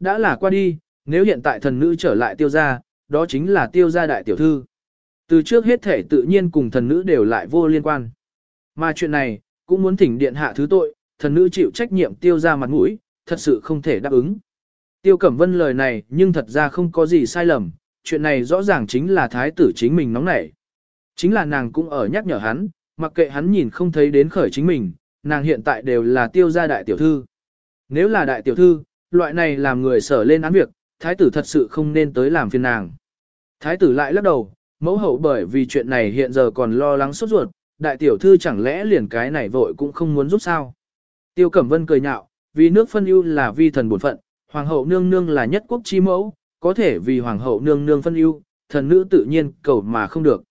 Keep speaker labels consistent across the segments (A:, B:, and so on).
A: Đã là qua đi, nếu hiện tại thần nữ trở lại tiêu gia, đó chính là tiêu gia đại tiểu thư. Từ trước hết thể tự nhiên cùng thần nữ đều lại vô liên quan. Mà chuyện này, cũng muốn thỉnh điện hạ thứ tội, thần nữ chịu trách nhiệm tiêu gia mặt mũi, thật sự không thể đáp ứng. Tiêu Cẩm Vân lời này nhưng thật ra không có gì sai lầm, chuyện này rõ ràng chính là thái tử chính mình nóng nảy. Chính là nàng cũng ở nhắc nhở hắn, mặc kệ hắn nhìn không thấy đến khởi chính mình, nàng hiện tại đều là tiêu gia đại tiểu thư. Nếu là đại tiểu thư, loại này làm người sở lên án việc, thái tử thật sự không nên tới làm phiền nàng. Thái tử lại lắc đầu, mẫu hậu bởi vì chuyện này hiện giờ còn lo lắng sốt ruột, đại tiểu thư chẳng lẽ liền cái này vội cũng không muốn giúp sao. Tiêu Cẩm Vân cười nhạo, vì nước phân ưu là vi thần bổn phận, hoàng hậu nương nương là nhất quốc chi mẫu, có thể vì hoàng hậu nương nương phân ưu, thần nữ tự nhiên cầu mà không được.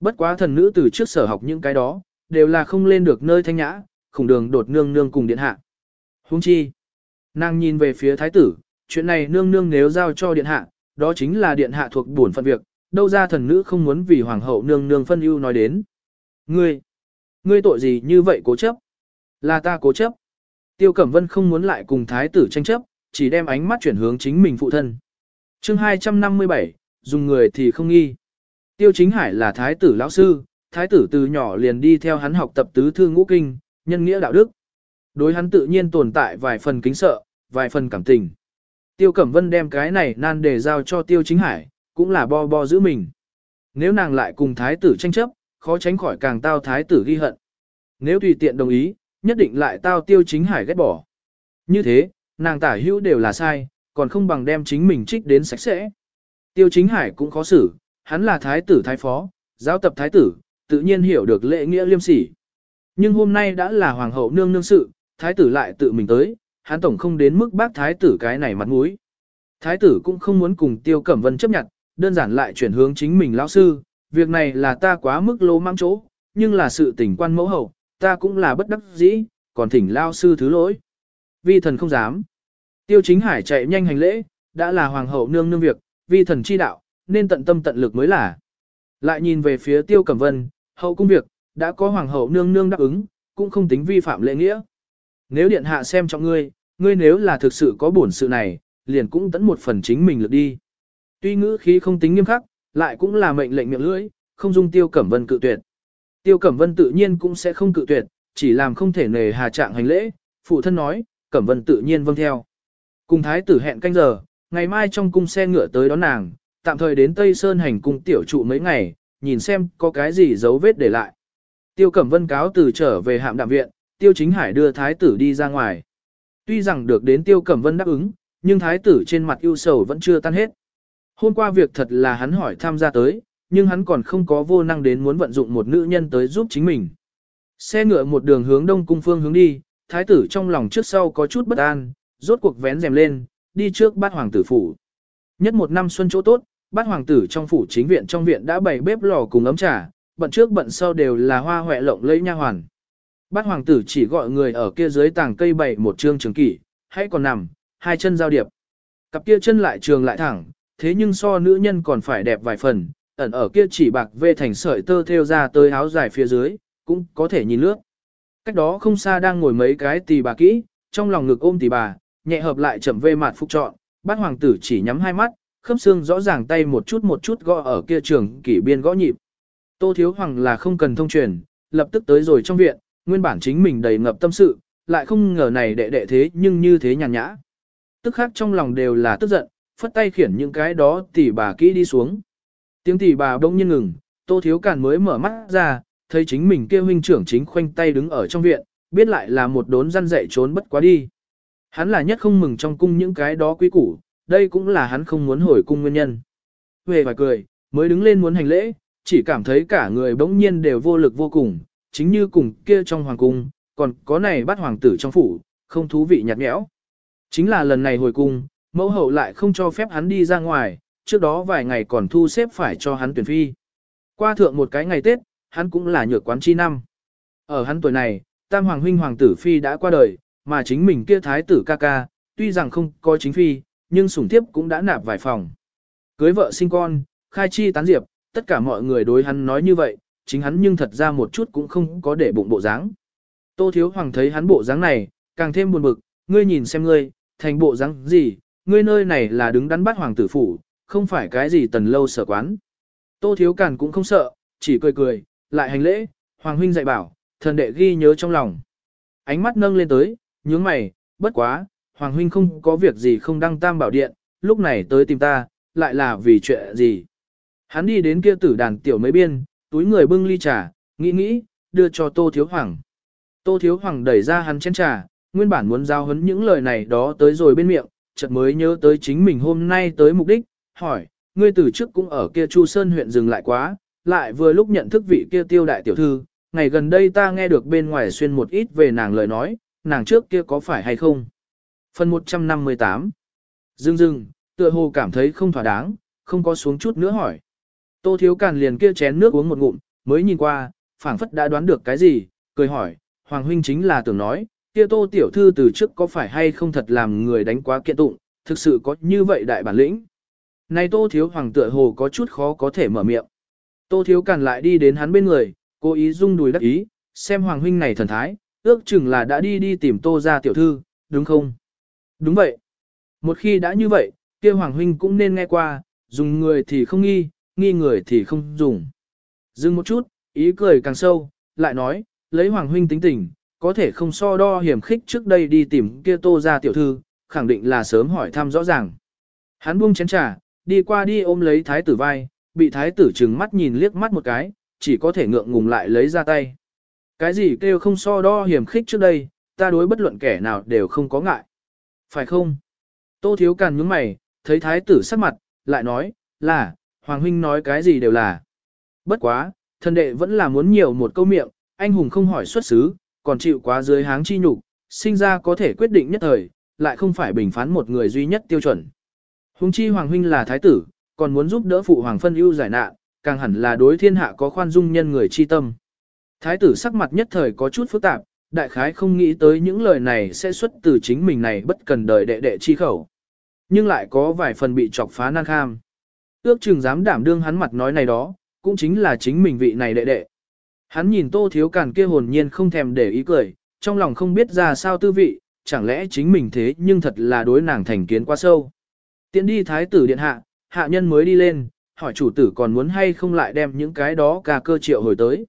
A: Bất quá thần nữ từ trước sở học những cái đó, đều là không lên được nơi thanh nhã, khủng đường đột nương nương cùng điện hạ. Huống chi, nàng nhìn về phía thái tử, chuyện này nương nương nếu giao cho điện hạ, đó chính là điện hạ thuộc bổn phận việc, đâu ra thần nữ không muốn vì hoàng hậu nương nương phân ưu nói đến. Ngươi, ngươi tội gì như vậy cố chấp? Là ta cố chấp. Tiêu Cẩm Vân không muốn lại cùng thái tử tranh chấp, chỉ đem ánh mắt chuyển hướng chính mình phụ thân. chương 257, dùng người thì không nghi. Tiêu Chính Hải là thái tử lão sư, thái tử từ nhỏ liền đi theo hắn học tập tứ thư ngũ kinh, nhân nghĩa đạo đức. Đối hắn tự nhiên tồn tại vài phần kính sợ, vài phần cảm tình. Tiêu Cẩm Vân đem cái này nan để giao cho Tiêu Chính Hải, cũng là bo bo giữ mình. Nếu nàng lại cùng thái tử tranh chấp, khó tránh khỏi càng tao thái tử ghi hận. Nếu tùy tiện đồng ý, nhất định lại tao Tiêu Chính Hải ghét bỏ. Như thế, nàng tả hữu đều là sai, còn không bằng đem chính mình trích đến sạch sẽ. Tiêu Chính Hải cũng khó xử, hắn là thái tử thái phó, giáo tập thái tử, tự nhiên hiểu được lễ nghĩa liêm sỉ. Nhưng hôm nay đã là hoàng hậu nương nương sự, thái tử lại tự mình tới, hắn tổng không đến mức bác thái tử cái này mặt mũi. Thái tử cũng không muốn cùng tiêu cẩm vân chấp nhận, đơn giản lại chuyển hướng chính mình lão sư, việc này là ta quá mức lô mang chỗ, nhưng là sự tình quan mẫu hậu, ta cũng là bất đắc dĩ, còn thỉnh lão sư thứ lỗi. Vi thần không dám. Tiêu chính hải chạy nhanh hành lễ, đã là hoàng hậu nương nương việc, vi thần chi đạo, nên tận tâm tận lực mới là. Lại nhìn về phía tiêu cẩm vân, hậu cung việc, đã có hoàng hậu nương nương đáp ứng, cũng không tính vi phạm lễ nghĩa. Nếu điện hạ xem trọng ngươi, ngươi nếu là thực sự có bổn sự này, liền cũng tẫn một phần chính mình lực đi. Tuy ngữ khí không tính nghiêm khắc, lại cũng là mệnh lệnh miệng lưỡi, không dung tiêu cẩm vân cự tuyệt. Tiêu cẩm vân tự nhiên cũng sẽ không cự tuyệt, chỉ làm không thể nề hà trạng hành lễ, phụ thân nói, cẩm vân tự nhiên vâng theo. Cùng thái tử hẹn canh giờ, ngày mai trong cung xe ngựa tới đón nàng, tạm thời đến Tây Sơn hành cung tiểu trụ mấy ngày, nhìn xem có cái gì dấu vết để lại. Tiêu Cẩm Vân cáo từ trở về hạm đạm viện, Tiêu Chính Hải đưa thái tử đi ra ngoài. Tuy rằng được đến Tiêu Cẩm Vân đáp ứng, nhưng thái tử trên mặt ưu sầu vẫn chưa tan hết. Hôm qua việc thật là hắn hỏi tham gia tới, nhưng hắn còn không có vô năng đến muốn vận dụng một nữ nhân tới giúp chính mình. Xe ngựa một đường hướng đông cung phương hướng đi, thái tử trong lòng trước sau có chút bất an, rốt cuộc vén rèm lên, đi trước bát hoàng tử phủ. Nhất một năm xuân chỗ tốt, bát hoàng tử trong phủ chính viện trong viện đã bày bếp lò cùng ấm trà, bận trước bận sau đều là hoa hoẹ lộng lẫy nha hoàn. Bát hoàng tử chỉ gọi người ở kia dưới tàng cây bày một trương trường kỷ, hãy còn nằm, hai chân giao điệp. Cặp kia chân lại trường lại thẳng, thế nhưng so nữ nhân còn phải đẹp vài phần, ẩn ở kia chỉ bạc vê thành sợi tơ theo ra tới áo dài phía dưới, cũng có thể nhìn lướt. Cách đó không xa đang ngồi mấy cái tỳ bà kỹ, trong lòng ngực ôm tỳ bà, nhẹ hợp lại chậm vê mặt phục trọn, bát hoàng tử chỉ nhắm hai mắt, khớp xương rõ ràng tay một chút một chút gõ ở kia trường kỷ biên gõ nhịp. Tô Thiếu Hoàng là không cần thông truyền, lập tức tới rồi trong viện, nguyên bản chính mình đầy ngập tâm sự, lại không ngờ này đệ đệ thế nhưng như thế nhàn nhã. Tức khác trong lòng đều là tức giận, phất tay khiển những cái đó tỷ bà kỹ đi xuống. Tiếng tỷ bà đông nhiên ngừng, Tô Thiếu Càn mới mở mắt ra, thấy chính mình kia huynh trưởng chính khoanh tay đứng ở trong viện, biết lại là một đốn răn dậy trốn bất quá đi. Hắn là nhất không mừng trong cung những cái đó quý củ, đây cũng là hắn không muốn hồi cung nguyên nhân. Về và cười, mới đứng lên muốn hành lễ, chỉ cảm thấy cả người bỗng nhiên đều vô lực vô cùng, chính như cùng kia trong hoàng cung, còn có này bắt hoàng tử trong phủ, không thú vị nhạt nhẽo. Chính là lần này hồi cung, mẫu hậu lại không cho phép hắn đi ra ngoài, trước đó vài ngày còn thu xếp phải cho hắn tuyển phi. Qua thượng một cái ngày Tết, hắn cũng là nhược quán chi năm. Ở hắn tuổi này, tam hoàng huynh hoàng tử phi đã qua đời, mà chính mình kia thái tử ca ca, tuy rằng không có chính phi, nhưng sủng thiếp cũng đã nạp vài phòng. Cưới vợ sinh con, khai chi tán diệp, tất cả mọi người đối hắn nói như vậy, chính hắn nhưng thật ra một chút cũng không có để bụng bộ dáng. Tô Thiếu Hoàng thấy hắn bộ dáng này, càng thêm buồn bực, ngươi nhìn xem ngươi, thành bộ dáng gì, ngươi nơi này là đứng đắn bắt hoàng tử phủ, không phải cái gì tần lâu sở quán. Tô Thiếu Càn cũng không sợ, chỉ cười cười, lại hành lễ, Hoàng huynh dạy bảo, thần đệ ghi nhớ trong lòng. Ánh mắt nâng lên tới, nhướng mày, bất quá, Hoàng huynh không có việc gì không đăng tam bảo điện, lúc này tới tìm ta, lại là vì chuyện gì. Hắn đi đến kia tử đàn tiểu mấy biên, túi người bưng ly trà, nghĩ nghĩ, đưa cho Tô Thiếu Hoàng. Tô Thiếu Hoàng đẩy ra hắn chén trà, nguyên bản muốn giao hấn những lời này đó tới rồi bên miệng, chợt mới nhớ tới chính mình hôm nay tới mục đích, hỏi, ngươi từ trước cũng ở kia Chu Sơn huyện dừng lại quá, lại vừa lúc nhận thức vị kia tiêu đại tiểu thư, ngày gần đây ta nghe được bên ngoài xuyên một ít về nàng lời nói, nàng trước kia có phải hay không? Phần 158 Dưng dưng, tựa hồ cảm thấy không thỏa đáng, không có xuống chút nữa hỏi. Tô Thiếu Càn liền kia chén nước uống một ngụm, mới nhìn qua, phảng phất đã đoán được cái gì, cười hỏi, Hoàng Huynh chính là tưởng nói, kia Tô Tiểu Thư từ trước có phải hay không thật làm người đánh quá kiện tụng, thực sự có như vậy đại bản lĩnh. Này Tô Thiếu Hoàng tựa hồ có chút khó có thể mở miệng. Tô Thiếu Càn lại đi đến hắn bên người, cố ý rung đùi đắc ý, xem Hoàng Huynh này thần thái, ước chừng là đã đi đi tìm Tô ra tiểu thư, đúng không? Đúng vậy. Một khi đã như vậy, kia Hoàng Huynh cũng nên nghe qua, dùng người thì không nghi, nghi người thì không dùng. Dừng một chút, ý cười càng sâu, lại nói, lấy Hoàng Huynh tính tình, có thể không so đo hiểm khích trước đây đi tìm kia Tô ra tiểu thư, khẳng định là sớm hỏi thăm rõ ràng. Hắn buông chén trà, đi qua đi ôm lấy thái tử vai, bị thái tử trừng mắt nhìn liếc mắt một cái, chỉ có thể ngượng ngùng lại lấy ra tay. Cái gì kêu không so đo hiểm khích trước đây, ta đối bất luận kẻ nào đều không có ngại. Phải không? Tô thiếu càn nhướng mày, thấy thái tử sắc mặt, lại nói, là, Hoàng huynh nói cái gì đều là. Bất quá, thần đệ vẫn là muốn nhiều một câu miệng, anh hùng không hỏi xuất xứ, còn chịu quá dưới háng chi nhục, sinh ra có thể quyết định nhất thời, lại không phải bình phán một người duy nhất tiêu chuẩn. Hùng chi Hoàng huynh là thái tử, còn muốn giúp đỡ phụ Hoàng phân ưu giải nạn, càng hẳn là đối thiên hạ có khoan dung nhân người chi tâm. Thái tử sắc mặt nhất thời có chút phức tạp, đại khái không nghĩ tới những lời này sẽ xuất từ chính mình này bất cần đời đệ đệ chi khẩu. Nhưng lại có vài phần bị chọc phá nan kham. Ước chừng dám đảm đương hắn mặt nói này đó, cũng chính là chính mình vị này đệ đệ. Hắn nhìn tô thiếu càn kia hồn nhiên không thèm để ý cười, trong lòng không biết ra sao tư vị, chẳng lẽ chính mình thế nhưng thật là đối nàng thành kiến quá sâu. Tiến đi thái tử điện hạ, hạ nhân mới đi lên, hỏi chủ tử còn muốn hay không lại đem những cái đó ca cơ triệu hồi tới.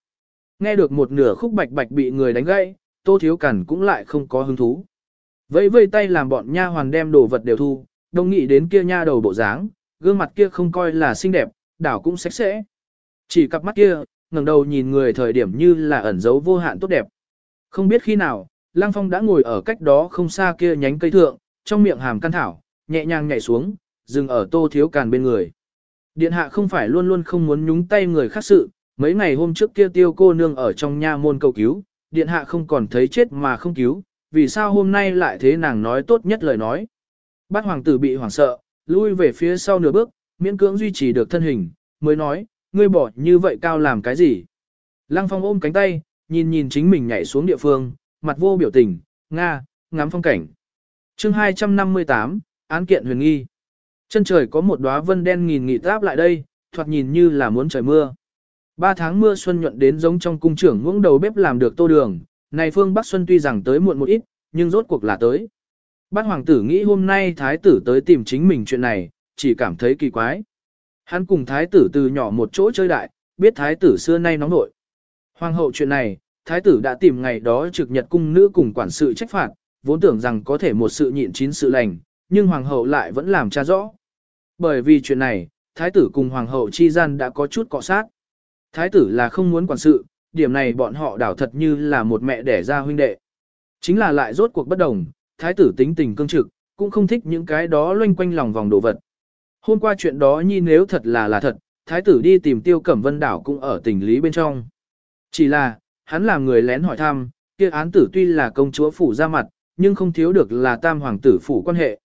A: Nghe được một nửa khúc bạch bạch bị người đánh gãy, tô thiếu cẩn cũng lại không có hứng thú. Vẫy vây tay làm bọn nha hoàn đem đồ vật đều thu, đồng nghị đến kia nha đầu bộ dáng, gương mặt kia không coi là xinh đẹp, đảo cũng sạch sẽ. Chỉ cặp mắt kia, ngẩng đầu nhìn người thời điểm như là ẩn giấu vô hạn tốt đẹp. Không biết khi nào, Lăng Phong đã ngồi ở cách đó không xa kia nhánh cây thượng, trong miệng hàm căn thảo, nhẹ nhàng nhảy xuống, dừng ở tô thiếu càn bên người. Điện hạ không phải luôn luôn không muốn nhúng tay người khác sự, mấy ngày hôm trước kia tiêu cô nương ở trong nha môn cầu cứu, điện hạ không còn thấy chết mà không cứu, vì sao hôm nay lại thế nàng nói tốt nhất lời nói. Bát hoàng tử bị hoảng sợ, lui về phía sau nửa bước, miễn cưỡng duy trì được thân hình, mới nói, ngươi bỏ như vậy cao làm cái gì. Lăng phong ôm cánh tay, nhìn nhìn chính mình nhảy xuống địa phương, mặt vô biểu tình, Nga, ngắm phong cảnh. chương 258, án kiện huyền nghi. Chân trời có một đóa vân đen nghìn nghị áp lại đây, thoạt nhìn như là muốn trời mưa. Ba tháng mưa xuân nhuận đến giống trong cung trưởng ngưỡng đầu bếp làm được tô đường, này phương Bắc Xuân tuy rằng tới muộn một ít, nhưng rốt cuộc là tới. Bát hoàng tử nghĩ hôm nay thái tử tới tìm chính mình chuyện này, chỉ cảm thấy kỳ quái. Hắn cùng thái tử từ nhỏ một chỗ chơi đại, biết thái tử xưa nay nóng nội. Hoàng hậu chuyện này, thái tử đã tìm ngày đó trực nhật cung nữ cùng quản sự trách phạt, vốn tưởng rằng có thể một sự nhịn chín sự lành, nhưng hoàng hậu lại vẫn làm cha rõ. Bởi vì chuyện này, thái tử cùng hoàng hậu chi gian đã có chút cọ sát. Thái tử là không muốn quản sự, điểm này bọn họ đảo thật như là một mẹ đẻ ra huynh đệ. Chính là lại rốt cuộc bất đồng, thái tử tính tình cương trực, cũng không thích những cái đó loanh quanh lòng vòng đồ vật. Hôm qua chuyện đó nhi nếu thật là là thật, thái tử đi tìm tiêu cẩm vân đảo cũng ở tình lý bên trong. Chỉ là, hắn làm người lén hỏi thăm, kia án tử tuy là công chúa phủ ra mặt, nhưng không thiếu được là tam hoàng tử phủ quan hệ.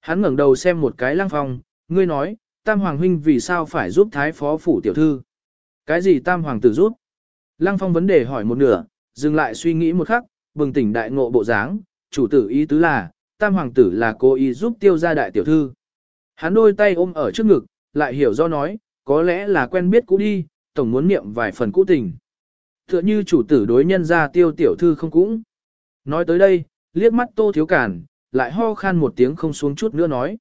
A: Hắn ngẩng đầu xem một cái lăng phong, ngươi nói, tam hoàng huynh vì sao phải giúp thái phó phủ tiểu thư? Cái gì tam hoàng tử giúp? Lăng phong vấn đề hỏi một nửa, dừng lại suy nghĩ một khắc, bừng tỉnh đại ngộ bộ dáng, chủ tử ý tứ là, tam hoàng tử là cố ý giúp tiêu gia đại tiểu thư. Hắn đôi tay ôm ở trước ngực, lại hiểu do nói, có lẽ là quen biết cũ đi, tổng muốn niệm vài phần cũ tình. Tựa như chủ tử đối nhân ra tiêu tiểu thư không cũng. Nói tới đây, liếc mắt tô thiếu cản, lại ho khan một tiếng không xuống chút nữa nói.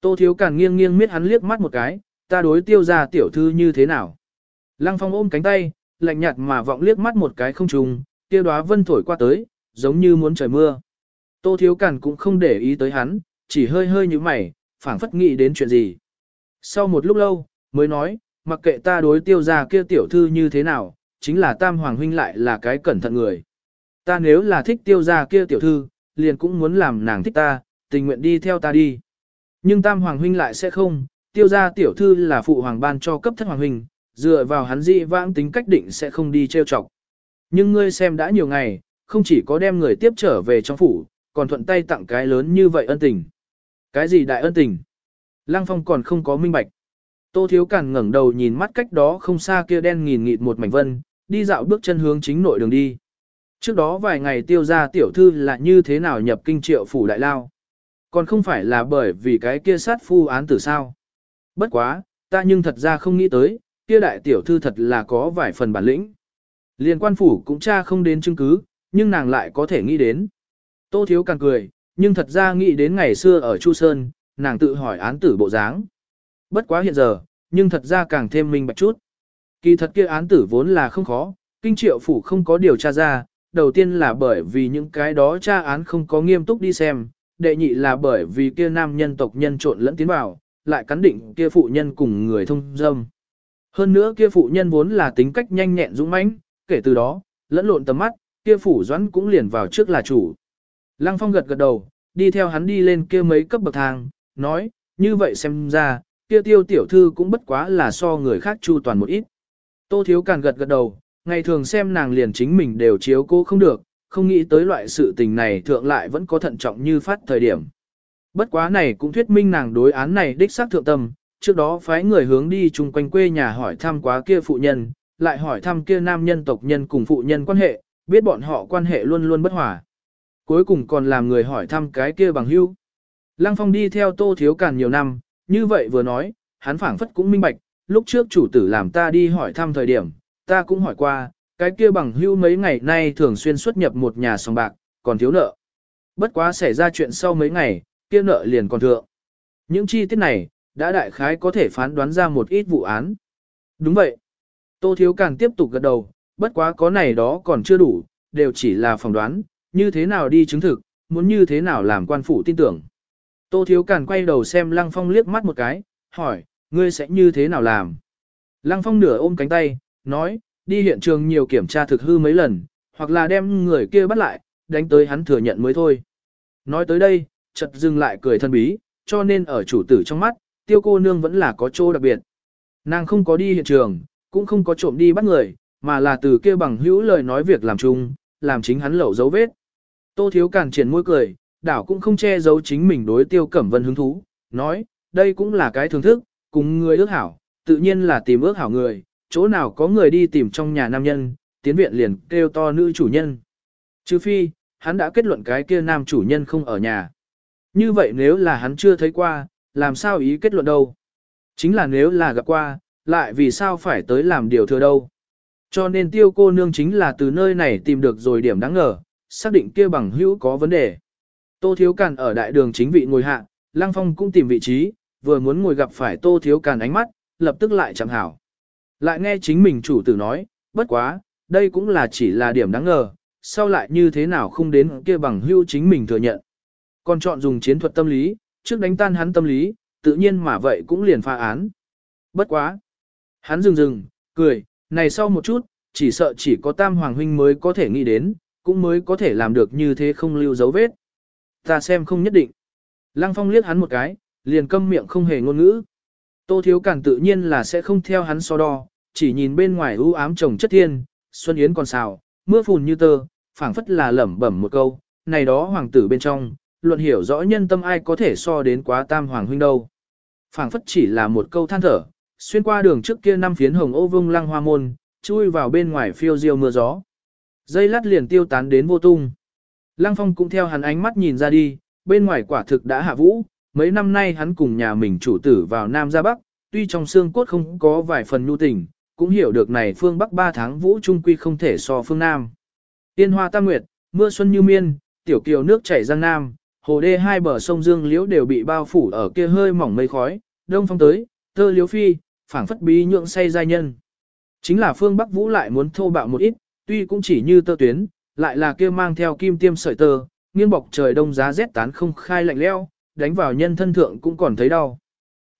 A: Tô Thiếu cản nghiêng nghiêng miết hắn liếc mắt một cái, ta đối tiêu ra tiểu thư như thế nào. Lăng Phong ôm cánh tay, lạnh nhạt mà vọng liếc mắt một cái không trùng, tiêu đóa vân thổi qua tới, giống như muốn trời mưa. Tô Thiếu Cản cũng không để ý tới hắn, chỉ hơi hơi như mày, phảng phất nghĩ đến chuyện gì. Sau một lúc lâu, mới nói, mặc kệ ta đối tiêu gia kia tiểu thư như thế nào, chính là tam hoàng huynh lại là cái cẩn thận người. Ta nếu là thích tiêu gia kia tiểu thư, liền cũng muốn làm nàng thích ta, tình nguyện đi theo ta đi. Nhưng tam hoàng huynh lại sẽ không, tiêu gia tiểu thư là phụ hoàng ban cho cấp thất hoàng huynh, dựa vào hắn dị vãng tính cách định sẽ không đi trêu chọc. Nhưng ngươi xem đã nhiều ngày, không chỉ có đem người tiếp trở về trong phủ, còn thuận tay tặng cái lớn như vậy ân tình. Cái gì đại ân tình? Lăng Phong còn không có minh bạch. Tô Thiếu Càn ngẩng đầu nhìn mắt cách đó không xa kia đen nghìn nghịt một mảnh vân, đi dạo bước chân hướng chính nội đường đi. Trước đó vài ngày tiêu ra tiểu thư là như thế nào nhập kinh triệu phủ đại lao. Còn không phải là bởi vì cái kia sát phu án tử sao. Bất quá, ta nhưng thật ra không nghĩ tới, kia đại tiểu thư thật là có vài phần bản lĩnh. Liên quan phủ cũng tra không đến chứng cứ, nhưng nàng lại có thể nghĩ đến. Tô Thiếu càng cười, nhưng thật ra nghĩ đến ngày xưa ở Chu Sơn, nàng tự hỏi án tử bộ dáng. Bất quá hiện giờ, nhưng thật ra càng thêm minh bạch chút. Kỳ thật kia án tử vốn là không khó, kinh triệu phủ không có điều tra ra, đầu tiên là bởi vì những cái đó tra án không có nghiêm túc đi xem, đệ nhị là bởi vì kia nam nhân tộc nhân trộn lẫn tiến vào, lại cắn định kia phụ nhân cùng người thông dâm. Hơn nữa kia phụ nhân vốn là tính cách nhanh nhẹn dũng mãnh, kể từ đó, lẫn lộn tầm mắt, kia phủ doãn cũng liền vào trước là chủ. Lăng Phong gật gật đầu, đi theo hắn đi lên kia mấy cấp bậc thang, nói, như vậy xem ra, kia tiêu tiểu thư cũng bất quá là so người khác chu toàn một ít. Tô Thiếu Càn gật gật đầu, ngày thường xem nàng liền chính mình đều chiếu cô không được, không nghĩ tới loại sự tình này thượng lại vẫn có thận trọng như phát thời điểm. Bất quá này cũng thuyết minh nàng đối án này đích xác thượng tâm, trước đó phái người hướng đi chung quanh quê nhà hỏi thăm quá kia phụ nhân, lại hỏi thăm kia nam nhân tộc nhân cùng phụ nhân quan hệ, biết bọn họ quan hệ luôn luôn bất hòa. Cuối cùng còn làm người hỏi thăm cái kia bằng hưu. Lăng Phong đi theo Tô Thiếu Càn nhiều năm, như vậy vừa nói, hắn phảng phất cũng minh bạch, lúc trước chủ tử làm ta đi hỏi thăm thời điểm, ta cũng hỏi qua, cái kia bằng hưu mấy ngày nay thường xuyên xuất nhập một nhà sòng bạc, còn thiếu nợ. Bất quá xảy ra chuyện sau mấy ngày, kia nợ liền còn thượng. Những chi tiết này, đã đại khái có thể phán đoán ra một ít vụ án. Đúng vậy. Tô Thiếu Càn tiếp tục gật đầu, bất quá có này đó còn chưa đủ, đều chỉ là phỏng đoán, như thế nào đi chứng thực, muốn như thế nào làm quan phủ tin tưởng. Tô Thiếu Càn quay đầu xem Lăng Phong liếc mắt một cái, hỏi, ngươi sẽ như thế nào làm? Lăng Phong nửa ôm cánh tay, nói, đi hiện trường nhiều kiểm tra thực hư mấy lần, hoặc là đem người kia bắt lại, đánh tới hắn thừa nhận mới thôi. Nói tới đây, chợt dừng lại cười thân bí, cho nên ở chủ tử trong mắt, tiêu cô nương vẫn là có chỗ đặc biệt. Nàng không có đi hiện trường, cũng không có trộm đi bắt người, mà là từ kia bằng hữu lời nói việc làm chung, làm chính hắn lẩu dấu vết. Tô Thiếu Càn triển môi cười, đảo cũng không che giấu chính mình đối tiêu cẩm vân hứng thú, nói, đây cũng là cái thưởng thức, cùng người ước hảo, tự nhiên là tìm ước hảo người, chỗ nào có người đi tìm trong nhà nam nhân, tiến viện liền kêu to nữ chủ nhân. trừ phi, hắn đã kết luận cái kia nam chủ nhân không ở nhà. Như vậy nếu là hắn chưa thấy qua, làm sao ý kết luận đâu? Chính là nếu là gặp qua, lại vì sao phải tới làm điều thừa đâu? Cho nên tiêu cô nương chính là từ nơi này tìm được rồi điểm đáng ngờ, xác định kia bằng hữu có vấn đề. Tô Thiếu Càn ở đại đường chính vị ngồi hạ, Lăng Phong cũng tìm vị trí, vừa muốn ngồi gặp phải Tô Thiếu Càn ánh mắt, lập tức lại chẳng hảo. Lại nghe chính mình chủ tử nói, bất quá, đây cũng là chỉ là điểm đáng ngờ, sau lại như thế nào không đến kia bằng hữu chính mình thừa nhận. Còn chọn dùng chiến thuật tâm lý, trước đánh tan hắn tâm lý, tự nhiên mà vậy cũng liền pha án. Bất quá. Hắn dừng dừng, cười, này sau một chút, chỉ sợ chỉ có tam hoàng huynh mới có thể nghĩ đến, cũng mới có thể làm được như thế không lưu dấu vết. Ta xem không nhất định. Lăng Phong liếc hắn một cái, liền câm miệng không hề ngôn ngữ. Tô Thiếu Cản tự nhiên là sẽ không theo hắn so đo, chỉ nhìn bên ngoài u ám trồng chất thiên, xuân yến còn xào, mưa phùn như tơ, phảng phất là lẩm bẩm một câu, này đó hoàng tử bên trong, luận hiểu rõ nhân tâm ai có thể so đến quá tam hoàng huynh đâu. phảng phất chỉ là một câu than thở, xuyên qua đường trước kia năm phiến hồng ô vương lăng hoa môn, chui vào bên ngoài phiêu diêu mưa gió. Dây lát liền tiêu tán đến vô tung. Lăng phong cũng theo hắn ánh mắt nhìn ra đi, bên ngoài quả thực đã hạ vũ, mấy năm nay hắn cùng nhà mình chủ tử vào Nam ra Bắc, tuy trong xương cốt không có vài phần nhu tình, cũng hiểu được này phương Bắc ba tháng vũ trung quy không thể so phương Nam. Tiên hoa tam nguyệt, mưa xuân như miên, tiểu kiều nước chảy giang Nam, hồ đê hai bờ sông Dương Liễu đều bị bao phủ ở kia hơi mỏng mây khói, đông phong tới, tơ liễu phi, phảng phất bí nhượng say giai nhân. Chính là phương Bắc Vũ lại muốn thô bạo một ít, tuy cũng chỉ như tơ tuyến, lại là kia mang theo kim tiêm sợi tơ, nghiêng bọc trời đông giá rét tán không khai lạnh leo, đánh vào nhân thân thượng cũng còn thấy đau.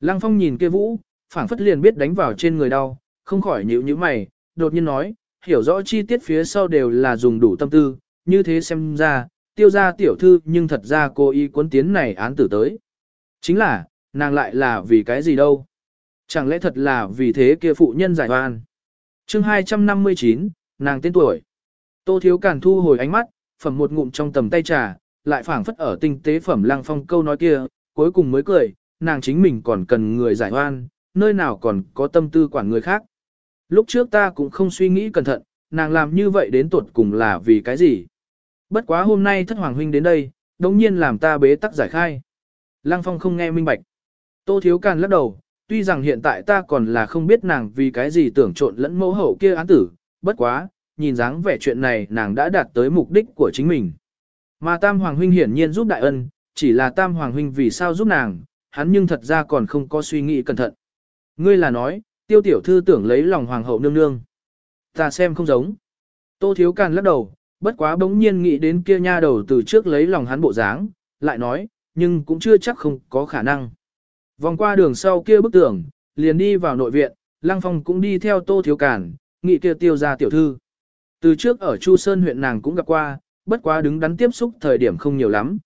A: Lăng Phong nhìn kia Vũ, phảng phất liền biết đánh vào trên người đau, không khỏi nhíu nhíu mày, đột nhiên nói, hiểu rõ chi tiết phía sau đều là dùng đủ tâm tư, như thế xem ra, tiêu gia tiểu thư nhưng thật ra cô ý cuốn tiến này án tử tới. Chính là, nàng lại là vì cái gì đâu? Chẳng lẽ thật là vì thế kia phụ nhân giải oan? chương 259, nàng tên tuổi. Tô Thiếu Càn thu hồi ánh mắt, phẩm một ngụm trong tầm tay trà, lại phảng phất ở tinh tế phẩm lăng phong câu nói kia, cuối cùng mới cười, nàng chính mình còn cần người giải oan, nơi nào còn có tâm tư quản người khác. Lúc trước ta cũng không suy nghĩ cẩn thận, nàng làm như vậy đến tuột cùng là vì cái gì. Bất quá hôm nay thất hoàng huynh đến đây, đống nhiên làm ta bế tắc giải khai. Lăng phong không nghe minh bạch. Tô thiếu càn lắc đầu, tuy rằng hiện tại ta còn là không biết nàng vì cái gì tưởng trộn lẫn mẫu hậu kia án tử, bất quá, nhìn dáng vẻ chuyện này nàng đã đạt tới mục đích của chính mình. Mà Tam Hoàng Huynh hiển nhiên giúp đại ân, chỉ là Tam Hoàng Huynh vì sao giúp nàng, hắn nhưng thật ra còn không có suy nghĩ cẩn thận. Ngươi là nói, tiêu tiểu thư tưởng lấy lòng Hoàng hậu nương nương. Ta xem không giống. Tô Thiếu Càn lắc đầu, bất quá bỗng nhiên nghĩ đến kia nha đầu từ trước lấy lòng hắn bộ dáng, lại nói, nhưng cũng chưa chắc không có khả năng. Vòng qua đường sau kia bức tường, liền đi vào nội viện, Lăng Phong cũng đi theo Tô Thiếu Càn, nghị kia tiêu ra tiểu thư. Từ trước ở Chu Sơn huyện nàng cũng gặp qua, bất quá đứng đắn tiếp xúc thời điểm không nhiều lắm.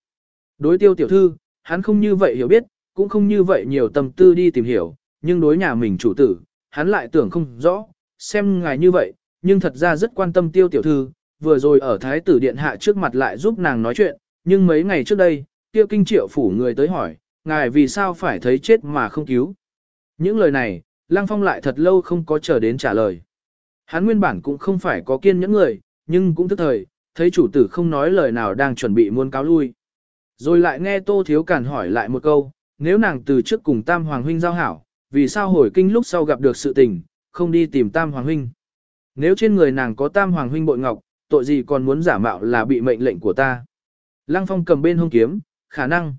A: Đối tiêu tiểu thư, hắn không như vậy hiểu biết, cũng không như vậy nhiều tâm tư đi tìm hiểu, nhưng đối nhà mình chủ tử, hắn lại tưởng không rõ, xem ngài như vậy, nhưng thật ra rất quan tâm tiêu tiểu thư, vừa rồi ở Thái tử Điện Hạ trước mặt lại giúp nàng nói chuyện, nhưng mấy ngày trước đây, tiêu kinh triệu phủ người tới hỏi, ngài vì sao phải thấy chết mà không cứu. Những lời này, Lăng Phong lại thật lâu không có chờ đến trả lời. Hắn nguyên bản cũng không phải có kiên nhẫn người, nhưng cũng tức thời, thấy chủ tử không nói lời nào đang chuẩn bị muốn cáo lui. Rồi lại nghe Tô Thiếu Cản hỏi lại một câu, nếu nàng từ trước cùng Tam Hoàng Huynh giao hảo, vì sao hồi kinh lúc sau gặp được sự tình, không đi tìm Tam Hoàng Huynh. Nếu trên người nàng có Tam Hoàng Huynh bội ngọc, tội gì còn muốn giả mạo là bị mệnh lệnh của ta. Lăng Phong cầm bên hông kiếm, khả năng.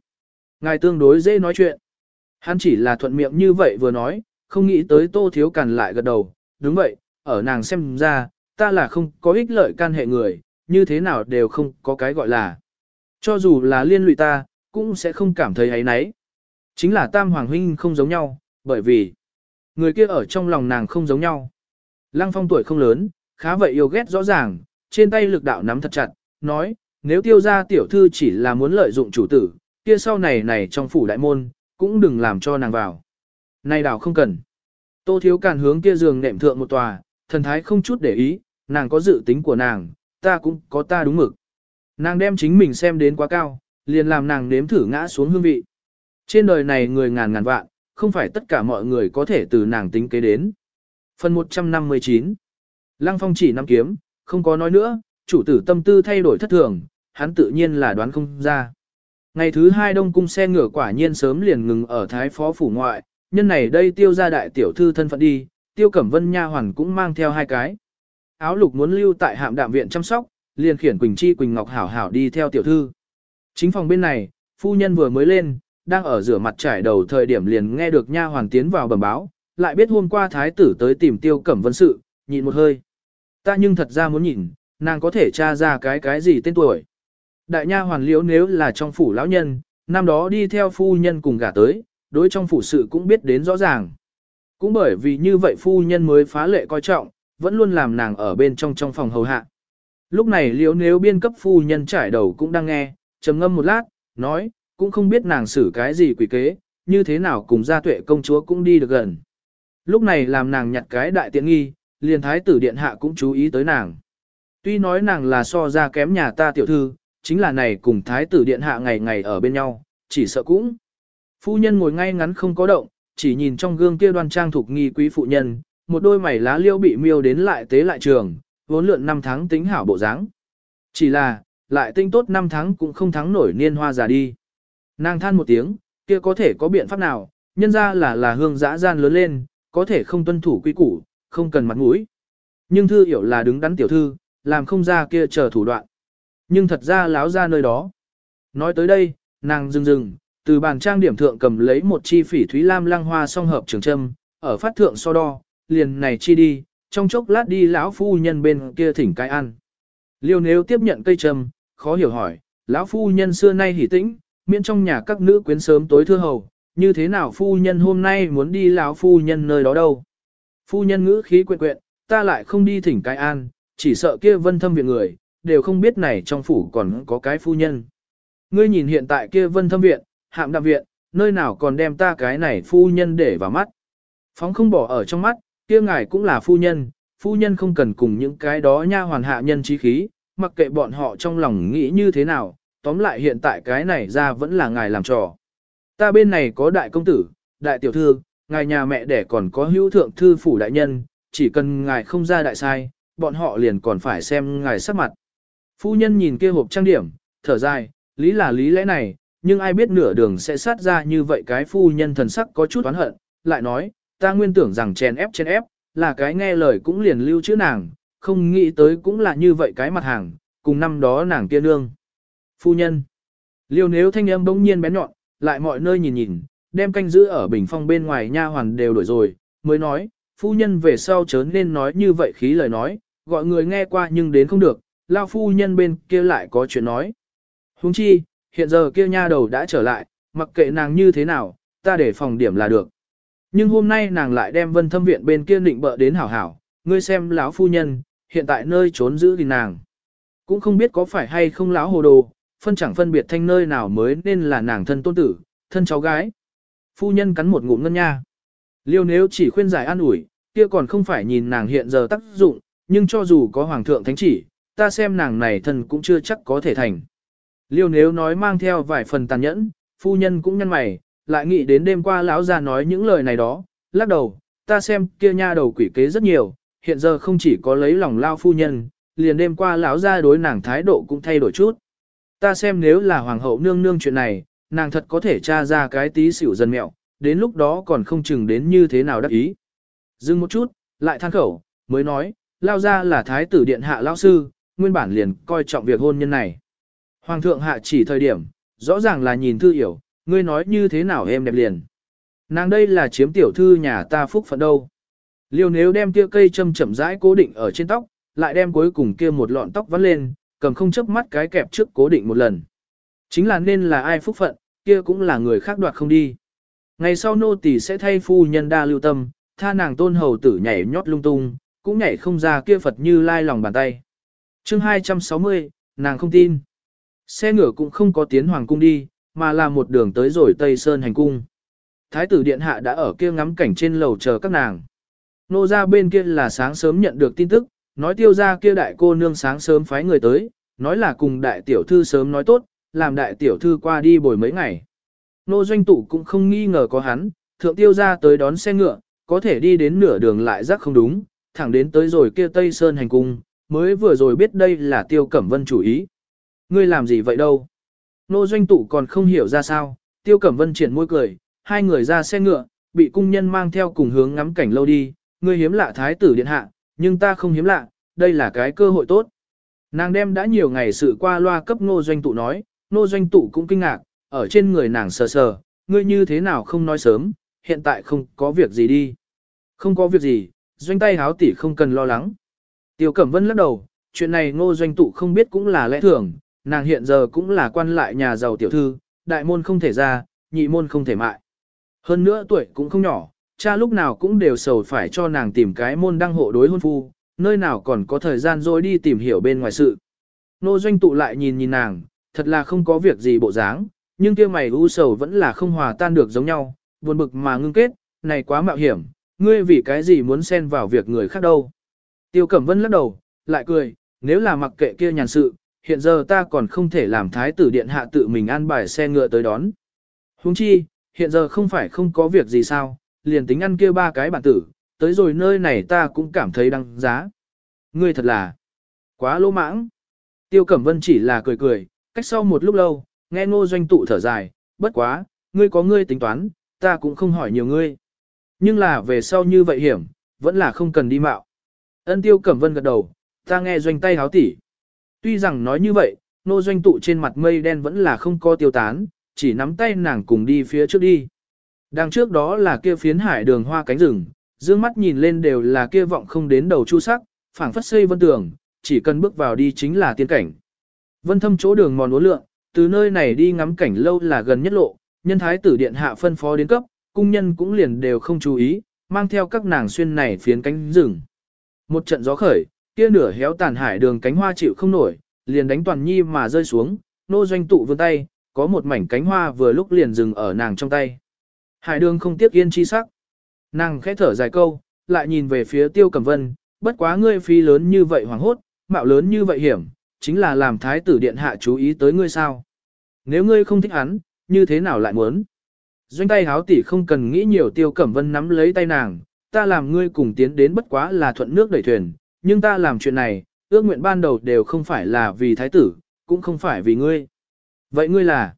A: Ngài tương đối dễ nói chuyện. Hắn chỉ là thuận miệng như vậy vừa nói, không nghĩ tới Tô Thiếu Cản lại gật đầu, đúng vậy, ở nàng xem ra, ta là không có ích lợi can hệ người, như thế nào đều không có cái gọi là. Cho dù là liên lụy ta, cũng sẽ không cảm thấy ấy nấy. Chính là Tam Hoàng Huynh không giống nhau, bởi vì người kia ở trong lòng nàng không giống nhau. Lăng Phong tuổi không lớn, khá vậy yêu ghét rõ ràng, trên tay lực đạo nắm thật chặt, nói, nếu tiêu ra tiểu thư chỉ là muốn lợi dụng chủ tử, kia sau này này trong phủ đại môn, cũng đừng làm cho nàng vào. Này đảo không cần. Tô thiếu càn hướng kia giường nệm thượng một tòa, thần thái không chút để ý, nàng có dự tính của nàng, ta cũng có ta đúng mực. Nàng đem chính mình xem đến quá cao, liền làm nàng nếm thử ngã xuống hương vị. Trên đời này người ngàn ngàn vạn, không phải tất cả mọi người có thể từ nàng tính kế đến. Phần 159 Lăng phong chỉ năm kiếm, không có nói nữa, chủ tử tâm tư thay đổi thất thường, hắn tự nhiên là đoán không ra. Ngày thứ hai đông cung xe ngựa quả nhiên sớm liền ngừng ở thái phó phủ ngoại, nhân này đây tiêu ra đại tiểu thư thân phận đi, tiêu cẩm vân nha hoàn cũng mang theo hai cái. Áo lục muốn lưu tại hạm đạm viện chăm sóc, liền khiển Quỳnh Chi Quỳnh Ngọc hảo hảo đi theo tiểu thư. Chính phòng bên này, phu nhân vừa mới lên, đang ở rửa mặt trải đầu thời điểm liền nghe được nha hoàn tiến vào bẩm báo, lại biết hôm qua thái tử tới tìm tiêu cẩm vân sự, nhịn một hơi. Ta nhưng thật ra muốn nhìn, nàng có thể tra ra cái cái gì tên tuổi. Đại nha hoàn liễu nếu là trong phủ lão nhân, năm đó đi theo phu nhân cùng gả tới, đối trong phủ sự cũng biết đến rõ ràng. Cũng bởi vì như vậy phu nhân mới phá lệ coi trọng, vẫn luôn làm nàng ở bên trong trong phòng hầu hạ. Lúc này liễu nếu biên cấp phu nhân trải đầu cũng đang nghe, trầm ngâm một lát, nói, cũng không biết nàng xử cái gì quỷ kế, như thế nào cùng gia tuệ công chúa cũng đi được gần. Lúc này làm nàng nhặt cái đại tiện nghi, liền thái tử điện hạ cũng chú ý tới nàng. Tuy nói nàng là so ra kém nhà ta tiểu thư, chính là này cùng thái tử điện hạ ngày ngày ở bên nhau, chỉ sợ cũng. Phu nhân ngồi ngay ngắn không có động, chỉ nhìn trong gương kia đoan trang thuộc nghi quý phụ nhân, một đôi mày lá liêu bị miêu đến lại tế lại trường, vốn lượn năm tháng tính hảo bộ dáng. Chỉ là, lại tinh tốt năm tháng cũng không thắng nổi niên hoa già đi. Nàng than một tiếng, kia có thể có biện pháp nào, nhân ra là là hương dã gian lớn lên, có thể không tuân thủ quy củ, không cần mặt mũi. Nhưng thư hiểu là đứng đắn tiểu thư, làm không ra kia chờ thủ đoạn. Nhưng thật ra láo ra nơi đó. Nói tới đây, nàng dừng dừng, từ bàn trang điểm thượng cầm lấy một chi phỉ thúy lam lăng hoa song hợp trường châm, ở phát thượng so đo, liền này chi đi, trong chốc lát đi lão phu nhân bên kia thỉnh cái ăn. Liêu nếu tiếp nhận cây châm, khó hiểu hỏi, lão phu nhân xưa nay hỉ tĩnh, miễn trong nhà các nữ quyến sớm tối thưa hầu, như thế nào phu nhân hôm nay muốn đi lão phu nhân nơi đó đâu. Phu nhân ngữ khí quyện quyện, ta lại không đi thỉnh cái an, chỉ sợ kia vân thâm viện người, đều không biết này trong phủ còn có cái phu nhân. Ngươi nhìn hiện tại kia vân thâm viện, hạm đạm viện, nơi nào còn đem ta cái này phu nhân để vào mắt. Phóng không bỏ ở trong mắt, kia ngài cũng là phu nhân, phu nhân không cần cùng những cái đó nha hoàn hạ nhân trí khí, mặc kệ bọn họ trong lòng nghĩ như thế nào, tóm lại hiện tại cái này ra vẫn là ngài làm trò. Ta bên này có đại công tử, đại tiểu thư, ngài nhà mẹ đẻ còn có hữu thượng thư phủ đại nhân, chỉ cần ngài không ra đại sai, bọn họ liền còn phải xem ngài sắc mặt. Phu nhân nhìn kia hộp trang điểm, thở dài, lý là lý lẽ này, nhưng ai biết nửa đường sẽ sát ra như vậy cái phu nhân thần sắc có chút oán hận, lại nói, ta nguyên tưởng rằng chèn ép chèn ép, là cái nghe lời cũng liền lưu chữ nàng, không nghĩ tới cũng là như vậy cái mặt hàng, cùng năm đó nàng kia nương. Phu nhân, liêu nếu thanh âm bỗng nhiên bén nhọn, lại mọi nơi nhìn nhìn, đem canh giữ ở bình phong bên ngoài nha hoàn đều đổi rồi, mới nói, phu nhân về sau chớ nên nói như vậy khí lời nói, gọi người nghe qua nhưng đến không được, lao phu nhân bên kia lại có chuyện nói. Huống chi, hiện giờ kia nha đầu đã trở lại, mặc kệ nàng như thế nào, ta để phòng điểm là được. Nhưng hôm nay nàng lại đem vân thâm viện bên kia định bợ đến hảo hảo, ngươi xem lão phu nhân, hiện tại nơi trốn giữ thì nàng. Cũng không biết có phải hay không lão hồ đồ, phân chẳng phân biệt thanh nơi nào mới nên là nàng thân tôn tử, thân cháu gái. Phu nhân cắn một ngụm ngân nha. Liêu nếu chỉ khuyên giải an ủi, kia còn không phải nhìn nàng hiện giờ tác dụng, nhưng cho dù có hoàng thượng thánh chỉ, ta xem nàng này thân cũng chưa chắc có thể thành. Liêu nếu nói mang theo vài phần tàn nhẫn, phu nhân cũng nhăn mày, lại nghĩ đến đêm qua lão già nói những lời này đó, lắc đầu, ta xem kia nha đầu quỷ kế rất nhiều, hiện giờ không chỉ có lấy lòng lao phu nhân, liền đêm qua lão gia đối nàng thái độ cũng thay đổi chút. Ta xem nếu là hoàng hậu nương nương chuyện này, nàng thật có thể tra ra cái tí xỉu dần mẹo, đến lúc đó còn không chừng đến như thế nào đắc ý. Dừng một chút, lại than khẩu, mới nói, lao ra là thái tử điện hạ lao sư, nguyên bản liền coi trọng việc hôn nhân này. Hoàng thượng hạ chỉ thời điểm, rõ ràng là nhìn thư hiểu, ngươi nói như thế nào em đẹp liền. Nàng đây là chiếm tiểu thư nhà ta phúc phận đâu. Liêu nếu đem kia cây châm chậm rãi cố định ở trên tóc, lại đem cuối cùng kia một lọn tóc vắt lên, cầm không chớp mắt cái kẹp trước cố định một lần. Chính là nên là ai phúc phận, kia cũng là người khác đoạt không đi. Ngày sau nô tỳ sẽ thay phu nhân đa lưu tâm, tha nàng tôn hầu tử nhảy nhót lung tung, cũng nhảy không ra kia Phật như lai lòng bàn tay. chương 260, nàng không tin. Xe ngựa cũng không có tiến hoàng cung đi, mà là một đường tới rồi Tây Sơn hành cung. Thái tử điện hạ đã ở kia ngắm cảnh trên lầu chờ các nàng. Nô ra bên kia là sáng sớm nhận được tin tức, nói tiêu ra kia đại cô nương sáng sớm phái người tới, nói là cùng đại tiểu thư sớm nói tốt, làm đại tiểu thư qua đi bồi mấy ngày. Nô doanh tụ cũng không nghi ngờ có hắn, thượng tiêu ra tới đón xe ngựa, có thể đi đến nửa đường lại rắc không đúng, thẳng đến tới rồi kia Tây Sơn hành cung, mới vừa rồi biết đây là tiêu cẩm vân chủ ý. Ngươi làm gì vậy đâu? Nô doanh tụ còn không hiểu ra sao, tiêu cẩm vân triển môi cười, hai người ra xe ngựa, bị cung nhân mang theo cùng hướng ngắm cảnh lâu đi, ngươi hiếm lạ thái tử điện hạ, nhưng ta không hiếm lạ, đây là cái cơ hội tốt. Nàng đem đã nhiều ngày sự qua loa cấp nô doanh tụ nói, nô doanh tụ cũng kinh ngạc, ở trên người nàng sờ sờ, ngươi như thế nào không nói sớm, hiện tại không có việc gì đi. Không có việc gì, doanh tay háo tỷ không cần lo lắng. Tiêu Cẩm Vân lắc đầu, chuyện này ngô doanh tụ không biết cũng là lẽ thường, nàng hiện giờ cũng là quan lại nhà giàu tiểu thư, đại môn không thể ra, nhị môn không thể mại. Hơn nữa tuổi cũng không nhỏ, cha lúc nào cũng đều sầu phải cho nàng tìm cái môn đăng hộ đối hôn phu, nơi nào còn có thời gian rồi đi tìm hiểu bên ngoài sự. Nô doanh tụ lại nhìn nhìn nàng, thật là không có việc gì bộ dáng, nhưng kia mày u sầu vẫn là không hòa tan được giống nhau, buồn bực mà ngưng kết, này quá mạo hiểm, ngươi vì cái gì muốn xen vào việc người khác đâu. Tiêu Cẩm Vân lắc đầu, lại cười, nếu là mặc kệ kia nhàn sự, hiện giờ ta còn không thể làm thái tử điện hạ tự mình an bài xe ngựa tới đón. Huống chi, hiện giờ không phải không có việc gì sao, liền tính ăn kia ba cái bản tử, tới rồi nơi này ta cũng cảm thấy đăng giá. Ngươi thật là quá lỗ mãng. Tiêu Cẩm Vân chỉ là cười cười, cách sau một lúc lâu, nghe ngô doanh tụ thở dài, bất quá, ngươi có ngươi tính toán, ta cũng không hỏi nhiều ngươi. Nhưng là về sau như vậy hiểm, vẫn là không cần đi mạo. Ân tiêu cẩm vân gật đầu, ta nghe doanh tay háo tỉ. Tuy rằng nói như vậy, nô doanh tụ trên mặt mây đen vẫn là không có tiêu tán, chỉ nắm tay nàng cùng đi phía trước đi. Đằng trước đó là kia phiến hải đường hoa cánh rừng, dương mắt nhìn lên đều là kia vọng không đến đầu chu sắc, phảng phất xây vân tường, chỉ cần bước vào đi chính là tiên cảnh. Vân thâm chỗ đường mòn uốn lượng, từ nơi này đi ngắm cảnh lâu là gần nhất lộ, nhân thái tử điện hạ phân phó đến cấp, cung nhân cũng liền đều không chú ý, mang theo các nàng xuyên này phiến cánh rừng. Một trận gió khởi, kia nửa héo tàn hải đường cánh hoa chịu không nổi, liền đánh toàn nhi mà rơi xuống, nô doanh tụ vươn tay, có một mảnh cánh hoa vừa lúc liền dừng ở nàng trong tay. Hải đường không tiếc yên chi sắc. Nàng khẽ thở dài câu, lại nhìn về phía tiêu cẩm vân, bất quá ngươi phi lớn như vậy hoàng hốt, mạo lớn như vậy hiểm, chính là làm thái tử điện hạ chú ý tới ngươi sao. Nếu ngươi không thích hắn, như thế nào lại muốn? Doanh tay háo tỷ không cần nghĩ nhiều tiêu cẩm vân nắm lấy tay nàng, ta làm ngươi cùng tiến đến bất quá là thuận nước đẩy thuyền, nhưng ta làm chuyện này, ước nguyện ban đầu đều không phải là vì thái tử, cũng không phải vì ngươi. Vậy ngươi là?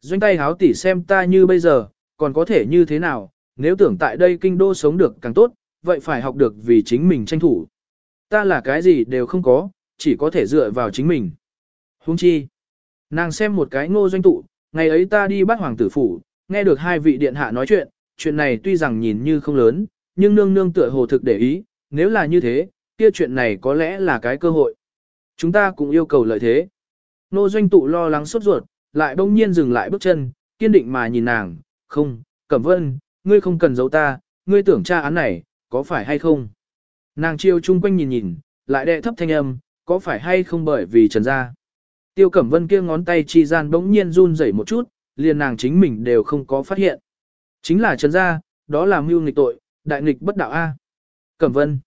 A: Doanh tay háo tỉ xem ta như bây giờ, còn có thể như thế nào, nếu tưởng tại đây kinh đô sống được càng tốt, vậy phải học được vì chính mình tranh thủ. Ta là cái gì đều không có, chỉ có thể dựa vào chính mình. Hung chi. Nàng xem một cái ngô doanh tụ, ngày ấy ta đi bắt hoàng tử phủ, nghe được hai vị điện hạ nói chuyện, chuyện này tuy rằng nhìn như không lớn, nhưng nương nương tựa hồ thực để ý, nếu là như thế, kia chuyện này có lẽ là cái cơ hội. Chúng ta cũng yêu cầu lợi thế. Nô doanh tụ lo lắng sốt ruột, lại bỗng nhiên dừng lại bước chân, kiên định mà nhìn nàng, không, Cẩm Vân, ngươi không cần giấu ta, ngươi tưởng tra án này, có phải hay không? Nàng chiêu chung quanh nhìn nhìn, lại đệ thấp thanh âm, có phải hay không bởi vì Trần Gia? Tiêu Cẩm Vân kia ngón tay chi gian bỗng nhiên run rẩy một chút, liền nàng chính mình đều không có phát hiện. Chính là Trần Gia, đó là mưu nghịch tội, đại nghịch bất đạo A. Cẩm Vân.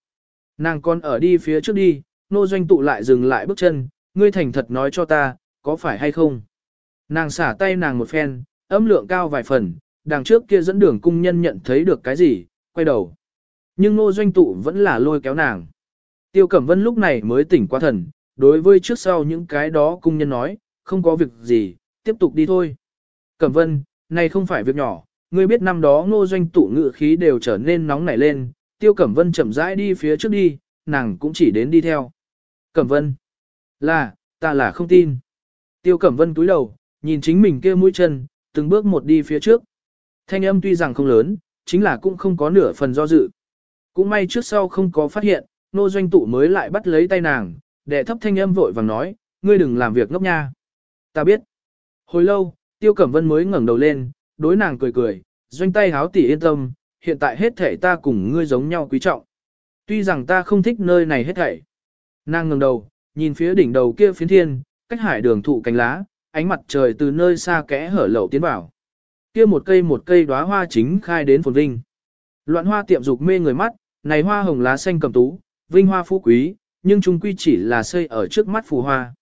A: Nàng còn ở đi phía trước đi, nô doanh tụ lại dừng lại bước chân, ngươi thành thật nói cho ta, có phải hay không? Nàng xả tay nàng một phen, âm lượng cao vài phần, đằng trước kia dẫn đường cung nhân nhận thấy được cái gì, quay đầu. Nhưng nô doanh tụ vẫn là lôi kéo nàng. Tiêu Cẩm Vân lúc này mới tỉnh qua thần, đối với trước sau những cái đó cung nhân nói, không có việc gì, tiếp tục đi thôi. Cẩm Vân, này không phải việc nhỏ, ngươi biết năm đó ngô doanh tụ ngự khí đều trở nên nóng nảy lên, Tiêu Cẩm Vân chậm rãi đi phía trước đi, nàng cũng chỉ đến đi theo. Cẩm Vân, là, ta là không tin. Tiêu Cẩm Vân túi đầu, nhìn chính mình kia mũi chân, từng bước một đi phía trước. Thanh âm tuy rằng không lớn, chính là cũng không có nửa phần do dự. Cũng may trước sau không có phát hiện, nô doanh tụ mới lại bắt lấy tay nàng, đệ thấp thanh âm vội vàng nói, ngươi đừng làm việc ngốc nha. Ta biết. Hồi lâu, Tiêu Cẩm Vân mới ngẩng đầu lên, đối nàng cười cười, doanh tay háo tỉ yên tâm, hiện tại hết thể ta cùng ngươi giống nhau quý trọng. Tuy rằng ta không thích nơi này hết thảy. Nàng ngẩng đầu, nhìn phía đỉnh đầu kia phiến thiên, cách hải đường thụ cánh lá, ánh mặt trời từ nơi xa kẽ hở lậu tiến vào. Kia một cây một cây đóa hoa chính khai đến phồn vinh. Loạn hoa tiệm dục mê người mắt, này hoa hồng lá xanh cầm tú, vinh hoa phú quý, nhưng chung quy chỉ là xây ở trước mắt phù hoa.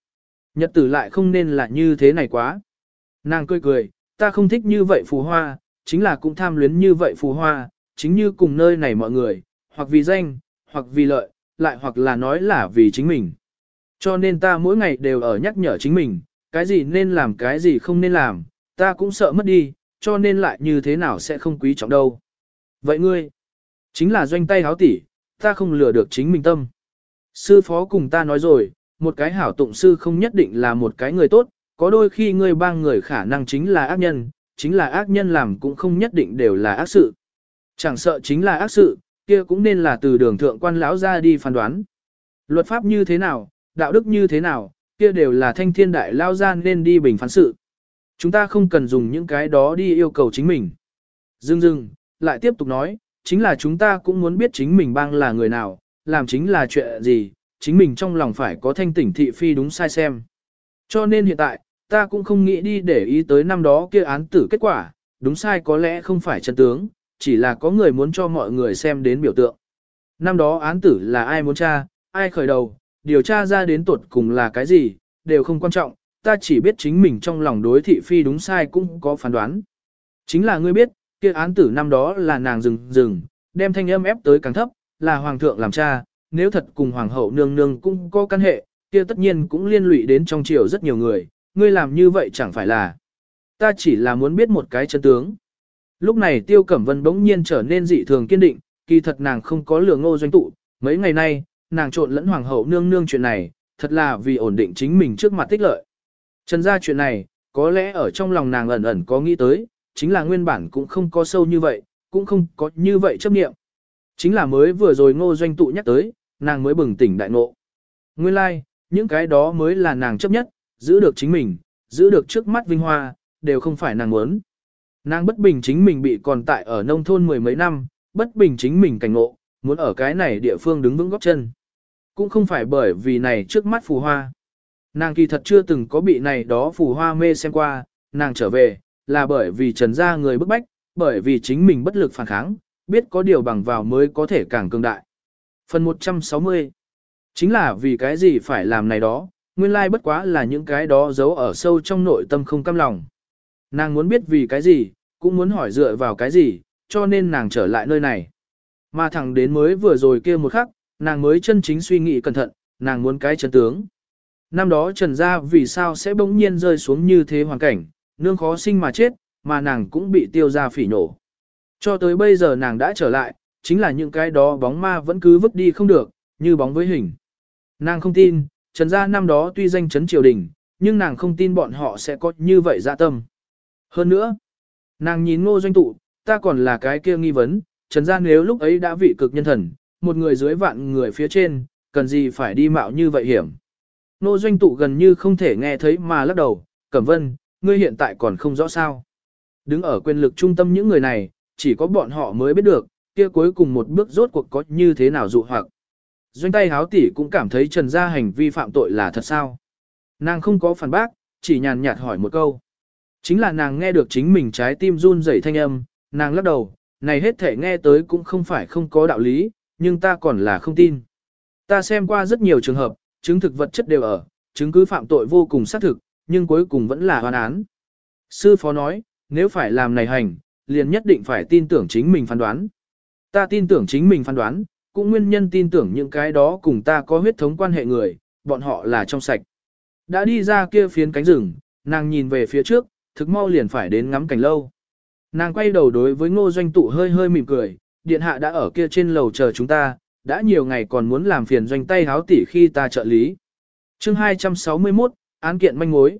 A: Nhật tử lại không nên là như thế này quá. Nàng cười cười, ta không thích như vậy phù hoa, chính là cũng tham luyến như vậy phù hoa, chính như cùng nơi này mọi người, hoặc vì danh, hoặc vì lợi, lại hoặc là nói là vì chính mình. Cho nên ta mỗi ngày đều ở nhắc nhở chính mình, cái gì nên làm cái gì không nên làm, ta cũng sợ mất đi, cho nên lại như thế nào sẽ không quý trọng đâu. Vậy ngươi, chính là doanh tay háo tỉ, ta không lừa được chính mình tâm. Sư phó cùng ta nói rồi, một cái hảo tụng sư không nhất định là một cái người tốt, có đôi khi ngươi bang người khả năng chính là ác nhân, chính là ác nhân làm cũng không nhất định đều là ác sự. Chẳng sợ chính là ác sự, kia cũng nên là từ đường thượng quan lão ra đi phán đoán. Luật pháp như thế nào, đạo đức như thế nào, kia đều là thanh thiên đại lao ra nên đi bình phán sự. Chúng ta không cần dùng những cái đó đi yêu cầu chính mình. Dưng dưng, lại tiếp tục nói, chính là chúng ta cũng muốn biết chính mình bang là người nào, làm chính là chuyện gì, chính mình trong lòng phải có thanh tỉnh thị phi đúng sai xem. Cho nên hiện tại, ta cũng không nghĩ đi để ý tới năm đó kia án tử kết quả, đúng sai có lẽ không phải chân tướng, chỉ là có người muốn cho mọi người xem đến biểu tượng. Năm đó án tử là ai muốn tra, ai khởi đầu, điều tra ra đến tuột cùng là cái gì, đều không quan trọng, ta chỉ biết chính mình trong lòng đối thị phi đúng sai cũng có phán đoán. Chính là ngươi biết, kia án tử năm đó là nàng dừng dừng, đem thanh âm ép tới càng thấp, là hoàng thượng làm cha, nếu thật cùng hoàng hậu nương nương cũng có căn hệ, kia tất nhiên cũng liên lụy đến trong triều rất nhiều người, ngươi làm như vậy chẳng phải là. Ta chỉ là muốn biết một cái chân tướng. Lúc này Tiêu Cẩm Vân bỗng nhiên trở nên dị thường kiên định, kỳ thật nàng không có lừa ngô doanh tụ, mấy ngày nay, nàng trộn lẫn hoàng hậu nương nương chuyện này, thật là vì ổn định chính mình trước mặt tích lợi. Trần ra chuyện này, Có lẽ ở trong lòng nàng ẩn ẩn có nghĩ tới, chính là nguyên bản cũng không có sâu như vậy, cũng không có như vậy chấp niệm. Chính là mới vừa rồi ngô doanh tụ nhắc tới, nàng mới bừng tỉnh đại ngộ. Nguyên lai, like, những cái đó mới là nàng chấp nhất, giữ được chính mình, giữ được trước mắt vinh hoa, đều không phải nàng muốn. Nàng bất bình chính mình bị còn tại ở nông thôn mười mấy năm, bất bình chính mình cảnh ngộ, muốn ở cái này địa phương đứng vững góc chân. Cũng không phải bởi vì này trước mắt phù hoa. Nàng kỳ thật chưa từng có bị này đó phù hoa mê xem qua, nàng trở về, là bởi vì trần gia người bức bách, bởi vì chính mình bất lực phản kháng, biết có điều bằng vào mới có thể càng cường đại. Phần 160 Chính là vì cái gì phải làm này đó, nguyên lai bất quá là những cái đó giấu ở sâu trong nội tâm không căm lòng. Nàng muốn biết vì cái gì, cũng muốn hỏi dựa vào cái gì, cho nên nàng trở lại nơi này. Mà thẳng đến mới vừa rồi kia một khắc, nàng mới chân chính suy nghĩ cẩn thận, nàng muốn cái chân tướng. Năm đó Trần Gia vì sao sẽ bỗng nhiên rơi xuống như thế hoàn cảnh, nương khó sinh mà chết, mà nàng cũng bị tiêu ra phỉ nổ. Cho tới bây giờ nàng đã trở lại, chính là những cái đó bóng ma vẫn cứ vứt đi không được, như bóng với hình. Nàng không tin, Trần Gia năm đó tuy danh chấn triều đình, nhưng nàng không tin bọn họ sẽ có như vậy dạ tâm. Hơn nữa, nàng nhìn ngô doanh tụ, ta còn là cái kia nghi vấn, Trần Gia nếu lúc ấy đã vị cực nhân thần, một người dưới vạn người phía trên, cần gì phải đi mạo như vậy hiểm. Ngô doanh tụ gần như không thể nghe thấy mà lắc đầu, Cẩm Vân, ngươi hiện tại còn không rõ sao. Đứng ở quyền lực trung tâm những người này, chỉ có bọn họ mới biết được, kia cuối cùng một bước rốt cuộc có như thế nào dụ hoặc. Doanh tay háo tỷ cũng cảm thấy Trần Gia hành vi phạm tội là thật sao. Nàng không có phản bác, chỉ nhàn nhạt hỏi một câu. Chính là nàng nghe được chính mình trái tim run rẩy thanh âm, nàng lắc đầu, này hết thể nghe tới cũng không phải không có đạo lý, nhưng ta còn là không tin. Ta xem qua rất nhiều trường hợp, chứng thực vật chất đều ở, chứng cứ phạm tội vô cùng xác thực, nhưng cuối cùng vẫn là hoàn án. Sư phó nói, nếu phải làm này hành, liền nhất định phải tin tưởng chính mình phán đoán. Ta tin tưởng chính mình phán đoán, cũng nguyên nhân tin tưởng những cái đó cùng ta có huyết thống quan hệ người, bọn họ là trong sạch. Đã đi ra kia phiến cánh rừng, nàng nhìn về phía trước, thực mau liền phải đến ngắm cảnh lâu. Nàng quay đầu đối với ngô doanh tụ hơi hơi mỉm cười, điện hạ đã ở kia trên lầu chờ chúng ta, đã nhiều ngày còn muốn làm phiền doanh tay háo tỉ khi ta trợ lý. chương 261, án kiện manh mối.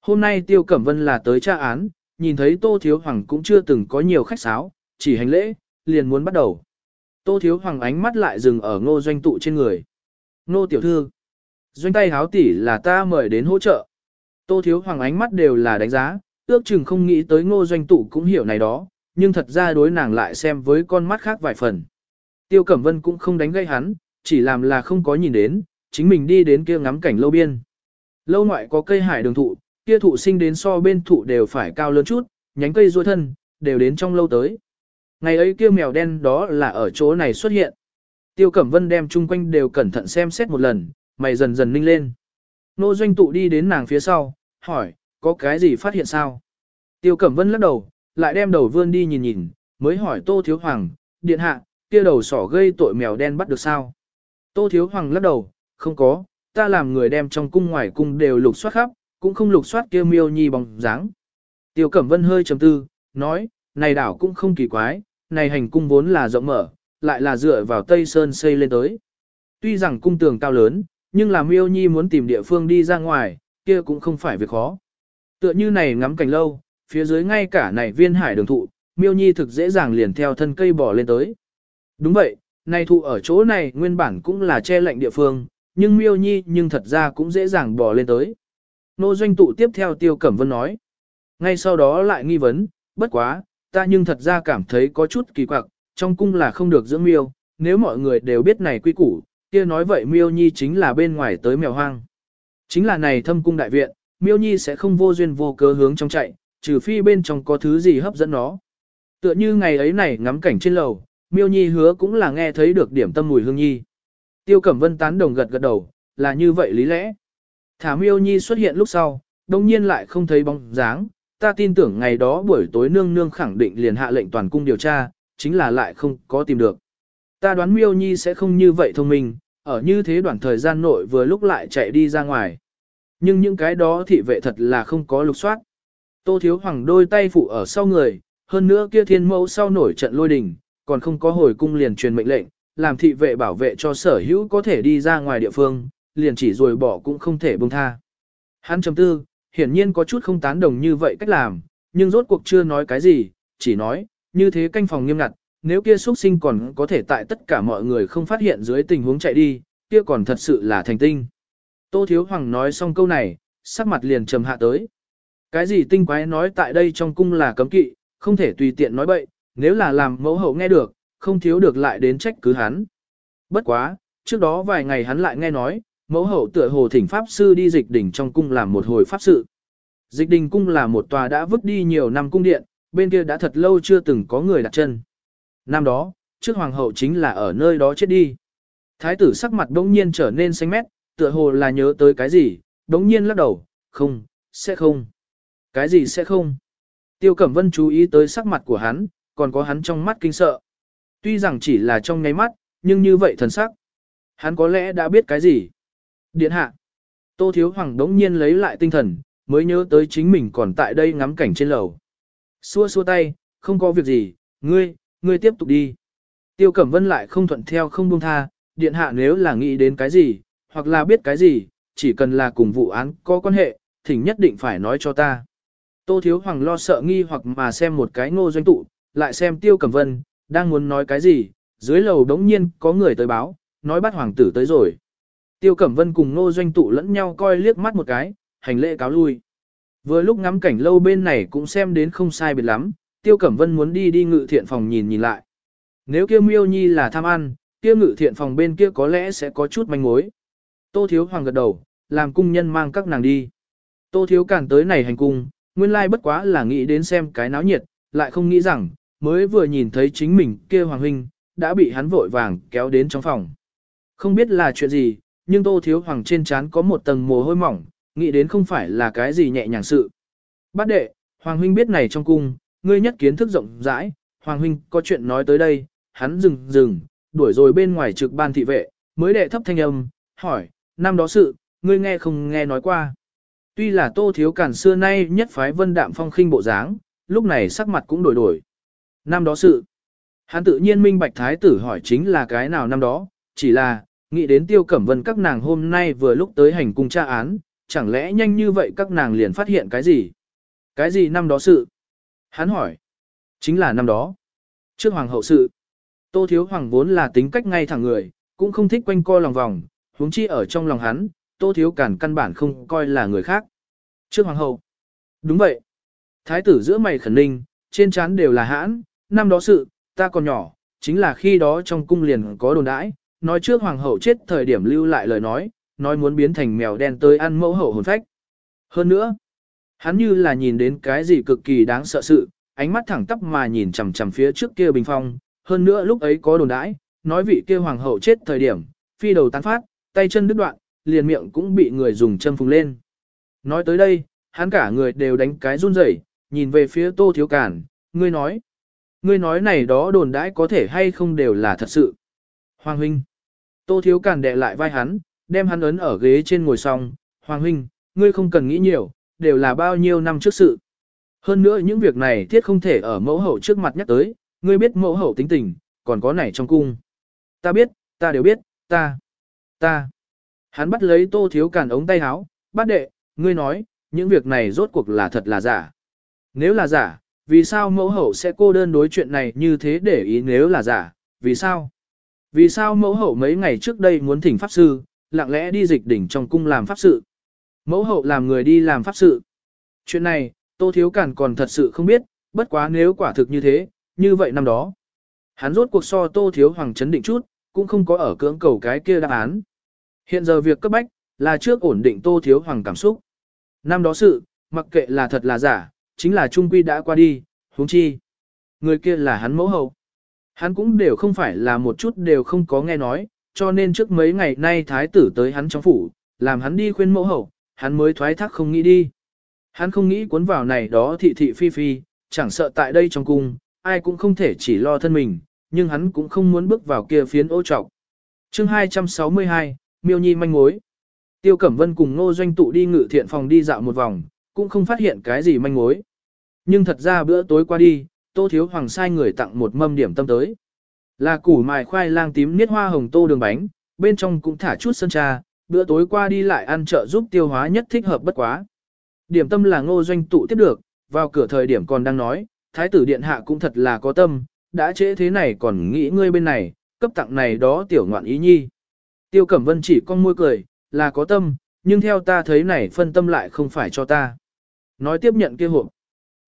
A: Hôm nay Tiêu Cẩm Vân là tới tra án, nhìn thấy Tô Thiếu Hoàng cũng chưa từng có nhiều khách sáo, chỉ hành lễ, liền muốn bắt đầu. Tô Thiếu Hoàng ánh mắt lại dừng ở ngô doanh tụ trên người. Ngô tiểu thư, doanh tay háo tỷ là ta mời đến hỗ trợ. Tô Thiếu Hoàng ánh mắt đều là đánh giá, ước chừng không nghĩ tới ngô doanh tụ cũng hiểu này đó, nhưng thật ra đối nàng lại xem với con mắt khác vài phần. Tiêu Cẩm Vân cũng không đánh gây hắn, chỉ làm là không có nhìn đến, chính mình đi đến kia ngắm cảnh lâu biên. Lâu ngoại có cây hải đường thụ, kia thụ sinh đến so bên thụ đều phải cao lớn chút, nhánh cây ruôi thân, đều đến trong lâu tới. Ngày ấy kia mèo đen đó là ở chỗ này xuất hiện. Tiêu Cẩm Vân đem chung quanh đều cẩn thận xem xét một lần, mày dần dần ninh lên. Nô doanh tụ đi đến nàng phía sau, hỏi, có cái gì phát hiện sao? Tiêu Cẩm Vân lắc đầu, lại đem đầu vươn đi nhìn nhìn, mới hỏi Tô Thiếu Hoàng, điện hạ, kia đầu sỏ gây tội mèo đen bắt được sao? Tô Thiếu Hoàng lắc đầu, không có, ta làm người đem trong cung ngoài cung đều lục soát khắp, cũng không lục soát kia miêu nhi bóng dáng. Tiêu Cẩm Vân hơi trầm tư, nói, này đảo cũng không kỳ quái, này hành cung vốn là rộng mở, lại là dựa vào Tây Sơn xây lên tới. Tuy rằng cung tường cao lớn, nhưng là miêu nhi muốn tìm địa phương đi ra ngoài, kia cũng không phải việc khó. Tựa như này ngắm cảnh lâu, phía dưới ngay cả này viên hải đường thụ, miêu nhi thực dễ dàng liền theo thân cây bò lên tới. Đúng vậy, này thụ ở chỗ này nguyên bản cũng là che lạnh địa phương, nhưng miêu nhi nhưng thật ra cũng dễ dàng bò lên tới. Nô doanh tụ tiếp theo tiêu cẩm vân nói. Ngay sau đó lại nghi vấn, bất quá, ta nhưng thật ra cảm thấy có chút kỳ quặc, trong cung là không được dưỡng miêu, nếu mọi người đều biết này quy củ, kia nói vậy miêu nhi chính là bên ngoài tới mèo hoang. Chính là này thâm cung đại viện, miêu nhi sẽ không vô duyên vô cớ hướng trong chạy, trừ phi bên trong có thứ gì hấp dẫn nó. Tựa như ngày ấy này ngắm cảnh trên lầu, miêu nhi hứa cũng là nghe thấy được điểm tâm mùi hương nhi. Tiêu Cẩm Vân tán đồng gật gật đầu, là như vậy lý lẽ. Thả miêu nhi xuất hiện lúc sau, đông nhiên lại không thấy bóng dáng, ta tin tưởng ngày đó buổi tối nương nương khẳng định liền hạ lệnh toàn cung điều tra, chính là lại không có tìm được. Ta đoán miêu nhi sẽ không như vậy thông minh, ở như thế đoạn thời gian nội vừa lúc lại chạy đi ra ngoài. Nhưng những cái đó thị vệ thật là không có lục soát. Tô Thiếu Hoàng đôi tay phụ ở sau người, hơn nữa kia thiên mẫu sau nổi trận lôi đình, còn không có hồi cung liền truyền mệnh lệnh, làm thị vệ bảo vệ cho sở hữu có thể đi ra ngoài địa phương, liền chỉ rồi bỏ cũng không thể buông tha. Hắn chấm tư, hiển nhiên có chút không tán đồng như vậy cách làm, nhưng rốt cuộc chưa nói cái gì, chỉ nói, như thế canh phòng nghiêm ngặt, nếu kia xuất sinh còn có thể tại tất cả mọi người không phát hiện dưới tình huống chạy đi, kia còn thật sự là thành tinh. Tô Thiếu Hoàng nói xong câu này, sắc mặt liền trầm hạ tới. Cái gì tinh quái nói tại đây trong cung là cấm kỵ, không thể tùy tiện nói bậy, nếu là làm mẫu hậu nghe được, không thiếu được lại đến trách cứ hắn. Bất quá, trước đó vài ngày hắn lại nghe nói, mẫu hậu tựa hồ thỉnh pháp sư đi dịch đỉnh trong cung làm một hồi pháp sự. Dịch đình cung là một tòa đã vứt đi nhiều năm cung điện, bên kia đã thật lâu chưa từng có người đặt chân. Năm đó, trước hoàng hậu chính là ở nơi đó chết đi. Thái tử sắc mặt đống nhiên trở nên xanh mét, tựa hồ là nhớ tới cái gì, đống nhiên lắc đầu, không, sẽ không. Cái gì sẽ không? Tiêu Cẩm Vân chú ý tới sắc mặt của hắn, còn có hắn trong mắt kinh sợ. Tuy rằng chỉ là trong nháy mắt, nhưng như vậy thần sắc. Hắn có lẽ đã biết cái gì. Điện hạ. Tô Thiếu Hoàng đống nhiên lấy lại tinh thần, mới nhớ tới chính mình còn tại đây ngắm cảnh trên lầu. Xua xua tay, không có việc gì, ngươi, ngươi tiếp tục đi. Tiêu Cẩm Vân lại không thuận theo không buông tha, điện hạ nếu là nghĩ đến cái gì, hoặc là biết cái gì, chỉ cần là cùng vụ án có quan hệ, thỉnh nhất định phải nói cho ta. Tô Thiếu Hoàng lo sợ nghi hoặc mà xem một cái ngô doanh tụ, lại xem Tiêu Cẩm Vân, đang muốn nói cái gì, dưới lầu đống nhiên có người tới báo, nói bắt hoàng tử tới rồi. Tiêu Cẩm Vân cùng Nô doanh tụ lẫn nhau coi liếc mắt một cái, hành lễ cáo lui. Vừa lúc ngắm cảnh lâu bên này cũng xem đến không sai biệt lắm, Tiêu Cẩm Vân muốn đi đi ngự thiện phòng nhìn nhìn lại. Nếu kia miêu nhi là tham ăn, kia ngự thiện phòng bên kia có lẽ sẽ có chút manh mối. Tô Thiếu Hoàng gật đầu, làm cung nhân mang các nàng đi. Tô Thiếu cản tới này hành cung, nguyên lai bất quá là nghĩ đến xem cái náo nhiệt, lại không nghĩ rằng, mới vừa nhìn thấy chính mình kia Hoàng Huynh, đã bị hắn vội vàng kéo đến trong phòng. Không biết là chuyện gì, nhưng Tô Thiếu Hoàng trên trán có một tầng mồ hôi mỏng, nghĩ đến không phải là cái gì nhẹ nhàng sự. Bát đệ, Hoàng huynh biết này trong cung, ngươi nhất kiến thức rộng rãi, Hoàng huynh có chuyện nói tới đây, hắn dừng dừng, đuổi rồi bên ngoài trực ban thị vệ, mới đệ thấp thanh âm, hỏi, năm đó sự, ngươi nghe không nghe nói qua. Tuy là tô thiếu cản xưa nay nhất phái vân đạm phong khinh bộ dáng, lúc này sắc mặt cũng đổi đổi. Năm đó sự, hắn tự nhiên minh bạch thái tử hỏi chính là cái nào năm đó, chỉ là, nghĩ đến tiêu cẩm vân các nàng hôm nay vừa lúc tới hành cung tra án, chẳng lẽ nhanh như vậy các nàng liền phát hiện cái gì? Cái gì năm đó sự? Hắn hỏi. Chính là năm đó. Trước hoàng hậu sự. Tô Thiếu Hoàng vốn là tính cách ngay thẳng người, cũng không thích quanh co lòng vòng, huống chi ở trong lòng hắn, Tô Thiếu Cản căn bản không coi là người khác. Trước hoàng hậu. Đúng vậy. Thái tử giữa mày khẩn ninh, trên trán đều là hãn, năm đó sự, ta còn nhỏ, chính là khi đó trong cung liền có đồn đãi, nói trước hoàng hậu chết thời điểm lưu lại lời nói, nói muốn biến thành mèo đen tới ăn mẫu hậu hồn phách. Hơn nữa, hắn như là nhìn đến cái gì cực kỳ đáng sợ sự, ánh mắt thẳng tắp mà nhìn chằm chằm phía trước kia bình phong, hơn nữa lúc ấy có đồn đãi, nói vị kia hoàng hậu chết thời điểm, phi đầu tán phát, tay chân đứt đoạn, liền miệng cũng bị người dùng châm phùng lên. Nói tới đây, hắn cả người đều đánh cái run rẩy, nhìn về phía Tô Thiếu Cản, ngươi nói, ngươi nói này đó đồn đãi có thể hay không đều là thật sự. Hoàng huynh, Tô Thiếu càn đè lại vai hắn, đem hắn ấn ở ghế trên ngồi xong, Hoàng huynh, ngươi không cần nghĩ nhiều, đều là bao nhiêu năm trước sự. Hơn nữa những việc này thiết không thể ở mẫu hậu trước mặt nhắc tới, ngươi biết mẫu hậu tính tình, còn có này trong cung. Ta biết, ta đều biết, ta, ta. Hắn bắt lấy tô thiếu càn ống tay áo, bắt đệ, ngươi nói, những việc này rốt cuộc là thật là giả. Nếu là giả, vì sao mẫu hậu sẽ cô đơn đối chuyện này như thế để ý nếu là giả, vì sao? Vì sao mẫu hậu mấy ngày trước đây muốn thỉnh pháp sư, lặng lẽ đi dịch đỉnh trong cung làm pháp sự. Mẫu hậu làm người đi làm pháp sự. Chuyện này, Tô Thiếu Cản còn thật sự không biết, bất quá nếu quả thực như thế, như vậy năm đó. Hắn rốt cuộc so Tô Thiếu Hoàng chấn định chút, cũng không có ở cưỡng cầu cái kia đáp án. Hiện giờ việc cấp bách, là trước ổn định Tô Thiếu Hoàng cảm xúc. Năm đó sự, mặc kệ là thật là giả, chính là Trung Quy đã qua đi, huống chi. Người kia là hắn mẫu hậu. Hắn cũng đều không phải là một chút đều không có nghe nói, cho nên trước mấy ngày nay thái tử tới hắn trong phủ, làm hắn đi khuyên mẫu hậu, hắn mới thoái thác không nghĩ đi. Hắn không nghĩ cuốn vào này đó thị thị phi phi, chẳng sợ tại đây trong cung, ai cũng không thể chỉ lo thân mình, nhưng hắn cũng không muốn bước vào kia phiến ô trọc. chương 262, Miêu Nhi manh mối. Tiêu Cẩm Vân cùng Ngô Doanh tụ đi ngự thiện phòng đi dạo một vòng, cũng không phát hiện cái gì manh mối. Nhưng thật ra bữa tối qua đi, Tô Thiếu Hoàng sai người tặng một mâm điểm tâm tới. Là củ mài khoai lang tím niết hoa hồng tô đường bánh, bên trong cũng thả chút sơn trà, bữa tối qua đi lại ăn chợ giúp tiêu hóa nhất thích hợp bất quá. Điểm tâm là ngô doanh tụ tiếp được, vào cửa thời điểm còn đang nói, thái tử điện hạ cũng thật là có tâm, đã trễ thế này còn nghĩ ngươi bên này, cấp tặng này đó tiểu ngoạn ý nhi. Tiêu Cẩm Vân chỉ con môi cười, là có tâm, nhưng theo ta thấy này phân tâm lại không phải cho ta. Nói tiếp nhận kia hộp.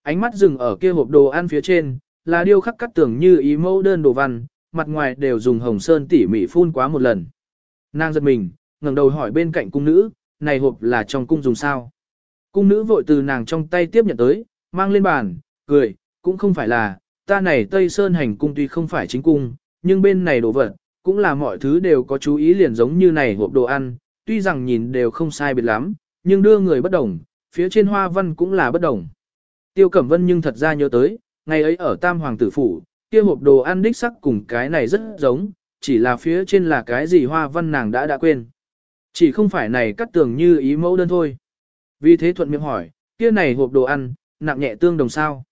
A: Ánh mắt dừng ở kia hộp đồ ăn phía trên, là điêu khắc cắt tưởng như ý mẫu đơn đồ văn, mặt ngoài đều dùng hồng sơn tỉ mỉ phun quá một lần. Nàng giật mình, ngẩng đầu hỏi bên cạnh cung nữ, này hộp là trong cung dùng sao? Cung nữ vội từ nàng trong tay tiếp nhận tới, mang lên bàn, cười, cũng không phải là, ta này Tây Sơn hành cung tuy không phải chính cung, nhưng bên này đồ vật, cũng là mọi thứ đều có chú ý liền giống như này hộp đồ ăn, tuy rằng nhìn đều không sai biệt lắm, nhưng đưa người bất đồng, phía trên hoa văn cũng là bất đồng. Tiêu Cẩm Vân nhưng thật ra nhớ tới, ngày ấy ở Tam Hoàng tử phủ, kia hộp đồ ăn đích sắc cùng cái này rất giống, chỉ là phía trên là cái gì hoa văn nàng đã đã quên. Chỉ không phải này cắt tường như ý mẫu đơn thôi. Vì thế thuận miệng hỏi, kia này hộp đồ ăn, nặng nhẹ tương đồng sao.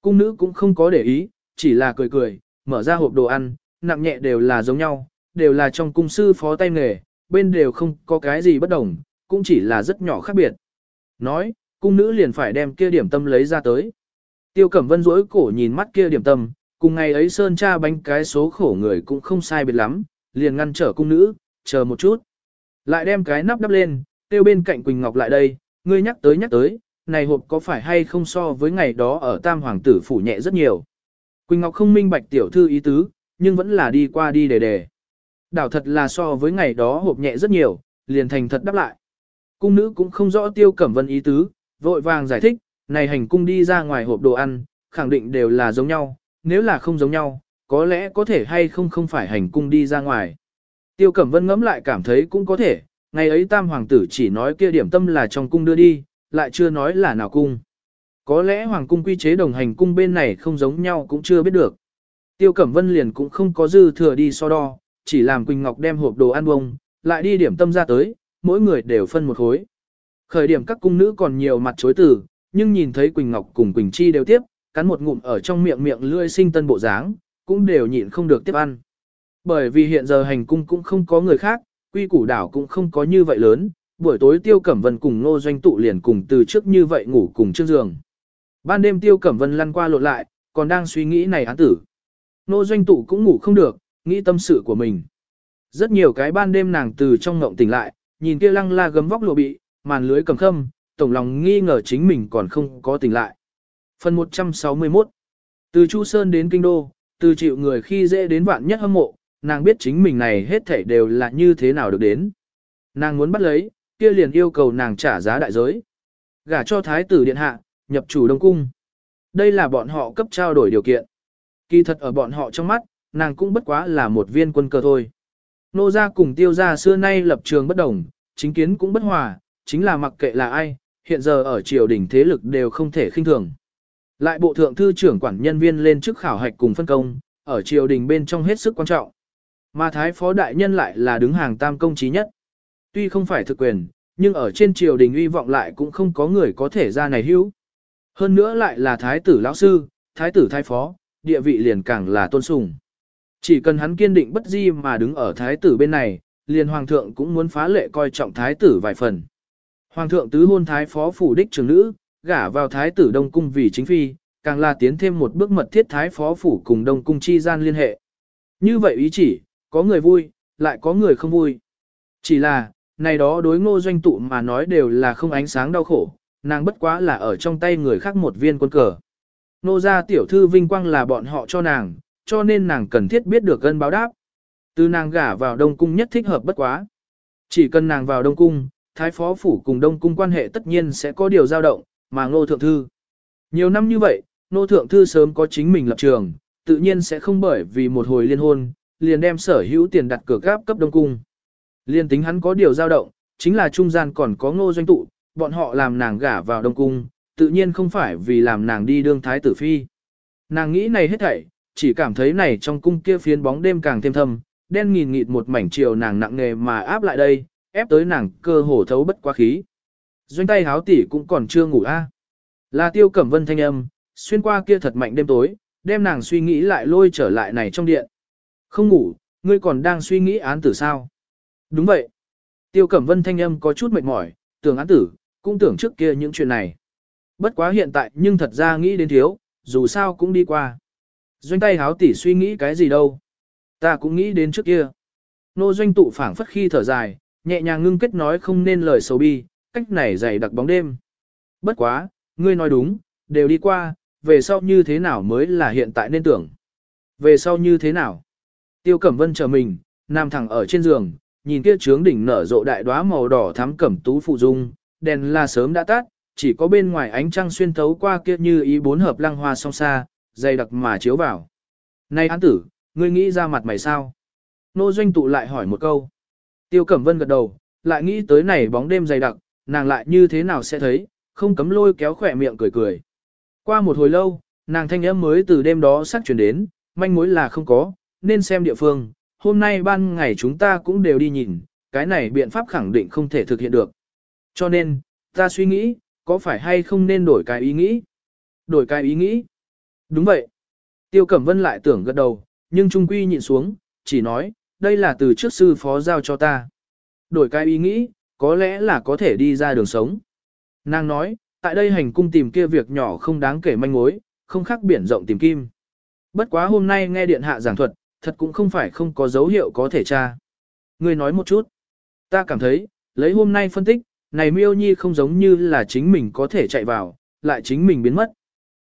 A: Cung nữ cũng không có để ý, chỉ là cười cười, mở ra hộp đồ ăn, nặng nhẹ đều là giống nhau, đều là trong cung sư phó tay nghề, bên đều không có cái gì bất đồng, cũng chỉ là rất nhỏ khác biệt. Nói, cung nữ liền phải đem kia điểm tâm lấy ra tới. Tiêu Cẩm Vân rỗi cổ nhìn mắt kia điểm tâm, cùng ngày ấy sơn cha bánh cái số khổ người cũng không sai biệt lắm, liền ngăn trở cung nữ, chờ một chút. Lại đem cái nắp đắp lên, tiêu bên cạnh Quỳnh Ngọc lại đây, ngươi nhắc tới nhắc tới, này hộp có phải hay không so với ngày đó ở Tam Hoàng tử phủ nhẹ rất nhiều. Quỳnh Ngọc không minh bạch tiểu thư ý tứ, nhưng vẫn là đi qua đi để để. Đảo thật là so với ngày đó hộp nhẹ rất nhiều, liền thành thật đáp lại. Cung nữ cũng không rõ tiêu cẩm vân ý tứ, vội vàng giải thích, này hành cung đi ra ngoài hộp đồ ăn, khẳng định đều là giống nhau, nếu là không giống nhau, có lẽ có thể hay không không phải hành cung đi ra ngoài. Tiêu Cẩm Vân ngẫm lại cảm thấy cũng có thể, ngày ấy tam hoàng tử chỉ nói kia điểm tâm là trong cung đưa đi, lại chưa nói là nào cung. Có lẽ hoàng cung quy chế đồng hành cung bên này không giống nhau cũng chưa biết được. Tiêu Cẩm Vân liền cũng không có dư thừa đi so đo, chỉ làm Quỳnh Ngọc đem hộp đồ ăn bông, lại đi điểm tâm ra tới, mỗi người đều phân một khối. Khởi điểm các cung nữ còn nhiều mặt chối từ, nhưng nhìn thấy Quỳnh Ngọc cùng Quỳnh Chi đều tiếp, cắn một ngụm ở trong miệng miệng lươi sinh tân bộ dáng, cũng đều nhịn không được tiếp ăn. Bởi vì hiện giờ hành cung cũng không có người khác, quy củ đảo cũng không có như vậy lớn, buổi tối Tiêu Cẩm Vân cùng Ngô Doanh tụ liền cùng từ trước như vậy ngủ cùng trước giường. Ban đêm Tiêu Cẩm Vân lăn qua lộn lại, còn đang suy nghĩ này án tử. Ngô Doanh tụ cũng ngủ không được, nghĩ tâm sự của mình. Rất nhiều cái ban đêm nàng từ trong ngộng tỉnh lại, nhìn kia lăng la gấm vóc lụa bị, màn lưới cầm khâm, tổng lòng nghi ngờ chính mình còn không có tỉnh lại. Phần 161 Từ Chu Sơn đến Kinh Đô, từ chịu người khi dễ đến vạn nhất hâm mộ, nàng biết chính mình này hết thảy đều là như thế nào được đến. Nàng muốn bắt lấy, kia liền yêu cầu nàng trả giá đại giới. Gả cho Thái tử Điện Hạ, nhập chủ Đông Cung. Đây là bọn họ cấp trao đổi điều kiện. Kỳ thật ở bọn họ trong mắt, nàng cũng bất quá là một viên quân cờ thôi. Nô gia cùng tiêu gia xưa nay lập trường bất đồng, chính kiến cũng bất hòa, chính là mặc kệ là ai, hiện giờ ở triều đình thế lực đều không thể khinh thường. Lại bộ thượng thư trưởng quản nhân viên lên chức khảo hạch cùng phân công, ở triều đình bên trong hết sức quan trọng. Mà thái phó đại nhân lại là đứng hàng tam công trí nhất. Tuy không phải thực quyền, nhưng ở trên triều đình uy vọng lại cũng không có người có thể ra này hữu. Hơn nữa lại là thái tử lão sư, thái tử thái phó, địa vị liền càng là tôn sùng. Chỉ cần hắn kiên định bất di mà đứng ở thái tử bên này, liền hoàng thượng cũng muốn phá lệ coi trọng thái tử vài phần. Hoàng thượng tứ hôn thái phó phủ đích trưởng nữ, gả vào thái tử Đông Cung vì chính phi, càng là tiến thêm một bước mật thiết thái phó phủ cùng Đông Cung chi gian liên hệ. Như vậy ý chỉ, có người vui, lại có người không vui. Chỉ là, này đó đối ngô doanh tụ mà nói đều là không ánh sáng đau khổ, nàng bất quá là ở trong tay người khác một viên quân cờ. Nô gia tiểu thư vinh quang là bọn họ cho nàng, cho nên nàng cần thiết biết được gân báo đáp. Từ nàng gả vào Đông Cung nhất thích hợp bất quá. Chỉ cần nàng vào Đông Cung, Thái Phó Phủ cùng Đông Cung quan hệ tất nhiên sẽ có điều dao động, mà Ngô Thượng Thư. Nhiều năm như vậy, Ngô Thượng Thư sớm có chính mình lập trường, tự nhiên sẽ không bởi vì một hồi liên hôn, liền đem sở hữu tiền đặt cửa gáp cấp Đông Cung. Liên tính hắn có điều dao động, chính là trung gian còn có Ngô Doanh Tụ, bọn họ làm nàng gả vào Đông Cung, tự nhiên không phải vì làm nàng đi đương Thái Tử Phi. Nàng nghĩ này hết thảy, chỉ cảm thấy này trong cung kia phiến bóng đêm càng thêm thâm, đen nghìn nghịt một mảnh chiều nàng nặng nề mà áp lại đây, ép tới nàng cơ hồ thấu bất quá khí. Doanh tay háo tỉ cũng còn chưa ngủ a. À. Là tiêu cẩm vân thanh âm, xuyên qua kia thật mạnh đêm tối, đem nàng suy nghĩ lại lôi trở lại này trong điện. Không ngủ, ngươi còn đang suy nghĩ án tử sao? Đúng vậy. Tiêu cẩm vân thanh âm có chút mệt mỏi, tưởng án tử, cũng tưởng trước kia những chuyện này. Bất quá hiện tại nhưng thật ra nghĩ đến thiếu, dù sao cũng đi qua. Doanh tay háo tỉ suy nghĩ cái gì đâu. Ta cũng nghĩ đến trước kia. Nô doanh tụ phảng phất khi thở dài, nhẹ nhàng ngưng kết nói không nên lời xấu bi, cách này dày đặc bóng đêm. Bất quá, ngươi nói đúng, đều đi qua, về sau như thế nào mới là hiện tại nên tưởng. Về sau như thế nào? Tiêu Cẩm Vân chờ mình, nằm thẳng ở trên giường, nhìn kia trướng đỉnh nở rộ đại đóa màu đỏ thắm cẩm tú phụ dung, đèn là sớm đã tắt, chỉ có bên ngoài ánh trăng xuyên thấu qua kia như ý bốn hợp lăng hoa song xa, dày đặc mà chiếu vào. Này án tử, ngươi nghĩ ra mặt mày sao? Nô doanh tụ lại hỏi một câu. Tiêu Cẩm Vân gật đầu, lại nghĩ tới này bóng đêm dày đặc, nàng lại như thế nào sẽ thấy, không cấm lôi kéo khỏe miệng cười cười. Qua một hồi lâu, nàng thanh âm mới từ đêm đó sắc chuyển đến, manh mối là không có, nên xem địa phương, hôm nay ban ngày chúng ta cũng đều đi nhìn, cái này biện pháp khẳng định không thể thực hiện được. Cho nên, ta suy nghĩ, có phải hay không nên đổi cái ý nghĩ? Đổi cái ý nghĩ? Đúng vậy. Tiêu Cẩm Vân lại tưởng gật đầu, nhưng trung quy nhịn xuống, chỉ nói, đây là từ trước sư phó giao cho ta. Đổi cái ý nghĩ, có lẽ là có thể đi ra đường sống. Nàng nói, tại đây hành cung tìm kia việc nhỏ không đáng kể manh mối, không khác biển rộng tìm kim. Bất quá hôm nay nghe điện hạ giảng thuật, thật cũng không phải không có dấu hiệu có thể tra. Ngươi nói một chút. Ta cảm thấy, lấy hôm nay phân tích, này miêu nhi không giống như là chính mình có thể chạy vào, lại chính mình biến mất.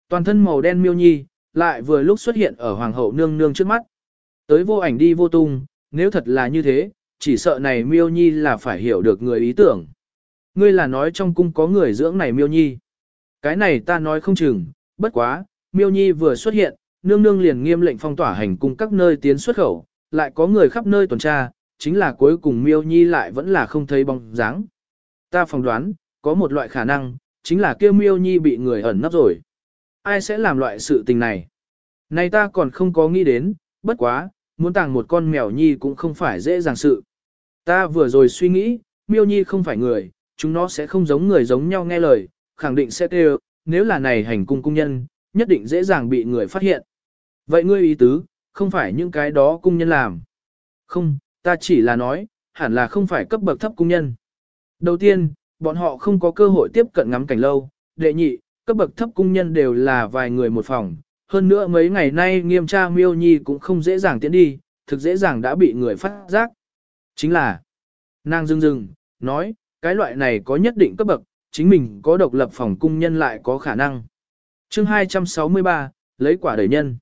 A: Toàn thân màu đen miêu nhi, lại vừa lúc xuất hiện ở hoàng hậu nương nương trước mắt. Tới vô ảnh đi vô tung, nếu thật là như thế, chỉ sợ này miêu nhi là phải hiểu được người ý tưởng. Ngươi là nói trong cung có người dưỡng này miêu nhi. Cái này ta nói không chừng, bất quá, miêu nhi vừa xuất hiện, nương nương liền nghiêm lệnh phong tỏa hành cung các nơi tiến xuất khẩu, lại có người khắp nơi tuần tra, chính là cuối cùng miêu nhi lại vẫn là không thấy bóng dáng. Ta phỏng đoán, có một loại khả năng, chính là kêu miêu nhi bị người ẩn nấp rồi. Ai sẽ làm loại sự tình này? Này ta còn không có nghĩ đến, bất quá, muốn tàng một con mèo nhi cũng không phải dễ dàng sự. Ta vừa rồi suy nghĩ, miêu nhi không phải người, chúng nó sẽ không giống người giống nhau nghe lời, khẳng định sẽ kêu, nếu là này hành cung cung nhân, nhất định dễ dàng bị người phát hiện. Vậy ngươi ý tứ, không phải những cái đó cung nhân làm. Không, ta chỉ là nói, hẳn là không phải cấp bậc thấp cung nhân. Đầu tiên, bọn họ không có cơ hội tiếp cận ngắm cảnh lâu. Đệ nhị, cấp bậc thấp cung nhân đều là vài người một phòng. Hơn nữa mấy ngày nay nghiêm tra miêu nhi cũng không dễ dàng tiến đi, thực dễ dàng đã bị người phát giác. Chính là, nàng dưng dưng, nói, cái loại này có nhất định cấp bậc, chính mình có độc lập phòng cung nhân lại có khả năng. chương 263, lấy quả đời nhân.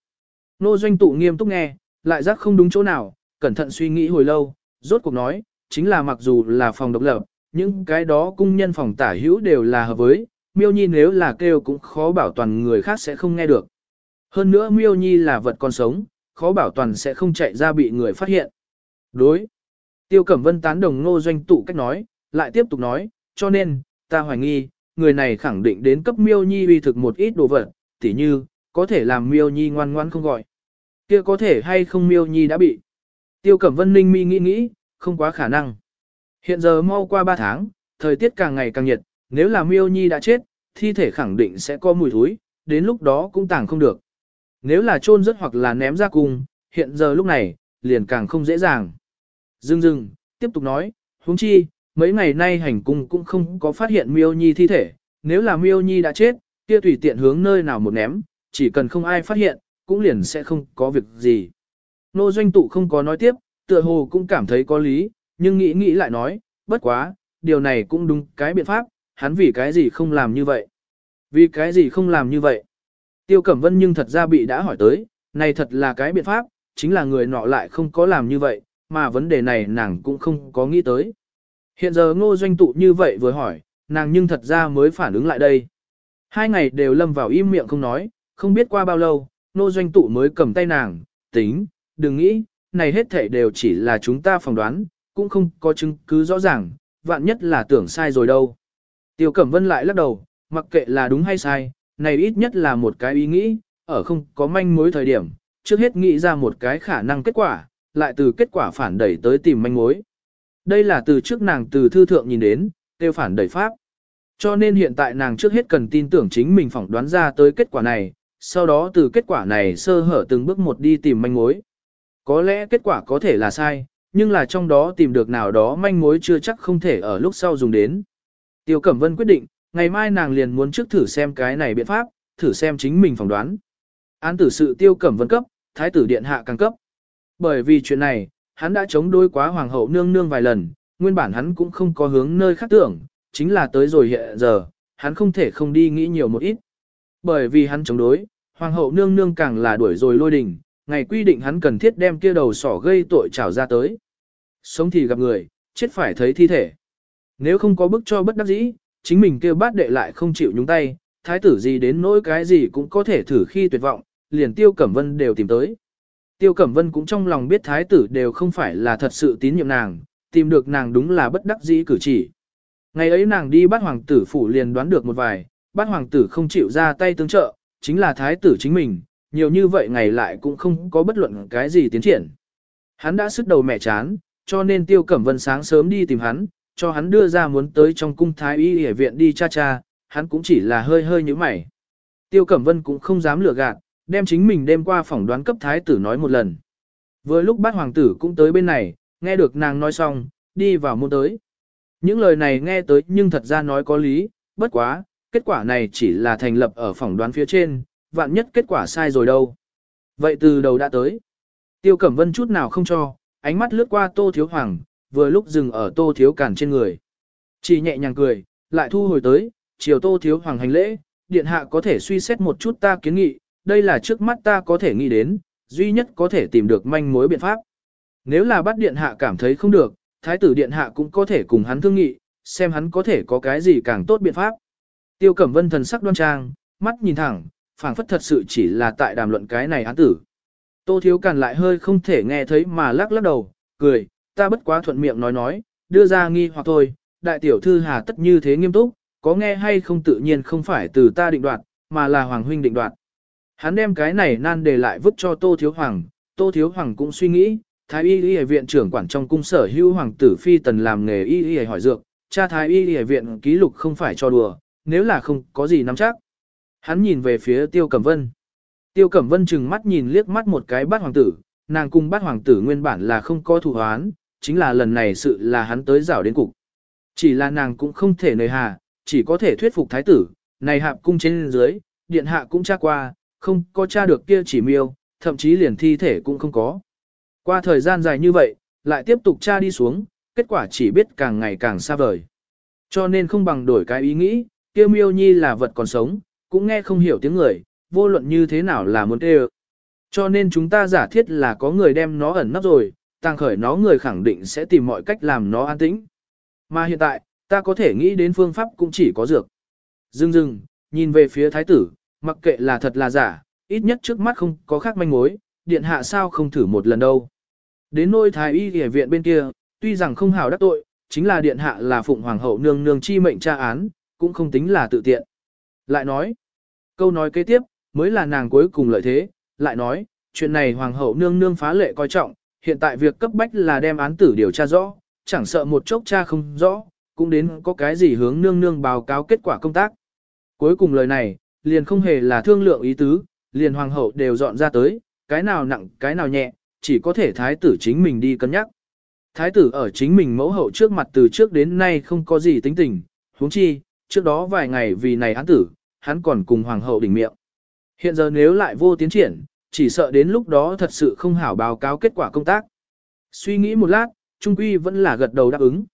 A: Nô doanh tụ nghiêm túc nghe, lại giác không đúng chỗ nào, cẩn thận suy nghĩ hồi lâu, rốt cuộc nói, chính là mặc dù là phòng độc lập, những cái đó cung nhân phòng tả hữu đều là hợp với, miêu nhi nếu là kêu cũng khó bảo toàn người khác sẽ không nghe được. Hơn nữa miêu nhi là vật còn sống, khó bảo toàn sẽ không chạy ra bị người phát hiện. Đối. Tiêu Cẩm Vân tán đồng nô doanh tụ cách nói, lại tiếp tục nói, cho nên, ta hoài nghi, người này khẳng định đến cấp miêu nhi uy thực một ít đồ vật, tỉ như, có thể làm miêu nhi ngoan ngoan không gọi. kia có thể hay không miêu nhi đã bị. Tiêu Cẩm Vân Ninh mi nghĩ nghĩ, không quá khả năng. Hiện giờ mau qua 3 tháng, thời tiết càng ngày càng nhiệt, nếu là miêu nhi đã chết, thi thể khẳng định sẽ có mùi thối, đến lúc đó cũng tàng không được. Nếu là chôn rất hoặc là ném ra cung, hiện giờ lúc này, liền càng không dễ dàng. Dưng dưng, tiếp tục nói, huống chi, mấy ngày nay hành cung cũng không có phát hiện miêu nhi thi thể, nếu là miêu nhi đã chết, kia tùy tiện hướng nơi nào một ném, chỉ cần không ai phát hiện, cũng liền sẽ không có việc gì. Nô doanh tụ không có nói tiếp, tựa hồ cũng cảm thấy có lý, nhưng nghĩ nghĩ lại nói, bất quá, điều này cũng đúng cái biện pháp, hắn vì cái gì không làm như vậy. Vì cái gì không làm như vậy. Tiêu Cẩm Vân nhưng thật ra bị đã hỏi tới, này thật là cái biện pháp, chính là người nọ lại không có làm như vậy, mà vấn đề này nàng cũng không có nghĩ tới. Hiện giờ ngô doanh tụ như vậy vừa hỏi, nàng nhưng thật ra mới phản ứng lại đây. Hai ngày đều lâm vào im miệng không nói, không biết qua bao lâu, ngô doanh tụ mới cầm tay nàng, tính, đừng nghĩ, này hết thể đều chỉ là chúng ta phỏng đoán, cũng không có chứng cứ rõ ràng, vạn nhất là tưởng sai rồi đâu. Tiêu Cẩm Vân lại lắc đầu, mặc kệ là đúng hay sai, này ít nhất là một cái ý nghĩ, ở không có manh mối thời điểm, trước hết nghĩ ra một cái khả năng kết quả, lại từ kết quả phản đẩy tới tìm manh mối. Đây là từ trước nàng từ thư thượng nhìn đến, tiêu phản đẩy pháp. Cho nên hiện tại nàng trước hết cần tin tưởng chính mình phỏng đoán ra tới kết quả này, sau đó từ kết quả này sơ hở từng bước một đi tìm manh mối. Có lẽ kết quả có thể là sai, nhưng là trong đó tìm được nào đó manh mối chưa chắc không thể ở lúc sau dùng đến. Tiêu Cẩm Vân quyết định, ngày mai nàng liền muốn trước thử xem cái này biện pháp, thử xem chính mình phỏng đoán. Án tử sự Tiêu Cẩm Vân cấp, thái tử điện hạ càng cấp. Bởi vì chuyện này, hắn đã chống đối quá hoàng hậu nương nương vài lần, nguyên bản hắn cũng không có hướng nơi khác tưởng, chính là tới rồi hiện giờ, hắn không thể không đi nghĩ nhiều một ít. Bởi vì hắn chống đối, hoàng hậu nương nương càng là đuổi rồi lôi đình, ngày quy định hắn cần thiết đem kia đầu sỏ gây tội trảo ra tới. Sống thì gặp người, chết phải thấy thi thể. Nếu không có bức cho bất đắc dĩ, chính mình kêu bát đệ lại không chịu nhúng tay, thái tử gì đến nỗi cái gì cũng có thể thử khi tuyệt vọng, liền Tiêu Cẩm Vân đều tìm tới. Tiêu Cẩm Vân cũng trong lòng biết thái tử đều không phải là thật sự tín nhiệm nàng, tìm được nàng đúng là bất đắc dĩ cử chỉ. Ngày ấy nàng đi bắt hoàng tử phủ liền đoán được một vài, bắt hoàng tử không chịu ra tay tương trợ, chính là thái tử chính mình, nhiều như vậy ngày lại cũng không có bất luận cái gì tiến triển. Hắn đã sức đầu mẹ chán, cho nên Tiêu Cẩm Vân sáng sớm đi tìm hắn, cho hắn đưa ra muốn tới trong cung thái y y viện đi cha cha, hắn cũng chỉ là hơi hơi như mày. Tiêu Cẩm Vân cũng không dám lừa gạt, đem chính mình đêm qua phỏng đoán cấp thái tử nói một lần. Vừa lúc bát hoàng tử cũng tới bên này, nghe được nàng nói xong, đi vào môn tới. Những lời này nghe tới nhưng thật ra nói có lý, bất quá, kết quả này chỉ là thành lập ở phỏng đoán phía trên, vạn nhất kết quả sai rồi đâu. Vậy từ đầu đã tới. Tiêu Cẩm Vân chút nào không cho, ánh mắt lướt qua Tô Thiếu Hoàng, vừa lúc dừng ở Tô Thiếu Cản trên người. Chỉ nhẹ nhàng cười, lại thu hồi tới, chiều Tô Thiếu Hoàng hành lễ, điện hạ có thể suy xét một chút ta kiến nghị, đây là trước mắt ta có thể nghĩ đến, duy nhất có thể tìm được manh mối biện pháp. Nếu là bắt điện hạ cảm thấy không được, thái tử điện hạ cũng có thể cùng hắn thương nghị, xem hắn có thể có cái gì càng tốt biện pháp. Tiêu Cẩm Vân thần sắc đoan trang, mắt nhìn thẳng, phảng phất thật sự chỉ là tại đàm luận cái này án tử. Tô Thiếu Càn lại hơi không thể nghe thấy mà lắc lắc đầu, cười, ta bất quá thuận miệng nói nói, đưa ra nghi hoặc thôi, đại tiểu thư hà tất như thế nghiêm túc, có nghe hay không tự nhiên không phải từ ta định đoạt, mà là Hoàng Huynh định đoạt. Hắn đem cái này nan để lại vứt cho Tô Thiếu Hoàng, Tô Thiếu Hoàng cũng suy nghĩ, Thái y y viện trưởng quản trong cung sở hữu hoàng tử phi tần làm nghề y y hỏi dược, cha Thái y y viện ký lục không phải cho đùa, nếu là không có gì nắm chắc. Hắn nhìn về phía Tiêu Cẩm Vân. Tiêu Cẩm Vân chừng mắt nhìn liếc mắt một cái bát hoàng tử, nàng cung bát hoàng tử nguyên bản là không có thủ hoán, chính là lần này sự là hắn tới rảo đến cục. Chỉ là nàng cũng không thể nề hà, chỉ có thể thuyết phục thái tử, này hạp cung trên dưới, điện hạ cũng tra qua, không có tra được kia chỉ miêu, thậm chí liền thi thể cũng không có. Qua thời gian dài như vậy, lại tiếp tục tra đi xuống, kết quả chỉ biết càng ngày càng xa vời. Cho nên không bằng đổi cái ý nghĩ, kia miêu nhi là vật còn sống, cũng nghe không hiểu tiếng người, vô luận như thế nào là muốn tê Cho nên chúng ta giả thiết là có người đem nó ẩn nấp rồi, tăng khởi nó người khẳng định sẽ tìm mọi cách làm nó an tĩnh. Mà hiện tại, ta có thể nghĩ đến phương pháp cũng chỉ có dược. Dưng dưng, nhìn về phía thái tử, mặc kệ là thật là giả, ít nhất trước mắt không có khác manh mối, điện hạ sao không thử một lần đâu. Đến nôi thái y y viện bên kia, tuy rằng không hào đắc tội, chính là điện hạ là phụng hoàng hậu nương nương chi mệnh tra án, cũng không tính là tự tiện. Lại nói, câu nói kế tiếp, mới là nàng cuối cùng lợi thế, lại nói, chuyện này hoàng hậu nương nương phá lệ coi trọng, hiện tại việc cấp bách là đem án tử điều tra rõ, chẳng sợ một chốc tra không rõ, cũng đến có cái gì hướng nương nương báo cáo kết quả công tác. Cuối cùng lời này, liền không hề là thương lượng ý tứ, liền hoàng hậu đều dọn ra tới, cái nào nặng, cái nào nhẹ, chỉ có thể thái tử chính mình đi cân nhắc. Thái tử ở chính mình mẫu hậu trước mặt từ trước đến nay không có gì tính tình, huống chi, trước đó vài ngày vì này án tử, hắn còn cùng hoàng hậu đỉnh miệng. Hiện giờ nếu lại vô tiến triển, chỉ sợ đến lúc đó thật sự không hảo báo cáo kết quả công tác. Suy nghĩ một lát, Trung Quy vẫn là gật đầu đáp ứng.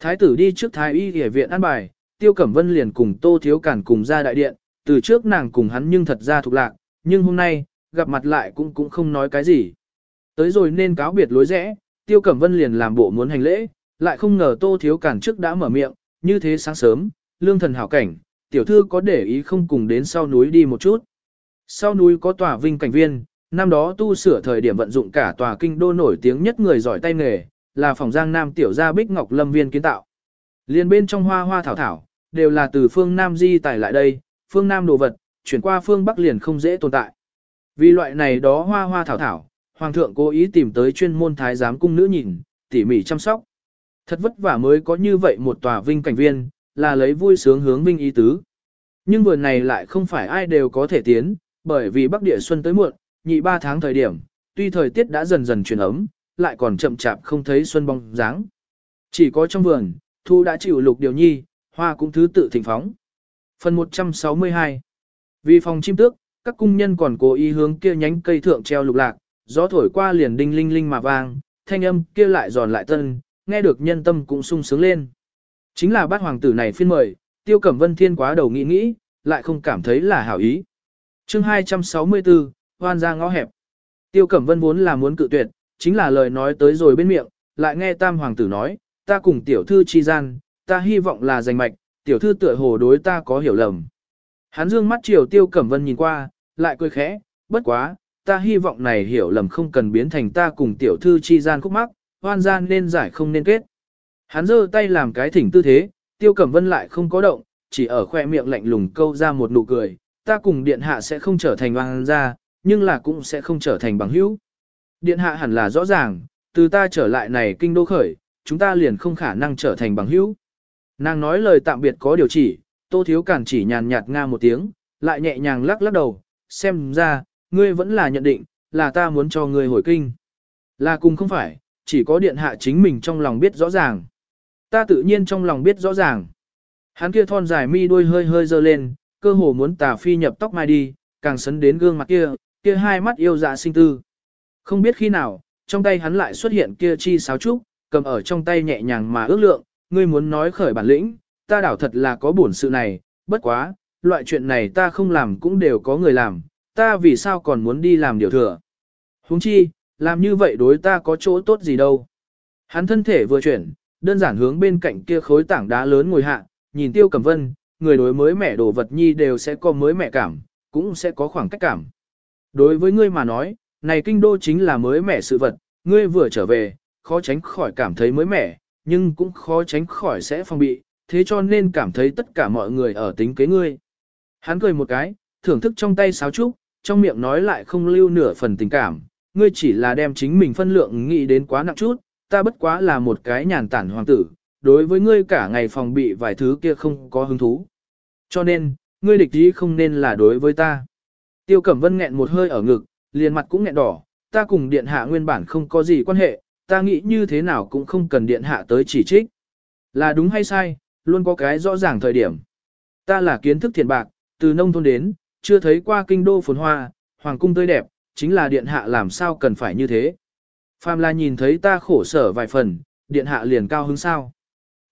A: Thái tử đi trước thái y y viện an bài, Tiêu Cẩm Vân liền cùng Tô Thiếu Cản cùng ra đại điện, từ trước nàng cùng hắn nhưng thật ra thuộc lạc, nhưng hôm nay, gặp mặt lại cũng cũng không nói cái gì. Tới rồi nên cáo biệt lối rẽ, Tiêu Cẩm Vân liền làm bộ muốn hành lễ, lại không ngờ Tô Thiếu Cản trước đã mở miệng, như thế sáng sớm, lương thần hảo cảnh, tiểu thư có để ý không cùng đến sau núi đi một chút. Sau núi có tòa vinh cảnh viên, năm đó tu sửa thời điểm vận dụng cả tòa kinh đô nổi tiếng nhất người giỏi tay nghề, là phòng giang nam tiểu gia bích ngọc lâm viên kiến tạo. Liên bên trong hoa hoa thảo thảo, đều là từ phương Nam di tải lại đây, phương Nam đồ vật, chuyển qua phương Bắc liền không dễ tồn tại. Vì loại này đó hoa hoa thảo thảo, Hoàng thượng cố ý tìm tới chuyên môn thái giám cung nữ nhìn, tỉ mỉ chăm sóc. Thật vất vả mới có như vậy một tòa vinh cảnh viên, là lấy vui sướng hướng vinh ý tứ. Nhưng vườn này lại không phải ai đều có thể tiến, bởi vì Bắc Địa Xuân tới muộn, nhị ba tháng thời điểm, tuy thời tiết đã dần dần chuyển ấm, lại còn chậm chạp không thấy xuân bóng dáng. Chỉ có trong vườn, thu đã chịu lục điều nhi, hoa cũng thứ tự thịnh phóng. Phần 162 Vì phòng chim tước, các cung nhân còn cố ý hướng kia nhánh cây thượng treo lục lạc, gió thổi qua liền đinh linh linh mà vang, thanh âm kia lại giòn lại tân, nghe được nhân tâm cũng sung sướng lên. Chính là bát hoàng tử này phiên mời, tiêu cẩm vân thiên quá đầu nghĩ nghĩ, lại không cảm thấy là hảo ý chương 264, hoan ra ngõ hẹp. Tiêu cẩm vân vốn là muốn cự tuyệt, chính là lời nói tới rồi bên miệng, lại nghe tam hoàng tử nói, ta cùng tiểu thư chi gian, ta hy vọng là giành mạch, tiểu thư tựa hồ đối ta có hiểu lầm. Hắn dương mắt chiều tiêu cẩm vân nhìn qua, lại cười khẽ, bất quá, ta hy vọng này hiểu lầm không cần biến thành ta cùng tiểu thư chi gian khúc mắc, hoan gian nên giải không nên kết. Hắn giơ tay làm cái thỉnh tư thế, tiêu cẩm vân lại không có động, chỉ ở khoe miệng lạnh lùng câu ra một nụ cười, ta cùng điện hạ sẽ không trở thành hoàng gia, nhưng là cũng sẽ không trở thành bằng hữu. Điện hạ hẳn là rõ ràng, từ ta trở lại này kinh đô khởi, chúng ta liền không khả năng trở thành bằng hữu. Nàng nói lời tạm biệt có điều chỉ, tô thiếu cản chỉ nhàn nhạt nga một tiếng, lại nhẹ nhàng lắc lắc đầu, xem ra, ngươi vẫn là nhận định, là ta muốn cho ngươi hồi kinh. Là cùng không phải, chỉ có điện hạ chính mình trong lòng biết rõ ràng. Ta tự nhiên trong lòng biết rõ ràng. Hắn kia thon dài mi đuôi hơi hơi dơ lên, cơ hồ muốn tà phi nhập tóc mai đi, càng sấn đến gương mặt kia, kia hai mắt yêu dạ sinh tư. Không biết khi nào, trong tay hắn lại xuất hiện kia chi sáo trúc, cầm ở trong tay nhẹ nhàng mà ước lượng, ngươi muốn nói khởi bản lĩnh, ta đảo thật là có bổn sự này, bất quá, loại chuyện này ta không làm cũng đều có người làm, ta vì sao còn muốn đi làm điều thừa. Huống chi, làm như vậy đối ta có chỗ tốt gì đâu. Hắn thân thể vừa chuyển, đơn giản hướng bên cạnh kia khối tảng đá lớn ngồi hạ, nhìn Tiêu Cẩm Vân, người đối mới mẻ đồ vật nhi đều sẽ có mới mẻ cảm, cũng sẽ có khoảng cách cảm. Đối với ngươi mà nói, này kinh đô chính là mới mẻ sự vật, ngươi vừa trở về, khó tránh khỏi cảm thấy mới mẻ, nhưng cũng khó tránh khỏi sẽ phong bị, thế cho nên cảm thấy tất cả mọi người ở tính kế ngươi. Hắn cười một cái, thưởng thức trong tay sáo trúc, trong miệng nói lại không lưu nửa phần tình cảm, ngươi chỉ là đem chính mình phân lượng nghĩ đến quá nặng chút, ta bất quá là một cái nhàn tản hoàng tử, đối với ngươi cả ngày phòng bị vài thứ kia không có hứng thú. Cho nên, ngươi địch ý không nên là đối với ta. Tiêu Cẩm Vân nghẹn một hơi ở ngực, liền mặt cũng nghẹn đỏ, ta cùng điện hạ nguyên bản không có gì quan hệ, ta nghĩ như thế nào cũng không cần điện hạ tới chỉ trích. Là đúng hay sai, luôn có cái rõ ràng thời điểm. Ta là kiến thức thiền bạc, từ nông thôn đến, chưa thấy qua kinh đô phồn hoa, hoàng cung tươi đẹp, chính là điện hạ làm sao cần phải như thế. Phàm là nhìn thấy ta khổ sở vài phần, điện hạ liền cao hứng sao.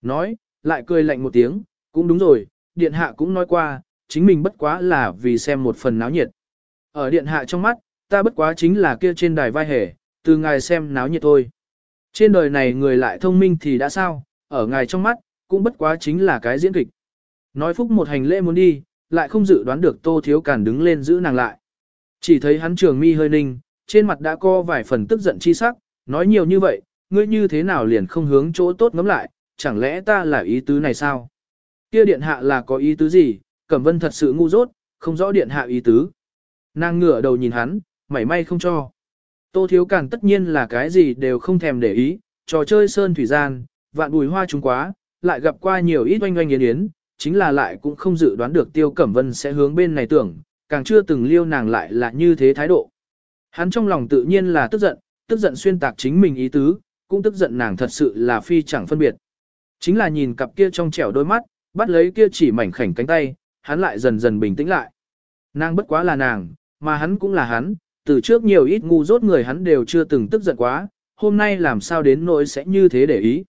A: Nói, lại cười lạnh một tiếng, cũng đúng rồi, điện hạ cũng nói qua, chính mình bất quá là vì xem một phần náo nhiệt. Ở điện hạ trong mắt, ta bất quá chính là kia trên đài vai hề, từ ngài xem náo nhiệt thôi. Trên đời này người lại thông minh thì đã sao, ở ngài trong mắt, cũng bất quá chính là cái diễn kịch. Nói phúc một hành lễ muốn đi, lại không dự đoán được tô thiếu cản đứng lên giữ nàng lại. Chỉ thấy hắn trường mi hơi ninh, trên mặt đã co vài phần tức giận chi sắc, nói nhiều như vậy, ngươi như thế nào liền không hướng chỗ tốt ngắm lại, chẳng lẽ ta là ý tứ này sao? Kia điện hạ là có ý tứ gì, Cẩm Vân thật sự ngu dốt, không rõ điện hạ ý tứ. Nàng ngửa đầu nhìn hắn, mảy may không cho. Tô Thiếu Càn tất nhiên là cái gì đều không thèm để ý, trò chơi sơn thủy gian, vạn bùi hoa trúng quá, lại gặp qua nhiều ít oanh oanh yến yến, chính là lại cũng không dự đoán được Tiêu Cẩm Vân sẽ hướng bên này tưởng, càng chưa từng liêu nàng lại là như thế thái độ. Hắn trong lòng tự nhiên là tức giận, tức giận xuyên tạc chính mình ý tứ, cũng tức giận nàng thật sự là phi chẳng phân biệt. Chính là nhìn cặp kia trong trẻo đôi mắt, bắt lấy kia chỉ mảnh khảnh cánh tay, hắn lại dần dần bình tĩnh lại. Nàng bất quá là nàng, mà hắn cũng là hắn, từ trước nhiều ít ngu dốt người hắn đều chưa từng tức giận quá, hôm nay làm sao đến nỗi sẽ như thế để ý.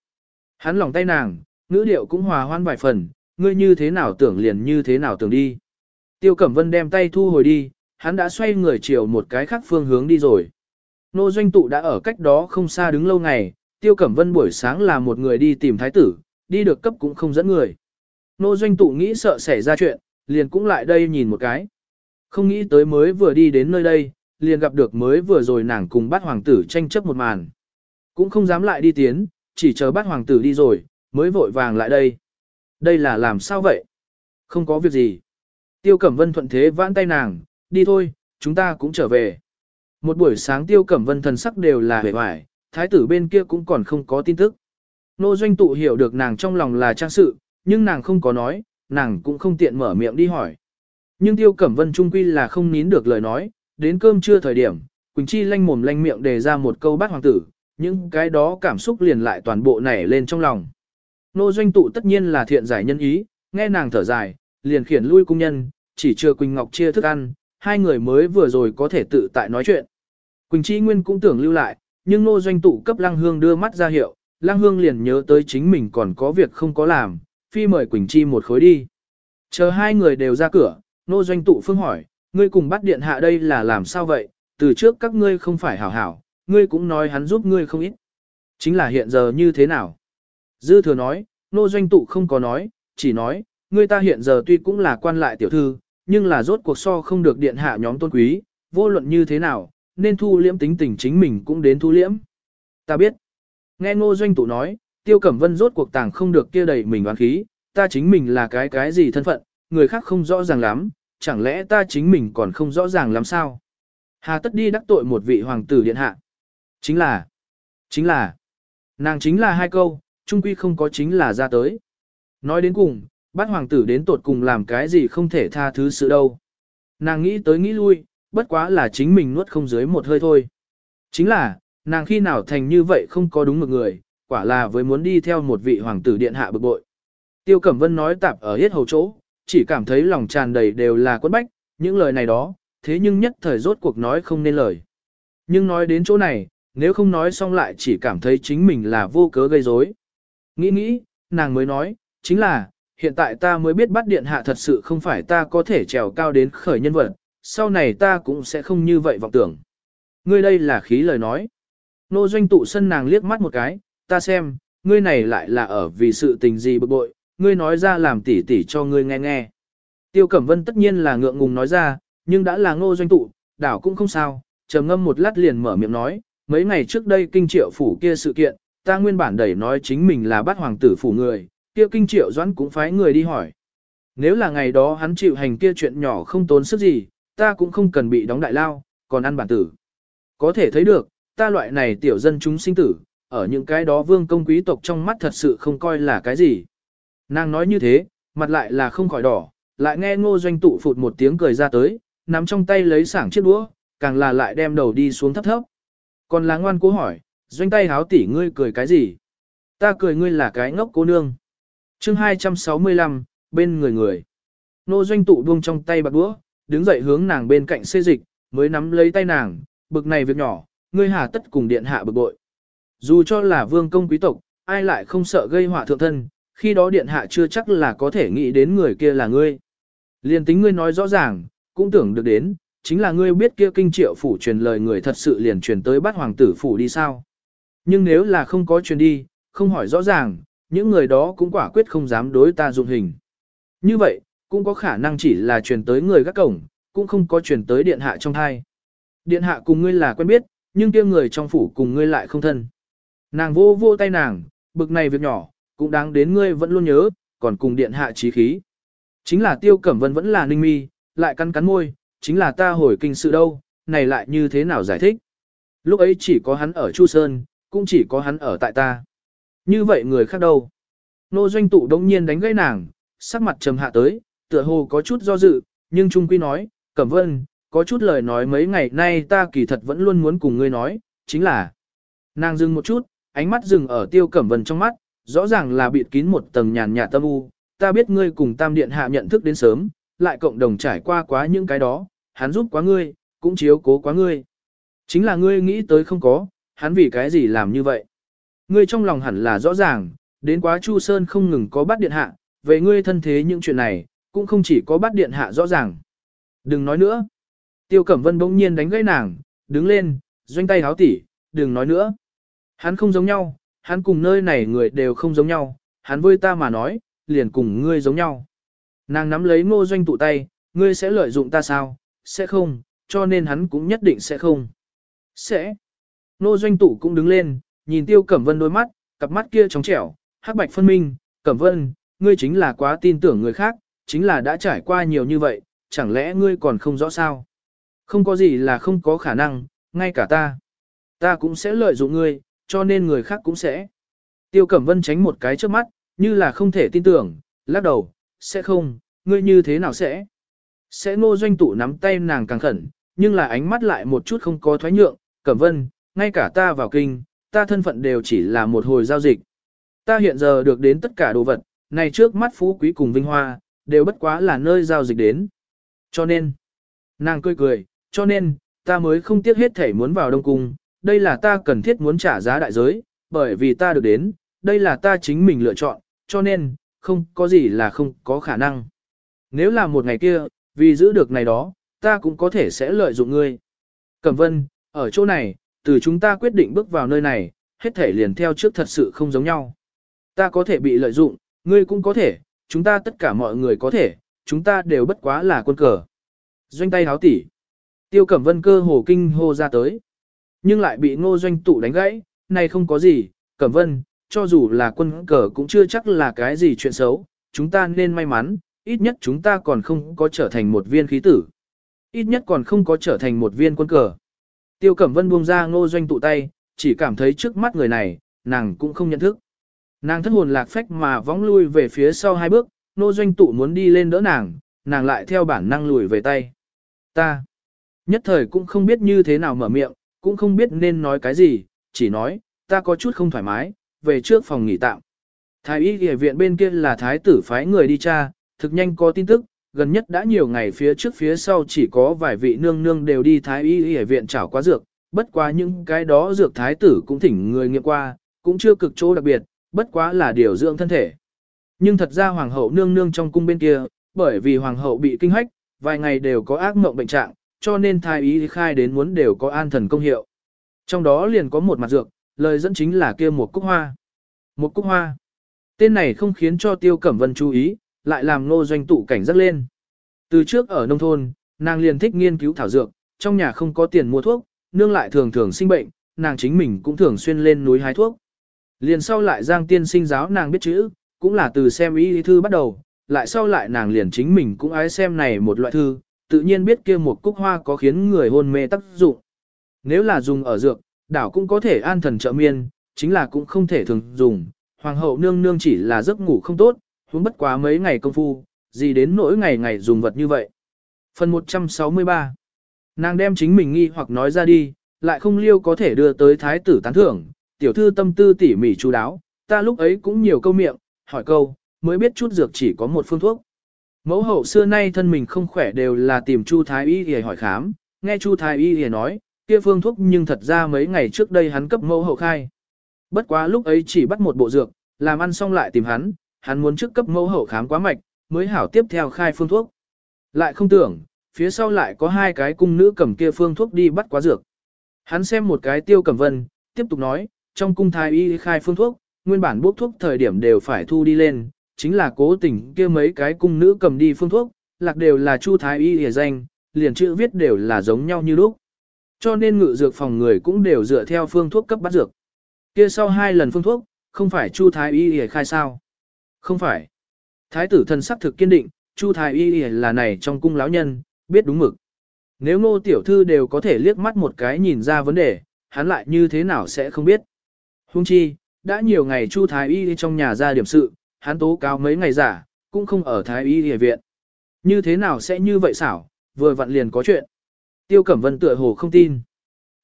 A: Hắn lòng tay nàng, ngữ điệu cũng hòa hoan vài phần, ngươi như thế nào tưởng liền như thế nào tưởng đi. Tiêu Cẩm Vân đem tay thu hồi đi, hắn đã xoay người chiều một cái khác phương hướng đi rồi. Nô Doanh Tụ đã ở cách đó không xa đứng lâu ngày, Tiêu Cẩm Vân buổi sáng là một người đi tìm thái tử, đi được cấp cũng không dẫn người. Nô Doanh Tụ nghĩ sợ xảy ra chuyện, liền cũng lại đây nhìn một cái. Không nghĩ tới mới vừa đi đến nơi đây, liền gặp được mới vừa rồi nàng cùng bát hoàng tử tranh chấp một màn. Cũng không dám lại đi tiến, chỉ chờ bát hoàng tử đi rồi, mới vội vàng lại đây. Đây là làm sao vậy? Không có việc gì. Tiêu Cẩm Vân thuận thế vãn tay nàng, đi thôi, chúng ta cũng trở về. Một buổi sáng Tiêu Cẩm Vân thần sắc đều là vẻ vải, thái tử bên kia cũng còn không có tin tức. Nô Doanh Tụ hiểu được nàng trong lòng là trang sự, nhưng nàng không có nói, nàng cũng không tiện mở miệng đi hỏi. Nhưng Tiêu Cẩm Vân trung quy là không nín được lời nói, đến cơm trưa thời điểm, Quỳnh Chi lanh mồm lanh miệng đề ra một câu bát hoàng tử, những cái đó cảm xúc liền lại toàn bộ nảy lên trong lòng. Nô doanh tụ tất nhiên là thiện giải nhân ý, nghe nàng thở dài, liền khiển lui cung nhân, chỉ chưa Quỳnh Ngọc chia thức ăn, hai người mới vừa rồi có thể tự tại nói chuyện. Quỳnh Chi Nguyên cũng tưởng lưu lại, nhưng nô doanh tụ cấp Lăng Hương đưa mắt ra hiệu, Lăng Hương liền nhớ tới chính mình còn có việc không có làm, phi mời Quỳnh Chi một khối đi. Chờ hai người đều ra cửa, nô doanh tụ phương hỏi, ngươi cùng bắt điện hạ đây là làm sao vậy, từ trước các ngươi không phải hảo hảo, ngươi cũng nói hắn giúp ngươi không ít. Chính là hiện giờ như thế nào? Dư thừa nói, nô doanh tụ không có nói, chỉ nói, ngươi ta hiện giờ tuy cũng là quan lại tiểu thư, nhưng là rốt cuộc so không được điện hạ nhóm tôn quý, vô luận như thế nào, nên thu liễm tính tình chính mình cũng đến thu liễm. Ta biết. Nghe ngô doanh tụ nói, tiêu cẩm vân rốt cuộc tàng không được kia đầy mình oán khí, ta chính mình là cái cái gì thân phận, người khác không rõ ràng lắm, chẳng lẽ ta chính mình còn không rõ ràng lắm sao? Hà tất đi đắc tội một vị hoàng tử điện hạ. Chính là, chính là, nàng chính là hai câu, trung quy không có chính là ra tới. Nói đến cùng, bắt hoàng tử đến tột cùng làm cái gì không thể tha thứ sự đâu. Nàng nghĩ tới nghĩ lui, bất quá là chính mình nuốt không dưới một hơi thôi. Chính là, nàng khi nào thành như vậy không có đúng một người, quả là với muốn đi theo một vị hoàng tử điện hạ bực bội. Tiêu Cẩm Vân nói tạp ở hết hầu chỗ, chỉ cảm thấy lòng tràn đầy đều là quấn bách, những lời này đó, thế nhưng nhất thời rốt cuộc nói không nên lời. Nhưng nói đến chỗ này, nếu không nói xong lại chỉ cảm thấy chính mình là vô cớ gây rối. Nghĩ nghĩ, nàng mới nói, chính là, hiện tại ta mới biết bắt điện hạ thật sự không phải ta có thể trèo cao đến khởi nhân vật, sau này ta cũng sẽ không như vậy vọng tưởng. Ngươi đây là khí lời nói. Nô doanh tụ sân nàng liếc mắt một cái, ta xem, ngươi này lại là ở vì sự tình gì bực bội, ngươi nói ra làm tỉ tỉ cho ngươi nghe nghe. Tiêu Cẩm Vân tất nhiên là ngượng ngùng nói ra, nhưng đã là ngô doanh tụ, đảo cũng không sao, trầm ngâm một lát liền mở miệng nói, mấy ngày trước đây kinh triệu phủ kia sự kiện, ta nguyên bản đẩy nói chính mình là bắt hoàng tử phủ người, kia kinh triệu doãn cũng phái người đi hỏi. Nếu là ngày đó hắn chịu hành kia chuyện nhỏ không tốn sức gì, ta cũng không cần bị đóng đại lao, còn ăn bản tử. Có thể thấy được, ta loại này tiểu dân chúng sinh tử, ở những cái đó vương công quý tộc trong mắt thật sự không coi là cái gì. Nàng nói như thế, mặt lại là không khỏi đỏ, lại nghe ngô doanh tụ phụt một tiếng cười ra tới, nắm trong tay lấy sảng chiếc đũa, càng là lại đem đầu đi xuống thấp thấp. Còn lá ngoan cố hỏi, doanh tay háo tỉ ngươi cười cái gì? Ta cười ngươi là cái ngốc cô nương. chương 265, bên người người. Nô doanh tụ buông trong tay bạc đũa, đứng dậy hướng nàng bên cạnh xê dịch, mới nắm lấy tay nàng, bực này việc nhỏ, ngươi hà tất cùng điện hạ bực bội. Dù cho là vương công quý tộc, ai lại không sợ gây họa thượng thân, khi đó điện hạ chưa chắc là có thể nghĩ đến người kia là ngươi. Liên tính ngươi nói rõ ràng, cũng tưởng được đến, chính là ngươi biết kia kinh triệu phủ truyền lời người thật sự liền truyền tới bắt hoàng tử phủ đi sao. Nhưng nếu là không có truyền đi, không hỏi rõ ràng, những người đó cũng quả quyết không dám đối ta dụng hình. Như vậy, cũng có khả năng chỉ là truyền tới người gác cổng, cũng không có truyền tới điện hạ trong thai. Điện hạ cùng ngươi là quen biết, nhưng kia người trong phủ cùng ngươi lại không thân. Nàng vô vô tay nàng, bực này việc nhỏ, cũng đáng đến ngươi vẫn luôn nhớ, còn cùng điện hạ trí khí. Chính là tiêu cẩm vân vẫn là ninh mi, lại cắn cắn môi, chính là ta hồi kinh sự đâu, này lại như thế nào giải thích. Lúc ấy chỉ có hắn ở Chu Sơn, cũng chỉ có hắn ở tại ta. Như vậy người khác đâu? Nô doanh tụ đông nhiên đánh gãy nàng, sắc mặt trầm hạ tới, tựa hồ có chút do dự, nhưng Trung Quy nói, Cẩm Vân, có chút lời nói mấy ngày nay ta kỳ thật vẫn luôn muốn cùng ngươi nói, chính là. Nàng dừng một chút, ánh mắt dừng ở tiêu Cẩm Vân trong mắt, rõ ràng là bịt kín một tầng nhàn nhạt tâm u, ta biết ngươi cùng Tam Điện Hạ nhận thức đến sớm, lại cộng đồng trải qua quá những cái đó, hắn giúp quá ngươi, cũng chiếu cố quá ngươi. Chính là ngươi nghĩ tới không có, hắn vì cái gì làm như vậy. Ngươi trong lòng hẳn là rõ ràng, đến quá Chu Sơn không ngừng có bắt điện hạ, về ngươi thân thế những chuyện này, cũng không chỉ có bắt điện hạ rõ ràng. Đừng nói nữa. Tiêu Cẩm Vân bỗng nhiên đánh gãy nàng, đứng lên, doanh tay háo tỉ, đừng nói nữa. Hắn không giống nhau, hắn cùng nơi này người đều không giống nhau, hắn với ta mà nói, liền cùng ngươi giống nhau. Nàng nắm lấy ngô doanh tụ tay, ngươi sẽ lợi dụng ta sao, sẽ không, cho nên hắn cũng nhất định sẽ không. Sẽ. Ngô doanh tụ cũng đứng lên, nhìn tiêu cẩm vân đôi mắt, cặp mắt kia trống trẻo, hắc bạch phân minh, cẩm vân, ngươi chính là quá tin tưởng người khác, chính là đã trải qua nhiều như vậy, chẳng lẽ ngươi còn không rõ sao? Không có gì là không có khả năng, ngay cả ta. Ta cũng sẽ lợi dụng ngươi, cho nên người khác cũng sẽ. Tiêu Cẩm Vân tránh một cái trước mắt, như là không thể tin tưởng, lắc đầu, sẽ không, ngươi như thế nào sẽ? Sẽ ngô doanh tụ nắm tay nàng càng khẩn, nhưng là ánh mắt lại một chút không có thoái nhượng, Cẩm Vân, ngay cả ta vào kinh, ta thân phận đều chỉ là một hồi giao dịch. Ta hiện giờ được đến tất cả đồ vật, này trước mắt phú quý cùng vinh hoa, đều bất quá là nơi giao dịch đến. Cho nên, nàng cười cười, cho nên, ta mới không tiếc hết thể muốn vào Đông Cung, đây là ta cần thiết muốn trả giá đại giới, bởi vì ta được đến, đây là ta chính mình lựa chọn, cho nên, không có gì là không có khả năng. Nếu là một ngày kia, vì giữ được này đó, ta cũng có thể sẽ lợi dụng ngươi. Cẩm vân, ở chỗ này, từ chúng ta quyết định bước vào nơi này, hết thể liền theo trước thật sự không giống nhau. Ta có thể bị lợi dụng, ngươi cũng có thể, chúng ta tất cả mọi người có thể, chúng ta đều bất quá là quân cờ. Doanh tay háo tỉ. Tiêu Cẩm Vân cơ hồ kinh hô ra tới. Nhưng lại bị ngô doanh tụ đánh gãy, này không có gì, Cẩm Vân, cho dù là quân cờ cũng chưa chắc là cái gì chuyện xấu, chúng ta nên may mắn, ít nhất chúng ta còn không có trở thành một viên khí tử. Ít nhất còn không có trở thành một viên quân cờ. Tiêu Cẩm Vân buông ra ngô doanh tụ tay, chỉ cảm thấy trước mắt người này, nàng cũng không nhận thức. Nàng thất hồn lạc phách mà vóng lui về phía sau hai bước, ngô doanh tụ muốn đi lên đỡ nàng, nàng lại theo bản năng lùi về tay. Ta, nhất thời cũng không biết như thế nào mở miệng, cũng không biết nên nói cái gì, chỉ nói, ta có chút không thoải mái, về trước phòng nghỉ tạm. Thái y y viện bên kia là thái tử phái người đi tra, thực nhanh có tin tức, gần nhất đã nhiều ngày phía trước phía sau chỉ có vài vị nương nương đều đi thái y y viện trảo quá dược, bất quá những cái đó dược thái tử cũng thỉnh người nghiệm qua, cũng chưa cực chỗ đặc biệt, bất quá là điều dưỡng thân thể. Nhưng thật ra hoàng hậu nương nương trong cung bên kia, bởi vì hoàng hậu bị kinh hách, vài ngày đều có ác mộng bệnh trạng, cho nên thái ý khai đến muốn đều có an thần công hiệu. Trong đó liền có một mặt dược, lời dẫn chính là kia một cúc hoa. Một cúc hoa. Tên này không khiến cho Tiêu Cẩm Vân chú ý, lại làm nô doanh tụ cảnh giác lên. Từ trước ở nông thôn, nàng liền thích nghiên cứu thảo dược, trong nhà không có tiền mua thuốc, nương lại thường thường sinh bệnh, nàng chính mình cũng thường xuyên lên núi hái thuốc. Liền sau lại Giang Tiên sinh giáo nàng biết chữ, cũng là từ xem ý thư bắt đầu, lại sau lại nàng liền chính mình cũng ái xem này một loại thư, tự nhiên biết kia một cúc hoa có khiến người hôn mê tác dụng. Nếu là dùng ở dược, đảo cũng có thể an thần trợ miên, chính là cũng không thể thường dùng. Hoàng hậu nương nương chỉ là giấc ngủ không tốt, huống bất quá mấy ngày công phu, gì đến nỗi ngày ngày dùng vật như vậy. Phần 163 Nàng đem chính mình nghi hoặc nói ra đi, lại không liêu có thể đưa tới thái tử tán thưởng, tiểu thư tâm tư tỉ mỉ chú đáo, ta lúc ấy cũng nhiều câu miệng, hỏi câu, mới biết chút dược chỉ có một phương thuốc. Mẫu hậu xưa nay thân mình không khỏe đều là tìm Chu Thái Y để hỏi khám, nghe Chu Thái Y để nói, kia phương thuốc nhưng thật ra mấy ngày trước đây hắn cấp mẫu hậu khai. Bất quá lúc ấy chỉ bắt một bộ dược, làm ăn xong lại tìm hắn, hắn muốn trước cấp mẫu hậu khám quá mạch, mới hảo tiếp theo khai phương thuốc. Lại không tưởng, phía sau lại có hai cái cung nữ cầm kia phương thuốc đi bắt quá dược. Hắn xem một cái tiêu cầm vân, tiếp tục nói, trong cung thái y khai phương thuốc, nguyên bản bốc thuốc thời điểm đều phải thu đi lên, chính là cố tình kia mấy cái cung nữ cầm đi phương thuốc, lạc đều là chu thái y hề danh, liền chữ viết đều là giống nhau như lúc. Cho nên ngự dược phòng người cũng đều dựa theo phương thuốc cấp bắt dược. Kia sau hai lần phương thuốc, không phải chu thái y hề khai sao? Không phải. Thái tử thần sắc thực kiên định, chu thái y hề là này trong cung lão nhân, biết đúng mực. Nếu ngô tiểu thư đều có thể liếc mắt một cái nhìn ra vấn đề, hắn lại như thế nào sẽ không biết. Hung chi, đã nhiều ngày Chu Thái Y trong nhà ra điểm sự, hắn tố cáo mấy ngày giả, cũng không ở Thái Y địa viện. Như thế nào sẽ như vậy xảo, vừa vặn liền có chuyện. Tiêu Cẩm Vân tựa hồ không tin.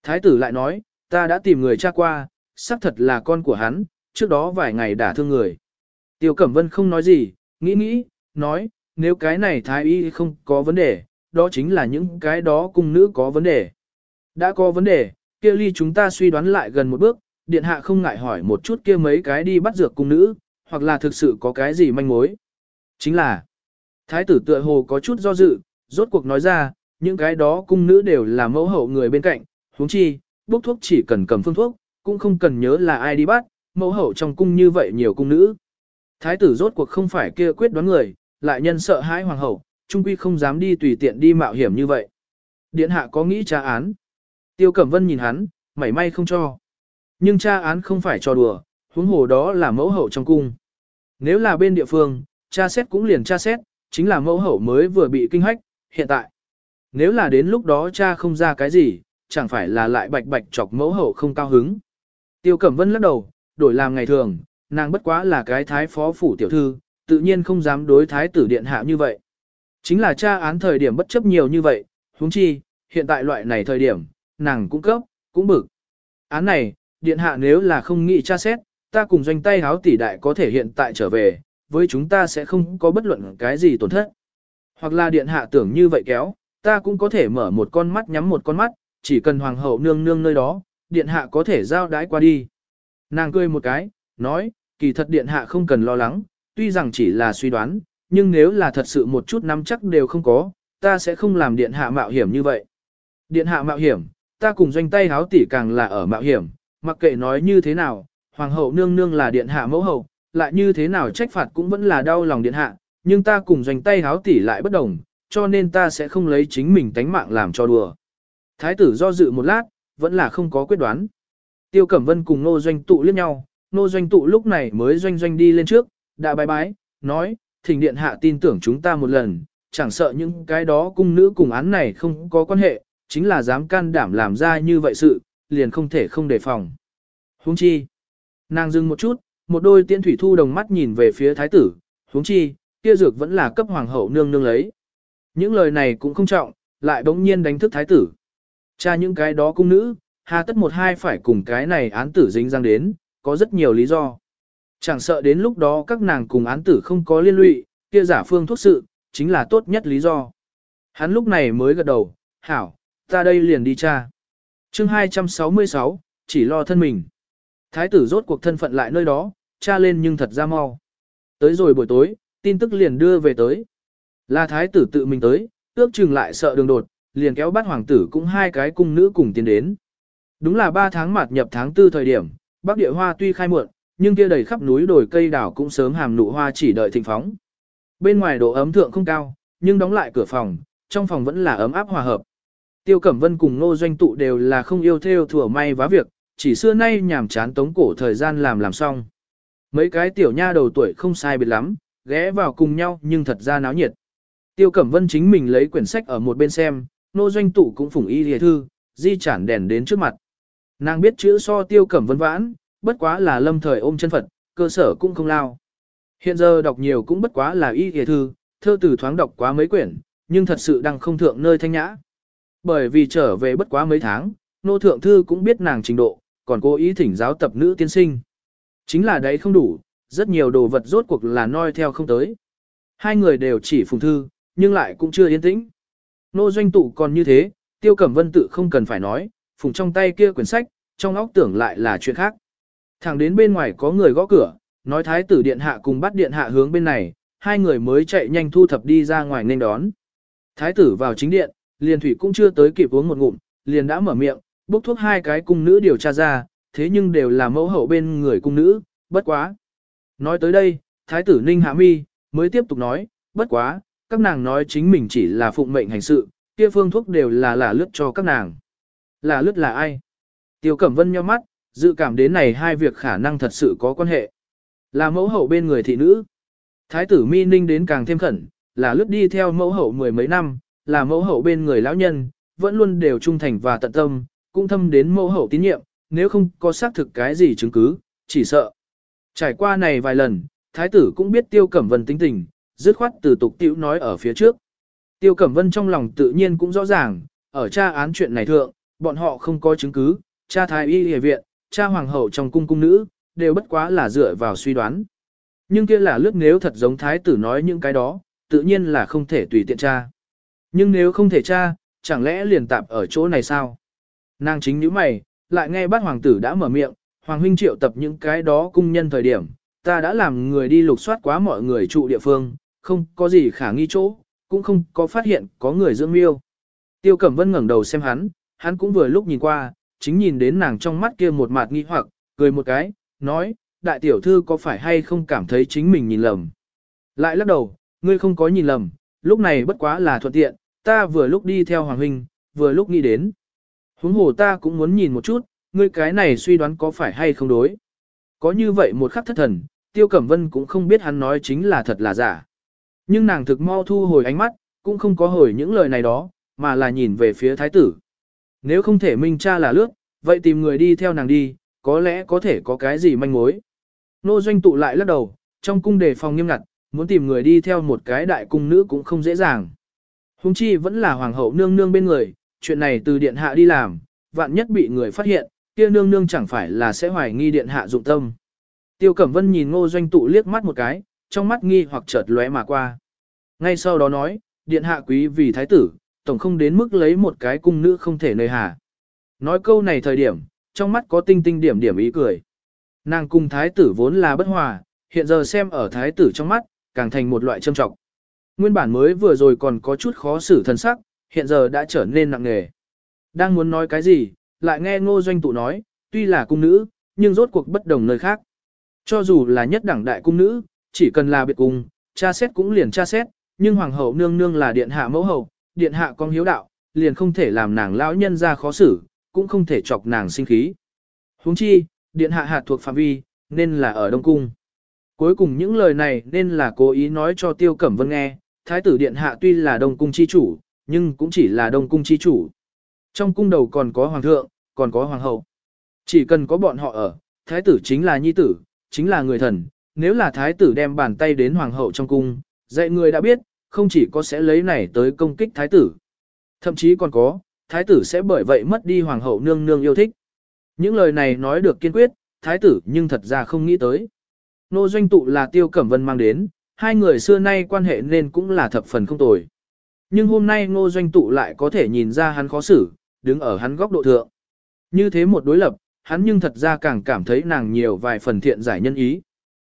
A: Thái tử lại nói, ta đã tìm người tra qua, xác thật là con của hắn, trước đó vài ngày đã thương người. Tiêu Cẩm Vân không nói gì, nghĩ nghĩ, nói, nếu cái này Thái Y không có vấn đề, đó chính là những cái đó cung nữ có vấn đề. Đã có vấn đề, kia ly chúng ta suy đoán lại gần một bước, điện hạ không ngại hỏi một chút kia mấy cái đi bắt dược cung nữ, hoặc là thực sự có cái gì manh mối. Chính là, thái tử tựa hồ có chút do dự, rốt cuộc nói ra, những cái đó cung nữ đều là mẫu hậu người bên cạnh, huống chi, bốc thuốc chỉ cần cầm phương thuốc, cũng không cần nhớ là ai đi bắt, mẫu hậu trong cung như vậy nhiều cung nữ. Thái tử rốt cuộc không phải kia quyết đoán người, lại nhân sợ hãi hoàng hậu, trung quy không dám đi tùy tiện đi mạo hiểm như vậy. Điện hạ có nghĩ tra án. Tiêu Cẩm Vân nhìn hắn, mảy may không cho. Nhưng tra án không phải cho đùa, huống hồ đó là mẫu hậu trong cung. Nếu là bên địa phương, tra xét cũng liền tra xét, chính là mẫu hậu mới vừa bị kinh hách, hiện tại. Nếu là đến lúc đó cha không ra cái gì, chẳng phải là lại bạch bạch chọc mẫu hậu không cao hứng. Tiêu Cẩm Vân lắc đầu, đổi làm ngày thường, nàng bất quá là cái thái phó phủ tiểu thư, tự nhiên không dám đối thái tử điện hạ như vậy. Chính là cha án thời điểm bất chấp nhiều như vậy, huống chi, hiện tại loại này thời điểm, nàng cũng cấp, cũng bực. Án này, điện hạ nếu là không nghĩ tra xét, ta cùng doanh tay háo tỷ đại có thể hiện tại trở về, với chúng ta sẽ không có bất luận cái gì tổn thất. Hoặc là điện hạ tưởng như vậy kéo, ta cũng có thể mở một con mắt nhắm một con mắt, chỉ cần hoàng hậu nương nương nơi đó, điện hạ có thể giao đái qua đi. Nàng cười một cái, nói, kỳ thật điện hạ không cần lo lắng, tuy rằng chỉ là suy đoán, nhưng nếu là thật sự một chút nắm chắc đều không có, ta sẽ không làm điện hạ mạo hiểm như vậy. Điện hạ mạo hiểm, ta cùng doanh tay háo tỷ càng là ở mạo hiểm, mặc kệ nói như thế nào, hoàng hậu nương nương là điện hạ mẫu hậu, lại như thế nào trách phạt cũng vẫn là đau lòng điện hạ, nhưng ta cùng doanh tay háo tỉ lại bất đồng, cho nên ta sẽ không lấy chính mình tánh mạng làm cho đùa. Thái tử do dự một lát, vẫn là không có quyết đoán. Tiêu Cẩm Vân cùng Nô Doanh Tụ liếc nhau, Nô Doanh Tụ lúc này mới doanh doanh đi lên trước, đã bái bái, nói, thỉnh điện hạ tin tưởng chúng ta một lần, chẳng sợ những cái đó cung nữ cùng án này không có quan hệ, chính là dám can đảm làm ra như vậy sự, liền không thể không đề phòng. Huống chi, nàng dừng một chút, một đôi tiễn thủy thu đồng mắt nhìn về phía thái tử, huống chi, kia dược vẫn là cấp hoàng hậu nương nương lấy. Những lời này cũng không trọng, lại bỗng nhiên đánh thức thái tử. Cha những cái đó cung nữ, hà tất một hai phải cùng cái này án tử dính răng đến, có rất nhiều lý do. Chẳng sợ đến lúc đó các nàng cùng án tử không có liên lụy, kia giả phương thuốc sự, chính là tốt nhất lý do. Hắn lúc này mới gật đầu, hảo, ta đây liền đi cha. chương 266, chỉ lo thân mình. Thái tử rốt cuộc thân phận lại nơi đó, cha lên nhưng thật ra mau. Tới rồi buổi tối, tin tức liền đưa về tới. Là thái tử tự mình tới, ước chừng lại sợ đường đột, liền kéo bắt hoàng tử cũng hai cái cung nữ cùng tiến đến. Đúng là ba tháng mạt nhập tháng tư thời điểm, Bắc địa hoa tuy khai muộn, nhưng kia đầy khắp núi đồi cây đảo cũng sớm hàm nụ hoa chỉ đợi thịnh phóng. Bên ngoài độ ấm thượng không cao, nhưng đóng lại cửa phòng, trong phòng vẫn là ấm áp hòa hợp. Tiêu Cẩm Vân cùng Nô Doanh Tụ đều là không yêu theo thừa may vá việc, chỉ xưa nay nhàm chán tống cổ thời gian làm làm xong. Mấy cái tiểu nha đầu tuổi không sai biệt lắm, ghé vào cùng nhau nhưng thật ra náo nhiệt. Tiêu Cẩm Vân chính mình lấy quyển sách ở một bên xem, Nô Doanh Tụ cũng phủng y lìa thư, di chản đèn đến trước mặt. Nàng biết chữ so Tiêu Cẩm Vân vãn, bất quá là lâm thời ôm chân Phật, cơ sở cũng không lao. Hiện giờ đọc nhiều cũng bất quá là y lìa thư, thơ từ thoáng đọc quá mấy quyển, nhưng thật sự đang không thượng nơi thanh nhã. Bởi vì trở về bất quá mấy tháng, nô thượng thư cũng biết nàng trình độ, còn cố ý thỉnh giáo tập nữ tiên sinh. Chính là đấy không đủ, rất nhiều đồ vật rốt cuộc là noi theo không tới. Hai người đều chỉ phùng thư, nhưng lại cũng chưa yên tĩnh. Nô doanh tụ còn như thế, tiêu cẩm vân tự không cần phải nói, phùng trong tay kia quyển sách, trong óc tưởng lại là chuyện khác. Thẳng đến bên ngoài có người gõ cửa, nói thái tử điện hạ cùng bắt điện hạ hướng bên này, hai người mới chạy nhanh thu thập đi ra ngoài nên đón. Thái tử vào chính điện, liền thủy cũng chưa tới kịp uống một ngụm, liền đã mở miệng, bốc thuốc hai cái cung nữ điều tra ra, thế nhưng đều là mẫu hậu bên người cung nữ, bất quá. Nói tới đây, thái tử Ninh Hạ Mi, mới tiếp tục nói, bất quá, các nàng nói chính mình chỉ là phụng mệnh hành sự, kia phương thuốc đều là là lướt cho các nàng. Là lướt là ai? Tiêu Cẩm Vân nhíu mắt, dự cảm đến này hai việc khả năng thật sự có quan hệ. Là mẫu hậu bên người thị nữ. Thái tử Mi Ninh đến càng thêm khẩn, là lướt đi theo mẫu hậu mười mấy năm, là mẫu hậu bên người lão nhân, vẫn luôn đều trung thành và tận tâm, cũng thâm đến mẫu hậu tín nhiệm, nếu không có xác thực cái gì chứng cứ, chỉ sợ. Trải qua này vài lần, thái tử cũng biết Tiêu Cẩm Vân tính tình, dứt khoát từ tục tiểu nói ở phía trước. Tiêu Cẩm Vân trong lòng tự nhiên cũng rõ ràng, ở tra án chuyện này thượng, bọn họ không có chứng cứ, cha thái y hề viện, cha hoàng hậu trong cung cung nữ, đều bất quá là dựa vào suy đoán. Nhưng kia là lướt nếu thật giống thái tử nói những cái đó, tự nhiên là không thể tùy tiện tra. Nhưng nếu không thể tra, chẳng lẽ liền tạp ở chỗ này sao? Nàng chính như mày, lại nghe bác hoàng tử đã mở miệng, hoàng huynh triệu tập những cái đó cung nhân thời điểm, ta đã làm người đi lục soát quá mọi người trụ địa phương, không có gì khả nghi chỗ, cũng không có phát hiện có người dưỡng miêu. Tiêu Cẩm Vân ngẩng đầu xem hắn, hắn cũng vừa lúc nhìn qua, chính nhìn đến nàng trong mắt kia một mặt nghi hoặc, cười một cái, nói, đại tiểu thư có phải hay không cảm thấy chính mình nhìn lầm. Lại lắc đầu, ngươi không có nhìn lầm, lúc này bất quá là thuận tiện, ta vừa lúc đi theo Hoàng Huynh, vừa lúc nghĩ đến. Huống hồ ta cũng muốn nhìn một chút, ngươi cái này suy đoán có phải hay không đối. Có như vậy một khắc thất thần, Tiêu Cẩm Vân cũng không biết hắn nói chính là thật là giả. Nhưng nàng thực mau thu hồi ánh mắt, cũng không có hồi những lời này đó, mà là nhìn về phía thái tử. Nếu không thể minh cha là lướt, vậy tìm người đi theo nàng đi, có lẽ có thể có cái gì manh mối. Nô doanh tụ lại lắc đầu, trong cung đề phòng nghiêm ngặt, muốn tìm người đi theo một cái đại cung nữ cũng không dễ dàng. Hùng chi vẫn là hoàng hậu nương nương bên người, chuyện này từ điện hạ đi làm, vạn nhất bị người phát hiện, kia nương nương chẳng phải là sẽ hoài nghi điện hạ dụng tâm. Tiêu Cẩm Vân nhìn ngô doanh tụ liếc mắt một cái, trong mắt nghi hoặc chợt lóe mà qua. Ngay sau đó nói, điện hạ quý vì thái tử, tổng không đến mức lấy một cái cung nữ không thể nơi hà. Nói câu này thời điểm, trong mắt có tinh tinh điểm điểm ý cười. Nàng cung thái tử vốn là bất hòa, hiện giờ xem ở thái tử trong mắt, càng thành một loại châm trọng. Nguyên bản mới vừa rồi còn có chút khó xử thân sắc, hiện giờ đã trở nên nặng nề. Đang muốn nói cái gì, lại nghe ngô doanh tụ nói, tuy là cung nữ, nhưng rốt cuộc bất đồng nơi khác. Cho dù là nhất đẳng đại cung nữ, chỉ cần là biệt cung, cha xét cũng liền cha xét, nhưng hoàng hậu nương nương là điện hạ mẫu hậu, điện hạ con hiếu đạo, liền không thể làm nàng lão nhân ra khó xử, cũng không thể chọc nàng sinh khí. Huống chi, điện hạ hạt thuộc phạm vi, nên là ở Đông Cung. Cuối cùng những lời này nên là cố ý nói cho Tiêu Cẩm Vân nghe, Thái tử điện hạ tuy là Đông Cung chi chủ, nhưng cũng chỉ là Đông Cung chi chủ. Trong cung đầu còn có hoàng thượng, còn có hoàng hậu. Chỉ cần có bọn họ ở, thái tử chính là nhi tử, chính là người thần, nếu là thái tử đem bàn tay đến hoàng hậu trong cung, dạy người đã biết, không chỉ có sẽ lấy này tới công kích thái tử. Thậm chí còn có, thái tử sẽ bởi vậy mất đi hoàng hậu nương nương yêu thích. Những lời này nói được kiên quyết, thái tử nhưng thật ra không nghĩ tới. Nô doanh tụ là tiêu cẩm vân mang đến, hai người xưa nay quan hệ nên cũng là thập phần không tồi. Nhưng hôm nay ngô doanh tụ lại có thể nhìn ra hắn khó xử, đứng ở hắn góc độ thượng. Như thế một đối lập, hắn nhưng thật ra càng cảm thấy nàng nhiều vài phần thiện giải nhân ý.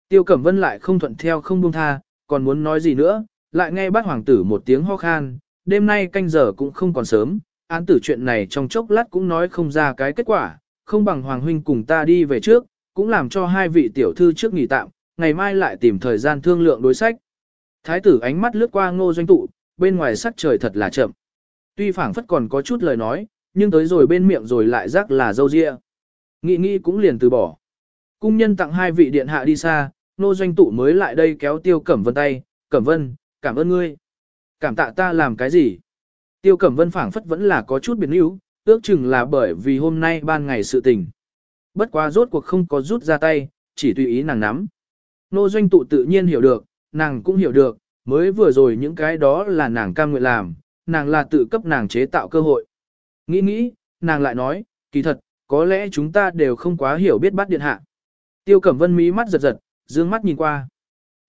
A: Tiêu Cẩm Vân lại không thuận theo không buông tha, còn muốn nói gì nữa, lại nghe bác hoàng tử một tiếng ho khan, đêm nay canh giờ cũng không còn sớm, án tử chuyện này trong chốc lát cũng nói không ra cái kết quả, không bằng hoàng huynh cùng ta đi về trước, cũng làm cho hai vị tiểu thư trước nghỉ tạm, ngày mai lại tìm thời gian thương lượng đối sách. Thái tử ánh mắt lướt qua ngô doanh tụ, bên ngoài sắc trời thật là chậm. Tuy phảng phất còn có chút lời nói, nhưng tới rồi bên miệng rồi lại rắc là dâu dịa. Nghĩ nghĩ cũng liền từ bỏ. Cung nhân tặng hai vị điện hạ đi xa, nô doanh tụ mới lại đây kéo tiêu cẩm vân tay, cẩm vân, cảm ơn ngươi. Cảm tạ ta làm cái gì? Tiêu cẩm vân phảng phất vẫn là có chút biến yếu, ước chừng là bởi vì hôm nay ban ngày sự tình. Bất quá rốt cuộc không có rút ra tay, chỉ tùy ý nàng nắm. Nô doanh tụ tự nhiên hiểu được, nàng cũng hiểu được, mới vừa rồi những cái đó là nàng cam nguyện làm, nàng là tự cấp nàng chế tạo cơ hội. Nghĩ nghĩ, nàng lại nói, kỳ thật, có lẽ chúng ta đều không quá hiểu biết bắt điện hạ. Tiêu Cẩm Vân mí mắt giật giật, dương mắt nhìn qua.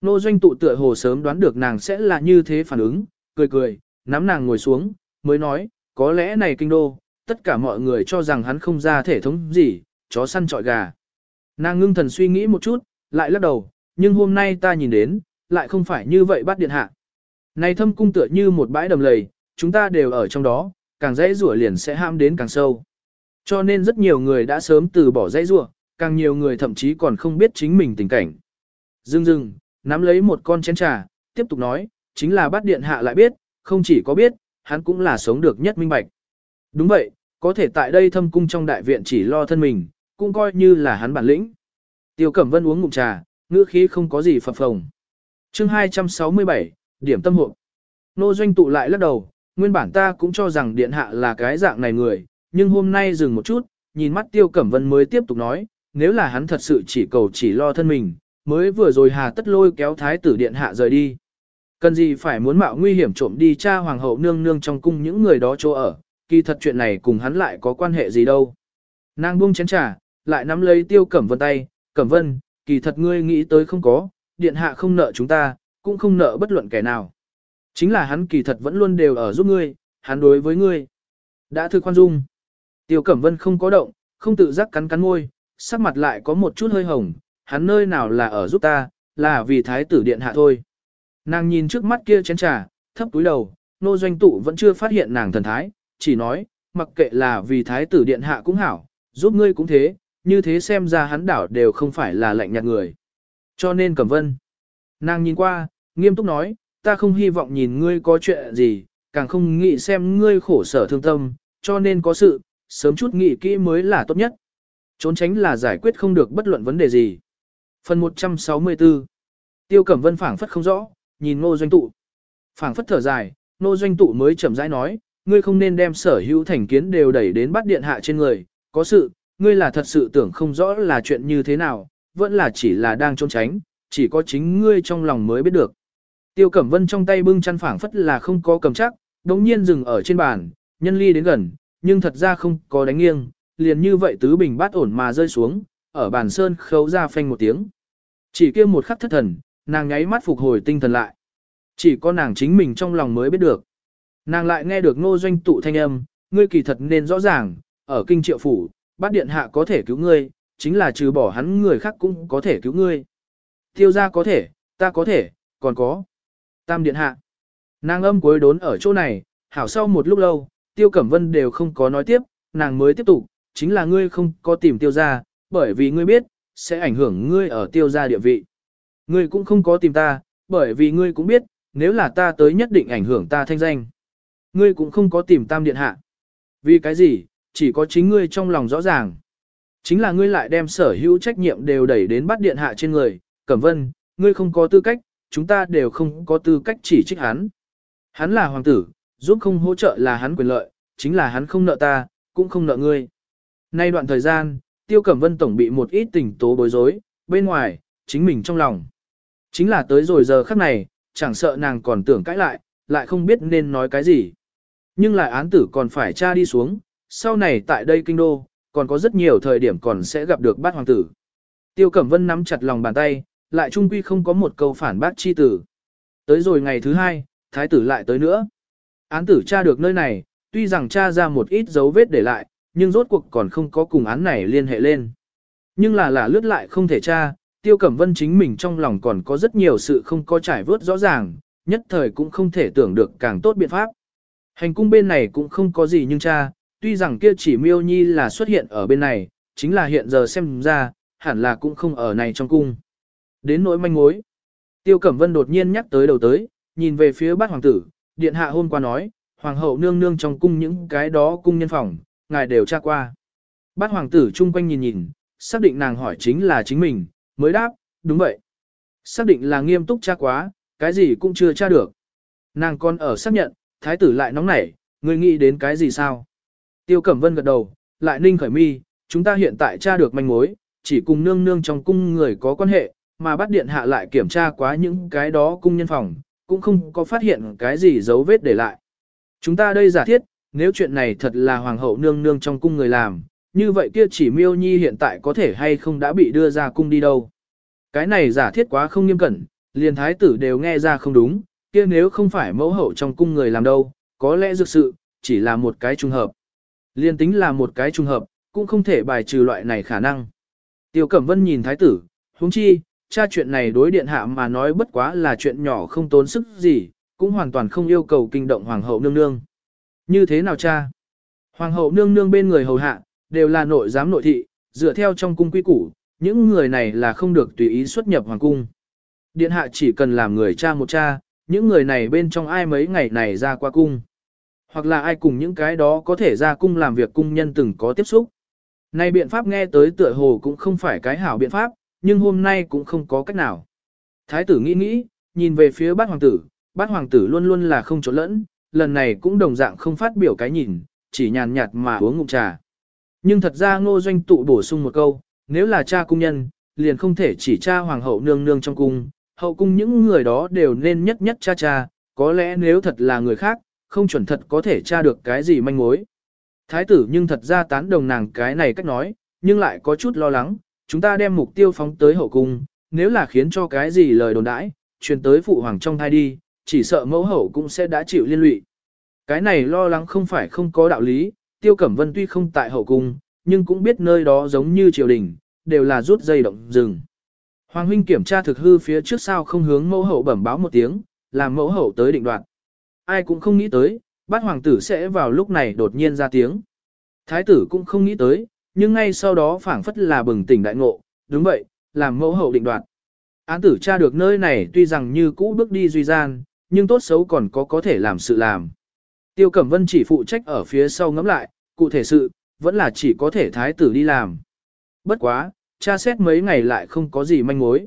A: Nô doanh tụ tựa hồ sớm đoán được nàng sẽ là như thế phản ứng, cười cười, nắm nàng ngồi xuống, mới nói, có lẽ này kinh đô, tất cả mọi người cho rằng hắn không ra thể thống gì, chó săn trọi gà. Nàng ngưng thần suy nghĩ một chút, lại lắc đầu, nhưng hôm nay ta nhìn đến, lại không phải như vậy bắt điện hạ. Này thâm cung tựa như một bãi đầm lầy, chúng ta đều ở trong đó, càng dãy rủa liền sẽ ham đến càng sâu. Cho nên rất nhiều người đã sớm từ bỏ dãy rủa, càng nhiều người thậm chí còn không biết chính mình tình cảnh. Dưng dưng, nắm lấy một con chén trà, tiếp tục nói, chính là bắt điện hạ lại biết, không chỉ có biết, hắn cũng là sống được nhất minh bạch. Đúng vậy, có thể tại đây thâm cung trong đại viện chỉ lo thân mình, cũng coi như là hắn bản lĩnh. Tiêu Cẩm Vân uống ngụm trà, ngữ khí không có gì phập phồng. Chương 267, điểm tâm hộ. Nô Doanh tụ lại lắc đầu, nguyên bản ta cũng cho rằng điện hạ là cái dạng này người, nhưng hôm nay dừng một chút, nhìn mắt Tiêu Cẩm Vân mới tiếp tục nói, nếu là hắn thật sự chỉ cầu chỉ lo thân mình, mới vừa rồi hà tất lôi kéo thái tử điện hạ rời đi. Cần gì phải muốn mạo nguy hiểm trộm đi cha hoàng hậu nương nương trong cung những người đó chỗ ở, kỳ thật chuyện này cùng hắn lại có quan hệ gì đâu. Nàng buông chén trà, lại nắm lấy Tiêu Cẩm Vân tay, Cẩm Vân, kỳ thật ngươi nghĩ tới không có, điện hạ không nợ chúng ta, cũng không nợ bất luận kẻ nào. Chính là hắn kỳ thật vẫn luôn đều ở giúp ngươi, hắn đối với ngươi. Đã thư khoan dung. Tiêu Cẩm Vân không có động, không tự giác cắn cắn môi, sắc mặt lại có một chút hơi hồng, hắn nơi nào là ở giúp ta, là vì thái tử điện hạ thôi. Nàng nhìn trước mắt kia chén trà, thấp túi đầu, nô doanh tụ vẫn chưa phát hiện nàng thần thái, chỉ nói, mặc kệ là vì thái tử điện hạ cũng hảo, giúp ngươi cũng thế, như thế xem ra hắn đảo đều không phải là lạnh nhạt người. Cho nên Cẩm Vân, nàng nhìn qua, nghiêm túc nói, ta không hy vọng nhìn ngươi có chuyện gì, càng không nghĩ xem ngươi khổ sở thương tâm, cho nên có sự, sớm chút nghĩ kỹ mới là tốt nhất. Trốn tránh là giải quyết không được bất luận vấn đề gì. Phần 164 Tiêu Cẩm Vân phảng phất không rõ, nhìn Ngô Doanh Tụ. Phảng phất thở dài, Ngô Doanh Tụ mới chậm rãi nói, ngươi không nên đem sở hữu thành kiến đều đẩy đến bắt điện hạ trên người, có sự, ngươi là thật sự tưởng không rõ là chuyện như thế nào, vẫn là chỉ là đang trốn tránh, chỉ có chính ngươi trong lòng mới biết được. Tiêu Cẩm Vân trong tay bưng chăn phảng phất là không có cầm chắc, đống nhiên dừng ở trên bàn, nhân ly đến gần, nhưng thật ra không có đánh nghiêng, liền như vậy tứ bình bát ổn mà rơi xuống, ở bàn sơn khấu ra phanh một tiếng. Chỉ kia một khắc thất thần, nàng nháy mắt phục hồi tinh thần lại. Chỉ có nàng chính mình trong lòng mới biết được. Nàng lại nghe được ngô doanh tụ thanh âm, ngươi kỳ thật nên rõ ràng, ở kinh triệu phủ, bát điện hạ có thể cứu ngươi, chính là trừ bỏ hắn người khác cũng có thể cứu ngươi. Tiêu gia có thể, ta có thể, còn có. Tam điện hạ. Nàng âm cuối đốn ở chỗ này, hảo sau một lúc lâu, tiêu cẩm vân đều không có nói tiếp, nàng mới tiếp tục, chính là ngươi không có tìm tiêu gia, bởi vì ngươi biết, sẽ ảnh hưởng ngươi ở tiêu gia địa vị. Ngươi cũng không có tìm ta, bởi vì ngươi cũng biết, nếu là ta tới nhất định ảnh hưởng ta thanh danh. Ngươi cũng không có tìm tam điện hạ. Vì cái gì, chỉ có chính ngươi trong lòng rõ ràng. Chính là ngươi lại đem sở hữu trách nhiệm đều đẩy đến bắt điện hạ trên người, Cẩm Vân, ngươi không có tư cách, chúng ta đều không có tư cách chỉ trích hắn. Hắn là hoàng tử, giúp không hỗ trợ là hắn quyền lợi, chính là hắn không nợ ta, cũng không nợ ngươi. Nay đoạn thời gian, Tiêu Cẩm Vân tổng bị một ít tình tố bối rối, bên ngoài, chính mình trong lòng. Chính là tới rồi giờ khắc này, chẳng sợ nàng còn tưởng cãi lại, lại không biết nên nói cái gì. Nhưng lại án tử còn phải tra đi xuống, sau này tại đây kinh đô, còn có rất nhiều thời điểm còn sẽ gặp được bát hoàng tử. Tiêu Cẩm Vân nắm chặt lòng bàn tay, lại trung quy không có một câu phản bác chi tử. Tới rồi ngày thứ hai, thái tử lại tới nữa. Án tử tra được nơi này, tuy rằng tra ra một ít dấu vết để lại, nhưng rốt cuộc còn không có cùng án này liên hệ lên. Nhưng là là lướt lại không thể tra, Tiêu Cẩm Vân chính mình trong lòng còn có rất nhiều sự không có trải vớt rõ ràng, nhất thời cũng không thể tưởng được càng tốt biện pháp. Hành cung bên này cũng không có gì nhưng cha, tuy rằng kia chỉ miêu nhi là xuất hiện ở bên này, chính là hiện giờ xem ra, hẳn là cũng không ở này trong cung. Đến nỗi manh mối. Tiêu Cẩm Vân đột nhiên nhắc tới đầu tới, nhìn về phía bát hoàng tử, điện hạ hôm qua nói, hoàng hậu nương nương trong cung những cái đó cung nhân phòng, ngài đều tra qua. Bát hoàng tử chung quanh nhìn nhìn, xác định nàng hỏi chính là chính mình, mới đáp, đúng vậy. Xác định là nghiêm túc tra quá, cái gì cũng chưa tra được. Nàng còn ở xác nhận, thái tử lại nóng nảy, người nghĩ đến cái gì sao? Tiêu Cẩm Vân gật đầu, lại ninh khởi mi, chúng ta hiện tại tra được manh mối, chỉ cùng nương nương trong cung người có quan hệ, mà bắt điện hạ lại kiểm tra quá những cái đó cung nhân phòng, cũng không có phát hiện cái gì dấu vết để lại. Chúng ta đây giả thiết, nếu chuyện này thật là hoàng hậu nương nương trong cung người làm, như vậy kia chỉ miêu nhi hiện tại có thể hay không đã bị đưa ra cung đi đâu. Cái này giả thiết quá không nghiêm cẩn, liền thái tử đều nghe ra không đúng, kia nếu không phải mẫu hậu trong cung người làm đâu, có lẽ dược sự, chỉ là một cái trùng hợp. Liên tính là một cái trùng hợp, cũng không thể bài trừ loại này khả năng. Tiêu Cẩm Vân nhìn thái tử, huống chi, cha chuyện này đối điện hạ mà nói bất quá là chuyện nhỏ không tốn sức gì, cũng hoàn toàn không yêu cầu kinh động hoàng hậu nương nương. Như thế nào cha? Hoàng hậu nương nương bên người hầu hạ, đều là nội giám nội thị, dựa theo trong cung quy củ, những người này là không được tùy ý xuất nhập hoàng cung. Điện hạ chỉ cần làm người cha một cha, những người này bên trong ai mấy ngày này ra qua cung. Hoặc là ai cùng những cái đó có thể ra cung làm việc cung nhân từng có tiếp xúc. Này biện pháp nghe tới tựa hồ cũng không phải cái hảo biện pháp, nhưng hôm nay cũng không có cách nào. Thái tử nghĩ nghĩ, nhìn về phía bát hoàng tử, bát hoàng tử luôn luôn là không trốn lẫn, lần này cũng đồng dạng không phát biểu cái nhìn, chỉ nhàn nhạt mà uống ngụm trà. Nhưng thật ra ngô doanh tụ bổ sung một câu, nếu là cha cung nhân, liền không thể chỉ cha hoàng hậu nương nương trong cung, hậu cung những người đó đều nên nhất nhất cha cha, có lẽ nếu thật là người khác, không chuẩn thật có thể tra được cái gì manh mối. Thái tử nhưng thật ra tán đồng nàng cái này cách nói, nhưng lại có chút lo lắng, chúng ta đem mục tiêu phóng tới hậu cung, nếu là khiến cho cái gì lời đồn đãi, truyền tới phụ hoàng trong thai đi, chỉ sợ mẫu hậu cũng sẽ đã chịu liên lụy. Cái này lo lắng không phải không có đạo lý, tiêu cẩm vân tuy không tại hậu cung, nhưng cũng biết nơi đó giống như triều đình, đều là rút dây động rừng. Hoàng huynh kiểm tra thực hư phía trước sao không hướng mẫu hậu bẩm báo một tiếng, làm mẫu hậu tới định đoạt. Ai cũng không nghĩ tới, bát hoàng tử sẽ vào lúc này đột nhiên ra tiếng. Thái tử cũng không nghĩ tới, nhưng ngay sau đó phảng phất là bừng tỉnh đại ngộ, đúng vậy, làm mẫu hậu định đoạt. Án tử tra được nơi này tuy rằng như cũ bước đi duy gian, nhưng tốt xấu còn có có thể làm sự làm. Tiêu Cẩm Vân chỉ phụ trách ở phía sau ngắm lại, cụ thể sự, vẫn là chỉ có thể thái tử đi làm. Bất quá, cha xét mấy ngày lại không có gì manh mối.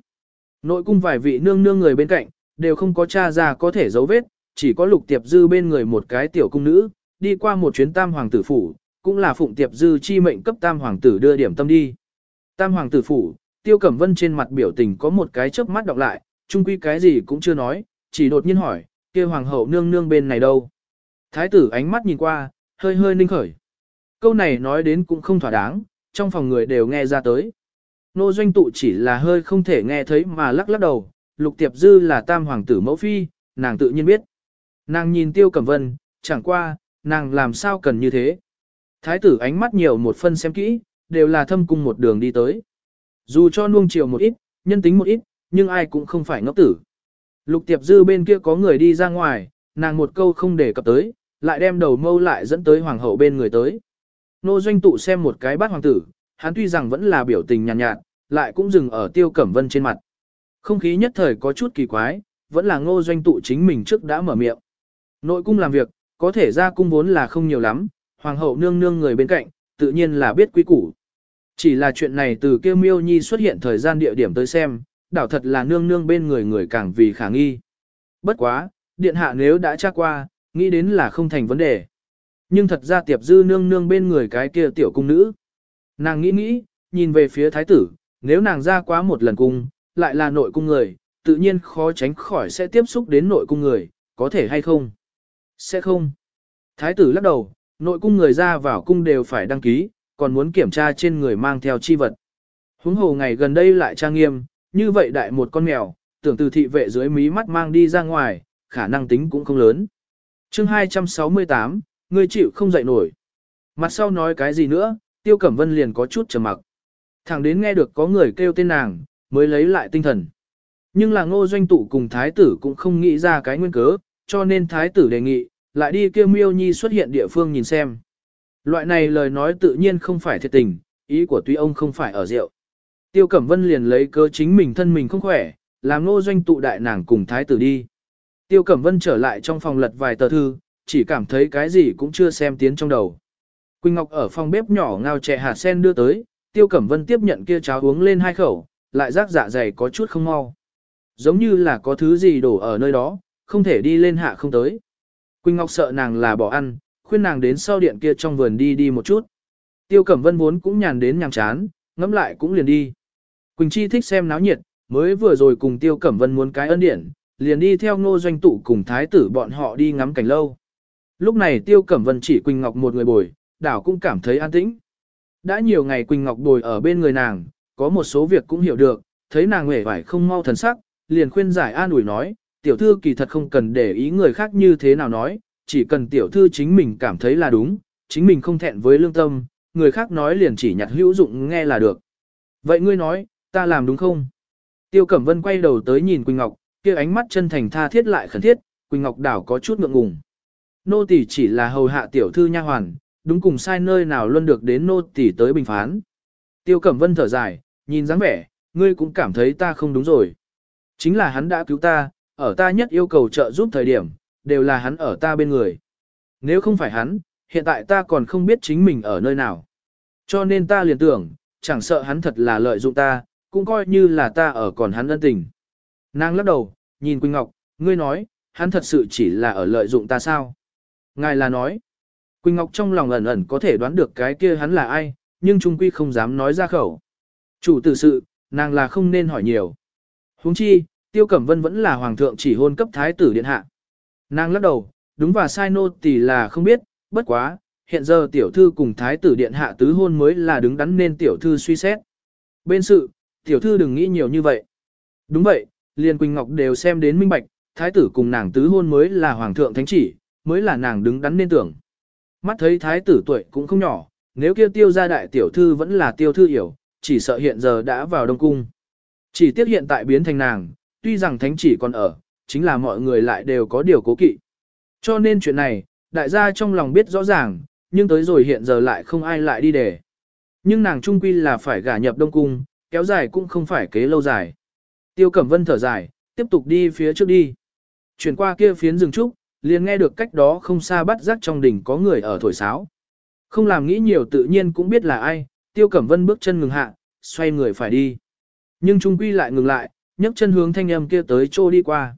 A: Nội cung vài vị nương nương người bên cạnh, đều không có cha ra có thể dấu vết, chỉ có lục tiệp dư bên người một cái tiểu cung nữ, đi qua một chuyến tam hoàng tử phủ, cũng là phụng tiệp dư chi mệnh cấp tam hoàng tử đưa điểm tâm đi. Tam hoàng tử phủ, tiêu cẩm vân trên mặt biểu tình có một cái chớp mắt đọc lại, chung quy cái gì cũng chưa nói, chỉ đột nhiên hỏi, kia hoàng hậu nương nương bên này đâu. Thái tử ánh mắt nhìn qua, hơi hơi ninh khởi. Câu này nói đến cũng không thỏa đáng, trong phòng người đều nghe ra tới. Nô doanh tụ chỉ là hơi không thể nghe thấy mà lắc lắc đầu, lục tiệp dư là tam hoàng tử mẫu phi, nàng tự nhiên biết. Nàng nhìn tiêu cẩm vân, chẳng qua, nàng làm sao cần như thế. Thái tử ánh mắt nhiều một phân xem kỹ, đều là thâm cung một đường đi tới. Dù cho nuông chiều một ít, nhân tính một ít, nhưng ai cũng không phải ngốc tử. Lục tiệp dư bên kia có người đi ra ngoài, nàng một câu không để cập tới, lại đem đầu mâu lại dẫn tới hoàng hậu bên người tới. Nô doanh tụ xem một cái bát hoàng tử, hắn tuy rằng vẫn là biểu tình nhàn nhạt, nhạt, lại cũng dừng ở tiêu cẩm vân trên mặt. Không khí nhất thời có chút kỳ quái, vẫn là ngô doanh tụ chính mình trước đã mở miệng. Nội cung làm việc, có thể ra cung vốn là không nhiều lắm, hoàng hậu nương nương người bên cạnh, tự nhiên là biết quý củ. Chỉ là chuyện này từ kêu miêu nhi xuất hiện thời gian địa điểm tới xem, đảo thật là nương nương bên người người càng vì khả nghi. Bất quá, điện hạ nếu đã tra qua, nghĩ đến là không thành vấn đề. Nhưng thật ra tiệp dư nương nương bên người cái kia tiểu cung nữ. Nàng nghĩ nghĩ, nhìn về phía thái tử, nếu nàng ra quá một lần cung, lại là nội cung người, tự nhiên khó tránh khỏi sẽ tiếp xúc đến nội cung người, có thể hay không? Sẽ không. Thái tử lắc đầu, nội cung người ra vào cung đều phải đăng ký, còn muốn kiểm tra trên người mang theo chi vật. Huống hồ ngày gần đây lại trang nghiêm, như vậy đại một con mèo, tưởng từ thị vệ dưới mí mắt mang đi ra ngoài, khả năng tính cũng không lớn. chương 268, người chịu không dậy nổi. Mặt sau nói cái gì nữa, Tiêu Cẩm Vân liền có chút trầm mặc. Thẳng đến nghe được có người kêu tên nàng, mới lấy lại tinh thần. Nhưng là ngô doanh tụ cùng thái tử cũng không nghĩ ra cái nguyên cớ, cho nên thái tử đề nghị, lại đi kêu miêu nhi xuất hiện địa phương nhìn xem. Loại này lời nói tự nhiên không phải thiệt tình, ý của tuy ông không phải ở rượu. Tiêu Cẩm Vân liền lấy cớ chính mình thân mình không khỏe, làm nô doanh tụ đại nàng cùng thái tử đi. Tiêu Cẩm Vân trở lại trong phòng lật vài tờ thư, chỉ cảm thấy cái gì cũng chưa xem tiến trong đầu. Quỳnh Ngọc ở phòng bếp nhỏ ngao chè hạt sen đưa tới, Tiêu Cẩm Vân tiếp nhận kia cháo uống lên hai khẩu, lại rác dạ dày có chút không mau. Giống như là có thứ gì đổ ở nơi đó, không thể đi lên hạ không tới. Quỳnh Ngọc sợ nàng là bỏ ăn, khuyên nàng đến sau điện kia trong vườn đi đi một chút. Tiêu Cẩm Vân vốn cũng nhàn đến nhàm chán, ngẫm lại cũng liền đi. Quỳnh Chi thích xem náo nhiệt, mới vừa rồi cùng Tiêu Cẩm Vân muốn cái ân điển, liền đi theo ngô doanh tụ cùng thái tử bọn họ đi ngắm cảnh lâu. Lúc này Tiêu Cẩm Vân chỉ Quỳnh Ngọc một người bồi, đảo cũng cảm thấy an tĩnh. Đã nhiều ngày Quỳnh Ngọc bồi ở bên người nàng, có một số việc cũng hiểu được, thấy nàng nguệ vải không mau thần sắc, liền khuyên giải an ủi nói, tiểu thư kỳ thật không cần để ý người khác như thế nào nói, chỉ cần tiểu thư chính mình cảm thấy là đúng, chính mình không thẹn với lương tâm, người khác nói liền chỉ nhặt hữu dụng nghe là được. Vậy ngươi nói, ta làm đúng không? Tiêu Cẩm Vân quay đầu tới nhìn Quỳnh Ngọc, kia ánh mắt chân thành tha thiết lại khẩn thiết, Quỳnh Ngọc đảo có chút ngượng ngùng. Nô tỳ chỉ là hầu hạ tiểu thư nha hoàn, đúng cùng sai nơi nào luôn được đến nô tỳ tới bình phán. Tiêu Cẩm Vân thở dài, nhìn dáng vẻ, ngươi cũng cảm thấy ta không đúng rồi. Chính là hắn đã cứu ta, ở ta nhất yêu cầu trợ giúp thời điểm, đều là hắn ở ta bên người. Nếu không phải hắn, hiện tại ta còn không biết chính mình ở nơi nào. Cho nên ta liền tưởng, chẳng sợ hắn thật là lợi dụng ta, cũng coi như là ta ở còn hắn ân tình. Nàng lắc đầu, nhìn Quỳnh Ngọc, ngươi nói, hắn thật sự chỉ là ở lợi dụng ta sao? Ngài là nói, Quỳnh Ngọc trong lòng ẩn ẩn có thể đoán được cái kia hắn là ai, nhưng trung quy không dám nói ra khẩu. Chủ tử sự, nàng là không nên hỏi nhiều. huống chi, Tiêu Cẩm Vân vẫn là hoàng thượng chỉ hôn cấp thái tử điện hạ. Nàng lắc đầu, đúng và sai nô tỳ là không biết, bất quá, hiện giờ tiểu thư cùng thái tử điện hạ tứ hôn mới là đứng đắn nên tiểu thư suy xét. Bên sự, tiểu thư đừng nghĩ nhiều như vậy. Đúng vậy, Liên Quỳnh Ngọc đều xem đến minh bạch, thái tử cùng nàng tứ hôn mới là hoàng thượng thánh chỉ, mới là nàng đứng đắn nên tưởng. Mắt thấy thái tử tuổi cũng không nhỏ, nếu kia tiêu gia đại tiểu thư vẫn là tiêu thư hiểu, chỉ sợ hiện giờ đã vào đông cung. Chỉ tiếc hiện tại biến thành nàng, tuy rằng thánh chỉ còn ở, chính là mọi người lại đều có điều cố kỵ. Cho nên chuyện này, đại gia trong lòng biết rõ ràng, nhưng tới rồi hiện giờ lại không ai lại đi để. Nhưng nàng trung quy là phải gả nhập đông cung, kéo dài cũng không phải kế lâu dài. Tiêu Cẩm Vân thở dài, tiếp tục đi phía trước đi. Chuyển qua kia phiến rừng trúc, liền nghe được cách đó không xa bắt giác trong đỉnh có người ở thổi sáo. Không làm nghĩ nhiều tự nhiên cũng biết là ai, Tiêu Cẩm Vân bước chân ngừng hạ, xoay người phải đi. Nhưng trung quy lại ngừng lại, nhấc chân hướng thanh âm kia tới trô đi qua.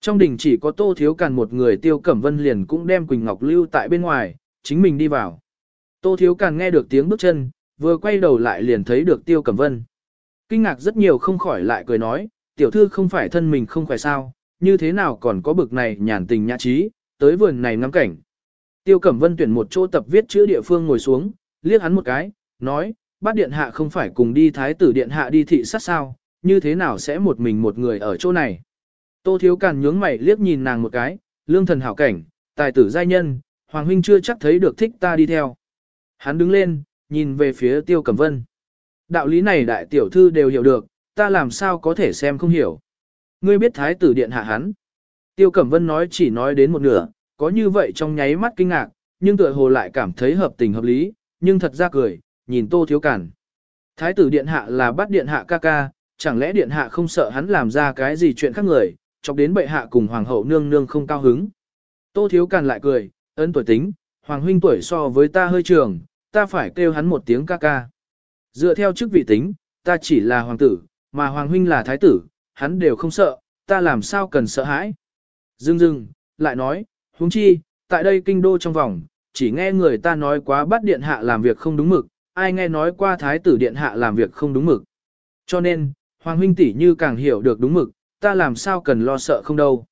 A: Trong đỉnh chỉ có Tô Thiếu Càn một người Tiêu Cẩm Vân liền cũng đem Quỳnh Ngọc lưu tại bên ngoài, chính mình đi vào. Tô Thiếu Càn nghe được tiếng bước chân, vừa quay đầu lại liền thấy được Tiêu Cẩm Vân. Kinh ngạc rất nhiều không khỏi lại cười nói, tiểu thư không phải thân mình không khỏe sao, như thế nào còn có bực này nhàn tình nhã trí, tới vườn này ngắm cảnh. Tiêu Cẩm Vân tuyển một chỗ tập viết chữ địa phương ngồi xuống, liếc hắn một cái, nói, bát điện hạ không phải cùng đi thái tử điện hạ đi thị sát sao, như thế nào sẽ một mình một người ở chỗ này. Tô thiếu càn nhướng mày liếc nhìn nàng một cái, lương thần hảo cảnh, tài tử giai nhân, hoàng huynh chưa chắc thấy được thích ta đi theo. Hắn đứng lên, nhìn về phía tiêu cẩm vân. Đạo lý này đại tiểu thư đều hiểu được, ta làm sao có thể xem không hiểu. Ngươi biết thái tử điện hạ hắn. Tiêu Cẩm Vân nói chỉ nói đến một nửa, có như vậy trong nháy mắt kinh ngạc, nhưng tựa hồ lại cảm thấy hợp tình hợp lý, nhưng thật ra cười, nhìn Tô Thiếu Cản. Thái tử điện hạ là bắt điện hạ ca ca, chẳng lẽ điện hạ không sợ hắn làm ra cái gì chuyện khác người, chọc đến bệ hạ cùng hoàng hậu nương nương không cao hứng. Tô Thiếu càn lại cười, ấn tuổi tính, hoàng huynh tuổi so với ta hơi trường, ta phải kêu hắn một tiếng ca ca. Dựa theo chức vị tính, ta chỉ là hoàng tử, mà hoàng huynh là thái tử, hắn đều không sợ, ta làm sao cần sợ hãi. Dưng dưng, lại nói, huống chi, tại đây kinh đô trong vòng, chỉ nghe người ta nói quá bắt điện hạ làm việc không đúng mực, ai nghe nói qua thái tử điện hạ làm việc không đúng mực. Cho nên, Hoàng huynh tỷ như càng hiểu được đúng mực, ta làm sao cần lo sợ không đâu.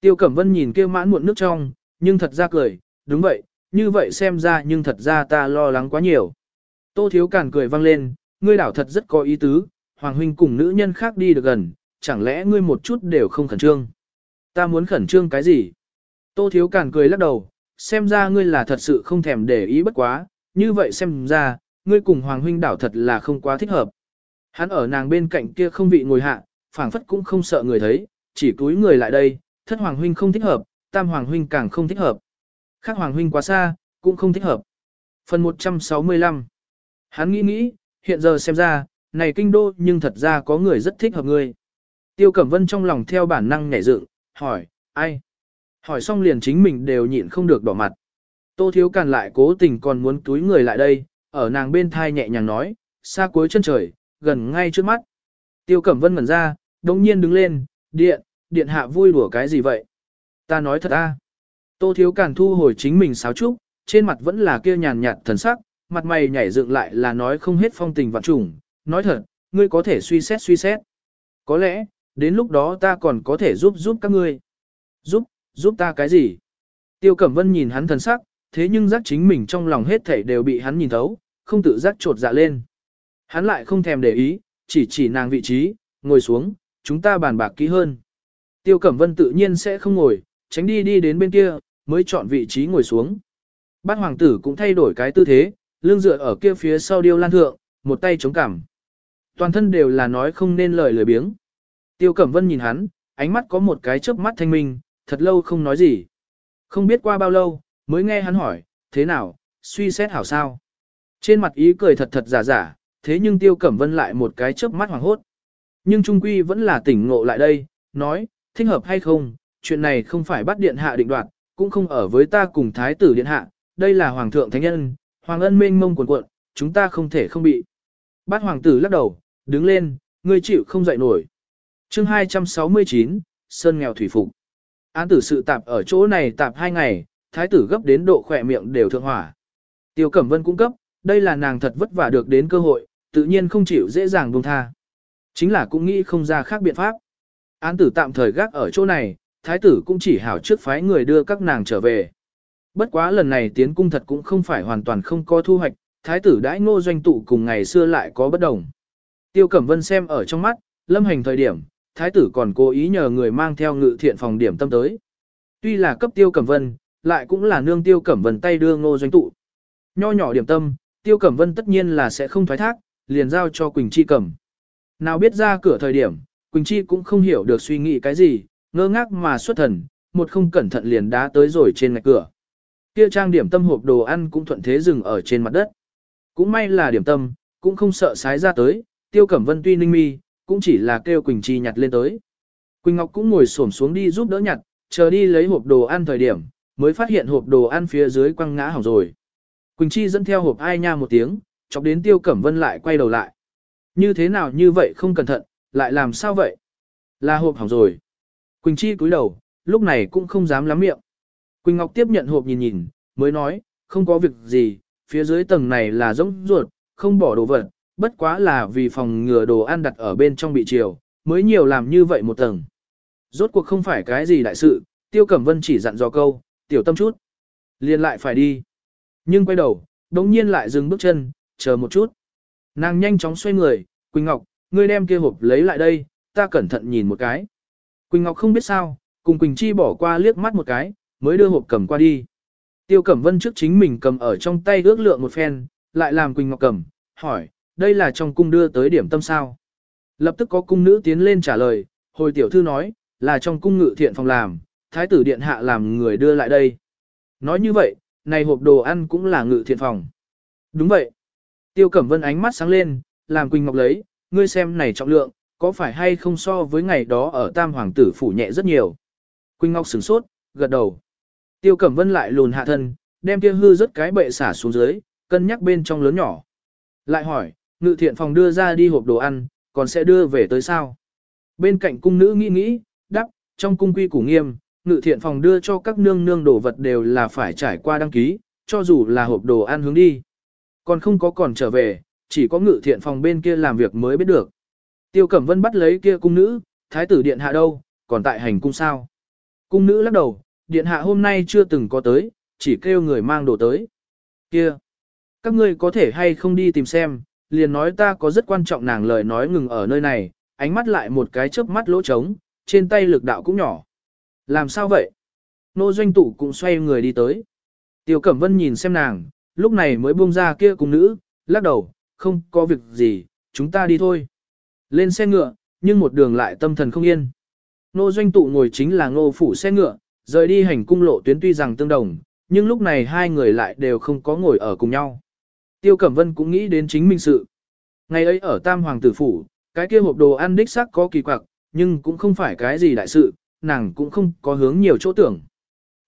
A: Tiêu Cẩm Vân nhìn kêu mãn muộn nước trong, nhưng thật ra cười, đúng vậy, như vậy xem ra nhưng thật ra ta lo lắng quá nhiều. Tô Thiếu Càn cười vang lên, ngươi đảo thật rất có ý tứ, Hoàng huynh cùng nữ nhân khác đi được gần, chẳng lẽ ngươi một chút đều không khẩn trương. Ta muốn khẩn trương cái gì? Tô Thiếu Càn cười lắc đầu, xem ra ngươi là thật sự không thèm để ý bất quá, như vậy xem ra, ngươi cùng Hoàng huynh đảo thật là không quá thích hợp. Hắn ở nàng bên cạnh kia không vị ngồi hạ, phảng phất cũng không sợ người thấy, chỉ cúi người lại đây, thất Hoàng huynh không thích hợp, tam Hoàng huynh càng không thích hợp. Khác Hoàng huynh quá xa, cũng không thích hợp. Phần 165 Hắn nghĩ nghĩ, hiện giờ xem ra, này kinh đô nhưng thật ra có người rất thích hợp ngươi. Tiêu Cẩm Vân trong lòng theo bản năng nhảy dựng, hỏi, ai? Hỏi xong liền chính mình đều nhịn không được đỏ mặt. Tô Thiếu Càn lại cố tình còn muốn túi người lại đây, ở nàng bên thai nhẹ nhàng nói, xa cuối chân trời, gần ngay trước mắt. Tiêu Cẩm Vân ngẩn ra, đồng nhiên đứng lên, điện, điện hạ vui đùa cái gì vậy? Ta nói thật a. Tô Thiếu Càn thu hồi chính mình sáo trúc, trên mặt vẫn là kia nhàn nhạt thần sắc, mặt mày nhảy dựng lại là nói không hết phong tình vạn trùng, nói thật, ngươi có thể suy xét suy xét. Có lẽ, đến lúc đó ta còn có thể giúp giúp các ngươi. Giúp, giúp ta cái gì? Tiêu Cẩm Vân nhìn hắn thần sắc, thế nhưng giác chính mình trong lòng hết thảy đều bị hắn nhìn thấu, không tự giác trột dạ lên. Hắn lại không thèm để ý, chỉ chỉ nàng vị trí, ngồi xuống, chúng ta bàn bạc kỹ hơn. Tiêu Cẩm Vân tự nhiên sẽ không ngồi, tránh đi đi đến bên kia, mới chọn vị trí ngồi xuống. Bát hoàng tử cũng thay đổi cái tư thế, lưng dựa ở kia phía sau điêu lan thượng, một tay chống cằm. Toàn thân đều là nói không nên lời lười biếng. Tiêu Cẩm Vân nhìn hắn, ánh mắt có một cái chớp mắt thanh minh, thật lâu không nói gì. Không biết qua bao lâu, mới nghe hắn hỏi, thế nào, suy xét hảo sao. Trên mặt ý cười thật thật giả giả, thế nhưng Tiêu Cẩm Vân lại một cái chớp mắt hoàng hốt. Nhưng Trung Quy vẫn là tỉnh ngộ lại đây, nói, thích hợp hay không, chuyện này không phải bắt điện hạ định đoạt, cũng không ở với ta cùng thái tử điện hạ, đây là hoàng thượng thánh nhân, hoàng ân mênh mông cuồn cuộn, chúng ta không thể không bị. Bát hoàng tử lắc đầu, đứng lên, ngươi chịu không dậy nổi. Chương 269, Sơn nghèo thủy phục. Án tử sự tạp ở chỗ này tạp hai ngày, thái tử gấp đến độ khỏe miệng đều thượng hỏa. Tiêu Cẩm Vân cũng cấp, đây là nàng thật vất vả được đến cơ hội, tự nhiên không chịu dễ dàng buông tha. Chính là cũng nghĩ không ra khác biện pháp. Án tử tạm thời gác ở chỗ này, thái tử cũng chỉ hảo trước phái người đưa các nàng trở về. Bất quá lần này tiến cung thật cũng không phải hoàn toàn không có thu hoạch, thái tử đãi ngô doanh tụ cùng ngày xưa lại có bất đồng. Tiêu Cẩm Vân xem ở trong mắt, lâm hành thời điểm, thái tử còn cố ý nhờ người mang theo ngự thiện phòng điểm tâm tới. Tuy là cấp tiêu cẩm vân, lại cũng là nương tiêu cẩm vân tay đưa ngô doanh tụ. Nho nhỏ điểm tâm, tiêu cẩm vân tất nhiên là sẽ không thoái thác, liền giao cho Quỳnh Chi cầm. Nào biết ra cửa thời điểm, Quỳnh Chi cũng không hiểu được suy nghĩ cái gì, ngơ ngác mà xuất thần, một không cẩn thận liền đá tới rồi trên ngạch cửa. Kia trang điểm tâm hộp đồ ăn cũng thuận thế dừng ở trên mặt đất. Cũng may là điểm tâm, cũng không sợ sái ra tới, tiêu cẩm vân tuy ninh mi, cũng chỉ là kêu Quỳnh Chi nhặt lên tới. Quỳnh Ngọc cũng ngồi xổm xuống đi giúp đỡ nhặt, chờ đi lấy hộp đồ ăn thời điểm, mới phát hiện hộp đồ ăn phía dưới quăng ngã hỏng rồi. Quỳnh Chi dẫn theo hộp ai nha một tiếng, chọc đến Tiêu Cẩm Vân lại quay đầu lại. Như thế nào như vậy không cẩn thận, lại làm sao vậy? Là hộp hỏng rồi. Quỳnh Chi cúi đầu, lúc này cũng không dám lắm miệng. Quỳnh Ngọc tiếp nhận hộp nhìn nhìn, mới nói, không có việc gì, phía dưới tầng này là rỗng ruột, không bỏ đồ vật, bất quá là vì phòng ngừa đồ ăn đặt ở bên trong bị chiều, mới nhiều làm như vậy một tầng. Rốt cuộc không phải cái gì đại sự, Tiêu Cẩm Vân chỉ dặn dò câu, tiểu tâm chút. liền lại phải đi. Nhưng quay đầu, đống nhiên lại dừng bước chân, chờ một chút. Nàng nhanh chóng xoay người, Quỳnh Ngọc, ngươi đem kia hộp lấy lại đây, ta cẩn thận nhìn một cái. Quỳnh Ngọc không biết sao, cùng Quỳnh Chi bỏ qua liếc mắt một cái, mới đưa hộp cầm qua đi. Tiêu Cẩm Vân trước chính mình cầm ở trong tay ước lượng một phen, lại làm Quỳnh Ngọc cầm, hỏi, đây là trong cung đưa tới điểm tâm sao? Lập tức có cung nữ tiến lên trả lời, hồi tiểu thư nói, là trong cung ngự thiện phòng làm, thái tử điện hạ làm người đưa lại đây. Nói như vậy, này hộp đồ ăn cũng là ngự thiện phòng. Đúng vậy. Tiêu Cẩm Vân ánh mắt sáng lên, làm Quỳnh Ngọc lấy, ngươi xem này trọng lượng, có phải hay không so với ngày đó ở Tam Hoàng tử phủ nhẹ rất nhiều. Quỳnh Ngọc sửng sốt, gật đầu. Tiêu Cẩm Vân lại lùn hạ thân, đem kia hư rất cái bệ xả xuống dưới, cân nhắc bên trong lớn nhỏ. Lại hỏi, ngự thiện phòng đưa ra đi hộp đồ ăn, còn sẽ đưa về tới sao? Bên cạnh cung nữ nghĩ nghĩ, đáp, trong cung quy củ nghiêm, ngự thiện phòng đưa cho các nương nương đồ vật đều là phải trải qua đăng ký, cho dù là hộp đồ ăn hướng đi. Còn không có còn trở về, chỉ có ngự thiện phòng bên kia làm việc mới biết được. Tiêu Cẩm Vân bắt lấy kia cung nữ, thái tử điện hạ đâu, còn tại hành cung sao? Cung nữ lắc đầu, điện hạ hôm nay chưa từng có tới, chỉ kêu người mang đồ tới. Kia, các ngươi có thể hay không đi tìm xem, liền nói ta có rất quan trọng nàng lời nói ngừng ở nơi này, ánh mắt lại một cái chớp mắt lỗ trống, trên tay lực đạo cũng nhỏ. Làm sao vậy? Nô doanh tụ cũng xoay người đi tới. Tiêu Cẩm Vân nhìn xem nàng, lúc này mới buông ra kia cùng nữ, lắc đầu, không có việc gì, chúng ta đi thôi. Lên xe ngựa, nhưng một đường lại tâm thần không yên. Nô doanh tụ ngồi chính là ngô phủ xe ngựa, rời đi hành cung lộ tuyến tuy rằng tương đồng, nhưng lúc này hai người lại đều không có ngồi ở cùng nhau. Tiêu Cẩm Vân cũng nghĩ đến chính mình sự. Ngày ấy ở Tam Hoàng tử phủ, cái kia hộp đồ ăn đích xác có kỳ quặc, nhưng cũng không phải cái gì đại sự, nàng cũng không có hướng nhiều chỗ tưởng.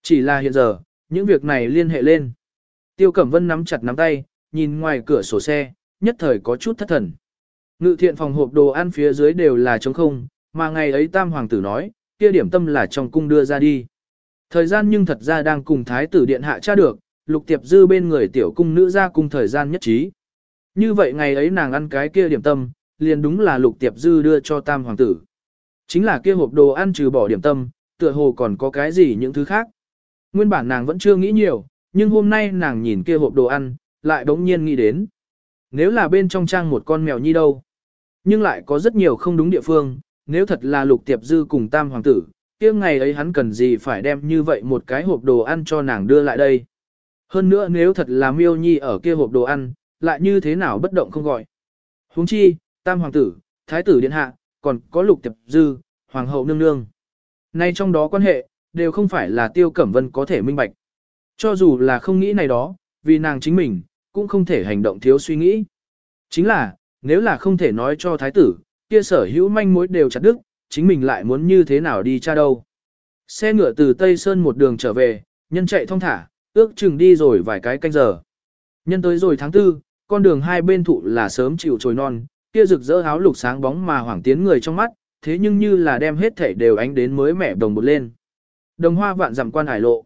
A: Chỉ là hiện giờ, những việc này liên hệ lên. Tiêu Cẩm Vân nắm chặt nắm tay, nhìn ngoài cửa sổ xe, nhất thời có chút thất thần. Ngự thiện phòng hộp đồ ăn phía dưới đều là trống không, mà ngày ấy Tam Hoàng tử nói, kia điểm tâm là trong cung đưa ra đi. Thời gian nhưng thật ra đang cùng Thái tử Điện Hạ tra được, lục tiệp dư bên người tiểu cung nữ ra cùng thời gian nhất trí. Như vậy ngày ấy nàng ăn cái kia điểm tâm, liền đúng là lục tiệp dư đưa cho Tam Hoàng tử. Chính là kia hộp đồ ăn trừ bỏ điểm tâm, tựa hồ còn có cái gì những thứ khác. Nguyên bản nàng vẫn chưa nghĩ nhiều, nhưng hôm nay nàng nhìn kia hộp đồ ăn, lại đống nhiên nghĩ đến. Nếu là bên trong trang một con mèo nhi đâu? Nhưng lại có rất nhiều không đúng địa phương, nếu thật là lục tiệp dư cùng tam hoàng tử, kia ngày ấy hắn cần gì phải đem như vậy một cái hộp đồ ăn cho nàng đưa lại đây. Hơn nữa nếu thật là miêu nhi ở kia hộp đồ ăn, lại như thế nào bất động không gọi. huống chi, tam hoàng tử, thái tử điện hạ, còn có lục tiệp dư, hoàng hậu nương nương. Nay trong đó quan hệ, đều không phải là tiêu cẩm vân có thể minh bạch. Cho dù là không nghĩ này đó, vì nàng chính mình, cũng không thể hành động thiếu suy nghĩ. Chính là, nếu là không thể nói cho thái tử, kia sở hữu manh mối đều chặt đứt, chính mình lại muốn như thế nào đi cha đâu. Xe ngựa từ Tây Sơn một đường trở về, nhân chạy thong thả, ước chừng đi rồi vài cái canh giờ. Nhân tới rồi tháng tư, con đường hai bên thụ là sớm chịu trồi non, kia rực rỡ áo lục sáng bóng mà hoảng tiến người trong mắt, thế nhưng như là đem hết thể đều ánh đến mới mẻ đồng một lên. Đồng hoa vạn dặm quan hải lộ.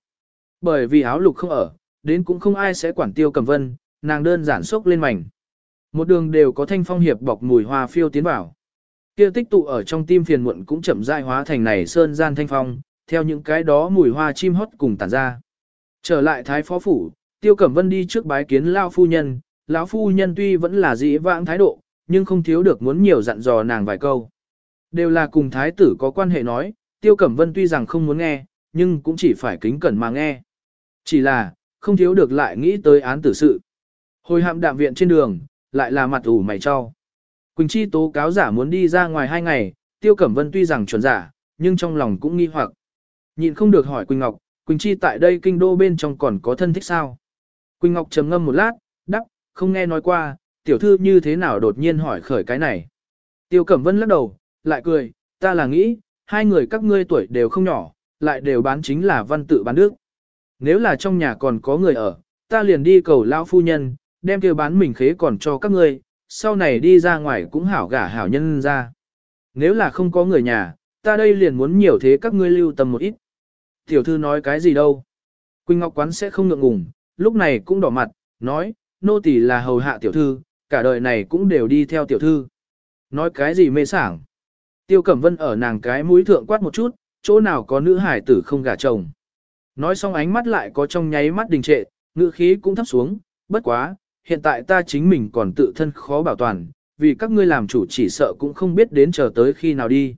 A: Bởi vì áo lục không ở, đến cũng không ai sẽ quản tiêu cầm vân, nàng đơn giản sốc lên mảnh. Một đường đều có thanh phong hiệp bọc mùi hoa phiêu tiến vào. Kia tích tụ ở trong tim phiền muộn cũng chậm rãi hóa thành này sơn gian thanh phong, theo những cái đó mùi hoa chim hót cùng tản ra. Trở lại thái phó phủ, tiêu cẩm vân đi trước bái kiến lao phu nhân, lão phu nhân tuy vẫn là dĩ vãng thái độ, nhưng không thiếu được muốn nhiều dặn dò nàng vài câu. Đều là cùng thái tử có quan hệ nói, tiêu cẩm vân tuy rằng không muốn nghe, nhưng cũng chỉ phải kính cẩn mà nghe. Chỉ là, không thiếu được lại nghĩ tới án tử sự. Hồi hạm đạm viện trên đường, lại là mặt ủ mày cho. Quỳnh Chi tố cáo giả muốn đi ra ngoài hai ngày, Tiêu Cẩm Vân tuy rằng chuẩn giả, nhưng trong lòng cũng nghi hoặc. Nhịn không được hỏi Quỳnh Ngọc, Quỳnh Chi tại đây kinh đô bên trong còn có thân thích sao? Quỳnh Ngọc trầm ngâm một lát, đắc không nghe nói qua, tiểu thư như thế nào đột nhiên hỏi khởi cái này. Tiêu Cẩm Vân lắc đầu, lại cười, ta là nghĩ, hai người các ngươi tuổi đều không nhỏ, lại đều bán chính là văn tự bán nước. Nếu là trong nhà còn có người ở, ta liền đi cầu lão phu nhân, đem kia bán mình khế còn cho các ngươi, sau này đi ra ngoài cũng hảo gả hảo nhân ra. Nếu là không có người nhà, ta đây liền muốn nhiều thế các ngươi lưu tâm một ít. Tiểu thư nói cái gì đâu? Quỳnh Ngọc Quán sẽ không ngượng ngùng, lúc này cũng đỏ mặt, nói, nô tỳ là hầu hạ tiểu thư, cả đời này cũng đều đi theo tiểu thư. Nói cái gì mê sảng? Tiêu Cẩm Vân ở nàng cái mũi thượng quát một chút, chỗ nào có nữ hải tử không gả chồng. Nói xong ánh mắt lại có trong nháy mắt đình trệ, ngữ khí cũng thấp xuống, bất quá, hiện tại ta chính mình còn tự thân khó bảo toàn, vì các ngươi làm chủ chỉ sợ cũng không biết đến chờ tới khi nào đi.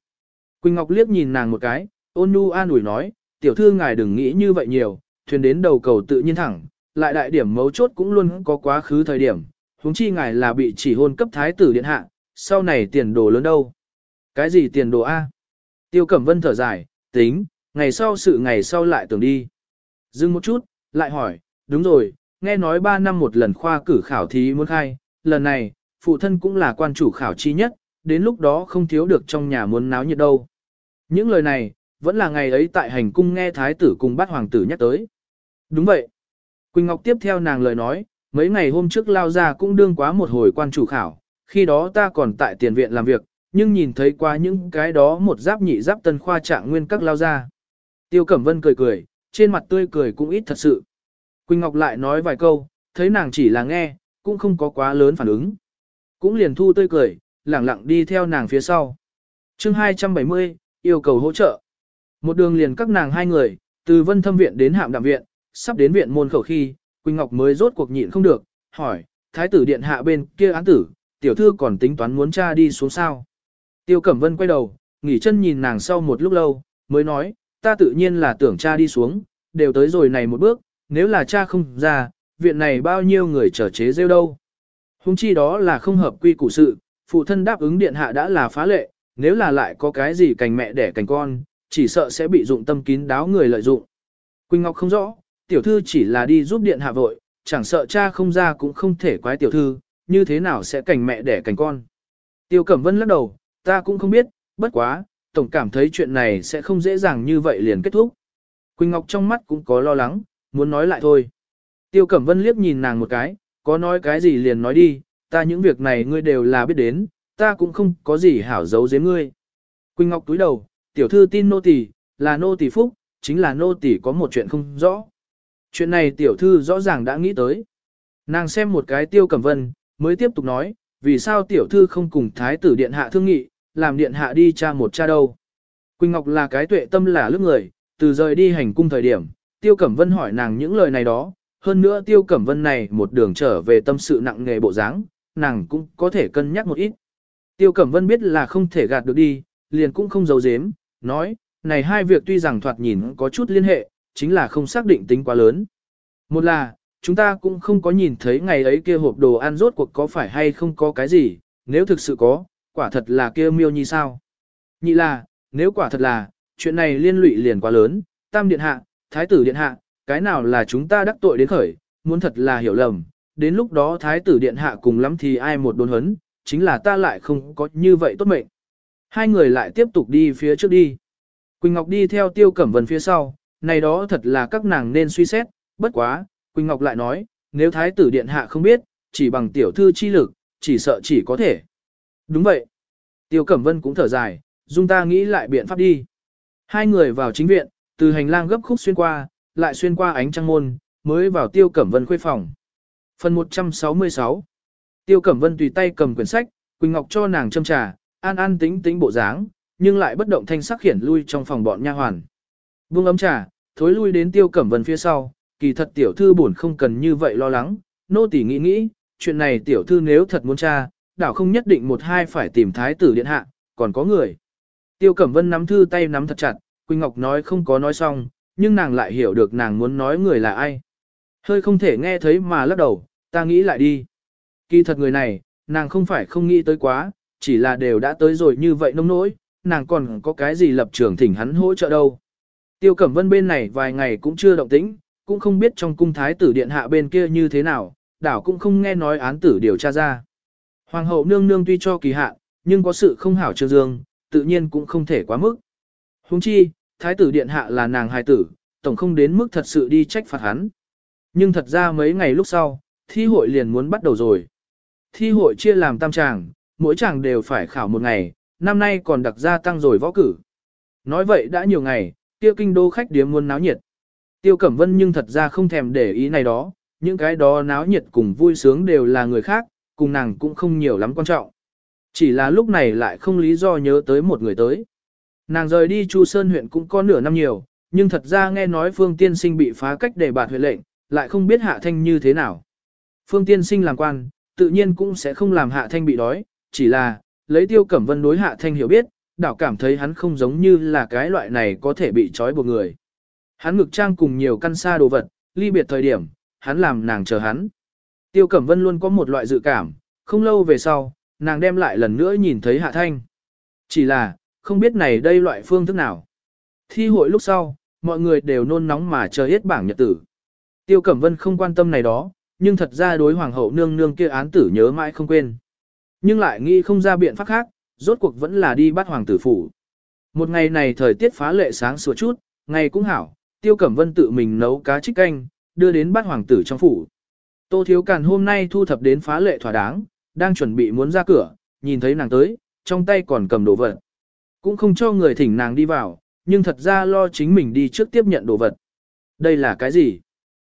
A: Quỳnh Ngọc liếc nhìn nàng một cái, ôn nhu an ủi nói, tiểu thư ngài đừng nghĩ như vậy nhiều, thuyền đến đầu cầu tự nhiên thẳng, lại đại điểm mấu chốt cũng luôn có quá khứ thời điểm, huống chi ngài là bị chỉ hôn cấp thái tử điện hạ, sau này tiền đồ lớn đâu. Cái gì tiền đồ A? Tiêu Cẩm Vân thở dài, tính, ngày sau sự ngày sau lại tưởng đi. Dừng một chút, lại hỏi, đúng rồi, nghe nói 3 năm một lần khoa cử khảo thí muốn khai, lần này, phụ thân cũng là quan chủ khảo chi nhất, đến lúc đó không thiếu được trong nhà muốn náo nhiệt đâu. Những lời này, vẫn là ngày ấy tại hành cung nghe thái tử cùng bát hoàng tử nhắc tới. Đúng vậy. Quỳnh Ngọc tiếp theo nàng lời nói, mấy ngày hôm trước lao ra cũng đương quá một hồi quan chủ khảo, khi đó ta còn tại tiền viện làm việc, nhưng nhìn thấy qua những cái đó một giáp nhị giáp tân khoa trạng nguyên các lao ra. Tiêu Cẩm Vân cười cười, trên mặt tươi cười cũng ít thật sự. Quỳnh Ngọc lại nói vài câu, thấy nàng chỉ là nghe, cũng không có quá lớn phản ứng. Cũng liền thu tươi cười, lẳng lặng đi theo nàng phía sau. chương 270, yêu cầu hỗ trợ. Một đường liền các nàng hai người, từ vân thâm viện đến hạm đạm viện, sắp đến viện môn khẩu khi, Quỳnh Ngọc mới rốt cuộc nhịn không được, hỏi, thái tử điện hạ bên kia án tử, tiểu thư còn tính toán muốn cha đi xuống sao. Tiêu Cẩm Vân quay đầu, nghỉ chân nhìn nàng sau một lúc lâu, mới nói, ta tự nhiên là tưởng cha đi xuống, đều tới rồi này một bước, nếu là cha không ra, viện này bao nhiêu người trở chế rêu đâu. Hùng chi đó là không hợp quy củ sự, phụ thân đáp ứng điện hạ đã là phá lệ, nếu là lại có cái gì cành mẹ đẻ cành con, chỉ sợ sẽ bị dụng tâm kín đáo người lợi dụng. Quỳnh Ngọc không rõ, tiểu thư chỉ là đi giúp điện hạ vội, chẳng sợ cha không ra cũng không thể quái tiểu thư, như thế nào sẽ cành mẹ đẻ cành con. Tiêu Cẩm Vân lắc đầu, ta cũng không biết, bất quá, tổng cảm thấy chuyện này sẽ không dễ dàng như vậy liền kết thúc. Quỳnh Ngọc trong mắt cũng có lo lắng, muốn nói lại thôi. Tiêu Cẩm Vân liếc nhìn nàng một cái, có nói cái gì liền nói đi, ta những việc này ngươi đều là biết đến, ta cũng không có gì hảo giấu giếm ngươi. Quỳnh Ngọc túi đầu, tiểu thư tin nô tỳ, là nô tỳ phúc, chính là nô tỳ có một chuyện không rõ. Chuyện này tiểu thư rõ ràng đã nghĩ tới. Nàng xem một cái tiêu cẩm vân, mới tiếp tục nói, vì sao tiểu thư không cùng thái tử điện hạ thương nghị, làm điện hạ đi cha một cha đâu. Quỳnh Ngọc là cái tuệ tâm là lức người, từ rời đi hành cung thời điểm, tiêu cẩm vân hỏi nàng những lời này đó, hơn nữa tiêu cẩm vân này một đường trở về tâm sự nặng nghề bộ dáng, nàng cũng có thể cân nhắc một ít. Tiêu cẩm vân biết là không thể gạt được đi, liền cũng không giấu giếm, nói, này hai việc tuy rằng thoạt nhìn có chút liên hệ, chính là không xác định tính quá lớn. Một là, chúng ta cũng không có nhìn thấy ngày ấy kia hộp đồ ăn rốt cuộc có phải hay không có cái gì, nếu thực sự có, quả thật là kia miêu nhi sao. Nhị là, nếu quả thật là, chuyện này liên lụy liền quá lớn, tam điện hạ, thái tử điện hạ, cái nào là chúng ta đắc tội đến khởi, muốn thật là hiểu lầm, đến lúc đó thái tử điện hạ cùng lắm thì ai một đồn hấn, chính là ta lại không có như vậy tốt mệnh. Hai người lại tiếp tục đi phía trước đi. Quỳnh Ngọc đi theo Tiêu Cẩm Vân phía sau, này đó thật là các nàng nên suy xét, bất quá, Quỳnh Ngọc lại nói, nếu Thái tử Điện Hạ không biết, chỉ bằng tiểu thư chi lực, chỉ sợ chỉ có thể. Đúng vậy. Tiêu Cẩm Vân cũng thở dài, dung ta nghĩ lại biện pháp đi. Hai người vào chính viện, từ hành lang gấp khúc xuyên qua, lại xuyên qua ánh trăng môn, mới vào Tiêu Cẩm Vân khuê phòng. Phần 166 Tiêu Cẩm Vân tùy tay cầm quyển sách, Quỳnh Ngọc cho nàng châm trà, an an tính tính bộ dáng, nhưng lại bất động thanh sắc khiển lui trong phòng bọn nha hoàn. Buông ấm trà, thối lui đến Tiêu Cẩm Vân phía sau, kỳ thật tiểu thư buồn không cần như vậy lo lắng, nô tỳ nghĩ nghĩ, chuyện này tiểu thư nếu thật muốn tra, đảo không nhất định một hai phải tìm thái tử điện hạ, còn có người. Tiêu Cẩm Vân nắm thư tay nắm thật chặt, Quỳnh Ngọc nói không có nói xong, nhưng nàng lại hiểu được nàng muốn nói người là ai. Hơi không thể nghe thấy mà lắc đầu, ta nghĩ lại đi. Kỳ thật người này, nàng không phải không nghĩ tới quá, chỉ là đều đã tới rồi như vậy nông nỗi, nàng còn có cái gì lập trường thỉnh hắn hỗ trợ đâu. Tiêu Cẩm Vân bên này vài ngày cũng chưa động tĩnh, cũng không biết trong cung thái tử điện hạ bên kia như thế nào, đảo cũng không nghe nói án tử điều tra ra. Hoàng hậu nương nương tuy cho kỳ hạ, nhưng có sự không hảo trương dương, tự nhiên cũng không thể quá mức. Huống chi, thái tử điện hạ là nàng hài tử, tổng không đến mức thật sự đi trách phạt hắn. Nhưng thật ra mấy ngày lúc sau, thi hội liền muốn bắt đầu rồi. Thi hội chia làm tam tràng, mỗi tràng đều phải khảo một ngày, năm nay còn đặc gia tăng rồi võ cử. Nói vậy đã nhiều ngày, tiêu kinh đô khách điếm muốn náo nhiệt. Tiêu Cẩm Vân nhưng thật ra không thèm để ý này đó, những cái đó náo nhiệt cùng vui sướng đều là người khác, cùng nàng cũng không nhiều lắm quan trọng. Chỉ là lúc này lại không lý do nhớ tới một người tới. Nàng rời đi Chu Sơn huyện cũng có nửa năm nhiều, nhưng thật ra nghe nói Phương Tiên Sinh bị phá cách để bạt huyện lệnh, lại không biết hạ thanh như thế nào. Phương tiên sinh làm quan, tự nhiên cũng sẽ không làm hạ thanh bị đói, chỉ là, lấy tiêu cẩm vân đối hạ thanh hiểu biết, đảo cảm thấy hắn không giống như là cái loại này có thể bị trói buộc người. Hắn ngực trang cùng nhiều căn xa đồ vật, ly biệt thời điểm, hắn làm nàng chờ hắn. Tiêu Cẩm Vân luôn có một loại dự cảm, không lâu về sau, nàng đem lại lần nữa nhìn thấy Hạ Thanh. Chỉ là, không biết này đây loại phương thức nào. Thi hội lúc sau, mọi người đều nôn nóng mà chờ hết bảng nhật tử. Tiêu Cẩm Vân không quan tâm này đó, nhưng thật ra đối hoàng hậu nương nương kia án tử nhớ mãi không quên. Nhưng lại nghĩ không ra biện pháp khác, rốt cuộc vẫn là đi bắt hoàng tử phủ. Một ngày này thời tiết phá lệ sáng sủa chút, ngày cũng hảo, Tiêu Cẩm Vân tự mình nấu cá trích canh, đưa đến bắt hoàng tử trong phủ. Tô Thiếu Càn hôm nay thu thập đến phá lệ thỏa đáng, đang chuẩn bị muốn ra cửa, nhìn thấy nàng tới, trong tay còn cầm đồ vật. Cũng không cho người thỉnh nàng đi vào, nhưng thật ra lo chính mình đi trước tiếp nhận đồ vật. Đây là cái gì?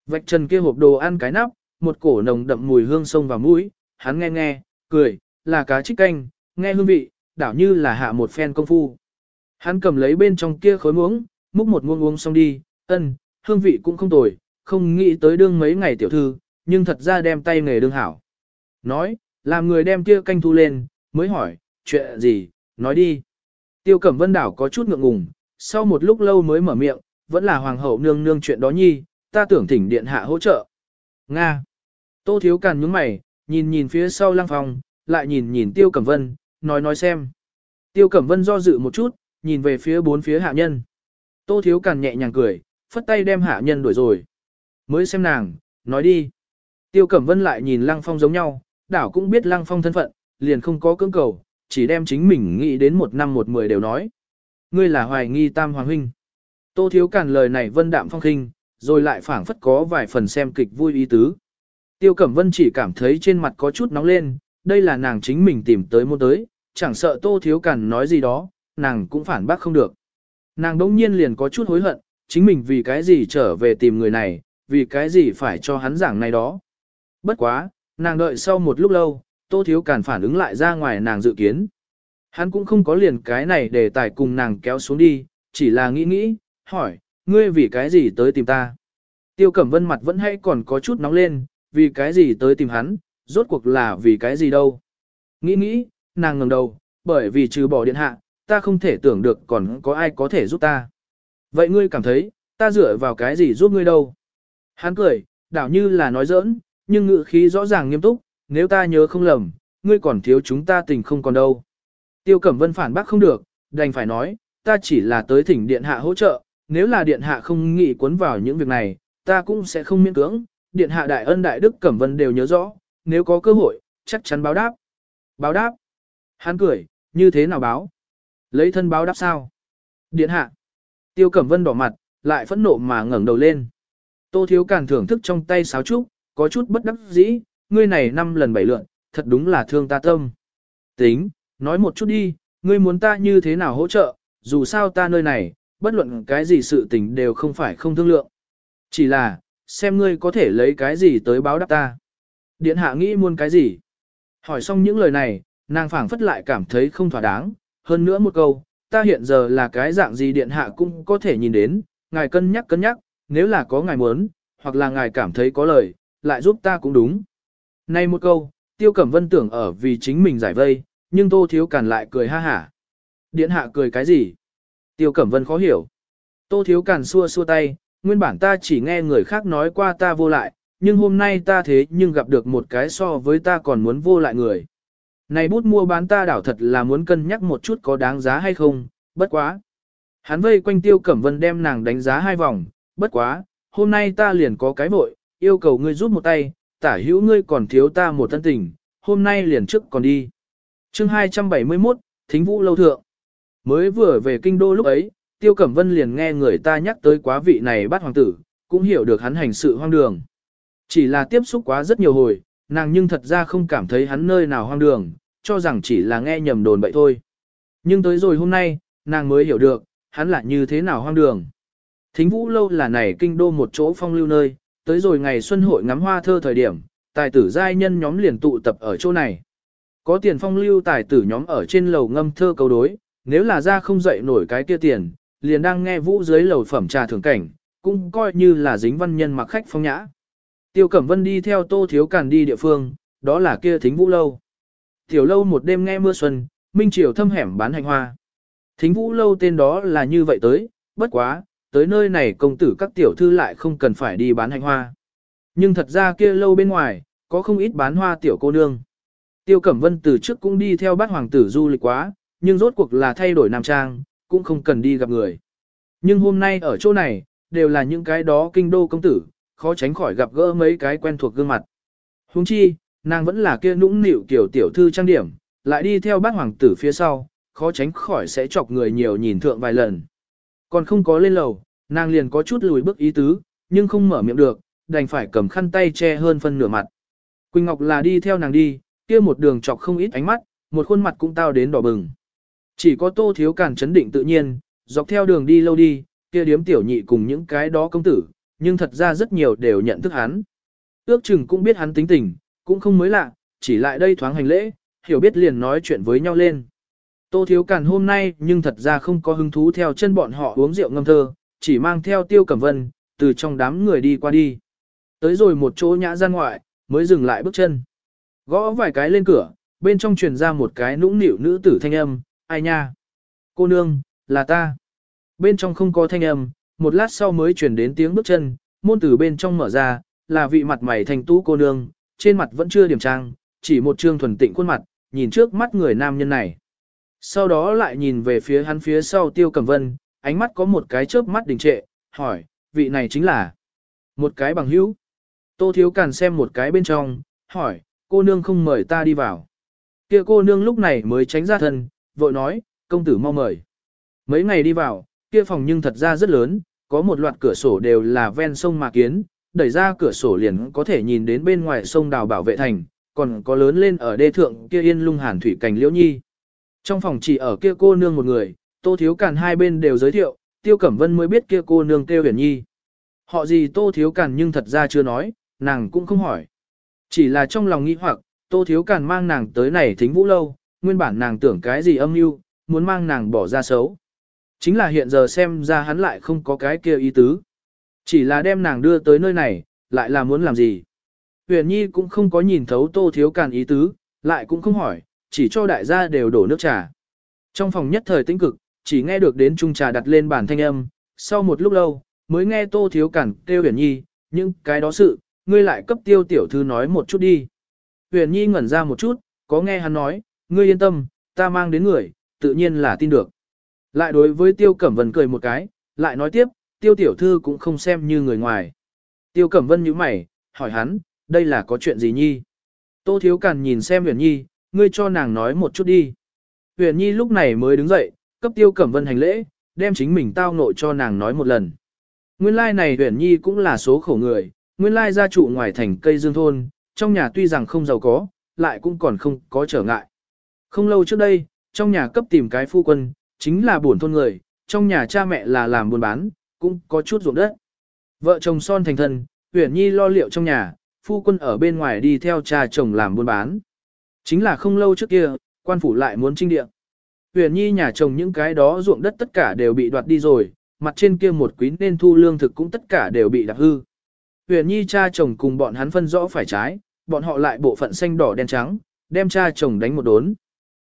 A: Vạch trần kia hộp đồ ăn cái nắp, một cổ nồng đậm mùi hương sông vào mũi, hắn nghe nghe, cười, là cá trích canh, nghe hương vị, đảo như là hạ một phen công phu. Hắn cầm lấy bên trong kia khối muỗng, múc một muỗng uống xong đi, ân, hương vị cũng không tồi, không nghĩ tới đương mấy ngày tiểu thư, nhưng thật ra đem tay nghề đương hảo. Nói, làm người đem kia canh thu lên, mới hỏi, chuyện gì, nói đi. Tiêu Cẩm Vân Đảo có chút ngượng ngùng, sau một lúc lâu mới mở miệng, vẫn là hoàng hậu nương nương chuyện đó nhi, ta tưởng thỉnh điện hạ hỗ trợ. Nga. Tô Thiếu Càn nhướng mày, nhìn nhìn phía sau lăng phòng, lại nhìn nhìn Tiêu Cẩm Vân, nói nói xem. Tiêu Cẩm Vân do dự một chút, nhìn về phía bốn phía hạ nhân. Tô Thiếu Càn nhẹ nhàng cười, phất tay đem hạ nhân đuổi rồi. Mới xem nàng, nói đi. Tiêu Cẩm Vân lại nhìn Lăng Phong giống nhau, đảo cũng biết Lăng Phong thân phận, liền không có cưỡng cầu, chỉ đem chính mình nghĩ đến một năm một mười đều nói. Ngươi là hoài nghi tam hoàng huynh. Tô Thiếu Cản lời này vân đạm phong khinh, rồi lại phảng phất có vài phần xem kịch vui ý tứ. Tiêu Cẩm Vân chỉ cảm thấy trên mặt có chút nóng lên, đây là nàng chính mình tìm tới môn tới, chẳng sợ Tô Thiếu Cản nói gì đó, nàng cũng phản bác không được. Nàng đỗng nhiên liền có chút hối hận, chính mình vì cái gì trở về tìm người này, vì cái gì phải cho hắn giảng này đó. Bất quá, nàng đợi sau một lúc lâu, Tô Thiếu Càn phản ứng lại ra ngoài nàng dự kiến. Hắn cũng không có liền cái này để tải cùng nàng kéo xuống đi, chỉ là nghĩ nghĩ, hỏi, ngươi vì cái gì tới tìm ta? Tiêu Cẩm Vân mặt vẫn hay còn có chút nóng lên, vì cái gì tới tìm hắn, rốt cuộc là vì cái gì đâu. Nghĩ nghĩ, nàng ngẩng đầu, bởi vì trừ bỏ điện hạ, ta không thể tưởng được còn có ai có thể giúp ta. Vậy ngươi cảm thấy, ta dựa vào cái gì giúp ngươi đâu? Hắn cười, đảo như là nói giỡn, nhưng ngữ khí rõ ràng nghiêm túc, nếu ta nhớ không lầm, ngươi còn thiếu chúng ta tình không còn đâu. Tiêu Cẩm Vân phản bác không được, đành phải nói, ta chỉ là tới thỉnh điện hạ hỗ trợ, nếu là điện hạ không nghĩ cuốn vào những việc này, ta cũng sẽ không miễn cưỡng, điện hạ đại ân đại đức Cẩm Vân đều nhớ rõ, nếu có cơ hội, chắc chắn báo đáp. Báo đáp? Hắn cười, như thế nào báo? Lấy thân báo đáp sao? Điện hạ. Tiêu Cẩm Vân đỏ mặt, lại phẫn nộ mà ngẩng đầu lên. Tô Thiếu Càn thưởng thức trong tay sáo trúc, có chút bất đắc dĩ, ngươi này năm lần bảy lượn, thật đúng là thương ta tâm. Tính, nói một chút đi, ngươi muốn ta như thế nào hỗ trợ, dù sao ta nơi này, bất luận cái gì sự tình đều không phải không thương lượng. Chỉ là, xem ngươi có thể lấy cái gì tới báo đáp ta. Điện hạ nghĩ muốn cái gì? Hỏi xong những lời này, nàng phảng phất lại cảm thấy không thỏa đáng, hơn nữa một câu, ta hiện giờ là cái dạng gì điện hạ cũng có thể nhìn đến, ngài cân nhắc cân nhắc, nếu là có ngài muốn, hoặc là ngài cảm thấy có lời, lại giúp ta cũng đúng. Này một câu, Tiêu Cẩm Vân tưởng ở vì chính mình giải vây, nhưng Tô Thiếu Càn lại cười ha hả. Điện hạ cười cái gì? Tiêu Cẩm Vân khó hiểu. Tô Thiếu Càn xua xua tay, nguyên bản ta chỉ nghe người khác nói qua ta vô lại, nhưng hôm nay ta thế nhưng gặp được một cái so với ta còn muốn vô lại người. Này bút mua bán ta đảo thật là muốn cân nhắc một chút có đáng giá hay không, bất quá. Hắn vây quanh Tiêu Cẩm Vân đem nàng đánh giá hai vòng, bất quá, hôm nay ta liền có cái vội, yêu cầu ngươi giúp một tay, tả hữu ngươi còn thiếu ta một thân tình, hôm nay liền trước còn đi. chương 271, Thính Vũ Lâu Thượng. Mới vừa về kinh đô lúc ấy, Tiêu Cẩm Vân liền nghe người ta nhắc tới quá vị này bắt hoàng tử, cũng hiểu được hắn hành sự hoang đường. Chỉ là tiếp xúc quá rất nhiều hồi, nàng nhưng thật ra không cảm thấy hắn nơi nào hoang đường, cho rằng chỉ là nghe nhầm đồn bậy thôi. Nhưng tới rồi hôm nay, nàng mới hiểu được, hắn là như thế nào hoang đường. Thính Vũ Lâu là này kinh đô một chỗ phong lưu nơi, tới rồi ngày xuân hội ngắm hoa thơ thời điểm, tài tử giai nhân nhóm liền tụ tập ở chỗ này. Có tiền phong lưu tài tử nhóm ở trên lầu ngâm thơ câu đối, nếu là ra không dậy nổi cái kia tiền, liền đang nghe vũ dưới lầu phẩm trà thưởng cảnh, cũng coi như là dính văn nhân mặc khách phong nhã. Tiêu Cẩm Vân đi theo Tô Thiếu Càn đi địa phương, đó là kia thính vũ lâu. Tiểu lâu một đêm nghe mưa xuân, minh triều thâm hẻm bán hành hoa. Thính vũ lâu tên đó là như vậy tới, bất quá, tới nơi này công tử các tiểu thư lại không cần phải đi bán hành hoa. Nhưng thật ra kia lâu bên ngoài, có không ít bán hoa tiểu cô nương. Tiêu Cẩm Vân từ trước cũng đi theo bát hoàng tử du lịch quá, nhưng rốt cuộc là thay đổi nam trang, cũng không cần đi gặp người. Nhưng hôm nay ở chỗ này, đều là những cái đó kinh đô công tử, khó tránh khỏi gặp gỡ mấy cái quen thuộc gương mặt. Huống chi, nàng vẫn là kia nũng nịu kiểu tiểu thư trang điểm, lại đi theo bát hoàng tử phía sau, khó tránh khỏi sẽ chọc người nhiều nhìn thượng vài lần. Còn không có lên lầu, nàng liền có chút lùi bước ý tứ, nhưng không mở miệng được, đành phải cầm khăn tay che hơn phân nửa mặt. Quỳnh Ngọc là đi theo nàng đi, kia một đường chọc không ít ánh mắt, một khuôn mặt cũng tao đến đỏ bừng. Chỉ có tô thiếu cản chấn định tự nhiên, dọc theo đường đi lâu đi, kia điếm tiểu nhị cùng những cái đó công tử, nhưng thật ra rất nhiều đều nhận thức hắn. Ước chừng cũng biết hắn tính tình, cũng không mới lạ, chỉ lại đây thoáng hành lễ, hiểu biết liền nói chuyện với nhau lên. Tô Thiếu Càn hôm nay nhưng thật ra không có hứng thú theo chân bọn họ uống rượu ngâm thơ, chỉ mang theo Tiêu Cẩm Vân, từ trong đám người đi qua đi. Tới rồi một chỗ nhã gian ngoại, mới dừng lại bước chân. Gõ vài cái lên cửa, bên trong truyền ra một cái nũng nịu nữ tử thanh âm, ai nha? Cô nương, là ta. Bên trong không có thanh âm, một lát sau mới truyền đến tiếng bước chân, môn tử bên trong mở ra, là vị mặt mày thành tú cô nương, trên mặt vẫn chưa điểm trang, chỉ một trương thuần tịnh khuôn mặt, nhìn trước mắt người nam nhân này. Sau đó lại nhìn về phía hắn phía sau tiêu cẩm vân, ánh mắt có một cái chớp mắt đình trệ, hỏi, vị này chính là một cái bằng hữu. Tô thiếu càn xem một cái bên trong, hỏi, cô nương không mời ta đi vào. kia cô nương lúc này mới tránh ra thân, vội nói, công tử mau mời. Mấy ngày đi vào, kia phòng nhưng thật ra rất lớn, có một loạt cửa sổ đều là ven sông mà kiến, đẩy ra cửa sổ liền có thể nhìn đến bên ngoài sông đào bảo vệ thành, còn có lớn lên ở đê thượng kia yên lung hàn thủy cảnh liễu nhi. Trong phòng chỉ ở kia cô nương một người, tô thiếu càn hai bên đều giới thiệu, tiêu cẩm vân mới biết kia cô nương kêu huyền nhi. Họ gì tô thiếu càn nhưng thật ra chưa nói, nàng cũng không hỏi. Chỉ là trong lòng nghĩ hoặc, tô thiếu càn mang nàng tới này thính vũ lâu, nguyên bản nàng tưởng cái gì âm mưu, muốn mang nàng bỏ ra xấu. Chính là hiện giờ xem ra hắn lại không có cái kia ý tứ. Chỉ là đem nàng đưa tới nơi này, lại là muốn làm gì. Huyền Nhi cũng không có nhìn thấu tô thiếu càn ý tứ, lại cũng không hỏi, chỉ cho đại gia đều đổ nước trà. Trong phòng nhất thời tĩnh cực, chỉ nghe được đến chung trà đặt lên bàn thanh âm, sau một lúc lâu, mới nghe tô thiếu cản kêu Huyền Nhi, nhưng cái đó sự, ngươi lại cấp tiêu tiểu thư nói một chút đi. Huyền Nhi ngẩn ra một chút, có nghe hắn nói, ngươi yên tâm, ta mang đến người, tự nhiên là tin được. Lại đối với Tiêu Cẩm Vân cười một cái, lại nói tiếp, Tiêu Tiểu Thư cũng không xem như người ngoài. Tiêu Cẩm Vân nhíu mày, hỏi hắn, đây là có chuyện gì nhi? Tô Thiếu cản nhìn xem Huyền Nhi, ngươi cho nàng nói một chút đi. Huyền Nhi lúc này mới đứng dậy, cấp Tiêu Cẩm Vân hành lễ, đem chính mình tao nội cho nàng nói một lần. Nguyên lai này Huyền Nhi cũng là số khổ người, nguyên lai gia trụ ngoài thành cây dương thôn, trong nhà tuy rằng không giàu có, lại cũng còn không có trở ngại. Không lâu trước đây, trong nhà cấp tìm cái phu quân, chính là buồn thôn người, trong nhà cha mẹ là làm buôn bán, cũng có chút ruộng đất. Vợ chồng son thành thân, Huyền Nhi lo liệu trong nhà, phu quân ở bên ngoài đi theo cha chồng làm buôn bán. Chính là không lâu trước kia, quan phủ lại muốn trinh địa. Huyền Nhi nhà chồng những cái đó ruộng đất tất cả đều bị đoạt đi rồi, mặt trên kia một quý nên thu lương thực cũng tất cả đều bị đạp hư. Huyền Nhi cha chồng cùng bọn hắn phân rõ phải trái, bọn họ lại bộ phận xanh đỏ đen trắng, đem cha chồng đánh một đốn.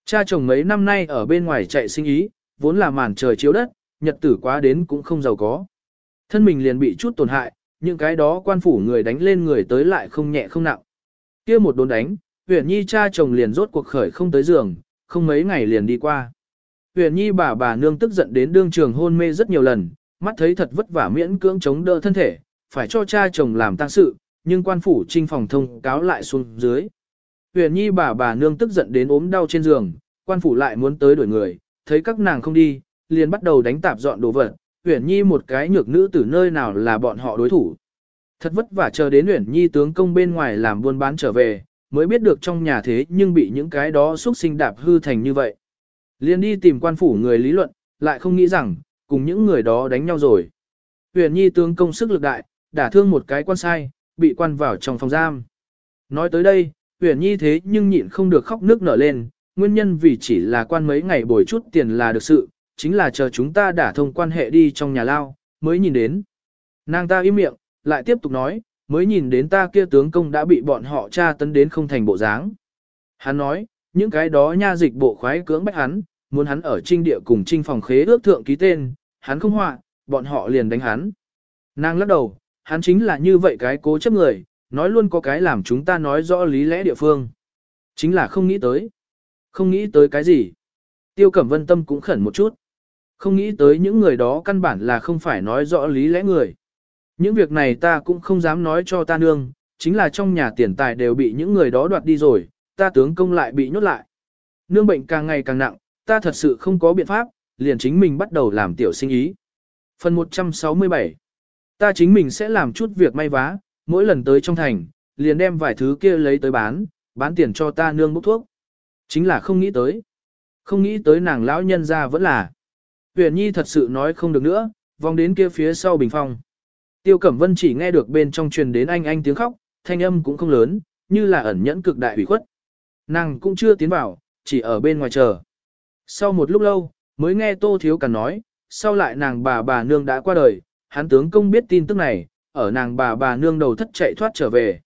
A: Cha chồng mấy năm nay ở bên ngoài chạy sinh ý, vốn là màn trời chiếu đất, nhật tử quá đến cũng không giàu có. Thân mình liền bị chút tổn hại, những cái đó quan phủ người đánh lên người tới lại không nhẹ không nặng. kia một đốn đánh, huyền nhi cha chồng liền rốt cuộc khởi không tới giường, không mấy ngày liền đi qua. Huyền nhi bà bà nương tức giận đến đương trường hôn mê rất nhiều lần, mắt thấy thật vất vả miễn cưỡng chống đỡ thân thể, phải cho cha chồng làm tang sự, nhưng quan phủ trinh phòng thông cáo lại xuống dưới. Huyền nhi bà bà nương tức giận đến ốm đau trên giường, quan phủ lại muốn tới đuổi người, thấy các nàng không đi, liền bắt đầu đánh tạp dọn đồ vật. Huyền nhi một cái nhược nữ từ nơi nào là bọn họ đối thủ. Thật vất vả chờ đến Huyền nhi tướng công bên ngoài làm buôn bán trở về, mới biết được trong nhà thế nhưng bị những cái đó xuất sinh đạp hư thành như vậy. Liền đi tìm quan phủ người lý luận, lại không nghĩ rằng, cùng những người đó đánh nhau rồi. Huyền nhi tướng công sức lực đại, đả thương một cái quan sai, bị quan vào trong phòng giam. Nói tới đây, Huyền Nhi thế nhưng nhịn không được khóc nước nở lên, nguyên nhân vì chỉ là quan mấy ngày bồi chút tiền là được sự, chính là chờ chúng ta đã thông quan hệ đi trong nhà lao, mới nhìn đến. Nàng ta im miệng, lại tiếp tục nói, mới nhìn đến ta kia tướng công đã bị bọn họ tra tấn đến không thành bộ dáng. Hắn nói, những cái đó nha dịch bộ khoái cưỡng bách hắn, muốn hắn ở trinh địa cùng trinh phòng khế ước thượng ký tên, hắn không họa, bọn họ liền đánh hắn. Nàng lắc đầu, hắn chính là như vậy cái cố chấp người, nói luôn có cái làm chúng ta nói rõ lý lẽ địa phương. Chính là không nghĩ tới. Không nghĩ tới cái gì. Tiêu Cẩm Vân tâm cũng khẩn một chút. Không nghĩ tới những người đó căn bản là không phải nói rõ lý lẽ người. Những việc này ta cũng không dám nói cho ta nương, chính là trong nhà tiền tài đều bị những người đó đoạt đi rồi, ta tướng công lại bị nhốt lại. Nương bệnh càng ngày càng nặng, ta thật sự không có biện pháp, liền chính mình bắt đầu làm tiểu sinh ý. Phần 167 Ta chính mình sẽ làm chút việc may vá, mỗi lần tới trong thành, liền đem vài thứ kia lấy tới bán, bán tiền cho ta nương bốc thuốc. Chính là không nghĩ tới. Không nghĩ tới nàng lão nhân ra vẫn là. Huyền Nhi thật sự nói không được nữa, vòng đến kia phía sau bình phong. Tiêu Cẩm Vân chỉ nghe được bên trong truyền đến anh anh tiếng khóc, thanh âm cũng không lớn, như là ẩn nhẫn cực đại hủy khuất. Nàng cũng chưa tiến vào, chỉ ở bên ngoài chờ. Sau một lúc lâu, mới nghe Tô Thiếu Cẩn nói, sau lại nàng bà bà nương đã qua đời, hắn tướng công biết tin tức này, ở nàng bà bà nương đầu thất chạy thoát trở về.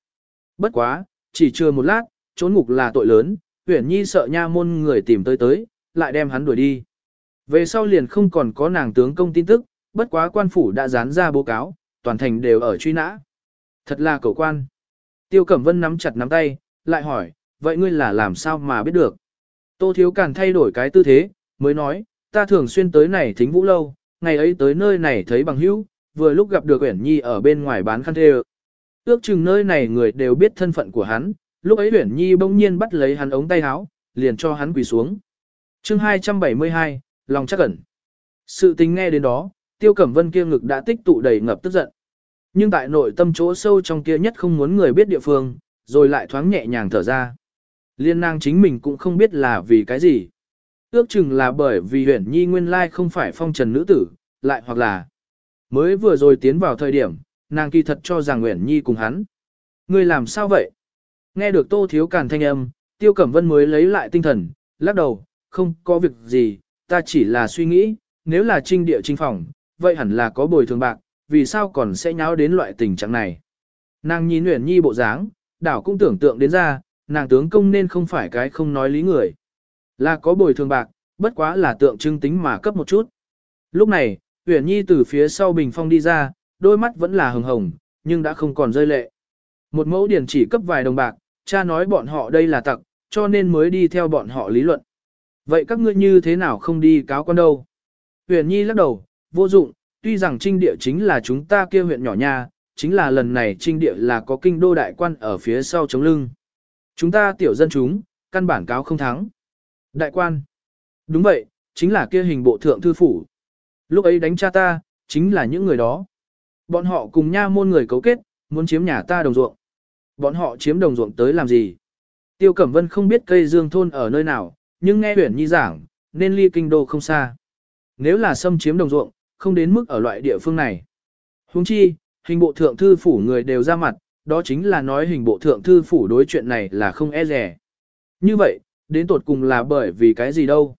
A: Bất quá, chỉ chưa một lát, trốn ngục là tội lớn, Uyển Nhi sợ nha môn người tìm tới tới, lại đem hắn đuổi đi. Về sau liền không còn có nàng tướng công tin tức, bất quá quan phủ đã dán ra báo cáo, toàn thành đều ở truy nã. Thật là cầu quan. Tiêu Cẩm Vân nắm chặt nắm tay, lại hỏi, vậy ngươi là làm sao mà biết được? Tô Thiếu Càn thay đổi cái tư thế, mới nói, ta thường xuyên tới này thính vũ lâu, ngày ấy tới nơi này thấy bằng hữu, vừa lúc gặp được Uyển Nhi ở bên ngoài bán khăn thê Ước chừng nơi này người đều biết thân phận của hắn, lúc ấy Uyển Nhi bỗng nhiên bắt lấy hắn ống tay áo, liền cho hắn quỳ xuống. Chương 272, lòng chắc ẩn. Sự tình nghe đến đó, Tiêu Cẩm Vân kia ngực đã tích tụ đầy ngập tức giận. Nhưng tại nội tâm chỗ sâu trong kia nhất không muốn người biết địa phương, rồi lại thoáng nhẹ nhàng thở ra. Liên nàng chính mình cũng không biết là vì cái gì. Ước chừng là bởi vì Huyền Nhi nguyên lai không phải phong trần nữ tử, lại hoặc là Mới vừa rồi tiến vào thời điểm, nàng kỳ thật cho rằng Huyền Nhi cùng hắn. người làm sao vậy? Nghe được Tô Thiếu Càn thanh âm, Tiêu Cẩm Vân mới lấy lại tinh thần, lắc đầu, không có việc gì, ta chỉ là suy nghĩ, nếu là trinh địa trinh phòng, vậy hẳn là có bồi thường bạc, vì sao còn sẽ nháo đến loại tình trạng này. Nàng nhìn Nguyễn Nhi bộ dáng, đảo cũng tưởng tượng đến ra, nàng tướng công nên không phải cái không nói lý người. Là có bồi thường bạc, bất quá là tượng trưng tính mà cấp một chút. Lúc này, Uyển Nhi từ phía sau bình phong đi ra, đôi mắt vẫn là hồng hồng, nhưng đã không còn rơi lệ. Một mẫu điển chỉ cấp vài đồng bạc, cha nói bọn họ đây là tặc, cho nên mới đi theo bọn họ lý luận. Vậy các ngươi như thế nào không đi cáo con đâu? Uyển Nhi lắc đầu, vô dụng, tuy rằng trinh địa chính là chúng ta kia huyện nhỏ nha, chính là lần này trinh địa là có kinh đô đại quan ở phía sau chống lưng. Chúng ta tiểu dân chúng, căn bản cáo không thắng. Đại quan. Đúng vậy, chính là kia hình bộ thượng thư phủ. Lúc ấy đánh cha ta, chính là những người đó. Bọn họ cùng nha môn người cấu kết, muốn chiếm nhà ta đồng ruộng. Bọn họ chiếm đồng ruộng tới làm gì? Tiêu Cẩm Vân không biết cây dương thôn ở nơi nào, nhưng nghe huyển nhi giảng, nên ly kinh đô không xa. Nếu là xâm chiếm đồng ruộng, không đến mức ở loại địa phương này. Huống chi, hình bộ thượng thư phủ người đều ra mặt, đó chính là nói hình bộ thượng thư phủ đối chuyện này là không e rẻ. Như vậy, đến tột cùng là bởi vì cái gì đâu?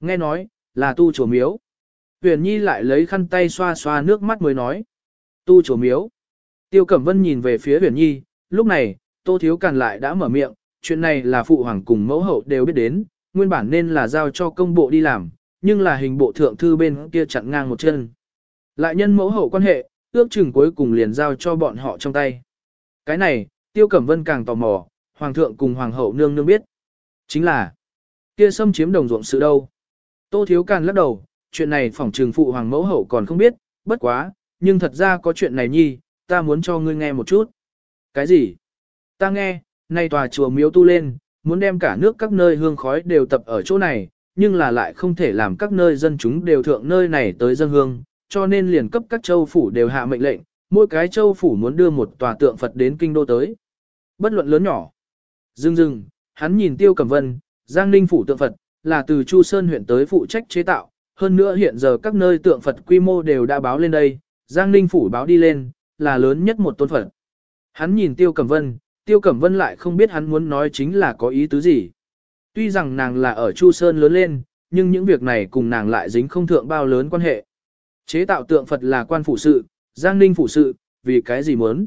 A: Nghe nói, là tu chùa miếu. Huyền Nhi lại lấy khăn tay xoa xoa nước mắt mới nói. Tu chùa miếu. Tiêu Cẩm Vân nhìn về phía Huyền Nhi, lúc này, Tô Thiếu Càn lại đã mở miệng, chuyện này là phụ hoàng cùng mẫu hậu đều biết đến, nguyên bản nên là giao cho công bộ đi làm, nhưng là hình bộ thượng thư bên kia chặn ngang một chân. Lại nhân mẫu hậu quan hệ, ước chừng cuối cùng liền giao cho bọn họ trong tay. Cái này, Tiêu Cẩm Vân càng tò mò, hoàng thượng cùng hoàng hậu nương nương biết. Chính là, kia xâm chiếm đồng ruộng sự đâu. Tô Thiếu Càn lắc đầu, chuyện này phỏng trừng phụ hoàng mẫu hậu còn không biết, bất quá, nhưng thật ra có chuyện này nhi, ta muốn cho ngươi nghe một chút. Cái gì? Ta nghe, nay tòa chùa miếu tu lên, muốn đem cả nước các nơi hương khói đều tập ở chỗ này, nhưng là lại không thể làm các nơi dân chúng đều thượng nơi này tới dân hương, cho nên liền cấp các châu phủ đều hạ mệnh lệnh, mỗi cái châu phủ muốn đưa một tòa tượng Phật đến kinh đô tới. Bất luận lớn nhỏ. Dưng dưng, hắn nhìn Tiêu Cẩm Vân, Giang Ninh phủ tượng Phật, là từ Chu Sơn huyện tới phụ trách chế tạo, hơn nữa hiện giờ các nơi tượng Phật quy mô đều đã báo lên đây, Giang Ninh Phủ báo đi lên, là lớn nhất một tôn Phật. Hắn nhìn Tiêu Cẩm Vân, Tiêu Cẩm Vân lại không biết hắn muốn nói chính là có ý tứ gì. Tuy rằng nàng là ở Chu Sơn lớn lên, nhưng những việc này cùng nàng lại dính không thượng bao lớn quan hệ. Chế tạo tượng Phật là quan phụ sự, Giang Ninh phụ sự, vì cái gì muốn.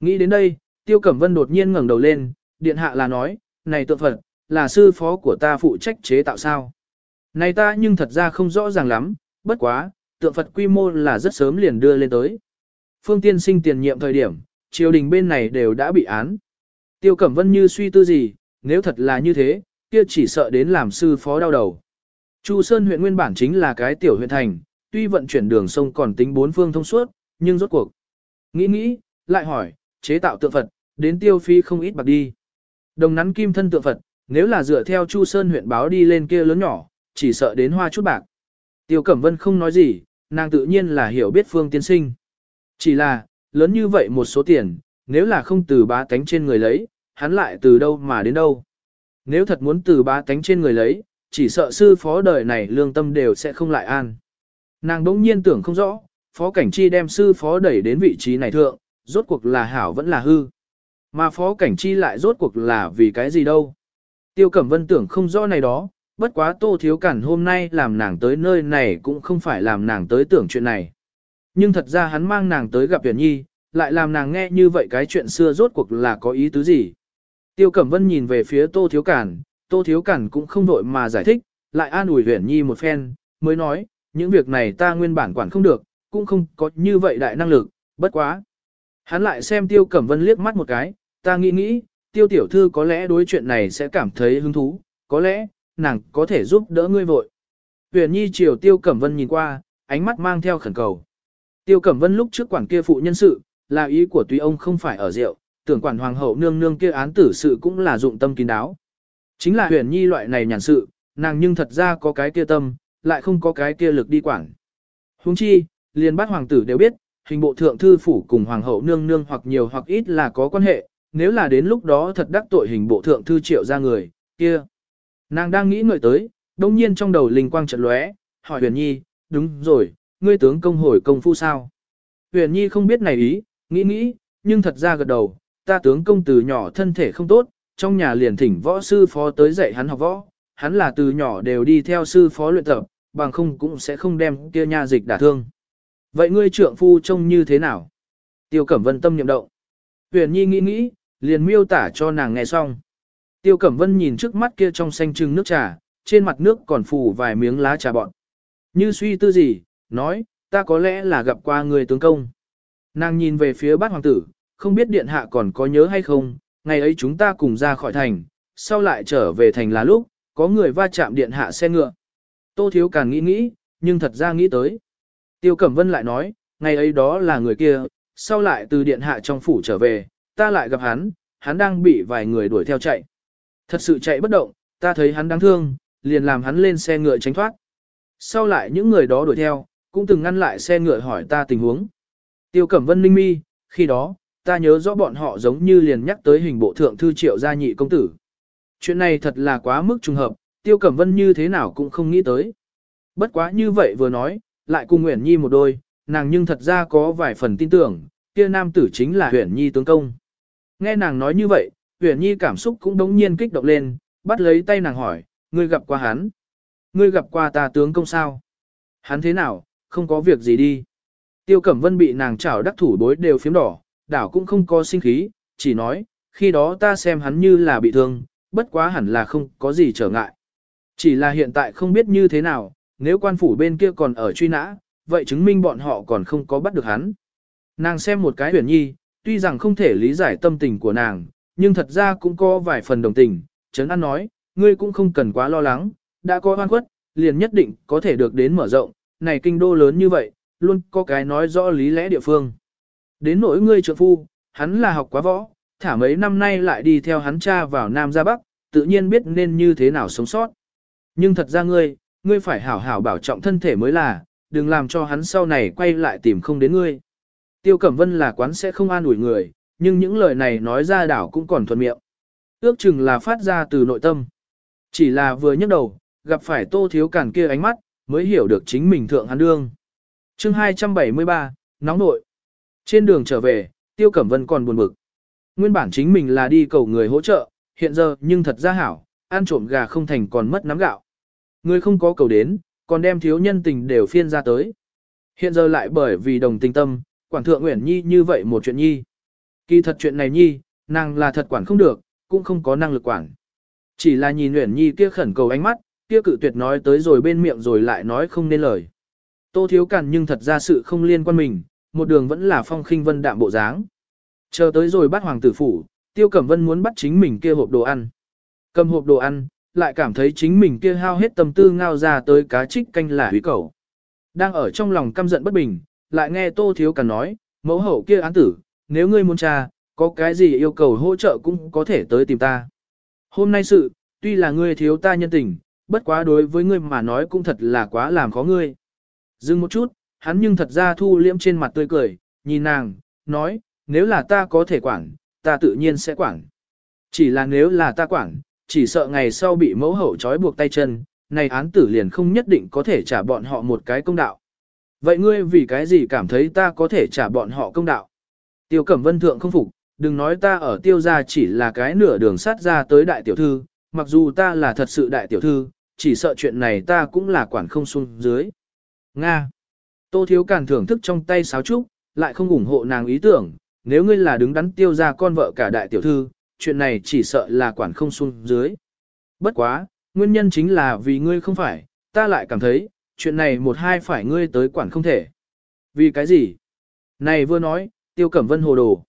A: Nghĩ đến đây, Tiêu Cẩm Vân đột nhiên ngẩng đầu lên, điện hạ là nói, này tượng Phật, là sư phó của ta phụ trách chế tạo sao. Này ta nhưng thật ra không rõ ràng lắm, bất quá, tượng Phật quy mô là rất sớm liền đưa lên tới. Phương tiên sinh tiền nhiệm thời điểm, triều đình bên này đều đã bị án. Tiêu Cẩm Vân như suy tư gì, nếu thật là như thế, kia chỉ sợ đến làm sư phó đau đầu. Chu Sơn huyện nguyên bản chính là cái tiểu huyện thành, tuy vận chuyển đường sông còn tính bốn phương thông suốt, nhưng rốt cuộc. Nghĩ nghĩ, lại hỏi, chế tạo tượng Phật, đến tiêu phí không ít bạc đi. Đồng nắn kim thân tượng Phật, nếu là dựa theo Chu Sơn huyện báo đi lên kia lớn nhỏ, chỉ sợ đến hoa chút bạc. Tiêu Cẩm Vân không nói gì, nàng tự nhiên là hiểu biết phương tiên sinh. Chỉ là, lớn như vậy một số tiền, nếu là không từ bá tánh trên người lấy, hắn lại từ đâu mà đến đâu. Nếu thật muốn từ ba tánh trên người lấy, chỉ sợ sư phó đời này lương tâm đều sẽ không lại an. Nàng đỗng nhiên tưởng không rõ, phó cảnh chi đem sư phó đẩy đến vị trí này thượng, rốt cuộc là hảo vẫn là hư. Mà phó cảnh chi lại rốt cuộc là vì cái gì đâu. Tiêu Cẩm Vân tưởng không rõ này đó, bất quá tô thiếu cản hôm nay làm nàng tới nơi này cũng không phải làm nàng tới tưởng chuyện này. Nhưng thật ra hắn mang nàng tới gặp Huyền Nhi, lại làm nàng nghe như vậy cái chuyện xưa rốt cuộc là có ý tứ gì. Tiêu Cẩm Vân nhìn về phía tô thiếu cản, tô thiếu cản cũng không vội mà giải thích, lại an ủi Huyền Nhi một phen, mới nói, những việc này ta nguyên bản quản không được, cũng không có như vậy đại năng lực, bất quá. Hắn lại xem Tiêu Cẩm Vân liếc mắt một cái, ta nghĩ nghĩ, Tiêu Tiểu Thư có lẽ đối chuyện này sẽ cảm thấy hứng thú, có lẽ, nàng có thể giúp đỡ ngươi vội. Huyền Nhi chiều Tiêu Cẩm Vân nhìn qua, ánh mắt mang theo khẩn cầu. Tiêu Cẩm Vân lúc trước quản kia phụ nhân sự, là ý của tuy ông không phải ở rượu, tưởng quản hoàng hậu nương nương kia án tử sự cũng là dụng tâm kín đáo. Chính là Huyền Nhi loại này nhàn sự, nàng nhưng thật ra có cái kia tâm, lại không có cái kia lực đi quản. Huống chi, liền bát hoàng tử đều biết, hình bộ thượng thư phủ cùng hoàng hậu nương nương hoặc nhiều hoặc ít là có quan hệ, nếu là đến lúc đó thật đắc tội hình bộ thượng thư triệu ra người, kia. Nàng đang nghĩ ngợi tới, đông nhiên trong đầu linh quang chợt lóe, hỏi huyền nhi, đúng rồi, ngươi tướng công hồi công phu sao? Huyền nhi không biết này ý, nghĩ nghĩ, nhưng thật ra gật đầu, ta tướng công từ nhỏ thân thể không tốt, trong nhà liền thỉnh võ sư phó tới dạy hắn học võ, hắn là từ nhỏ đều đi theo sư phó luyện tập, bằng không cũng sẽ không đem kia nha dịch đả thương. Vậy ngươi trượng phu trông như thế nào? Tiêu Cẩm Vân tâm niệm động. Huyền Nhi nghĩ nghĩ, liền miêu tả cho nàng nghe xong. Tiêu Cẩm Vân nhìn trước mắt kia trong xanh trưng nước trà, trên mặt nước còn phủ vài miếng lá trà bọn. Như suy tư gì, nói, ta có lẽ là gặp qua người tướng công. Nàng nhìn về phía bát hoàng tử, không biết điện hạ còn có nhớ hay không, ngày ấy chúng ta cùng ra khỏi thành, sau lại trở về thành là lúc, có người va chạm điện hạ xe ngựa. Tô Thiếu càng nghĩ nghĩ, nhưng thật ra nghĩ tới. Tiêu Cẩm Vân lại nói, ngày ấy đó là người kia, sau lại từ điện hạ trong phủ trở về, ta lại gặp hắn, hắn đang bị vài người đuổi theo chạy. Thật sự chạy bất động, ta thấy hắn đáng thương, liền làm hắn lên xe ngựa tránh thoát. Sau lại những người đó đuổi theo, cũng từng ngăn lại xe ngựa hỏi ta tình huống. Tiêu Cẩm Vân ninh mi, khi đó, ta nhớ rõ bọn họ giống như liền nhắc tới hình bộ thượng thư triệu gia nhị công tử. Chuyện này thật là quá mức trùng hợp, Tiêu Cẩm Vân như thế nào cũng không nghĩ tới. Bất quá như vậy vừa nói, lại cùng Nguyễn Nhi một đôi, nàng nhưng thật ra có vài phần tin tưởng, kia nam tử chính là nguyễn Nhi tướng công. Nghe nàng nói như vậy, nguyễn Nhi cảm xúc cũng đống nhiên kích động lên, bắt lấy tay nàng hỏi, ngươi gặp qua hắn. Ngươi gặp qua ta tướng công sao? Hắn thế nào, không có việc gì đi. Tiêu Cẩm Vân bị nàng chảo đắc thủ đối đều phiếm đỏ, đảo cũng không có sinh khí, chỉ nói, khi đó ta xem hắn như là bị thương, bất quá hẳn là không có gì trở ngại. Chỉ là hiện tại không biết như thế nào, nếu quan phủ bên kia còn ở truy nã, vậy chứng minh bọn họ còn không có bắt được hắn. Nàng xem một cái huyền nhi, tuy rằng không thể lý giải tâm tình của nàng, nhưng thật ra cũng có vài phần đồng tình. Trấn An nói, ngươi cũng không cần quá lo lắng, đã có oan khuất, liền nhất định có thể được đến mở rộng, này kinh đô lớn như vậy, luôn có cái nói rõ lý lẽ địa phương. Đến nỗi ngươi trợ phu, hắn là học quá võ, thả mấy năm nay lại đi theo hắn cha vào Nam ra Bắc, tự nhiên biết nên như thế nào sống sót. Nhưng thật ra ngươi, ngươi phải hảo hảo bảo trọng thân thể mới là, đừng làm cho hắn sau này quay lại tìm không đến ngươi. Tiêu Cẩm Vân là quán sẽ không an ủi người, nhưng những lời này nói ra đảo cũng còn thuận miệng. Ước chừng là phát ra từ nội tâm. Chỉ là vừa nhấc đầu, gặp phải tô thiếu cản kia ánh mắt, mới hiểu được chính mình thượng hắn đương. chương 273, nóng nội. Trên đường trở về, Tiêu Cẩm Vân còn buồn bực. Nguyên bản chính mình là đi cầu người hỗ trợ, hiện giờ nhưng thật ra hảo, ăn trộm gà không thành còn mất nắm gạo. Người không có cầu đến, còn đem thiếu nhân tình đều phiên ra tới. Hiện giờ lại bởi vì đồng tình tâm, quản thượng Nguyễn Nhi như vậy một chuyện nhi. Kỳ thật chuyện này nhi, nàng là thật quản không được, cũng không có năng lực quản. Chỉ là nhìn Nguyễn Nhi kia khẩn cầu ánh mắt, kia cự tuyệt nói tới rồi bên miệng rồi lại nói không nên lời. Tô Thiếu Càn nhưng thật ra sự không liên quan mình, một đường vẫn là phong khinh vân đạm bộ dáng. Chờ tới rồi bắt hoàng tử phủ, Tiêu Cẩm Vân muốn bắt chính mình kia hộp đồ ăn. Cầm hộp đồ ăn, lại cảm thấy chính mình kia hao hết tâm tư ngao ra tới cá trích canh là hủy cầu. Đang ở trong lòng căm giận bất bình, lại nghe Tô Thiếu Càn nói, mẫu hậu kia án tử, nếu ngươi muốn tra, có cái gì yêu cầu hỗ trợ cũng có thể tới tìm ta. Hôm nay sự, tuy là ngươi thiếu ta nhân tình, bất quá đối với ngươi mà nói cũng thật là quá làm khó ngươi. Dừng một chút, hắn nhưng thật ra thu liễm trên mặt tươi cười, nhìn nàng, nói, nếu là ta có thể quản, ta tự nhiên sẽ quản. Chỉ là nếu là ta quản, chỉ sợ ngày sau bị mẫu hậu trói buộc tay chân, này án tử liền không nhất định có thể trả bọn họ một cái công đạo. Vậy ngươi vì cái gì cảm thấy ta có thể trả bọn họ công đạo? Tiêu Cẩm Vân Thượng không phục, đừng nói ta ở tiêu gia chỉ là cái nửa đường sát ra tới đại tiểu thư, mặc dù ta là thật sự đại tiểu thư, chỉ sợ chuyện này ta cũng là quản không xuống dưới. Nga. Tô Thiếu Càn thưởng thức trong tay sáo trúc, lại không ủng hộ nàng ý tưởng, nếu ngươi là đứng đắn tiêu ra con vợ cả đại tiểu thư, chuyện này chỉ sợ là quản không xuống dưới. Bất quá, nguyên nhân chính là vì ngươi không phải, ta lại cảm thấy, chuyện này một hai phải ngươi tới quản không thể. Vì cái gì? Này vừa nói, tiêu cẩm vân hồ đồ.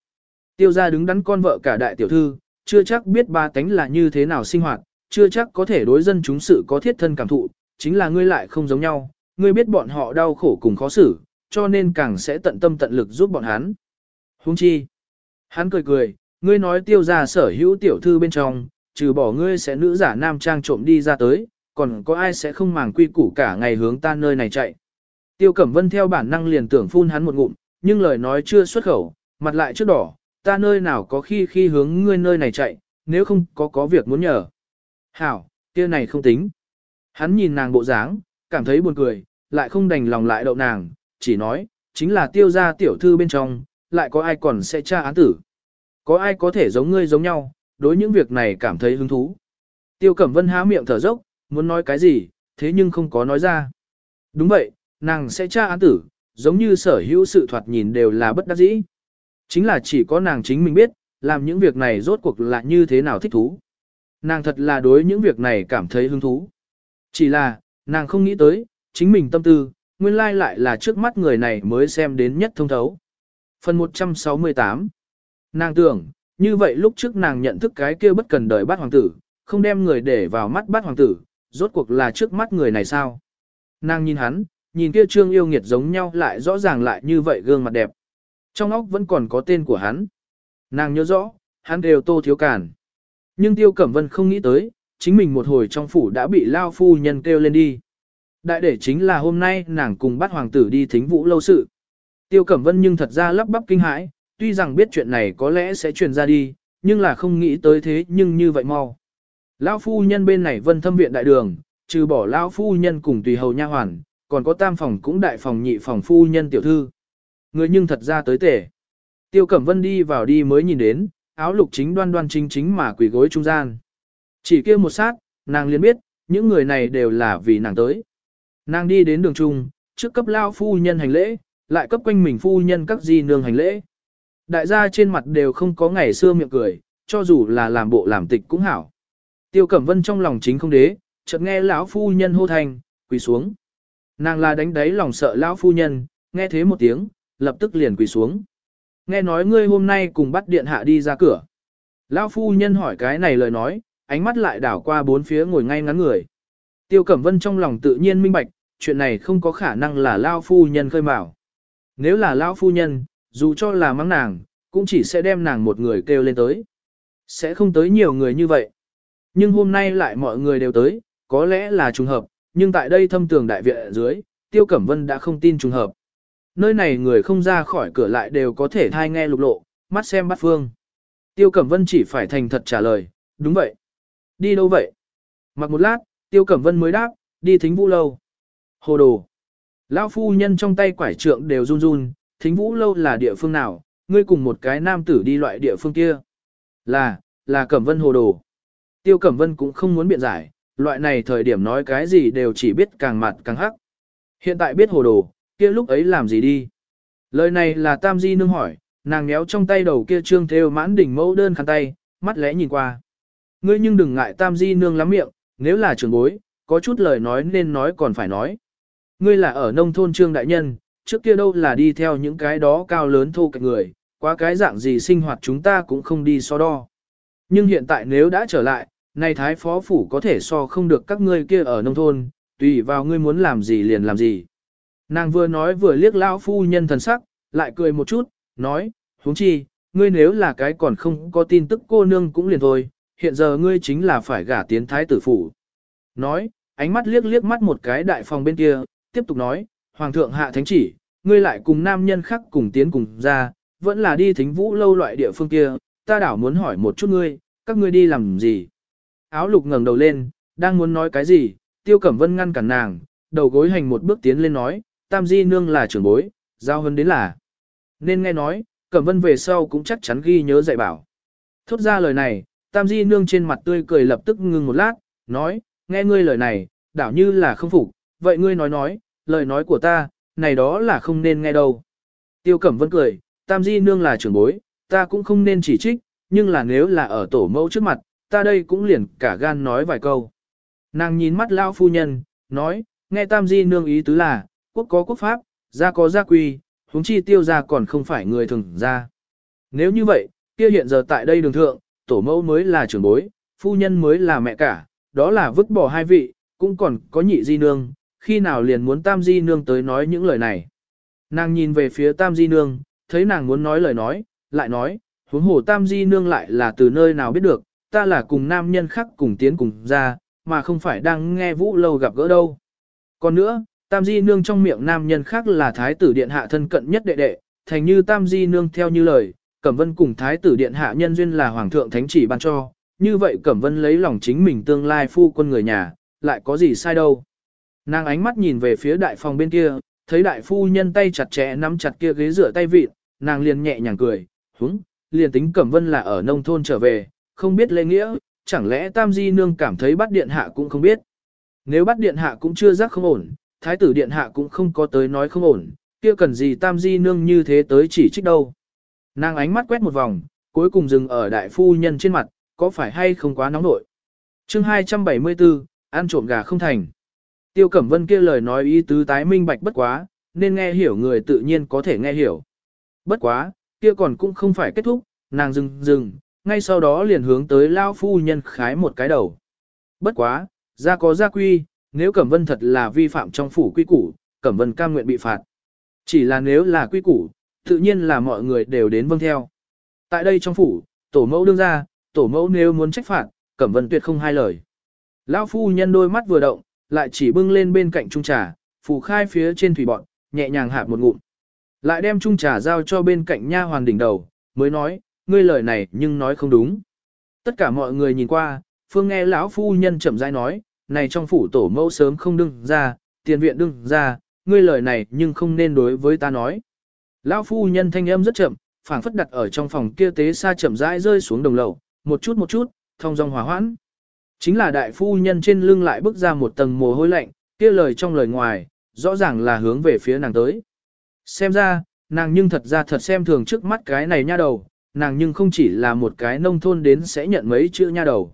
A: Tiêu ra đứng đắn con vợ cả đại tiểu thư, chưa chắc biết ba tánh là như thế nào sinh hoạt, chưa chắc có thể đối dân chúng sự có thiết thân cảm thụ, chính là ngươi lại không giống nhau, ngươi biết bọn họ đau khổ cùng khó xử, cho nên càng sẽ tận tâm tận lực giúp bọn hắn. Hung chi. Hắn cười cười, ngươi nói tiêu ra sở hữu tiểu thư bên trong, trừ bỏ ngươi sẽ nữ giả nam trang trộm đi ra tới, còn có ai sẽ không màng quy củ cả ngày hướng ta nơi này chạy. Tiêu Cẩm Vân theo bản năng liền tưởng phun hắn một ngụm, nhưng lời nói chưa xuất khẩu, mặt lại trước đỏ, ta nơi nào có khi khi hướng ngươi nơi này chạy, nếu không có có việc muốn nhờ. Hảo, kia này không tính. Hắn nhìn nàng bộ dáng, cảm thấy buồn cười, lại không đành lòng lại đậu nàng, chỉ nói, chính là tiêu gia tiểu thư bên trong, lại có ai còn sẽ tra án tử. Có ai có thể giống ngươi giống nhau, đối những việc này cảm thấy hứng thú. Tiêu Cẩm Vân há miệng thở dốc, muốn nói cái gì, thế nhưng không có nói ra. Đúng vậy, nàng sẽ tra án tử, giống như sở hữu sự thoạt nhìn đều là bất đắc dĩ. Chính là chỉ có nàng chính mình biết, làm những việc này rốt cuộc là như thế nào thích thú. Nàng thật là đối những việc này cảm thấy hứng thú. Chỉ là, nàng không nghĩ tới, chính mình tâm tư, nguyên lai lại là trước mắt người này mới xem đến nhất thông thấu. Phần 168 Nàng tưởng, như vậy lúc trước nàng nhận thức cái kia bất cần đời bát hoàng tử, không đem người để vào mắt bát hoàng tử, rốt cuộc là trước mắt người này sao? Nàng nhìn hắn, nhìn kia trương yêu nghiệt giống nhau lại rõ ràng lại như vậy gương mặt đẹp. Trong óc vẫn còn có tên của hắn. Nàng nhớ rõ, hắn đều tô thiếu cản. Nhưng tiêu cẩm vân không nghĩ tới, chính mình một hồi trong phủ đã bị lao phu nhân kêu lên đi. Đại để chính là hôm nay nàng cùng bắt hoàng tử đi thính vũ lâu sự. Tiêu Cẩm Vân nhưng thật ra lắp bắp kinh hãi, tuy rằng biết chuyện này có lẽ sẽ truyền ra đi, nhưng là không nghĩ tới thế nhưng như vậy mau. Lão phu nhân bên này vân thâm viện đại đường, trừ bỏ lão phu nhân cùng tùy hầu nha hoàn, còn có tam phòng cũng đại phòng nhị phòng phu nhân tiểu thư. Người nhưng thật ra tới tể. Tiêu Cẩm Vân đi vào đi mới nhìn đến, áo lục chính đoan đoan chính chính mà quỳ gối trung gian. Chỉ kia một sát, nàng liền biết, những người này đều là vì nàng tới. Nàng đi đến đường trung, trước cấp lao phu nhân hành lễ, lại cấp quanh mình phu nhân các di nương hành lễ. Đại gia trên mặt đều không có ngày xưa miệng cười, cho dù là làm bộ làm tịch cũng hảo. Tiêu Cẩm Vân trong lòng chính không đế, chợt nghe lão phu nhân hô thành, quỳ xuống. Nàng là đánh đáy lòng sợ lão phu nhân, nghe thế một tiếng, lập tức liền quỳ xuống. Nghe nói ngươi hôm nay cùng bắt điện hạ đi ra cửa. Lão phu nhân hỏi cái này lời nói, ánh mắt lại đảo qua bốn phía ngồi ngay ngắn người. Tiêu Cẩm Vân trong lòng tự nhiên minh bạch, chuyện này không có khả năng là Lao phu nhân khơi mào. Nếu là Lao phu nhân, dù cho là mắng nàng, cũng chỉ sẽ đem nàng một người kêu lên tới. Sẽ không tới nhiều người như vậy. Nhưng hôm nay lại mọi người đều tới, có lẽ là trùng hợp, nhưng tại đây thâm tường đại viện ở dưới, Tiêu Cẩm Vân đã không tin trùng hợp. Nơi này người không ra khỏi cửa lại đều có thể thai nghe lục lộ, mắt xem bắt phương. Tiêu Cẩm Vân chỉ phải thành thật trả lời, đúng vậy. Đi đâu vậy? Mặc một lát, Tiêu Cẩm Vân mới đáp, đi thính vũ lâu. Hồ đồ. Lão phu nhân trong tay quải trượng đều run run, thính vũ lâu là địa phương nào, ngươi cùng một cái nam tử đi loại địa phương kia. Là, là Cẩm Vân hồ đồ. Tiêu Cẩm Vân cũng không muốn biện giải, loại này thời điểm nói cái gì đều chỉ biết càng mặt càng hắc. Hiện tại biết hồ đồ, kia lúc ấy làm gì đi. Lời này là Tam Di nương hỏi, nàng méo trong tay đầu kia trương theo mãn đỉnh mẫu đơn khăn tay, mắt lẽ nhìn qua. Ngươi nhưng đừng ngại tam di nương lắm miệng, nếu là trưởng bối, có chút lời nói nên nói còn phải nói. Ngươi là ở nông thôn trương đại nhân, trước kia đâu là đi theo những cái đó cao lớn thô cạnh người, quá cái dạng gì sinh hoạt chúng ta cũng không đi so đo. Nhưng hiện tại nếu đã trở lại, nay thái phó phủ có thể so không được các ngươi kia ở nông thôn, tùy vào ngươi muốn làm gì liền làm gì. Nàng vừa nói vừa liếc lão phu nhân thần sắc, lại cười một chút, nói, huống chi, ngươi nếu là cái còn không có tin tức cô nương cũng liền thôi, hiện giờ ngươi chính là phải gả tiến thái tử phủ. Nói, ánh mắt liếc liếc mắt một cái đại phòng bên kia, tiếp tục nói, hoàng thượng hạ thánh chỉ, ngươi lại cùng nam nhân khác cùng tiến cùng ra, vẫn là đi thính vũ lâu loại địa phương kia, ta đảo muốn hỏi một chút ngươi, các ngươi đi làm gì? Áo lục ngẩng đầu lên, đang muốn nói cái gì, tiêu cẩm vân ngăn cản nàng, đầu gối hành một bước tiến lên nói, tam di nương là trưởng bối, giao hơn đến là. Nên nghe nói, cẩm vân về sau cũng chắc chắn ghi nhớ dạy bảo. Thốt ra lời này, tam di nương trên mặt tươi cười lập tức ngừng một lát, nói, nghe ngươi lời này, đảo như là không phục, vậy ngươi nói nói, lời nói của ta, này đó là không nên nghe đâu. Tiêu Cẩm Vân cười, Tam Di Nương là trưởng bối, ta cũng không nên chỉ trích, nhưng là nếu là ở tổ mẫu trước mặt, ta đây cũng liền cả gan nói vài câu. Nàng nhìn mắt lão Phu Nhân, nói, nghe Tam Di Nương ý tứ là, quốc có quốc pháp, gia có gia quy, huống chi tiêu gia còn không phải người thường gia. Nếu như vậy, kia hiện giờ tại đây đường thượng, tổ mẫu mới là trưởng bối, phu nhân mới là mẹ cả, đó là vứt bỏ hai vị, cũng còn có nhị di nương, khi nào liền muốn tam di nương tới nói những lời này. Nàng nhìn về phía tam di nương, thấy nàng muốn nói lời nói, lại nói, huống hồ tam di nương lại là từ nơi nào biết được, ta là cùng nam nhân khác cùng tiến cùng ra, mà không phải đang nghe vũ lâu gặp gỡ đâu. Còn nữa, tam di nương trong miệng nam nhân khác là thái tử điện hạ thân cận nhất đệ đệ, thành như tam di nương theo như lời, Cẩm Vân cùng thái tử điện hạ nhân duyên là hoàng thượng thánh chỉ ban cho, như vậy Cẩm Vân lấy lòng chính mình tương lai phu quân người nhà, lại có gì sai đâu. Nàng ánh mắt nhìn về phía đại phòng bên kia, thấy đại phu nhân tay chặt chẽ nắm chặt kia ghế rửa tay vịt, nàng liền nhẹ nhàng cười, húng, liền tính Cẩm Vân là ở nông thôn trở về, không biết lễ nghĩa, chẳng lẽ Tam Di Nương cảm thấy bắt điện hạ cũng không biết. Nếu bắt điện hạ cũng chưa giác không ổn, thái tử điện hạ cũng không có tới nói không ổn, kia cần gì Tam Di Nương như thế tới chỉ trích đâu. Nàng ánh mắt quét một vòng, cuối cùng dừng ở đại phu nhân trên mặt, có phải hay không quá nóng nội. chương 274, ăn trộm gà không thành. Tiêu Cẩm Vân kia lời nói ý tứ tái minh bạch bất quá, nên nghe hiểu người tự nhiên có thể nghe hiểu. Bất quá, kia còn cũng không phải kết thúc, nàng dừng dừng, ngay sau đó liền hướng tới lao phu nhân khái một cái đầu. Bất quá, ra có gia quy, nếu Cẩm Vân thật là vi phạm trong phủ quy củ, Cẩm Vân cam nguyện bị phạt. Chỉ là nếu là quy củ, tự nhiên là mọi người đều đến vâng theo. Tại đây trong phủ, tổ mẫu đương ra, tổ mẫu nếu muốn trách phạt, Cẩm Vân tuyệt không hai lời. Lão phu nhân đôi mắt vừa động, lại chỉ bưng lên bên cạnh trung trà, phủ khai phía trên thủy bọn, nhẹ nhàng hạp một ngụm. Lại đem trung trà giao cho bên cạnh nha hoàn đỉnh đầu, mới nói, ngươi lời này nhưng nói không đúng. Tất cả mọi người nhìn qua, phương nghe lão phu nhân chậm rãi nói, này trong phủ tổ mẫu sớm không đương ra, tiền viện đương ra, ngươi lời này nhưng không nên đối với ta nói. Lão phu nhân thanh âm rất chậm, phảng phất đặt ở trong phòng kia tế xa chậm rãi rơi xuống đồng lầu, một chút một chút, thông dong hòa hoãn. Chính là đại phu nhân trên lưng lại bước ra một tầng mồ hôi lạnh, kia lời trong lời ngoài, rõ ràng là hướng về phía nàng tới. Xem ra, nàng nhưng thật ra thật xem thường trước mắt cái này nha đầu, nàng nhưng không chỉ là một cái nông thôn đến sẽ nhận mấy chữ nha đầu.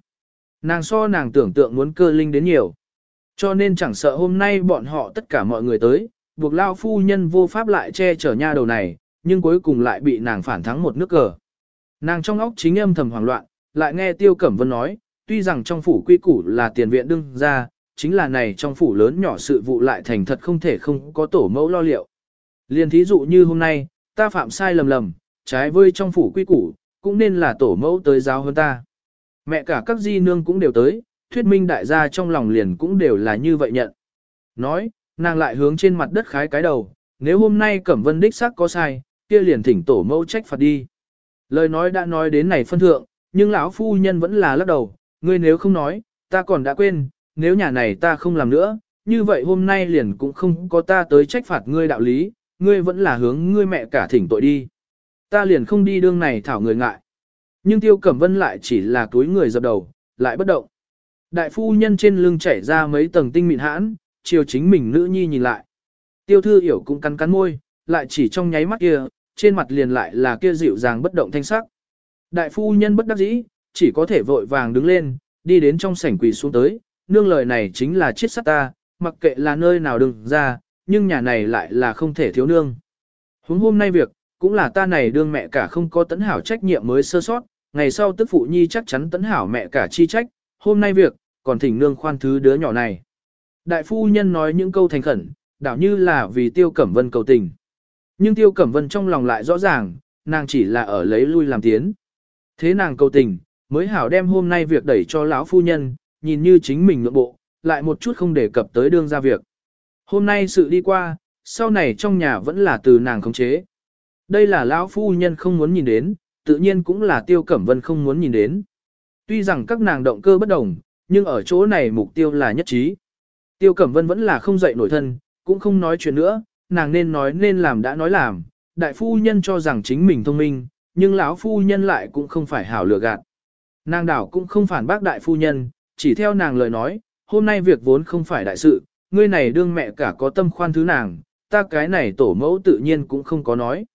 A: Nàng so nàng tưởng tượng muốn cơ linh đến nhiều. Cho nên chẳng sợ hôm nay bọn họ tất cả mọi người tới, buộc lao phu nhân vô pháp lại che chở nha đầu này, nhưng cuối cùng lại bị nàng phản thắng một nước cờ. Nàng trong óc chính âm thầm hoảng loạn, lại nghe Tiêu Cẩm Vân nói, tuy rằng trong phủ quy củ là tiền viện đương ra, chính là này trong phủ lớn nhỏ sự vụ lại thành thật không thể không có tổ mẫu lo liệu. Liên thí dụ như hôm nay, ta phạm sai lầm lầm, trái với trong phủ quy củ, cũng nên là tổ mẫu tới giáo hơn ta. Mẹ cả các di nương cũng đều tới, thuyết minh đại gia trong lòng liền cũng đều là như vậy nhận. Nói, nàng lại hướng trên mặt đất khái cái đầu, nếu hôm nay Cẩm Vân đích xác có sai, kia liền thỉnh tổ mẫu trách phạt đi. Lời nói đã nói đến này phân thượng, nhưng lão phu nhân vẫn là lắc đầu, ngươi nếu không nói, ta còn đã quên, nếu nhà này ta không làm nữa, như vậy hôm nay liền cũng không có ta tới trách phạt ngươi đạo lý, ngươi vẫn là hướng ngươi mẹ cả thỉnh tội đi. Ta liền không đi đương này thảo người ngại. Nhưng tiêu cẩm vân lại chỉ là túi người dập đầu, lại bất động. Đại phu nhân trên lưng chảy ra mấy tầng tinh mịn hãn, chiều chính mình nữ nhi nhìn lại. Tiêu thư hiểu cũng cắn cắn môi, lại chỉ trong nháy mắt kia, trên mặt liền lại là kia dịu dàng bất động thanh sắc. Đại phu nhân bất đắc dĩ, chỉ có thể vội vàng đứng lên, đi đến trong sảnh quỳ xuống tới, nương lời này chính là chiết sát ta, mặc kệ là nơi nào đừng ra, nhưng nhà này lại là không thể thiếu nương. Huống hôm nay việc, cũng là ta này đương mẹ cả không có tấn hảo trách nhiệm mới sơ sót, ngày sau tức phụ nhi chắc chắn tấn hảo mẹ cả chi trách, hôm nay việc, còn thỉnh nương khoan thứ đứa nhỏ này. Đại phu nhân nói những câu thành khẩn, đảo như là vì tiêu cẩm vân cầu tình. Nhưng tiêu cẩm vân trong lòng lại rõ ràng, nàng chỉ là ở lấy lui làm tiến. Thế nàng cầu tình, mới hảo đem hôm nay việc đẩy cho lão phu nhân, nhìn như chính mình ngưỡng bộ, lại một chút không đề cập tới đương ra việc. Hôm nay sự đi qua, sau này trong nhà vẫn là từ nàng khống chế. Đây là lão phu nhân không muốn nhìn đến, tự nhiên cũng là tiêu cẩm vân không muốn nhìn đến. Tuy rằng các nàng động cơ bất đồng, nhưng ở chỗ này mục tiêu là nhất trí. Tiêu cẩm vân vẫn là không dậy nổi thân, cũng không nói chuyện nữa, nàng nên nói nên làm đã nói làm. Đại phu nhân cho rằng chính mình thông minh, nhưng lão phu nhân lại cũng không phải hảo lừa gạt. Nàng đảo cũng không phản bác đại phu nhân, chỉ theo nàng lời nói, hôm nay việc vốn không phải đại sự, ngươi này đương mẹ cả có tâm khoan thứ nàng, ta cái này tổ mẫu tự nhiên cũng không có nói.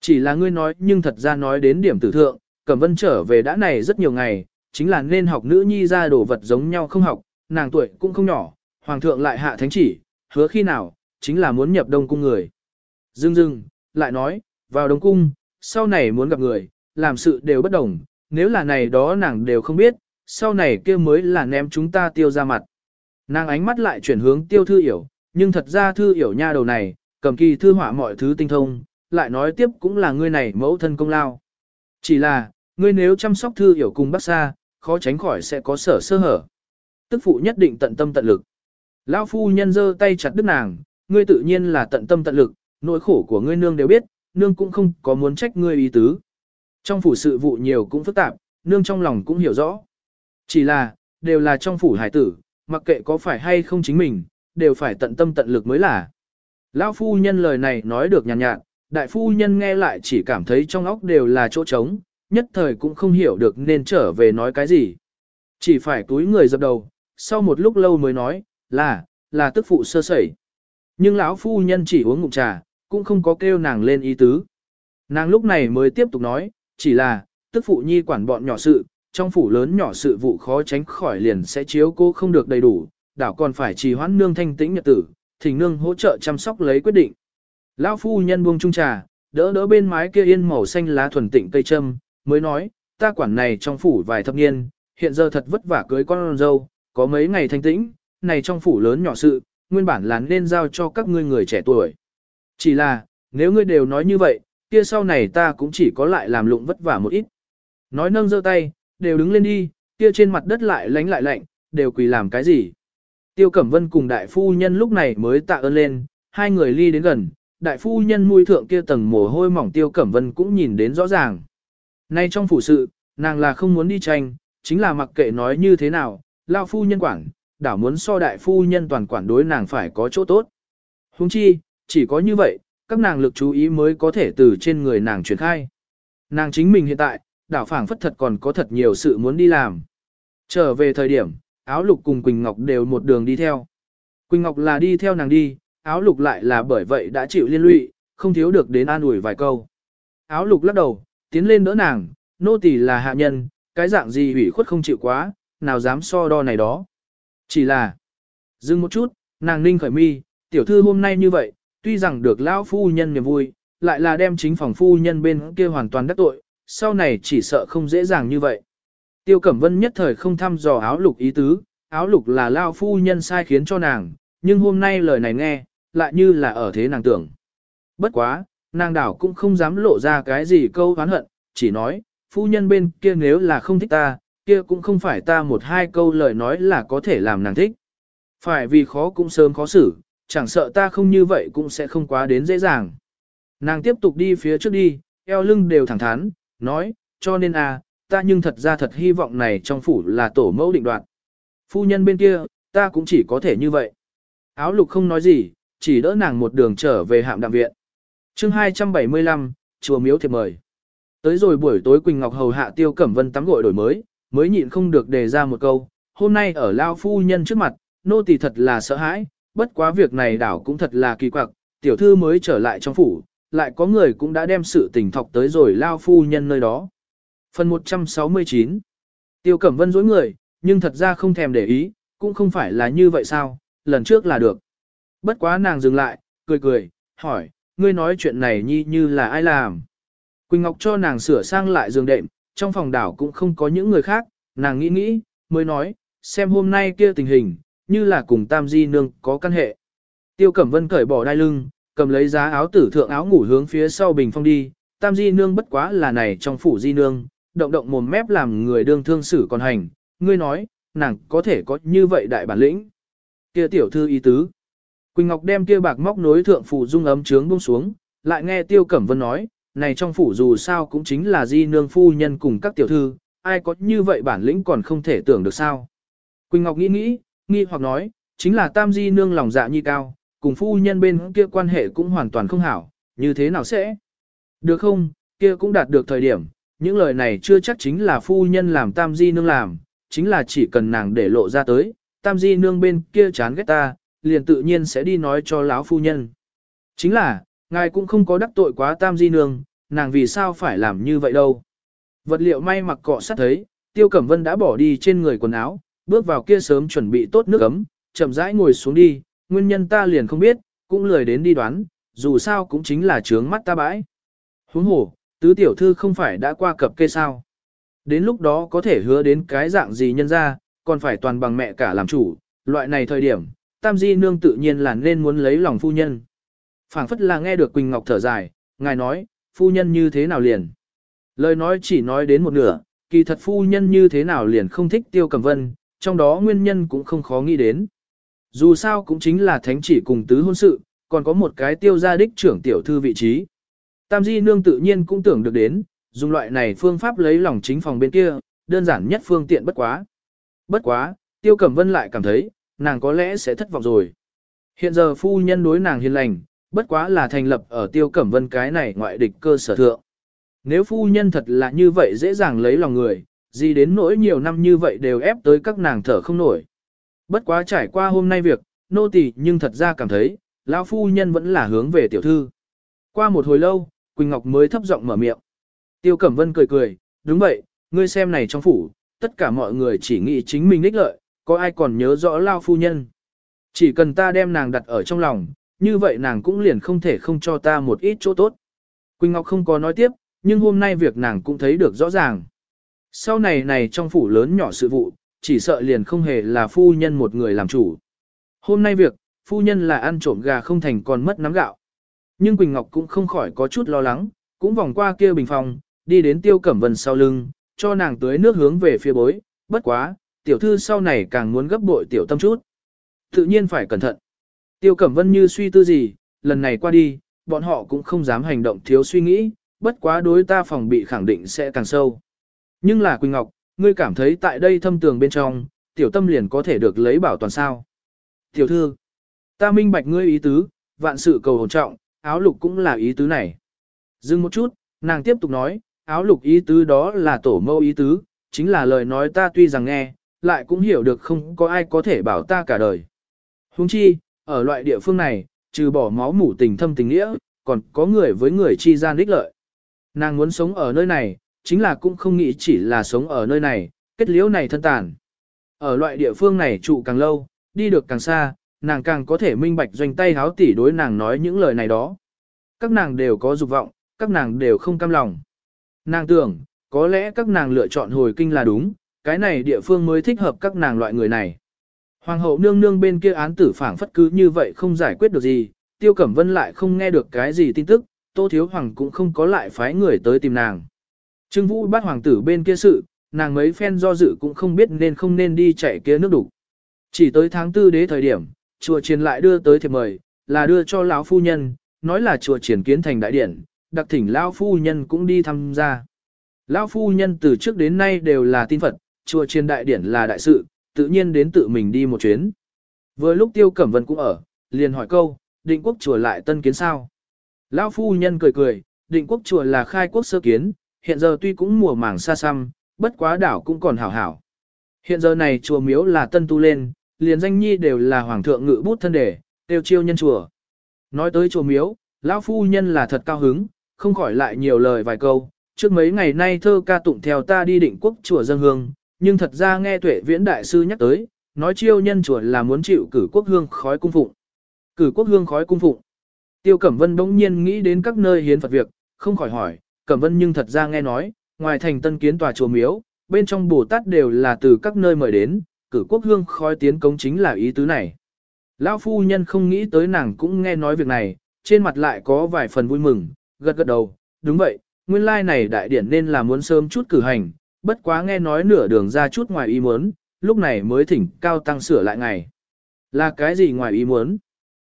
A: Chỉ là ngươi nói nhưng thật ra nói đến điểm tử thượng, Cẩm Vân trở về đã này rất nhiều ngày, chính là nên học nữ nhi ra đồ vật giống nhau không học, nàng tuổi cũng không nhỏ, hoàng thượng lại hạ thánh chỉ, hứa khi nào, chính là muốn nhập đông cung người. Dưng dưng, lại nói, vào đông cung, sau này muốn gặp người, làm sự đều bất đồng, nếu là này đó nàng đều không biết, sau này kia mới là ném chúng ta tiêu ra mặt. Nàng ánh mắt lại chuyển hướng tiêu thư hiểu, nhưng thật ra thư hiểu nha đầu này, cầm kỳ thư họa mọi thứ tinh thông, lại nói tiếp cũng là ngươi này mẫu thân công lao. Chỉ là, ngươi nếu chăm sóc thư hiểu cùng bác xa, khó tránh khỏi sẽ có sở sơ hở. Tức phụ nhất định tận tâm tận lực. Lão phu nhân giơ tay chặt đứt nàng, ngươi tự nhiên là tận tâm tận lực, nỗi khổ của ngươi nương đều biết, nương cũng không có muốn trách ngươi ý tứ. Trong phủ sự vụ nhiều cũng phức tạp, nương trong lòng cũng hiểu rõ. Chỉ là, đều là trong phủ hải tử, mặc kệ có phải hay không chính mình, đều phải tận tâm tận lực mới là. Lão phu nhân lời này nói được nhàn nhạt, nhạt, đại phu nhân nghe lại chỉ cảm thấy trong óc đều là chỗ trống, nhất thời cũng không hiểu được nên trở về nói cái gì. Chỉ phải túi người dập đầu, sau một lúc lâu mới nói, là, là tức phụ sơ sẩy. Nhưng lão phu nhân chỉ uống ngụm trà, cũng không có kêu nàng lên ý tứ. Nàng lúc này mới tiếp tục nói, chỉ là, tức phụ nhi quản bọn nhỏ sự, trong phủ lớn nhỏ sự vụ khó tránh khỏi liền sẽ chiếu cô không được đầy đủ, đảo còn phải trì hoãn nương thanh tĩnh nhật tử, thỉnh nương hỗ trợ chăm sóc lấy quyết định. Lão phu nhân buông chung trà, đỡ đỡ bên mái kia yên màu xanh lá thuần tịnh cây châm, mới nói, ta quản này trong phủ vài thập niên, hiện giờ thật vất vả cưới con dâu, có mấy ngày thanh tĩnh, này trong phủ lớn nhỏ sự, nguyên bản là nên giao cho các ngươi người trẻ tuổi. Chỉ là, nếu ngươi đều nói như vậy, kia sau này ta cũng chỉ có lại làm lụng vất vả một ít. Nói nâng giơ tay, đều đứng lên đi, kia trên mặt đất lại lánh lại lạnh, đều quỳ làm cái gì. Tiêu Cẩm Vân cùng đại phu nhân lúc này mới tạ ơn lên, hai người ly đến gần, đại phu nhân mùi thượng kia tầng mồ hôi mỏng Tiêu Cẩm Vân cũng nhìn đến rõ ràng. Nay trong phủ sự, nàng là không muốn đi tranh, chính là mặc kệ nói như thế nào, lao phu nhân quản, đảo muốn so đại phu nhân toàn quản đối nàng phải có chỗ tốt. Huống chi, chỉ có như vậy, các nàng lực chú ý mới có thể từ trên người nàng truyền khai. Nàng chính mình hiện tại, đảo phảng phất thật còn có thật nhiều sự muốn đi làm. Trở về thời điểm, áo lục cùng Quỳnh Ngọc đều một đường đi theo. Quỳnh Ngọc là đi theo nàng đi, áo lục lại là bởi vậy đã chịu liên lụy, không thiếu được đến an ủi vài câu. Áo lục lắc đầu, tiến lên đỡ nàng, nô tỳ là hạ nhân, cái dạng gì hủy khuất không chịu quá, nào dám so đo này đó. Chỉ là, dừng một chút, nàng ninh khởi mi, tiểu thư hôm nay như vậy, tuy rằng được lão phu nhân niềm vui, lại là đem chính phòng phu nhân bên kia hoàn toàn đắc tội, sau này chỉ sợ không dễ dàng như vậy. Tiêu Cẩm Vân nhất thời không thăm dò áo lục ý tứ, áo lục là lao phu nhân sai khiến cho nàng, nhưng hôm nay lời này nghe, lại như là ở thế nàng tưởng. Bất quá, nàng đảo cũng không dám lộ ra cái gì câu oán hận, chỉ nói, phu nhân bên kia nếu là không thích ta, kia cũng không phải ta một hai câu lời nói là có thể làm nàng thích. Phải vì khó cũng sớm khó xử, chẳng sợ ta không như vậy cũng sẽ không quá đến dễ dàng. Nàng tiếp tục đi phía trước đi, eo lưng đều thẳng thắn, nói, cho nên à, ta nhưng thật ra thật hy vọng này trong phủ là tổ mẫu định đoạt. Phu nhân bên kia, ta cũng chỉ có thể như vậy. Áo lục không nói gì, chỉ đỡ nàng một đường trở về hạm đạm viện. chương 275, chùa miếu thiệp mời. Tới rồi buổi tối Quỳnh Ngọc Hầu hạ tiêu cẩm vân tắm gội đổi mới, mới nhịn không được đề ra một câu, hôm nay ở Lao Phu Nhân trước mặt, nô tỳ thật là sợ hãi, bất quá việc này đảo cũng thật là kỳ quặc, tiểu thư mới trở lại trong phủ, lại có người cũng đã đem sự tình thọc tới rồi lao phu nhân nơi đó. Phần 169 Tiêu Cẩm Vân dối người, nhưng thật ra không thèm để ý, cũng không phải là như vậy sao, lần trước là được. Bất quá nàng dừng lại, cười cười, hỏi, ngươi nói chuyện này nhi như là ai làm. Quỳnh Ngọc cho nàng sửa sang lại giường đệm, trong phòng đảo cũng không có những người khác, nàng nghĩ nghĩ, mới nói, xem hôm nay kia tình hình, như là cùng Tam Di Nương có căn hệ. Tiêu Cẩm Vân cởi bỏ đai lưng, cầm lấy giá áo tử thượng áo ngủ hướng phía sau bình phong đi, Tam Di Nương bất quá là này trong phủ Di Nương, động động mồm mép làm người đương thương xử còn hành, ngươi nói, nàng có thể có như vậy đại bản lĩnh. Kia tiểu thư ý tứ. Quỳnh Ngọc đem kia bạc móc nối thượng phủ dung ấm trướng buông xuống, lại nghe Tiêu Cẩm Vân nói, này trong phủ dù sao cũng chính là di nương phu nhân cùng các tiểu thư, ai có như vậy bản lĩnh còn không thể tưởng được sao. Quỳnh Ngọc nghĩ nghĩ, nghi hoặc nói, chính là tam di nương lòng dạ nhi cao, cùng phu nhân bên kia quan hệ cũng hoàn toàn không hảo, như thế nào sẽ? Được không, kia cũng đạt được thời điểm, những lời này chưa chắc chính là phu nhân làm tam di nương làm, chính là chỉ cần nàng để lộ ra tới, tam di nương bên kia chán ghét ta, liền tự nhiên sẽ đi nói cho lão phu nhân. Chính là, ngài cũng không có đắc tội quá tam di nương, nàng vì sao phải làm như vậy đâu. Vật liệu may mặc cọ sát thấy, tiêu cẩm vân đã bỏ đi trên người quần áo, bước vào kia sớm chuẩn bị tốt nước ấm, chậm rãi ngồi xuống đi, nguyên nhân ta liền không biết, cũng lười đến đi đoán, dù sao cũng chính là trướng mắt ta bãi. Huống hồ, tứ tiểu thư không phải đã qua cập kê sao. Đến lúc đó có thể hứa đến cái dạng gì nhân ra, còn phải toàn bằng mẹ cả làm chủ, loại này thời điểm, tam di nương tự nhiên là nên muốn lấy lòng phu nhân phảng phất là nghe được Quỳnh Ngọc thở dài, ngài nói, phu nhân như thế nào liền. Lời nói chỉ nói đến một nửa, kỳ thật phu nhân như thế nào liền không thích tiêu cầm vân, trong đó nguyên nhân cũng không khó nghĩ đến. Dù sao cũng chính là thánh chỉ cùng tứ hôn sự, còn có một cái tiêu gia đích trưởng tiểu thư vị trí. Tam Di Nương tự nhiên cũng tưởng được đến, dùng loại này phương pháp lấy lòng chính phòng bên kia, đơn giản nhất phương tiện bất quá. Bất quá, Tiêu Cẩm Vân lại cảm thấy, nàng có lẽ sẽ thất vọng rồi. Hiện giờ phu nhân đối nàng hiền lành, bất quá là thành lập ở Tiêu Cẩm Vân cái này ngoại địch cơ sở thượng. Nếu phu nhân thật là như vậy dễ dàng lấy lòng người, gì đến nỗi nhiều năm như vậy đều ép tới các nàng thở không nổi. Bất quá trải qua hôm nay việc, nô tỳ nhưng thật ra cảm thấy, lão phu nhân vẫn là hướng về tiểu thư. Qua một hồi lâu, Quỳnh Ngọc mới thấp giọng mở miệng. Tiêu Cẩm Vân cười cười, đúng vậy, ngươi xem này trong phủ, tất cả mọi người chỉ nghĩ chính mình ních lợi, có ai còn nhớ rõ lao phu nhân. Chỉ cần ta đem nàng đặt ở trong lòng, như vậy nàng cũng liền không thể không cho ta một ít chỗ tốt. Quỳnh Ngọc không có nói tiếp, nhưng hôm nay việc nàng cũng thấy được rõ ràng. Sau này này trong phủ lớn nhỏ sự vụ, chỉ sợ liền không hề là phu nhân một người làm chủ. Hôm nay việc, phu nhân là ăn trộm gà không thành còn mất nắm gạo. Nhưng Quỳnh Ngọc cũng không khỏi có chút lo lắng, cũng vòng qua kia bình phòng, đi đến Tiêu Cẩm Vân sau lưng, cho nàng tưới nước hướng về phía bối, bất quá, tiểu thư sau này càng muốn gấp bội tiểu tâm chút. Tự nhiên phải cẩn thận. Tiêu Cẩm Vân như suy tư gì, lần này qua đi, bọn họ cũng không dám hành động thiếu suy nghĩ, bất quá đối ta phòng bị khẳng định sẽ càng sâu. Nhưng là Quỳnh Ngọc, ngươi cảm thấy tại đây thâm tường bên trong, tiểu tâm liền có thể được lấy bảo toàn sao. Tiểu thư, ta minh bạch ngươi ý tứ, vạn sự cầu hồn trọng, áo lục cũng là ý tứ này. Dừng một chút, nàng tiếp tục nói, áo lục ý tứ đó là tổ mâu ý tứ, chính là lời nói ta tuy rằng nghe, lại cũng hiểu được không có ai có thể bảo ta cả đời. Huống chi, ở loại địa phương này, trừ bỏ máu mủ tình thâm tình nghĩa, còn có người với người chi gian đích lợi. Nàng muốn sống ở nơi này, chính là cũng không nghĩ chỉ là sống ở nơi này, kết liễu này thân tàn. Ở loại địa phương này trụ càng lâu, đi được càng xa, nàng càng có thể minh bạch doanh tay háo tỉ đối nàng nói những lời này đó. Các nàng đều có dục vọng, các nàng đều không cam lòng. Nàng tưởng, có lẽ các nàng lựa chọn hồi kinh là đúng, cái này địa phương mới thích hợp các nàng loại người này. Hoàng hậu nương nương bên kia án tử phảng phất cứ như vậy không giải quyết được gì, Tiêu Cẩm Vân lại không nghe được cái gì tin tức, Tô Thiếu Hoàng cũng không có lại phái người tới tìm nàng. Trương Vũ bắt hoàng tử bên kia sự, nàng mấy phen do dự cũng không biết nên không nên đi chạy kia nước đủ. Chỉ tới tháng tư đế thời điểm, chùa triền lại đưa tới thiệp mời, là đưa cho lão phu nhân, nói là chùa triển kiến thành đại điển, đặc thỉnh lão phu nhân cũng đi tham gia. Lão phu nhân từ trước đến nay đều là tin Phật, chùa triền đại điển là đại sự, tự nhiên đến tự mình đi một chuyến. Vừa lúc Tiêu Cẩm Vân cũng ở, liền hỏi câu, định quốc chùa lại tân kiến sao? Lão phu nhân cười cười, định quốc chùa là khai quốc sơ kiến, hiện giờ tuy cũng mùa màng xa xăm, bất quá đảo cũng còn hảo hảo. Hiện giờ này chùa miếu là tân tu lên, liền danh nhi đều là hoàng thượng ngự bút thân đề, tiêu chiêu nhân chùa. Nói tới chùa miếu, lão phu nhân là thật cao hứng, không khỏi lại nhiều lời vài câu, trước mấy ngày nay thơ ca tụng theo ta đi định quốc chùa dân hương, nhưng thật ra nghe tuệ viễn đại sư nhắc tới, nói chiêu nhân chùa là muốn chịu cử quốc hương khói cung phụng. Cử quốc hương khói cung phụng. Tiêu Cẩm Vân bỗng nhiên nghĩ đến các nơi hiến Phật việc, không khỏi hỏi, Cẩm Vân nhưng thật ra nghe nói, ngoài thành tân kiến tòa chùa miếu, bên trong Bồ Tát đều là từ các nơi mời đến, cử quốc hương khói tiến công chính là ý tứ này. Lão phu nhân không nghĩ tới nàng cũng nghe nói việc này, trên mặt lại có vài phần vui mừng, gật gật đầu, đúng vậy, nguyên lai này đại điển nên là muốn sớm chút cử hành, bất quá nghe nói nửa đường ra chút ngoài ý muốn, lúc này mới thỉnh cao tăng sửa lại ngày. Là cái gì ngoài ý muốn?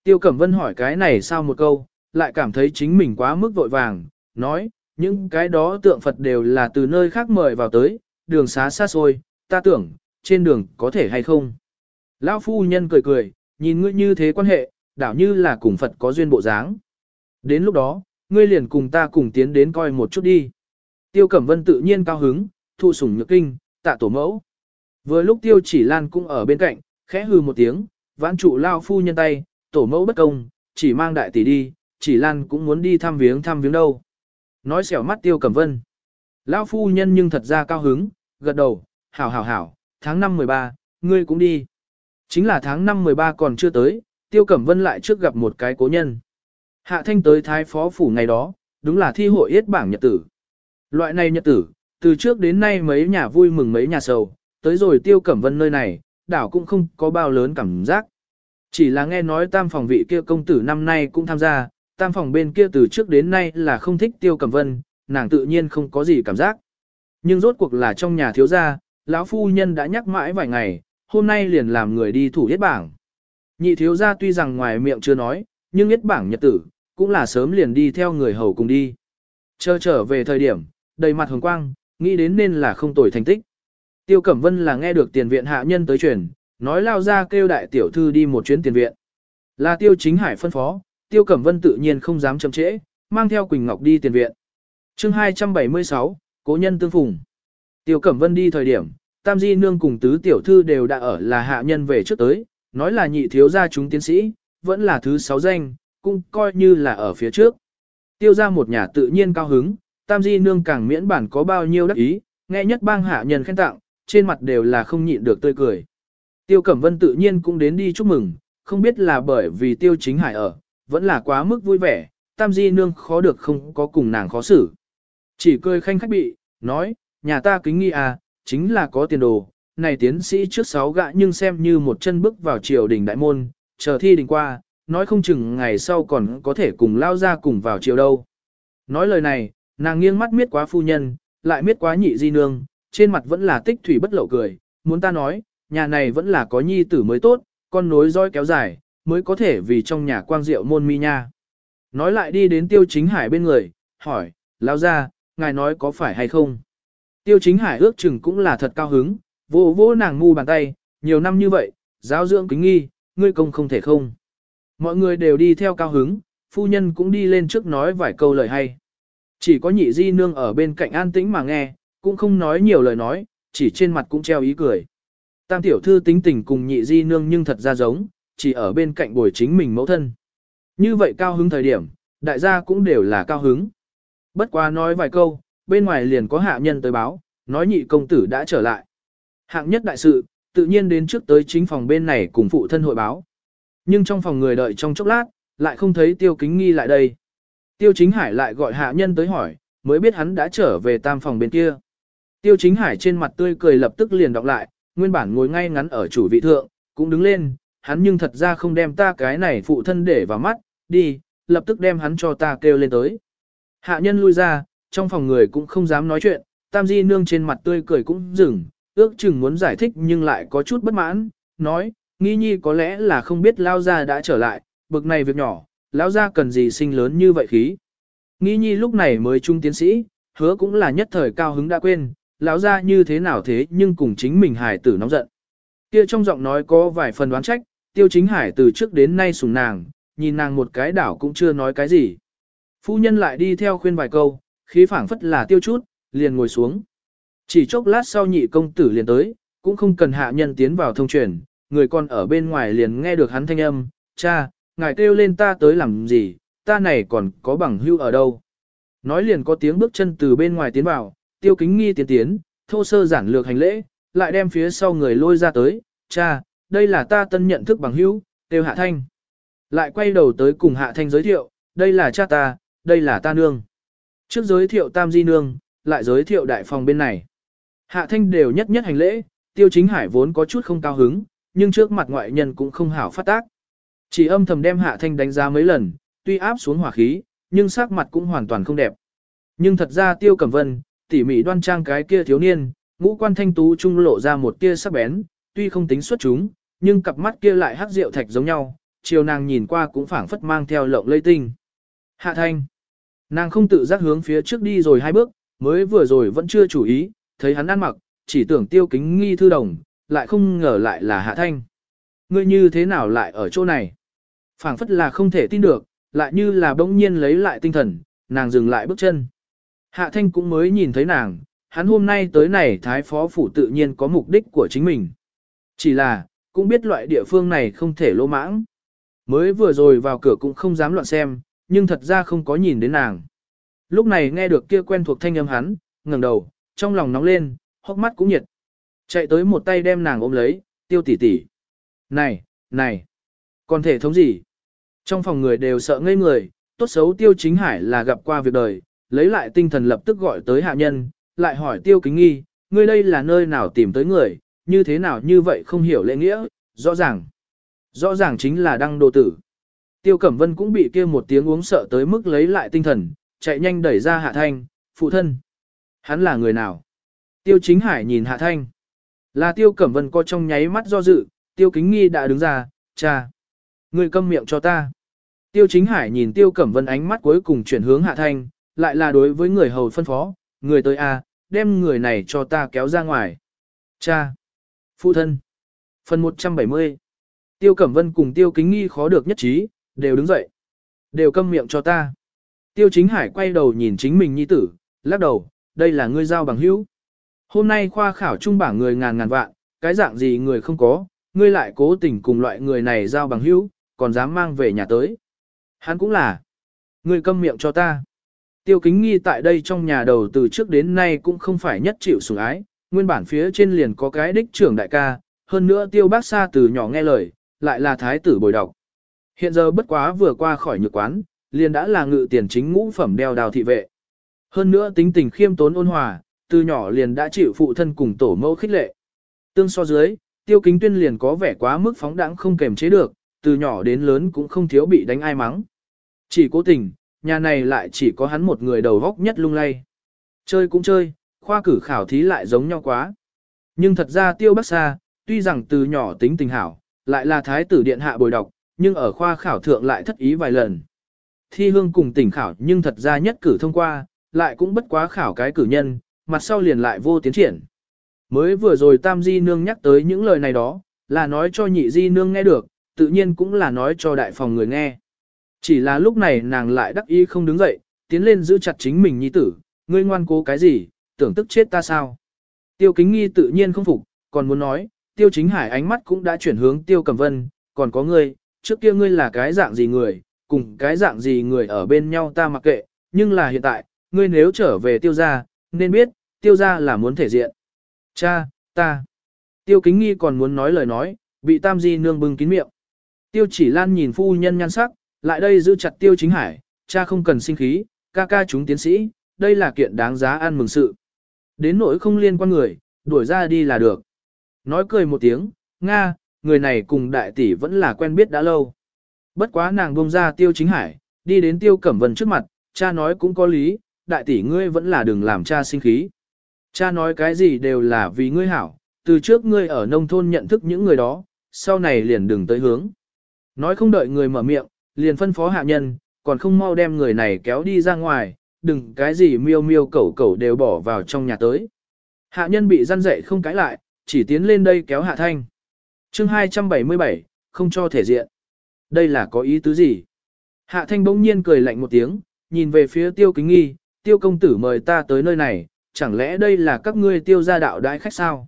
A: Tiêu Cẩm Vân hỏi cái này sao một câu, lại cảm thấy chính mình quá mức vội vàng, nói, những cái đó tượng Phật đều là từ nơi khác mời vào tới, đường xá xa xôi, ta tưởng, trên đường có thể hay không. Lão phu nhân cười cười, nhìn ngươi như thế quan hệ, đảo như là cùng Phật có duyên bộ dáng. Đến lúc đó, ngươi liền cùng ta cùng tiến đến coi một chút đi. Tiêu Cẩm Vân tự nhiên cao hứng, thụ sủng nhược kinh, tạ tổ mẫu. Vừa lúc Tiêu Chỉ Lan cũng ở bên cạnh, khẽ hừ một tiếng, vãn trụ lao phu nhân tay, tổ mẫu bất công, chỉ mang đại tỷ đi, Chỉ Lan cũng muốn đi thăm viếng thăm viếng đâu. Nói xẻo mắt Tiêu Cẩm Vân. lao phu nhân nhưng thật ra cao hứng, gật đầu, hảo hảo hảo, tháng 5 13, ngươi cũng đi. Chính là tháng 5 13 còn chưa tới, Tiêu Cẩm Vân lại trước gặp một cái cố nhân. Hạ thanh tới thái phó phủ ngày đó, đúng là thi hội yết bảng nhật tử. Loại này nhật tử, từ trước đến nay mấy nhà vui mừng mấy nhà sầu, tới rồi Tiêu Cẩm Vân nơi này, đảo cũng không có bao lớn cảm giác. Chỉ là nghe nói tam phòng vị kia công tử năm nay cũng tham gia, tam phòng bên kia từ trước đến nay là không thích Tiêu Cẩm Vân, nàng tự nhiên không có gì cảm giác. Nhưng rốt cuộc là trong nhà thiếu gia, lão phu nhân đã nhắc mãi vài ngày, hôm nay liền làm người đi thủ yết bảng. Nhị thiếu gia tuy rằng ngoài miệng chưa nói, nhưng yết bảng nhật tử, cũng là sớm liền đi theo người hầu cùng đi. Chờ trở về thời điểm, đầy mặt hồng quang, nghĩ đến nên là không tồi thành tích. Tiêu Cẩm Vân là nghe được tiền viện hạ nhân tới truyền, nói lao ra kêu đại tiểu thư đi một chuyến tiền viện. Là Tiêu Chính Hải phân phó, Tiêu Cẩm Vân tự nhiên không dám chậm trễ, mang theo Quỳnh Ngọc đi tiền viện. chương 276, Cố nhân tương phùng. Tiêu Cẩm Vân đi thời điểm, Tam Di Nương cùng tứ tiểu thư đều đã ở là hạ nhân về trước tới, nói là nhị thiếu gia chúng tiến sĩ, vẫn là thứ sáu danh, cũng coi như là ở phía trước. Tiêu ra một nhà tự nhiên cao hứng, Tam Di Nương càng miễn bản có bao nhiêu đắc ý, nghe nhất bang hạ nhân khen tặng, trên mặt đều là không nhịn được tươi cười. Tiêu Cẩm Vân tự nhiên cũng đến đi chúc mừng, không biết là bởi vì Tiêu Chính Hải ở, vẫn là quá mức vui vẻ, Tam Di Nương khó được không có cùng nàng khó xử. Chỉ cười khanh khách bị, nói, nhà ta kính nghi à, chính là có tiền đồ, này tiến sĩ trước sáu gạ nhưng xem như một chân bước vào triều đình đại môn, chờ thi đình qua, nói không chừng ngày sau còn có thể cùng lao ra cùng vào triều đâu. Nói lời này, nàng nghiêng mắt miết quá phu nhân, lại miết quá nhị di nương, trên mặt vẫn là tích thủy bất lậu cười, muốn ta nói, nhà này vẫn là có nhi tử mới tốt, con nối roi kéo dài, mới có thể vì trong nhà quang diệu môn mi nha. Nói lại đi đến tiêu chính hải bên người, hỏi, lao ra, ngài nói có phải hay không? Tiêu chính hải ước chừng cũng là thật cao hứng, vô vô nàng ngu bàn tay, nhiều năm như vậy, giáo dưỡng kính nghi, ngươi công không thể không. Mọi người đều đi theo cao hứng, phu nhân cũng đi lên trước nói vài câu lời hay. Chỉ có nhị di nương ở bên cạnh an tĩnh mà nghe, cũng không nói nhiều lời nói, chỉ trên mặt cũng treo ý cười. Tam tiểu thư tính tình cùng nhị di nương nhưng thật ra giống, chỉ ở bên cạnh bồi chính mình mẫu thân. Như vậy cao hứng thời điểm, đại gia cũng đều là cao hứng. Bất quá nói vài câu, bên ngoài liền có hạ nhân tới báo, nói nhị công tử đã trở lại. Hạng nhất đại sự, tự nhiên đến trước tới chính phòng bên này cùng phụ thân hội báo. Nhưng trong phòng người đợi trong chốc lát, lại không thấy tiêu kính nghi lại đây. Tiêu chính hải lại gọi hạ nhân tới hỏi, mới biết hắn đã trở về tam phòng bên kia. Tiêu chính hải trên mặt tươi cười lập tức liền đọc lại, nguyên bản ngồi ngay ngắn ở chủ vị thượng, cũng đứng lên, hắn nhưng thật ra không đem ta cái này phụ thân để vào mắt, đi, lập tức đem hắn cho ta kêu lên tới. Hạ nhân lui ra, trong phòng người cũng không dám nói chuyện, tam di nương trên mặt tươi cười cũng dừng, ước chừng muốn giải thích nhưng lại có chút bất mãn, nói, nghi nhi có lẽ là không biết lao gia đã trở lại, bực này việc nhỏ, lão gia cần gì sinh lớn như vậy khí. Nghi nhi lúc này mới trung tiến sĩ, hứa cũng là nhất thời cao hứng đã quên, lão gia như thế nào thế nhưng cùng chính mình hải tử nóng giận. Kia trong giọng nói có vài phần đoán trách, tiêu chính hải từ trước đến nay sùng nàng, nhìn nàng một cái đảo cũng chưa nói cái gì. Phu nhân lại đi theo khuyên vài câu, khí phảng phất là tiêu chút, liền ngồi xuống. Chỉ chốc lát sau nhị công tử liền tới, cũng không cần hạ nhân tiến vào thông truyền, người con ở bên ngoài liền nghe được hắn thanh âm, cha, ngài kêu lên ta tới làm gì, ta này còn có bằng hưu ở đâu. Nói liền có tiếng bước chân từ bên ngoài tiến vào, tiêu kính nghi tiến tiến, thô sơ giản lược hành lễ, lại đem phía sau người lôi ra tới, cha, đây là ta tân nhận thức bằng hữu, tiêu hạ thanh. Lại quay đầu tới cùng hạ thanh giới thiệu, đây là cha ta, đây là ta nương. Trước giới thiệu tam di nương, lại giới thiệu đại phòng bên này. Hạ thanh đều nhất nhất hành lễ, tiêu chính hải vốn có chút không cao hứng, nhưng trước mặt ngoại nhân cũng không hảo phát tác. Chỉ âm thầm đem hạ thanh đánh giá mấy lần, tuy áp xuống hỏa khí, nhưng sắc mặt cũng hoàn toàn không đẹp. Nhưng thật ra tiêu cẩm vân, tỉ mỉ đoan trang cái kia thiếu niên, ngũ quan thanh tú trung lộ ra một tia sắc bén, tuy không tính xuất chúng, nhưng cặp mắt kia lại hắc rượu thạch giống nhau, chiều nàng nhìn qua cũng phảng phất mang theo lộng lây tinh. Hạ thanh. Nàng không tự giác hướng phía trước đi rồi hai bước, mới vừa rồi vẫn chưa chủ ý, thấy hắn ăn mặc, chỉ tưởng tiêu kính nghi thư đồng, lại không ngờ lại là hạ thanh. Ngươi như thế nào lại ở chỗ này? Phảng phất là không thể tin được, lại như là bỗng nhiên lấy lại tinh thần, nàng dừng lại bước chân. Hạ thanh cũng mới nhìn thấy nàng, hắn hôm nay tới này thái phó phủ tự nhiên có mục đích của chính mình. Chỉ là, cũng biết loại địa phương này không thể lỗ mãng. Mới vừa rồi vào cửa cũng không dám loạn xem, nhưng thật ra không có nhìn đến nàng. Lúc này nghe được kia quen thuộc thanh âm hắn, ngẩng đầu, trong lòng nóng lên, hốc mắt cũng nhiệt. Chạy tới một tay đem nàng ôm lấy, tiêu tỷ tỷ, Này, này, còn thể thống gì? Trong phòng người đều sợ ngây người, tốt xấu tiêu chính hải là gặp qua việc đời, lấy lại tinh thần lập tức gọi tới hạ nhân, lại hỏi tiêu kính nghi, ngươi đây là nơi nào tìm tới người, như thế nào như vậy không hiểu lễ nghĩa, rõ ràng. Rõ ràng chính là đăng đồ tử. Tiêu Cẩm Vân cũng bị kia một tiếng uống sợ tới mức lấy lại tinh thần, chạy nhanh đẩy ra Hạ Thanh, phụ thân. Hắn là người nào? Tiêu Chính Hải nhìn Hạ Thanh. Là Tiêu Cẩm Vân có trong nháy mắt do dự, Tiêu Kính Nghi đã đứng ra, cha. Ngươi câm miệng cho ta. Tiêu Chính Hải nhìn Tiêu Cẩm Vân ánh mắt cuối cùng chuyển hướng Hạ Thanh, lại là đối với người hầu phân phó, người tới a, đem người này cho ta kéo ra ngoài. Cha. Phụ thân. Phần 170. Tiêu Cẩm Vân cùng Tiêu Kính Nghi khó được nhất trí, đều đứng dậy. Đều câm miệng cho ta. Tiêu Chính Hải quay đầu nhìn chính mình nhi tử, lắc đầu, đây là ngươi giao bằng hữu. Hôm nay khoa khảo trung bảng người ngàn ngàn vạn, cái dạng gì người không có, ngươi lại cố tình cùng loại người này giao bằng hữu, còn dám mang về nhà tới. Hắn cũng là. Ngươi câm miệng cho ta. Tiêu kính nghi tại đây trong nhà đầu từ trước đến nay cũng không phải nhất chịu sủng ái, nguyên bản phía trên liền có cái đích trưởng đại ca, hơn nữa tiêu bác xa từ nhỏ nghe lời, lại là thái tử bồi đọc. Hiện giờ bất quá vừa qua khỏi nhược quán, liền đã là ngự tiền chính ngũ phẩm đeo đào thị vệ. Hơn nữa tính tình khiêm tốn ôn hòa, từ nhỏ liền đã chịu phụ thân cùng tổ mẫu khích lệ. Tương so dưới, tiêu kính tuyên liền có vẻ quá mức phóng đãng không kềm chế được, từ nhỏ đến lớn cũng không thiếu bị đánh ai mắng. Chỉ cố tình, nhà này lại chỉ có hắn một người đầu góc nhất lung lay. Chơi cũng chơi, khoa cử khảo thí lại giống nhau quá. Nhưng thật ra tiêu bắc xa, tuy rằng từ nhỏ tính tình hảo, lại là thái tử điện hạ bồi đọc, nhưng ở khoa khảo thượng lại thất ý vài lần. Thi hương cùng tỉnh khảo nhưng thật ra nhất cử thông qua, lại cũng bất quá khảo cái cử nhân, mặt sau liền lại vô tiến triển. Mới vừa rồi Tam Di Nương nhắc tới những lời này đó, là nói cho nhị Di Nương nghe được, tự nhiên cũng là nói cho đại phòng người nghe. Chỉ là lúc này nàng lại đắc ý không đứng dậy, tiến lên giữ chặt chính mình nhi tử, ngươi ngoan cố cái gì, tưởng tức chết ta sao. Tiêu kính nghi tự nhiên không phục, còn muốn nói, tiêu chính hải ánh mắt cũng đã chuyển hướng tiêu cầm vân, còn có ngươi, trước kia ngươi là cái dạng gì người, cùng cái dạng gì người ở bên nhau ta mặc kệ, nhưng là hiện tại, ngươi nếu trở về tiêu gia, nên biết, tiêu gia là muốn thể diện. Cha, ta. Tiêu kính nghi còn muốn nói lời nói, bị tam di nương bưng kín miệng. Tiêu chỉ lan nhìn phu nhân nhan sắc, lại đây giữ chặt tiêu chính hải, cha không cần sinh khí, ca ca chúng tiến sĩ, đây là kiện đáng giá ăn mừng sự. Đến nỗi không liên quan người, đuổi ra đi là được. Nói cười một tiếng, Nga, người này cùng đại tỷ vẫn là quen biết đã lâu. Bất quá nàng buông ra tiêu chính hải, đi đến tiêu cẩm vân trước mặt, cha nói cũng có lý, đại tỷ ngươi vẫn là đừng làm cha sinh khí. Cha nói cái gì đều là vì ngươi hảo, từ trước ngươi ở nông thôn nhận thức những người đó, sau này liền đừng tới hướng. Nói không đợi người mở miệng, liền phân phó hạ nhân, còn không mau đem người này kéo đi ra ngoài, đừng cái gì miêu miêu cẩu cẩu đều bỏ vào trong nhà tới. Hạ nhân bị răn dậy không cãi lại, chỉ tiến lên đây kéo hạ thanh. chương 277, không cho thể diện. Đây là có ý tứ gì? Hạ thanh bỗng nhiên cười lạnh một tiếng, nhìn về phía tiêu kính nghi, tiêu công tử mời ta tới nơi này, chẳng lẽ đây là các ngươi tiêu gia đạo đái khách sao?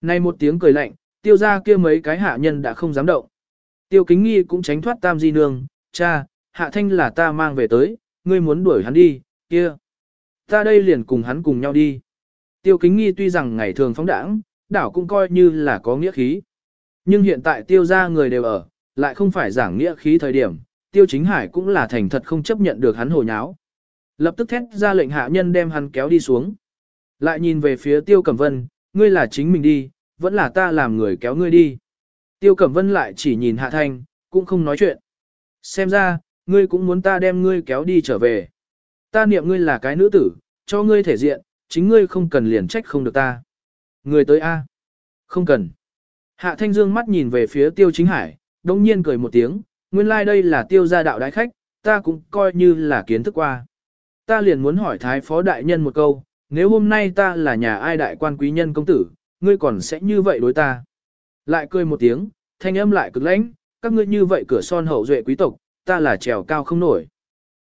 A: nay một tiếng cười lạnh, tiêu gia kia mấy cái hạ nhân đã không dám động. Tiêu kính nghi cũng tránh thoát tam di nương, cha, hạ thanh là ta mang về tới, ngươi muốn đuổi hắn đi, kia. Ta đây liền cùng hắn cùng nhau đi. Tiêu kính nghi tuy rằng ngày thường phóng đảng, đảo cũng coi như là có nghĩa khí. Nhưng hiện tại tiêu ra người đều ở, lại không phải giảng nghĩa khí thời điểm, tiêu chính hải cũng là thành thật không chấp nhận được hắn hồ nháo. Lập tức thét ra lệnh hạ nhân đem hắn kéo đi xuống. Lại nhìn về phía tiêu cẩm vân, ngươi là chính mình đi, vẫn là ta làm người kéo ngươi đi. Tiêu cẩm vân lại chỉ nhìn hạ thanh, cũng không nói chuyện. Xem ra, ngươi cũng muốn ta đem ngươi kéo đi trở về. Ta niệm ngươi là cái nữ tử, cho ngươi thể diện, chính ngươi không cần liền trách không được ta. Ngươi tới A. Không cần. Hạ Thanh Dương mắt nhìn về phía Tiêu Chính Hải, đồng nhiên cười một tiếng, nguyên lai like đây là Tiêu gia đạo đại khách, ta cũng coi như là kiến thức qua. Ta liền muốn hỏi Thái Phó Đại Nhân một câu, nếu hôm nay ta là nhà ai đại quan quý nhân công tử, ngươi còn sẽ như vậy đối ta. Lại cười một tiếng, thanh âm lại cực lãnh, các ngươi như vậy cửa son hậu duệ quý tộc, ta là trèo cao không nổi.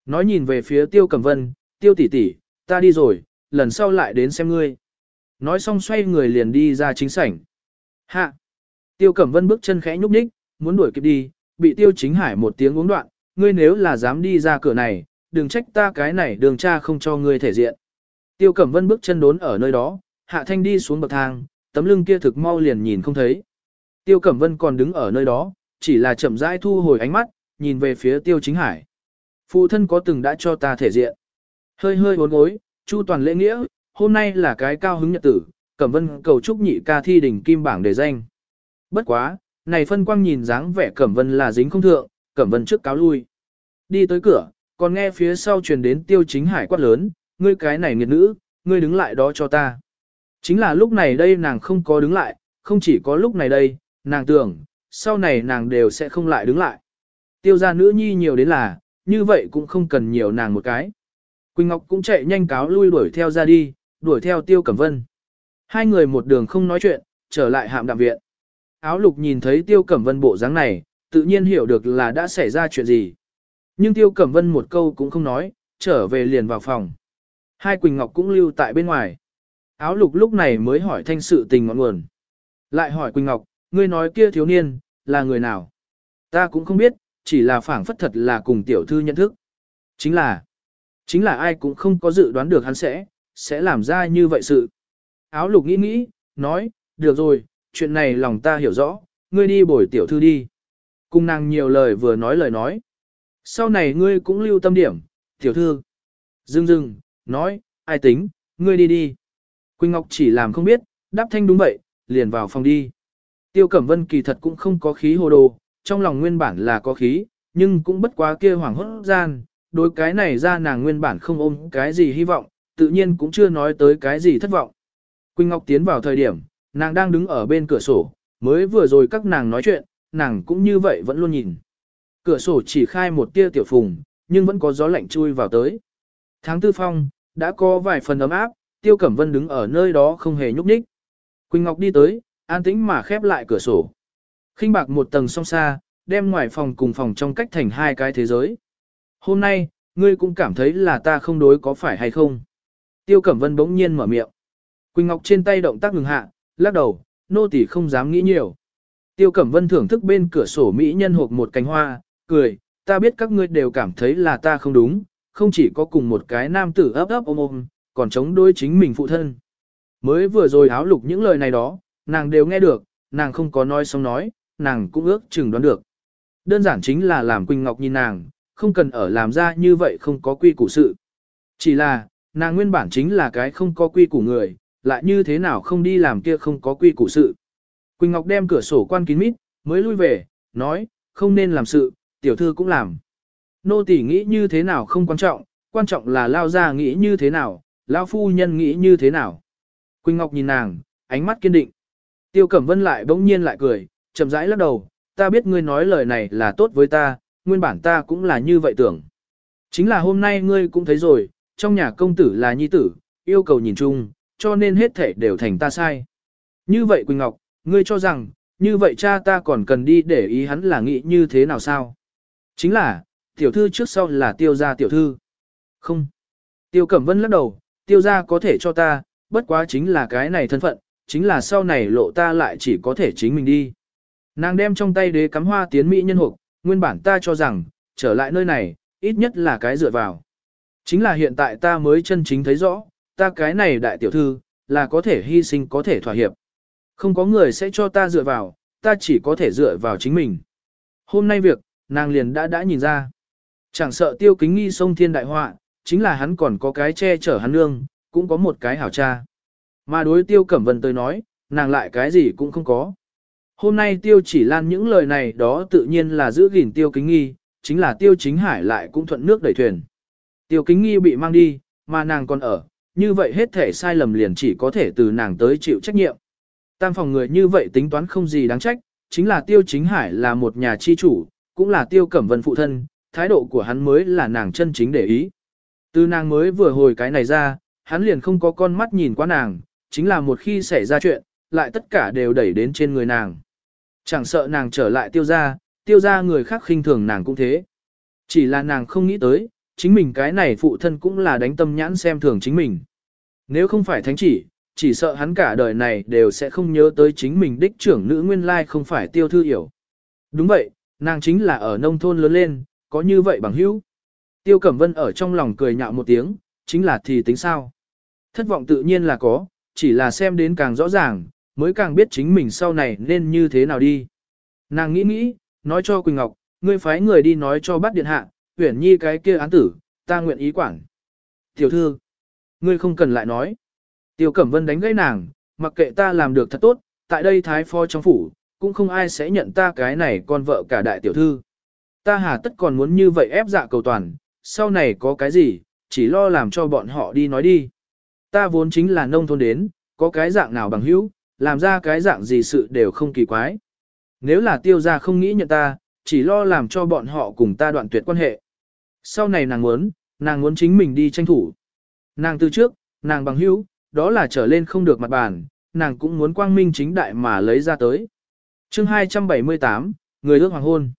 A: Nói nhìn về phía Tiêu Cẩm Vân, Tiêu tỷ tỷ, ta đi rồi, lần sau lại đến xem ngươi. Nói xong xoay người liền đi ra chính sảnh. Hạ! Tiêu Cẩm Vân bước chân khẽ nhúc nhích, muốn đuổi kịp đi, bị Tiêu Chính Hải một tiếng uống đoạn, ngươi nếu là dám đi ra cửa này, đừng trách ta cái này đường cha không cho ngươi thể diện. Tiêu Cẩm Vân bước chân đốn ở nơi đó, Hạ Thanh đi xuống bậc thang, tấm lưng kia thực mau liền nhìn không thấy. Tiêu Cẩm Vân còn đứng ở nơi đó, chỉ là chậm rãi thu hồi ánh mắt, nhìn về phía Tiêu Chính Hải. Phụ thân có từng đã cho ta thể diện. Hơi hơi uốn gối, chu toàn lễ nghĩa, hôm nay là cái cao hứng nhật tử, Cẩm Vân cầu chúc nhị ca thi đỉnh kim bảng để danh. Bất quá, này phân quang nhìn dáng vẻ Cẩm Vân là dính không thượng, Cẩm Vân trước cáo lui. Đi tới cửa, còn nghe phía sau truyền đến Tiêu Chính Hải quát lớn, ngươi cái này nghiệt nữ, ngươi đứng lại đó cho ta. Chính là lúc này đây nàng không có đứng lại, không chỉ có lúc này đây, nàng tưởng, sau này nàng đều sẽ không lại đứng lại. Tiêu gia nữ nhi nhiều đến là, như vậy cũng không cần nhiều nàng một cái. Quỳnh Ngọc cũng chạy nhanh cáo lui đuổi theo ra đi, đuổi theo Tiêu Cẩm Vân. Hai người một đường không nói chuyện, trở lại hạm đạm viện. Áo lục nhìn thấy Tiêu Cẩm Vân bộ dáng này, tự nhiên hiểu được là đã xảy ra chuyện gì. Nhưng Tiêu Cẩm Vân một câu cũng không nói, trở về liền vào phòng. Hai Quỳnh Ngọc cũng lưu tại bên ngoài. Áo lục lúc này mới hỏi thanh sự tình ngọn nguồn. Lại hỏi Quỳnh Ngọc, ngươi nói kia thiếu niên, là người nào? Ta cũng không biết, chỉ là phảng phất thật là cùng tiểu thư nhận thức. Chính là, chính là ai cũng không có dự đoán được hắn sẽ, sẽ làm ra như vậy sự. Áo lục nghĩ nghĩ, nói, được rồi, chuyện này lòng ta hiểu rõ, ngươi đi bồi tiểu thư đi. Cùng nàng nhiều lời vừa nói lời nói. Sau này ngươi cũng lưu tâm điểm, tiểu thư. Dưng dưng, nói, ai tính, ngươi đi đi. Quỳnh Ngọc chỉ làm không biết, đáp thanh đúng vậy, liền vào phòng đi. Tiêu Cẩm Vân kỳ thật cũng không có khí hồ đồ, trong lòng nguyên bản là có khí, nhưng cũng bất quá kia hoàng hốt gian, đối cái này ra nàng nguyên bản không ôm cái gì hy vọng, tự nhiên cũng chưa nói tới cái gì thất vọng. Quỳnh Ngọc tiến vào thời điểm, nàng đang đứng ở bên cửa sổ, mới vừa rồi các nàng nói chuyện, nàng cũng như vậy vẫn luôn nhìn. Cửa sổ chỉ khai một tia tiểu phùng, nhưng vẫn có gió lạnh chui vào tới. Tháng tư phong, đã có vài phần ấm áp, Tiêu Cẩm Vân đứng ở nơi đó không hề nhúc nhích. Quỳnh Ngọc đi tới, an tĩnh mà khép lại cửa sổ. khinh bạc một tầng song xa, đem ngoài phòng cùng phòng trong cách thành hai cái thế giới. Hôm nay, ngươi cũng cảm thấy là ta không đối có phải hay không? Tiêu Cẩm Vân bỗng nhiên mở miệng. Quỳnh Ngọc trên tay động tác ngừng hạ, lắc đầu, nô tỳ không dám nghĩ nhiều. Tiêu Cẩm Vân thưởng thức bên cửa sổ mỹ nhân hộp một cánh hoa, cười, ta biết các ngươi đều cảm thấy là ta không đúng, không chỉ có cùng một cái nam tử ấp ấp ôm ôm, còn chống đối chính mình phụ thân. Mới vừa rồi áo lục những lời này đó, nàng đều nghe được, nàng không có nói xong nói, nàng cũng ước chừng đoán được. Đơn giản chính là làm Quỳnh Ngọc nhìn nàng, không cần ở làm ra như vậy không có quy củ sự. Chỉ là, nàng nguyên bản chính là cái không có quy củ người, lại như thế nào không đi làm kia không có quy củ sự. Quỳnh Ngọc đem cửa sổ quan kín mít, mới lui về, nói, không nên làm sự, tiểu thư cũng làm. Nô tỳ nghĩ như thế nào không quan trọng, quan trọng là lao ra nghĩ như thế nào, lao phu nhân nghĩ như thế nào. Quỳnh Ngọc nhìn nàng, ánh mắt kiên định. Tiêu Cẩm Vân lại bỗng nhiên lại cười, chậm rãi lắc đầu, ta biết ngươi nói lời này là tốt với ta, nguyên bản ta cũng là như vậy tưởng. Chính là hôm nay ngươi cũng thấy rồi, trong nhà công tử là nhi tử, yêu cầu nhìn chung, cho nên hết thể đều thành ta sai. Như vậy Quỳnh Ngọc, ngươi cho rằng, như vậy cha ta còn cần đi để ý hắn là nghĩ như thế nào sao? Chính là, tiểu thư trước sau là tiêu gia tiểu thư. Không. Tiêu Cẩm Vân lắc đầu, tiêu gia có thể cho ta, bất quá chính là cái này thân phận, chính là sau này lộ ta lại chỉ có thể chính mình đi. Nàng đem trong tay đế cắm hoa tiến mỹ nhân hộp, nguyên bản ta cho rằng, trở lại nơi này, ít nhất là cái dựa vào. Chính là hiện tại ta mới chân chính thấy rõ, ta cái này đại tiểu thư, là có thể hy sinh có thể thỏa hiệp. Không có người sẽ cho ta dựa vào, ta chỉ có thể dựa vào chính mình. Hôm nay việc, nàng liền đã đã nhìn ra. Chẳng sợ tiêu kính nghi sông thiên đại họa, chính là hắn còn có cái che chở hắn nương, cũng có một cái hảo cha. Mà đối tiêu cẩm vân tới nói, nàng lại cái gì cũng không có. Hôm nay tiêu chỉ lan những lời này đó tự nhiên là giữ gìn tiêu kính nghi, chính là tiêu chính hải lại cũng thuận nước đẩy thuyền. Tiêu kính nghi bị mang đi, mà nàng còn ở, như vậy hết thể sai lầm liền chỉ có thể từ nàng tới chịu trách nhiệm. Tam phòng người như vậy tính toán không gì đáng trách, chính là tiêu chính hải là một nhà chi chủ, cũng là tiêu cẩm vân phụ thân, thái độ của hắn mới là nàng chân chính để ý. Từ nàng mới vừa hồi cái này ra, hắn liền không có con mắt nhìn qua nàng, chính là một khi xảy ra chuyện, lại tất cả đều đẩy đến trên người nàng. Chẳng sợ nàng trở lại tiêu gia, tiêu gia người khác khinh thường nàng cũng thế. Chỉ là nàng không nghĩ tới, chính mình cái này phụ thân cũng là đánh tâm nhãn xem thường chính mình. Nếu không phải thánh chỉ, chỉ sợ hắn cả đời này đều sẽ không nhớ tới chính mình đích trưởng nữ nguyên lai không phải tiêu thư hiểu. Đúng vậy, nàng chính là ở nông thôn lớn lên, có như vậy bằng hữu. Tiêu Cẩm Vân ở trong lòng cười nhạo một tiếng, chính là thì tính sao. Thất vọng tự nhiên là có, chỉ là xem đến càng rõ ràng, mới càng biết chính mình sau này nên như thế nào đi. Nàng nghĩ nghĩ, nói cho Quỳnh Ngọc, ngươi phái người đi nói cho bắt điện hạ, huyển nhi cái kia án tử, ta nguyện ý quản. Tiểu thư, ngươi không cần lại nói. Tiêu Cẩm Vân đánh gãy nàng, mặc kệ ta làm được thật tốt, tại đây thái phó trong phủ, cũng không ai sẽ nhận ta cái này con vợ cả đại tiểu thư. Ta hà tất còn muốn như vậy ép dạ cầu toàn, sau này có cái gì, chỉ lo làm cho bọn họ đi nói đi. Ta vốn chính là nông thôn đến, có cái dạng nào bằng hữu, làm ra cái dạng gì sự đều không kỳ quái. Nếu là tiêu gia không nghĩ nhận ta, chỉ lo làm cho bọn họ cùng ta đoạn tuyệt quan hệ. Sau này nàng muốn, nàng muốn chính mình đi tranh thủ. Nàng từ trước, nàng bằng hữu, đó là trở lên không được mặt bàn, nàng cũng muốn quang minh chính đại mà lấy ra tới. chương 278, người ước hoàng hôn.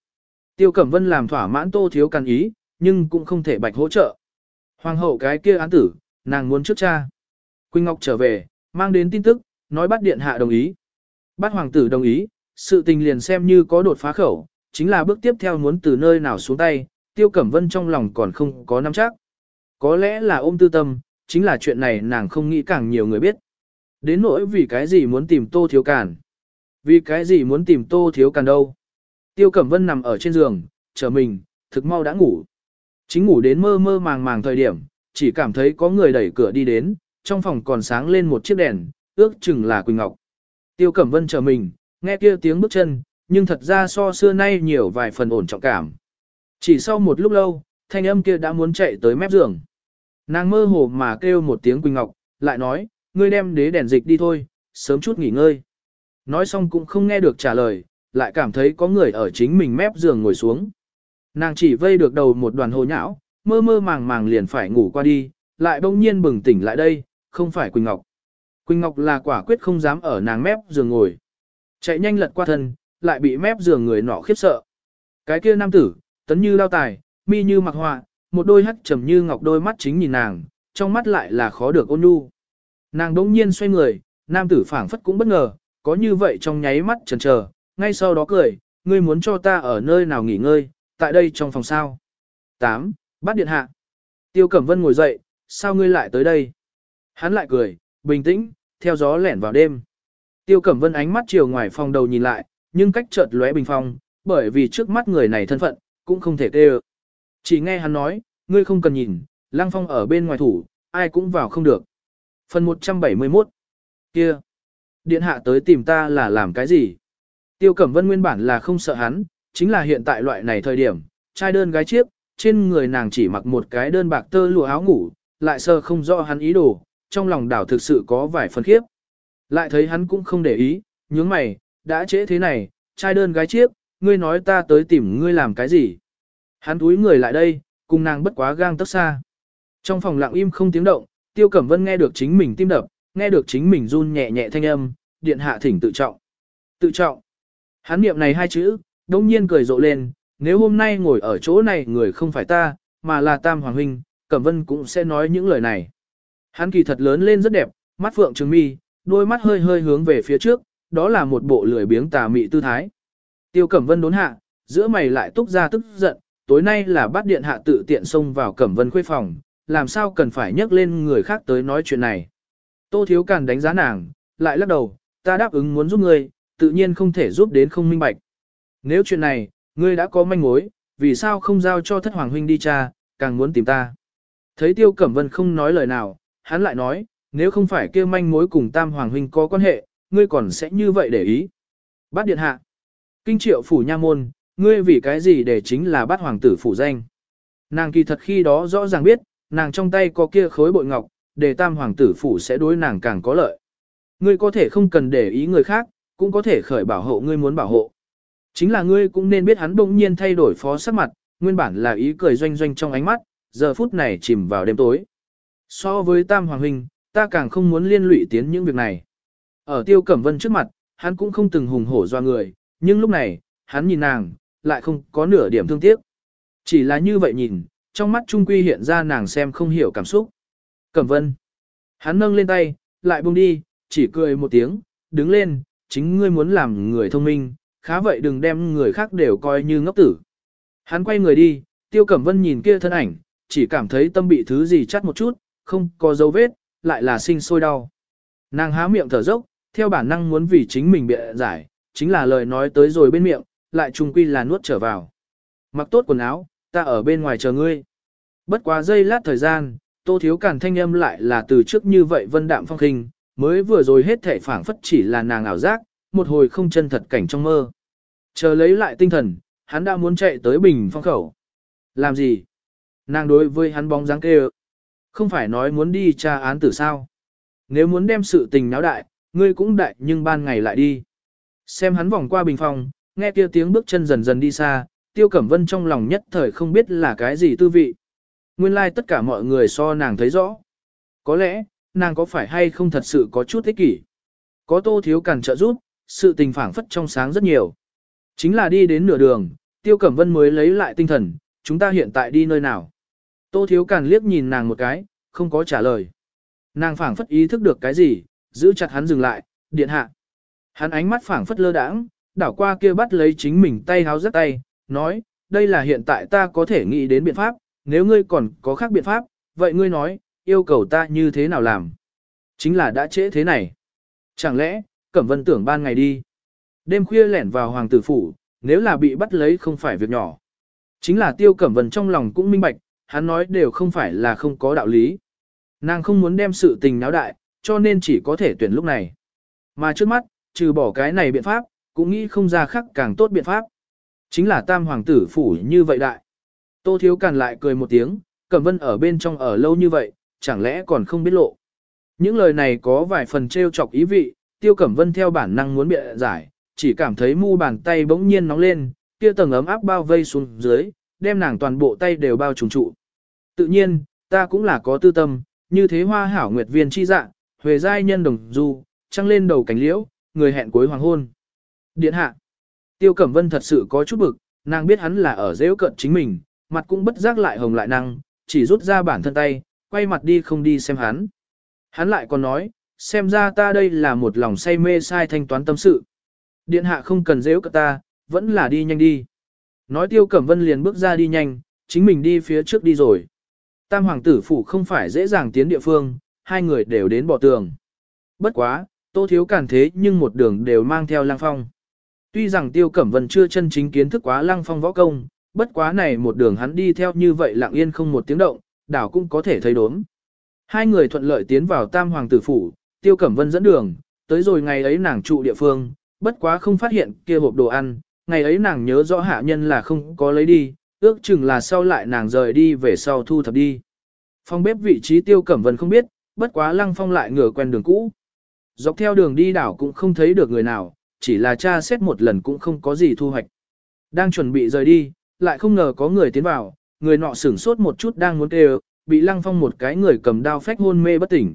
A: Tiêu Cẩm Vân làm thỏa mãn tô thiếu cằn ý, nhưng cũng không thể bạch hỗ trợ. Hoàng hậu cái kia án tử, nàng muốn trước cha. Quỳnh Ngọc trở về, mang đến tin tức, nói bắt điện hạ đồng ý. Bắt hoàng tử đồng ý, sự tình liền xem như có đột phá khẩu, chính là bước tiếp theo muốn từ nơi nào xuống tay, Tiêu Cẩm Vân trong lòng còn không có nắm chắc. Có lẽ là ôm tư tâm, chính là chuyện này nàng không nghĩ càng nhiều người biết. Đến nỗi vì cái gì muốn tìm Tô Thiếu Càn. Vì cái gì muốn tìm Tô Thiếu Càn đâu. Tiêu Cẩm Vân nằm ở trên giường, chờ mình, thực mau đã ngủ. Chính ngủ đến mơ mơ màng màng thời điểm, chỉ cảm thấy có người đẩy cửa đi đến, trong phòng còn sáng lên một chiếc đèn, ước chừng là Quỳnh Ngọc. Tiêu Cẩm Vân chờ mình, nghe kia tiếng bước chân, nhưng thật ra so xưa nay nhiều vài phần ổn trọng cảm. Chỉ sau một lúc lâu, thanh âm kia đã muốn chạy tới mép giường. Nàng mơ hồ mà kêu một tiếng Quỳnh Ngọc, lại nói, ngươi đem đế đèn dịch đi thôi, sớm chút nghỉ ngơi. Nói xong cũng không nghe được trả lời, lại cảm thấy có người ở chính mình mép giường ngồi xuống. Nàng chỉ vây được đầu một đoàn hồ nhão, mơ mơ màng màng liền phải ngủ qua đi, lại bỗng nhiên bừng tỉnh lại đây, không phải Quỳnh Ngọc. Quỳnh Ngọc là quả quyết không dám ở nàng mép giường ngồi. Chạy nhanh lật qua thân, lại bị mép giường người nọ khiếp sợ. Cái kia nam tử, tấn như lao tài, mi như mặc họa, một đôi hắt trầm như ngọc đôi mắt chính nhìn nàng, trong mắt lại là khó được ôn nhu. Nàng đỗng nhiên xoay người, nam tử phảng phất cũng bất ngờ, có như vậy trong nháy mắt chần chờ, ngay sau đó cười, ngươi muốn cho ta ở nơi nào nghỉ ngơi, tại đây trong phòng sao. 8. Bắt điện hạ. Tiêu Cẩm Vân ngồi dậy, sao ngươi lại tới đây? Hắn lại cười, bình tĩnh, theo gió lẻn vào đêm. Tiêu Cẩm Vân ánh mắt chiều ngoài phòng đầu nhìn lại, nhưng cách chợt lóe bình phong, bởi vì trước mắt người này thân phận, cũng không thể tê Chỉ nghe hắn nói, ngươi không cần nhìn, Lăng Phong ở bên ngoài thủ, ai cũng vào không được. Phần 171 Kia! Điện hạ tới tìm ta là làm cái gì? Tiêu Cẩm Vân nguyên bản là không sợ hắn, chính là hiện tại loại này thời điểm, trai đơn gái chiếc, trên người nàng chỉ mặc một cái đơn bạc tơ lụa áo ngủ, lại sơ không rõ hắn ý đồ, trong lòng đảo thực sự có vài phần khiếp. Lại thấy hắn cũng không để ý, nhướng mày, đã trễ thế này, trai đơn gái chiếc, ngươi nói ta tới tìm ngươi làm cái gì. Hắn túi người lại đây, cùng nàng bất quá gang tấc xa. Trong phòng lặng im không tiếng động, Tiêu Cẩm Vân nghe được chính mình tim đập, nghe được chính mình run nhẹ nhẹ thanh âm, điện hạ thỉnh tự trọng. Tự trọng. Hắn niệm này hai chữ, đông nhiên cười rộ lên, nếu hôm nay ngồi ở chỗ này người không phải ta, mà là Tam Hoàng Huynh, Cẩm Vân cũng sẽ nói những lời này. Hắn kỳ thật lớn lên rất đẹp, mắt phượng trừng mi, đôi mắt hơi hơi hướng về phía trước, đó là một bộ lười biếng tà mị tư thái. Tiêu Cẩm Vân đốn hạ, giữa mày lại túc ra tức giận, tối nay là bắt điện hạ tự tiện xông vào cẩm vân khuê phòng, làm sao cần phải nhắc lên người khác tới nói chuyện này. Tô Thiếu Càn đánh giá nàng, lại lắc đầu, ta đáp ứng muốn giúp ngươi, tự nhiên không thể giúp đến không minh bạch. Nếu chuyện này, ngươi đã có manh mối, vì sao không giao cho thất hoàng huynh đi cha, càng muốn tìm ta. Thấy Tiêu Cẩm Vân không nói lời nào, hắn lại nói, nếu không phải kia manh mối cùng Tam Hoàng huynh có quan hệ, ngươi còn sẽ như vậy để ý. Bát điện hạ. Kinh triệu phủ nha môn, ngươi vì cái gì để chính là bát hoàng tử phủ danh. Nàng kỳ thật khi đó rõ ràng biết, nàng trong tay có kia khối bội ngọc, để tam hoàng tử phủ sẽ đối nàng càng có lợi. Ngươi có thể không cần để ý người khác, cũng có thể khởi bảo hộ ngươi muốn bảo hộ. Chính là ngươi cũng nên biết hắn bỗng nhiên thay đổi phó sắc mặt, nguyên bản là ý cười doanh doanh trong ánh mắt, giờ phút này chìm vào đêm tối. So với tam hoàng huynh, ta càng không muốn liên lụy tiến những việc này. Ở tiêu cẩm vân trước mặt, hắn cũng không từng hùng hổ doa người, nhưng lúc này, hắn nhìn nàng, lại không có nửa điểm thương tiếc. Chỉ là như vậy nhìn, trong mắt Trung Quy hiện ra nàng xem không hiểu cảm xúc. Cẩm vân. Hắn nâng lên tay, lại buông đi, chỉ cười một tiếng, đứng lên, chính ngươi muốn làm người thông minh, khá vậy đừng đem người khác đều coi như ngốc tử. Hắn quay người đi, tiêu cẩm vân nhìn kia thân ảnh, chỉ cảm thấy tâm bị thứ gì chắt một chút, không có dấu vết, lại là sinh sôi đau. Nàng há miệng thở dốc, theo bản năng muốn vì chính mình bịa giải, chính là lời nói tới rồi bên miệng, lại trùng quy là nuốt trở vào. Mặc tốt quần áo, ta ở bên ngoài chờ ngươi. Bất quá giây lát thời gian, tô thiếu cản thanh âm lại là từ trước như vậy vân đạm phong khinh, mới vừa rồi hết thể phảng phất chỉ là nàng ảo giác, một hồi không chân thật cảnh trong mơ. Chờ lấy lại tinh thần, hắn đã muốn chạy tới bình phong khẩu. Làm gì? Nàng đối với hắn bóng dáng kêu. Không phải nói muốn đi tra án tử sao? Nếu muốn đem sự tình náo đại, ngươi cũng đại nhưng ban ngày lại đi. Xem hắn vòng qua bình phong, nghe kia tiếng bước chân dần dần đi xa, tiêu cẩm vân trong lòng nhất thời không biết là cái gì tư vị. Nguyên lai like tất cả mọi người so nàng thấy rõ. Có lẽ, nàng có phải hay không thật sự có chút ích kỷ. Có tô thiếu cản trợ giúp, sự tình phảng phất trong sáng rất nhiều. Chính là đi đến nửa đường, tiêu cẩm vân mới lấy lại tinh thần, chúng ta hiện tại đi nơi nào. Tô thiếu càn liếc nhìn nàng một cái, không có trả lời. Nàng phảng phất ý thức được cái gì, giữ chặt hắn dừng lại, điện hạ. Hắn ánh mắt phảng phất lơ đãng, đảo qua kia bắt lấy chính mình tay háo rất tay, nói, đây là hiện tại ta có thể nghĩ đến biện pháp, nếu ngươi còn có khác biện pháp, vậy ngươi nói, yêu cầu ta như thế nào làm? Chính là đã trễ thế này. Chẳng lẽ, Cẩm Vân tưởng ban ngày đi. Đêm khuya lẻn vào hoàng tử phủ, nếu là bị bắt lấy không phải việc nhỏ. Chính là tiêu Cẩm Vân trong lòng cũng minh bạch, hắn nói đều không phải là không có đạo lý. Nàng không muốn đem sự tình náo đại, cho nên chỉ có thể tuyển lúc này. Mà trước mắt, trừ bỏ cái này biện pháp, cũng nghĩ không ra khác càng tốt biện pháp. Chính là tam hoàng tử phủ như vậy đại. Tô Thiếu Càn lại cười một tiếng, Cẩm Vân ở bên trong ở lâu như vậy, chẳng lẽ còn không biết lộ. Những lời này có vài phần trêu chọc ý vị, Tiêu Cẩm Vân theo bản năng muốn bịa giải, chỉ cảm thấy mu bàn tay bỗng nhiên nóng lên, kia tầng ấm áp bao vây xuống dưới, đem nàng toàn bộ tay đều bao trùm trụ. Tự nhiên, ta cũng là có tư tâm, như thế hoa hảo nguyệt viên chi dạng, huề giai nhân đồng du, trăng lên đầu cánh liễu, người hẹn cuối hoàng hôn. Điện hạ. Tiêu Cẩm Vân thật sự có chút bực, nàng biết hắn là ở dễ cận chính mình, mặt cũng bất giác lại hồng lại năng, chỉ rút ra bản thân tay, quay mặt đi không đi xem hắn. Hắn lại còn nói, xem ra ta đây là một lòng say mê sai thanh toán tâm sự. Điện hạ không cần dễ cận ta, vẫn là đi nhanh đi. Nói Tiêu Cẩm Vân liền bước ra đi nhanh, chính mình đi phía trước đi rồi. Tam hoàng tử phủ không phải dễ dàng tiến địa phương, hai người đều đến bỏ tường. Bất quá, Tô Thiếu Cản thế nhưng một đường đều mang theo lang Phong. Tuy rằng Tiêu Cẩm Vân chưa chân chính kiến thức quá lang Phong võ công, bất quá này một đường hắn đi theo như vậy lặng yên không một tiếng động, đảo cũng có thể thấy đốm. Hai người thuận lợi tiến vào Tam Hoàng tử phủ, Tiêu Cẩm Vân dẫn đường, tới rồi ngày ấy nàng trụ địa phương, bất quá không phát hiện kia hộp đồ ăn, ngày ấy nàng nhớ rõ hạ nhân là không có lấy đi, ước chừng là sau lại nàng rời đi về sau thu thập đi. Phong bếp vị trí Tiêu Cẩm Vân không biết, bất quá Lăng Phong lại ngửa quen đường cũ. Dọc theo đường đi đảo cũng không thấy được người nào, chỉ là tra xét một lần cũng không có gì thu hoạch. Đang chuẩn bị rời đi, lại không ngờ có người tiến vào, người nọ sửng sốt một chút đang muốn kêu, bị lăng phong một cái người cầm đao phách hôn mê bất tỉnh.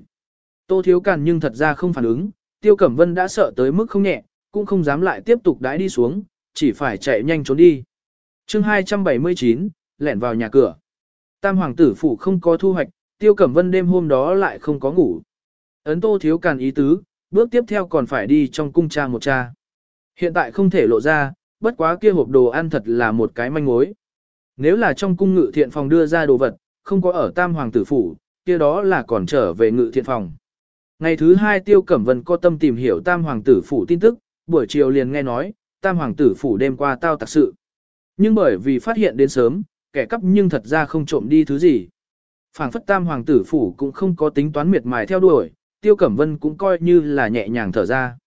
A: Tô thiếu càn nhưng thật ra không phản ứng, tiêu cẩm vân đã sợ tới mức không nhẹ, cũng không dám lại tiếp tục đãi đi xuống, chỉ phải chạy nhanh trốn đi chương 279, lẻn vào nhà cửa. Tam hoàng tử phủ không có thu hoạch, tiêu cẩm vân đêm hôm đó lại không có ngủ. Ấn tô thiếu càn ý tứ, bước tiếp theo còn phải đi trong cung cha một cha. Hiện tại không thể lộ ra, bất quá kia hộp đồ ăn thật là một cái manh mối. Nếu là trong cung ngự thiện phòng đưa ra đồ vật, không có ở tam hoàng tử phủ, kia đó là còn trở về ngự thiện phòng. Ngày thứ hai Tiêu Cẩm Vân có tâm tìm hiểu tam hoàng tử phủ tin tức, buổi chiều liền nghe nói, tam hoàng tử phủ đêm qua tao tạc sự. Nhưng bởi vì phát hiện đến sớm, kẻ cắp nhưng thật ra không trộm đi thứ gì. Phảng phất tam hoàng tử phủ cũng không có tính toán miệt mài theo đuổi, Tiêu Cẩm Vân cũng coi như là nhẹ nhàng thở ra.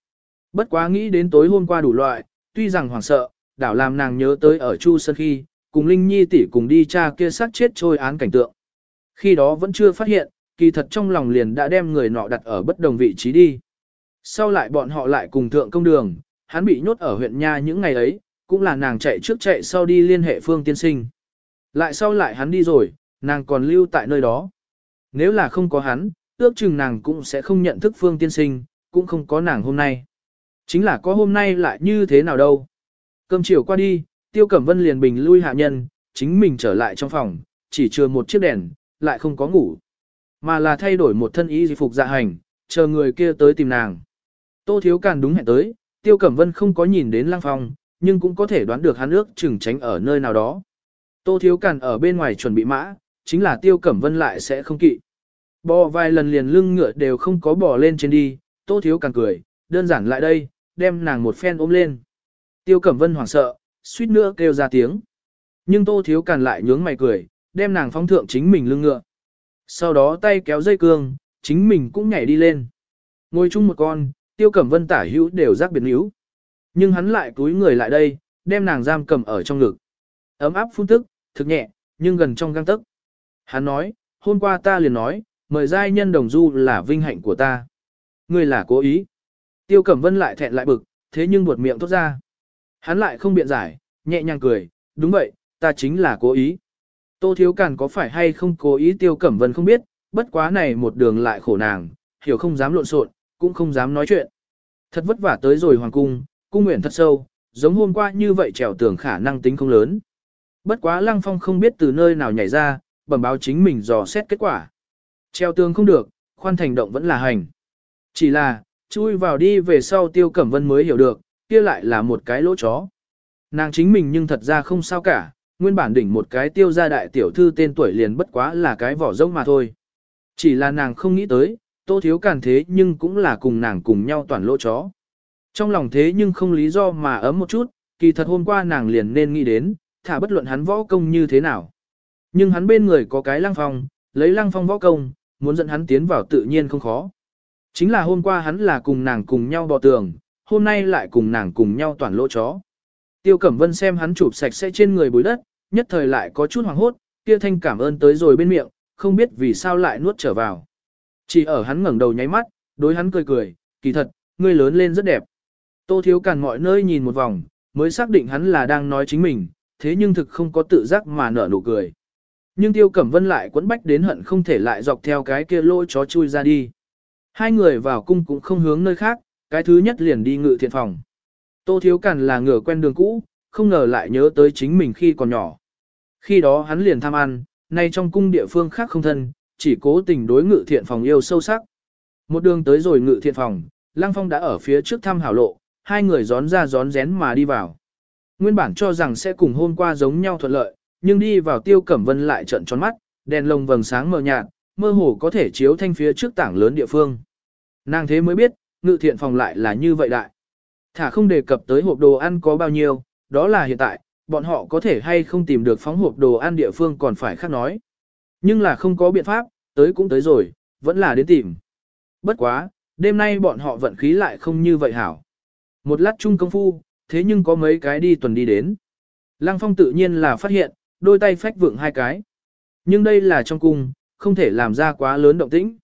A: Bất quá nghĩ đến tối hôm qua đủ loại, tuy rằng hoàng sợ, đảo làm nàng nhớ tới ở Chu Sơn khi, cùng Linh Nhi tỷ cùng đi cha kia sát chết trôi án cảnh tượng. Khi đó vẫn chưa phát hiện, kỳ thật trong lòng liền đã đem người nọ đặt ở bất đồng vị trí đi. Sau lại bọn họ lại cùng thượng công đường, hắn bị nhốt ở huyện Nha những ngày ấy, cũng là nàng chạy trước chạy sau đi liên hệ phương tiên sinh. Lại sau lại hắn đi rồi, nàng còn lưu tại nơi đó. Nếu là không có hắn, ước chừng nàng cũng sẽ không nhận thức phương tiên sinh, cũng không có nàng hôm nay. Chính là có hôm nay lại như thế nào đâu. Cơm chiều qua đi, Tiêu Cẩm Vân liền bình lui hạ nhân, chính mình trở lại trong phòng, chỉ chừa một chiếc đèn, lại không có ngủ. Mà là thay đổi một thân y phục dạ hành, chờ người kia tới tìm nàng. Tô Thiếu Càn đúng hẹn tới, Tiêu Cẩm Vân không có nhìn đến Lăng Phong, nhưng cũng có thể đoán được hắn ước chừng tránh ở nơi nào đó. Tô Thiếu Càn ở bên ngoài chuẩn bị mã, chính là Tiêu Cẩm Vân lại sẽ không kỵ. Bò vài lần liền lưng ngựa đều không có bò lên trên đi, Tô Thiếu Càn cười, đơn giản lại đây, đem nàng một phen ôm lên. Tiêu Cẩm Vân hoảng sợ, suýt nữa kêu ra tiếng. Nhưng Tô Thiếu Càn lại nhướng mày cười, đem nàng phóng thượng chính mình lưng ngựa. Sau đó tay kéo dây cương, chính mình cũng nhảy đi lên. Ngồi chung một con, Tiêu Cẩm Vân tả hữu đều rác biệt hữu. Nhưng hắn lại cúi người lại đây, đem nàng giam cầm ở trong ngực. Ấm áp phun tức, thực nhẹ, nhưng gần trong găng tức. Hắn nói, hôm qua ta liền nói, mời giai nhân đồng du là vinh hạnh của ta. Ngươi là cố ý. Tiêu Cẩm Vân lại thẹn lại bực, thế nhưng buột miệng tốt ra. Hắn lại không biện giải, nhẹ nhàng cười, đúng vậy, ta chính là cố ý. Tô Thiếu Càn có phải hay không cố ý Tiêu Cẩm Vân không biết, bất quá này một đường lại khổ nàng, hiểu không dám lộn xộn, cũng không dám nói chuyện. Thật vất vả tới rồi hoàng cung, cung nguyện thật sâu, giống hôm qua như vậy trèo tường khả năng tính không lớn. Bất quá Lăng Phong không biết từ nơi nào nhảy ra, bẩm báo chính mình dò xét kết quả. Treo tường không được, khoan thành động vẫn là hành. Chỉ là, chui vào đi về sau Tiêu Cẩm Vân mới hiểu được, kia lại là một cái lỗ chó. Nàng chính mình nhưng thật ra không sao cả, nguyên bản đỉnh một cái tiêu gia đại tiểu thư tên tuổi liền bất quá là cái vỏ rỗng mà thôi. Chỉ là nàng không nghĩ tới, tô thiếu càn thế nhưng cũng là cùng nàng cùng nhau toàn lỗ chó. Trong lòng thế nhưng không lý do mà ấm một chút, kỳ thật hôm qua nàng liền nên nghĩ đến, thả bất luận hắn võ công như thế nào. Nhưng hắn bên người có cái lăng phong, lấy lăng phong võ công, muốn dẫn hắn tiến vào tự nhiên không khó. Chính là hôm qua hắn là cùng nàng cùng nhau bò tường, hôm nay lại cùng nàng cùng nhau toàn lỗ chó. Tiêu Cẩm Vân xem hắn chụp sạch sẽ trên người bối đất, nhất thời lại có chút hoàng hốt, kia thanh cảm ơn tới rồi bên miệng, không biết vì sao lại nuốt trở vào. Chỉ ở hắn ngẩng đầu nháy mắt, đối hắn cười cười, kỳ thật, ngươi lớn lên rất đẹp. Tô Thiếu Càn mọi nơi nhìn một vòng, mới xác định hắn là đang nói chính mình, thế nhưng thực không có tự giác mà nở nụ cười. Nhưng Tiêu Cẩm Vân lại quấn bách đến hận không thể lại dọc theo cái kia lỗ chó chui ra đi. Hai người vào cung cũng không hướng nơi khác, cái thứ nhất liền đi ngự thiện phòng. Tô Thiếu Càn là ngửa quen đường cũ, không ngờ lại nhớ tới chính mình khi còn nhỏ. Khi đó hắn liền tham ăn, nay trong cung địa phương khác không thân, chỉ cố tình đối ngự thiện phòng yêu sâu sắc. Một đường tới rồi ngự thiện phòng, Lăng Phong đã ở phía trước thăm hảo lộ, hai người gión ra gión rén mà đi vào. Nguyên bản cho rằng sẽ cùng hôm qua giống nhau thuận lợi, nhưng đi vào tiêu cẩm vân lại trận tròn mắt, đèn lồng vầng sáng mờ nhạt, mơ hồ có thể chiếu thanh phía trước tảng lớn địa phương. Nàng thế mới biết, ngự thiện phòng lại là như vậy đại. Thả không đề cập tới hộp đồ ăn có bao nhiêu, đó là hiện tại, bọn họ có thể hay không tìm được phóng hộp đồ ăn địa phương còn phải khác nói. Nhưng là không có biện pháp, tới cũng tới rồi, vẫn là đến tìm. Bất quá, đêm nay bọn họ vận khí lại không như vậy hảo. Một lát chung công phu, thế nhưng có mấy cái đi tuần đi đến. Lăng Phong tự nhiên là phát hiện, đôi tay phách vượng hai cái. Nhưng đây là trong cung, không thể làm ra quá lớn động tĩnh.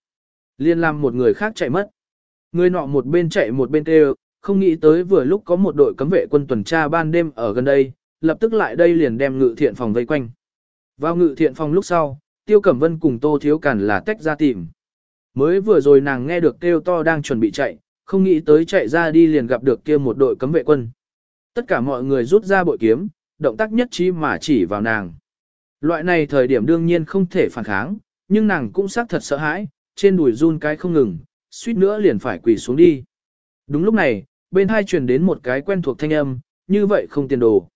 A: Liên làm một người khác chạy mất. Người nọ một bên chạy một bên kêu, không nghĩ tới vừa lúc có một đội cấm vệ quân tuần tra ban đêm ở gần đây, lập tức lại đây liền đem ngự thiện phòng vây quanh. Vào ngự thiện phòng lúc sau, Tiêu Cẩm Vân cùng Tô Thiếu Cản là tách ra tìm. Mới vừa rồi nàng nghe được kêu to đang chuẩn bị chạy, không nghĩ tới chạy ra đi liền gặp được kia một đội cấm vệ quân. Tất cả mọi người rút ra bội kiếm, động tác nhất trí mà chỉ vào nàng. Loại này thời điểm đương nhiên không thể phản kháng, nhưng nàng cũng xác thật sợ hãi, trên đùi run cái không ngừng, suýt nữa liền phải quỳ xuống đi. Đúng lúc này, bên hai truyền đến một cái quen thuộc thanh âm, như vậy không tiền đồ.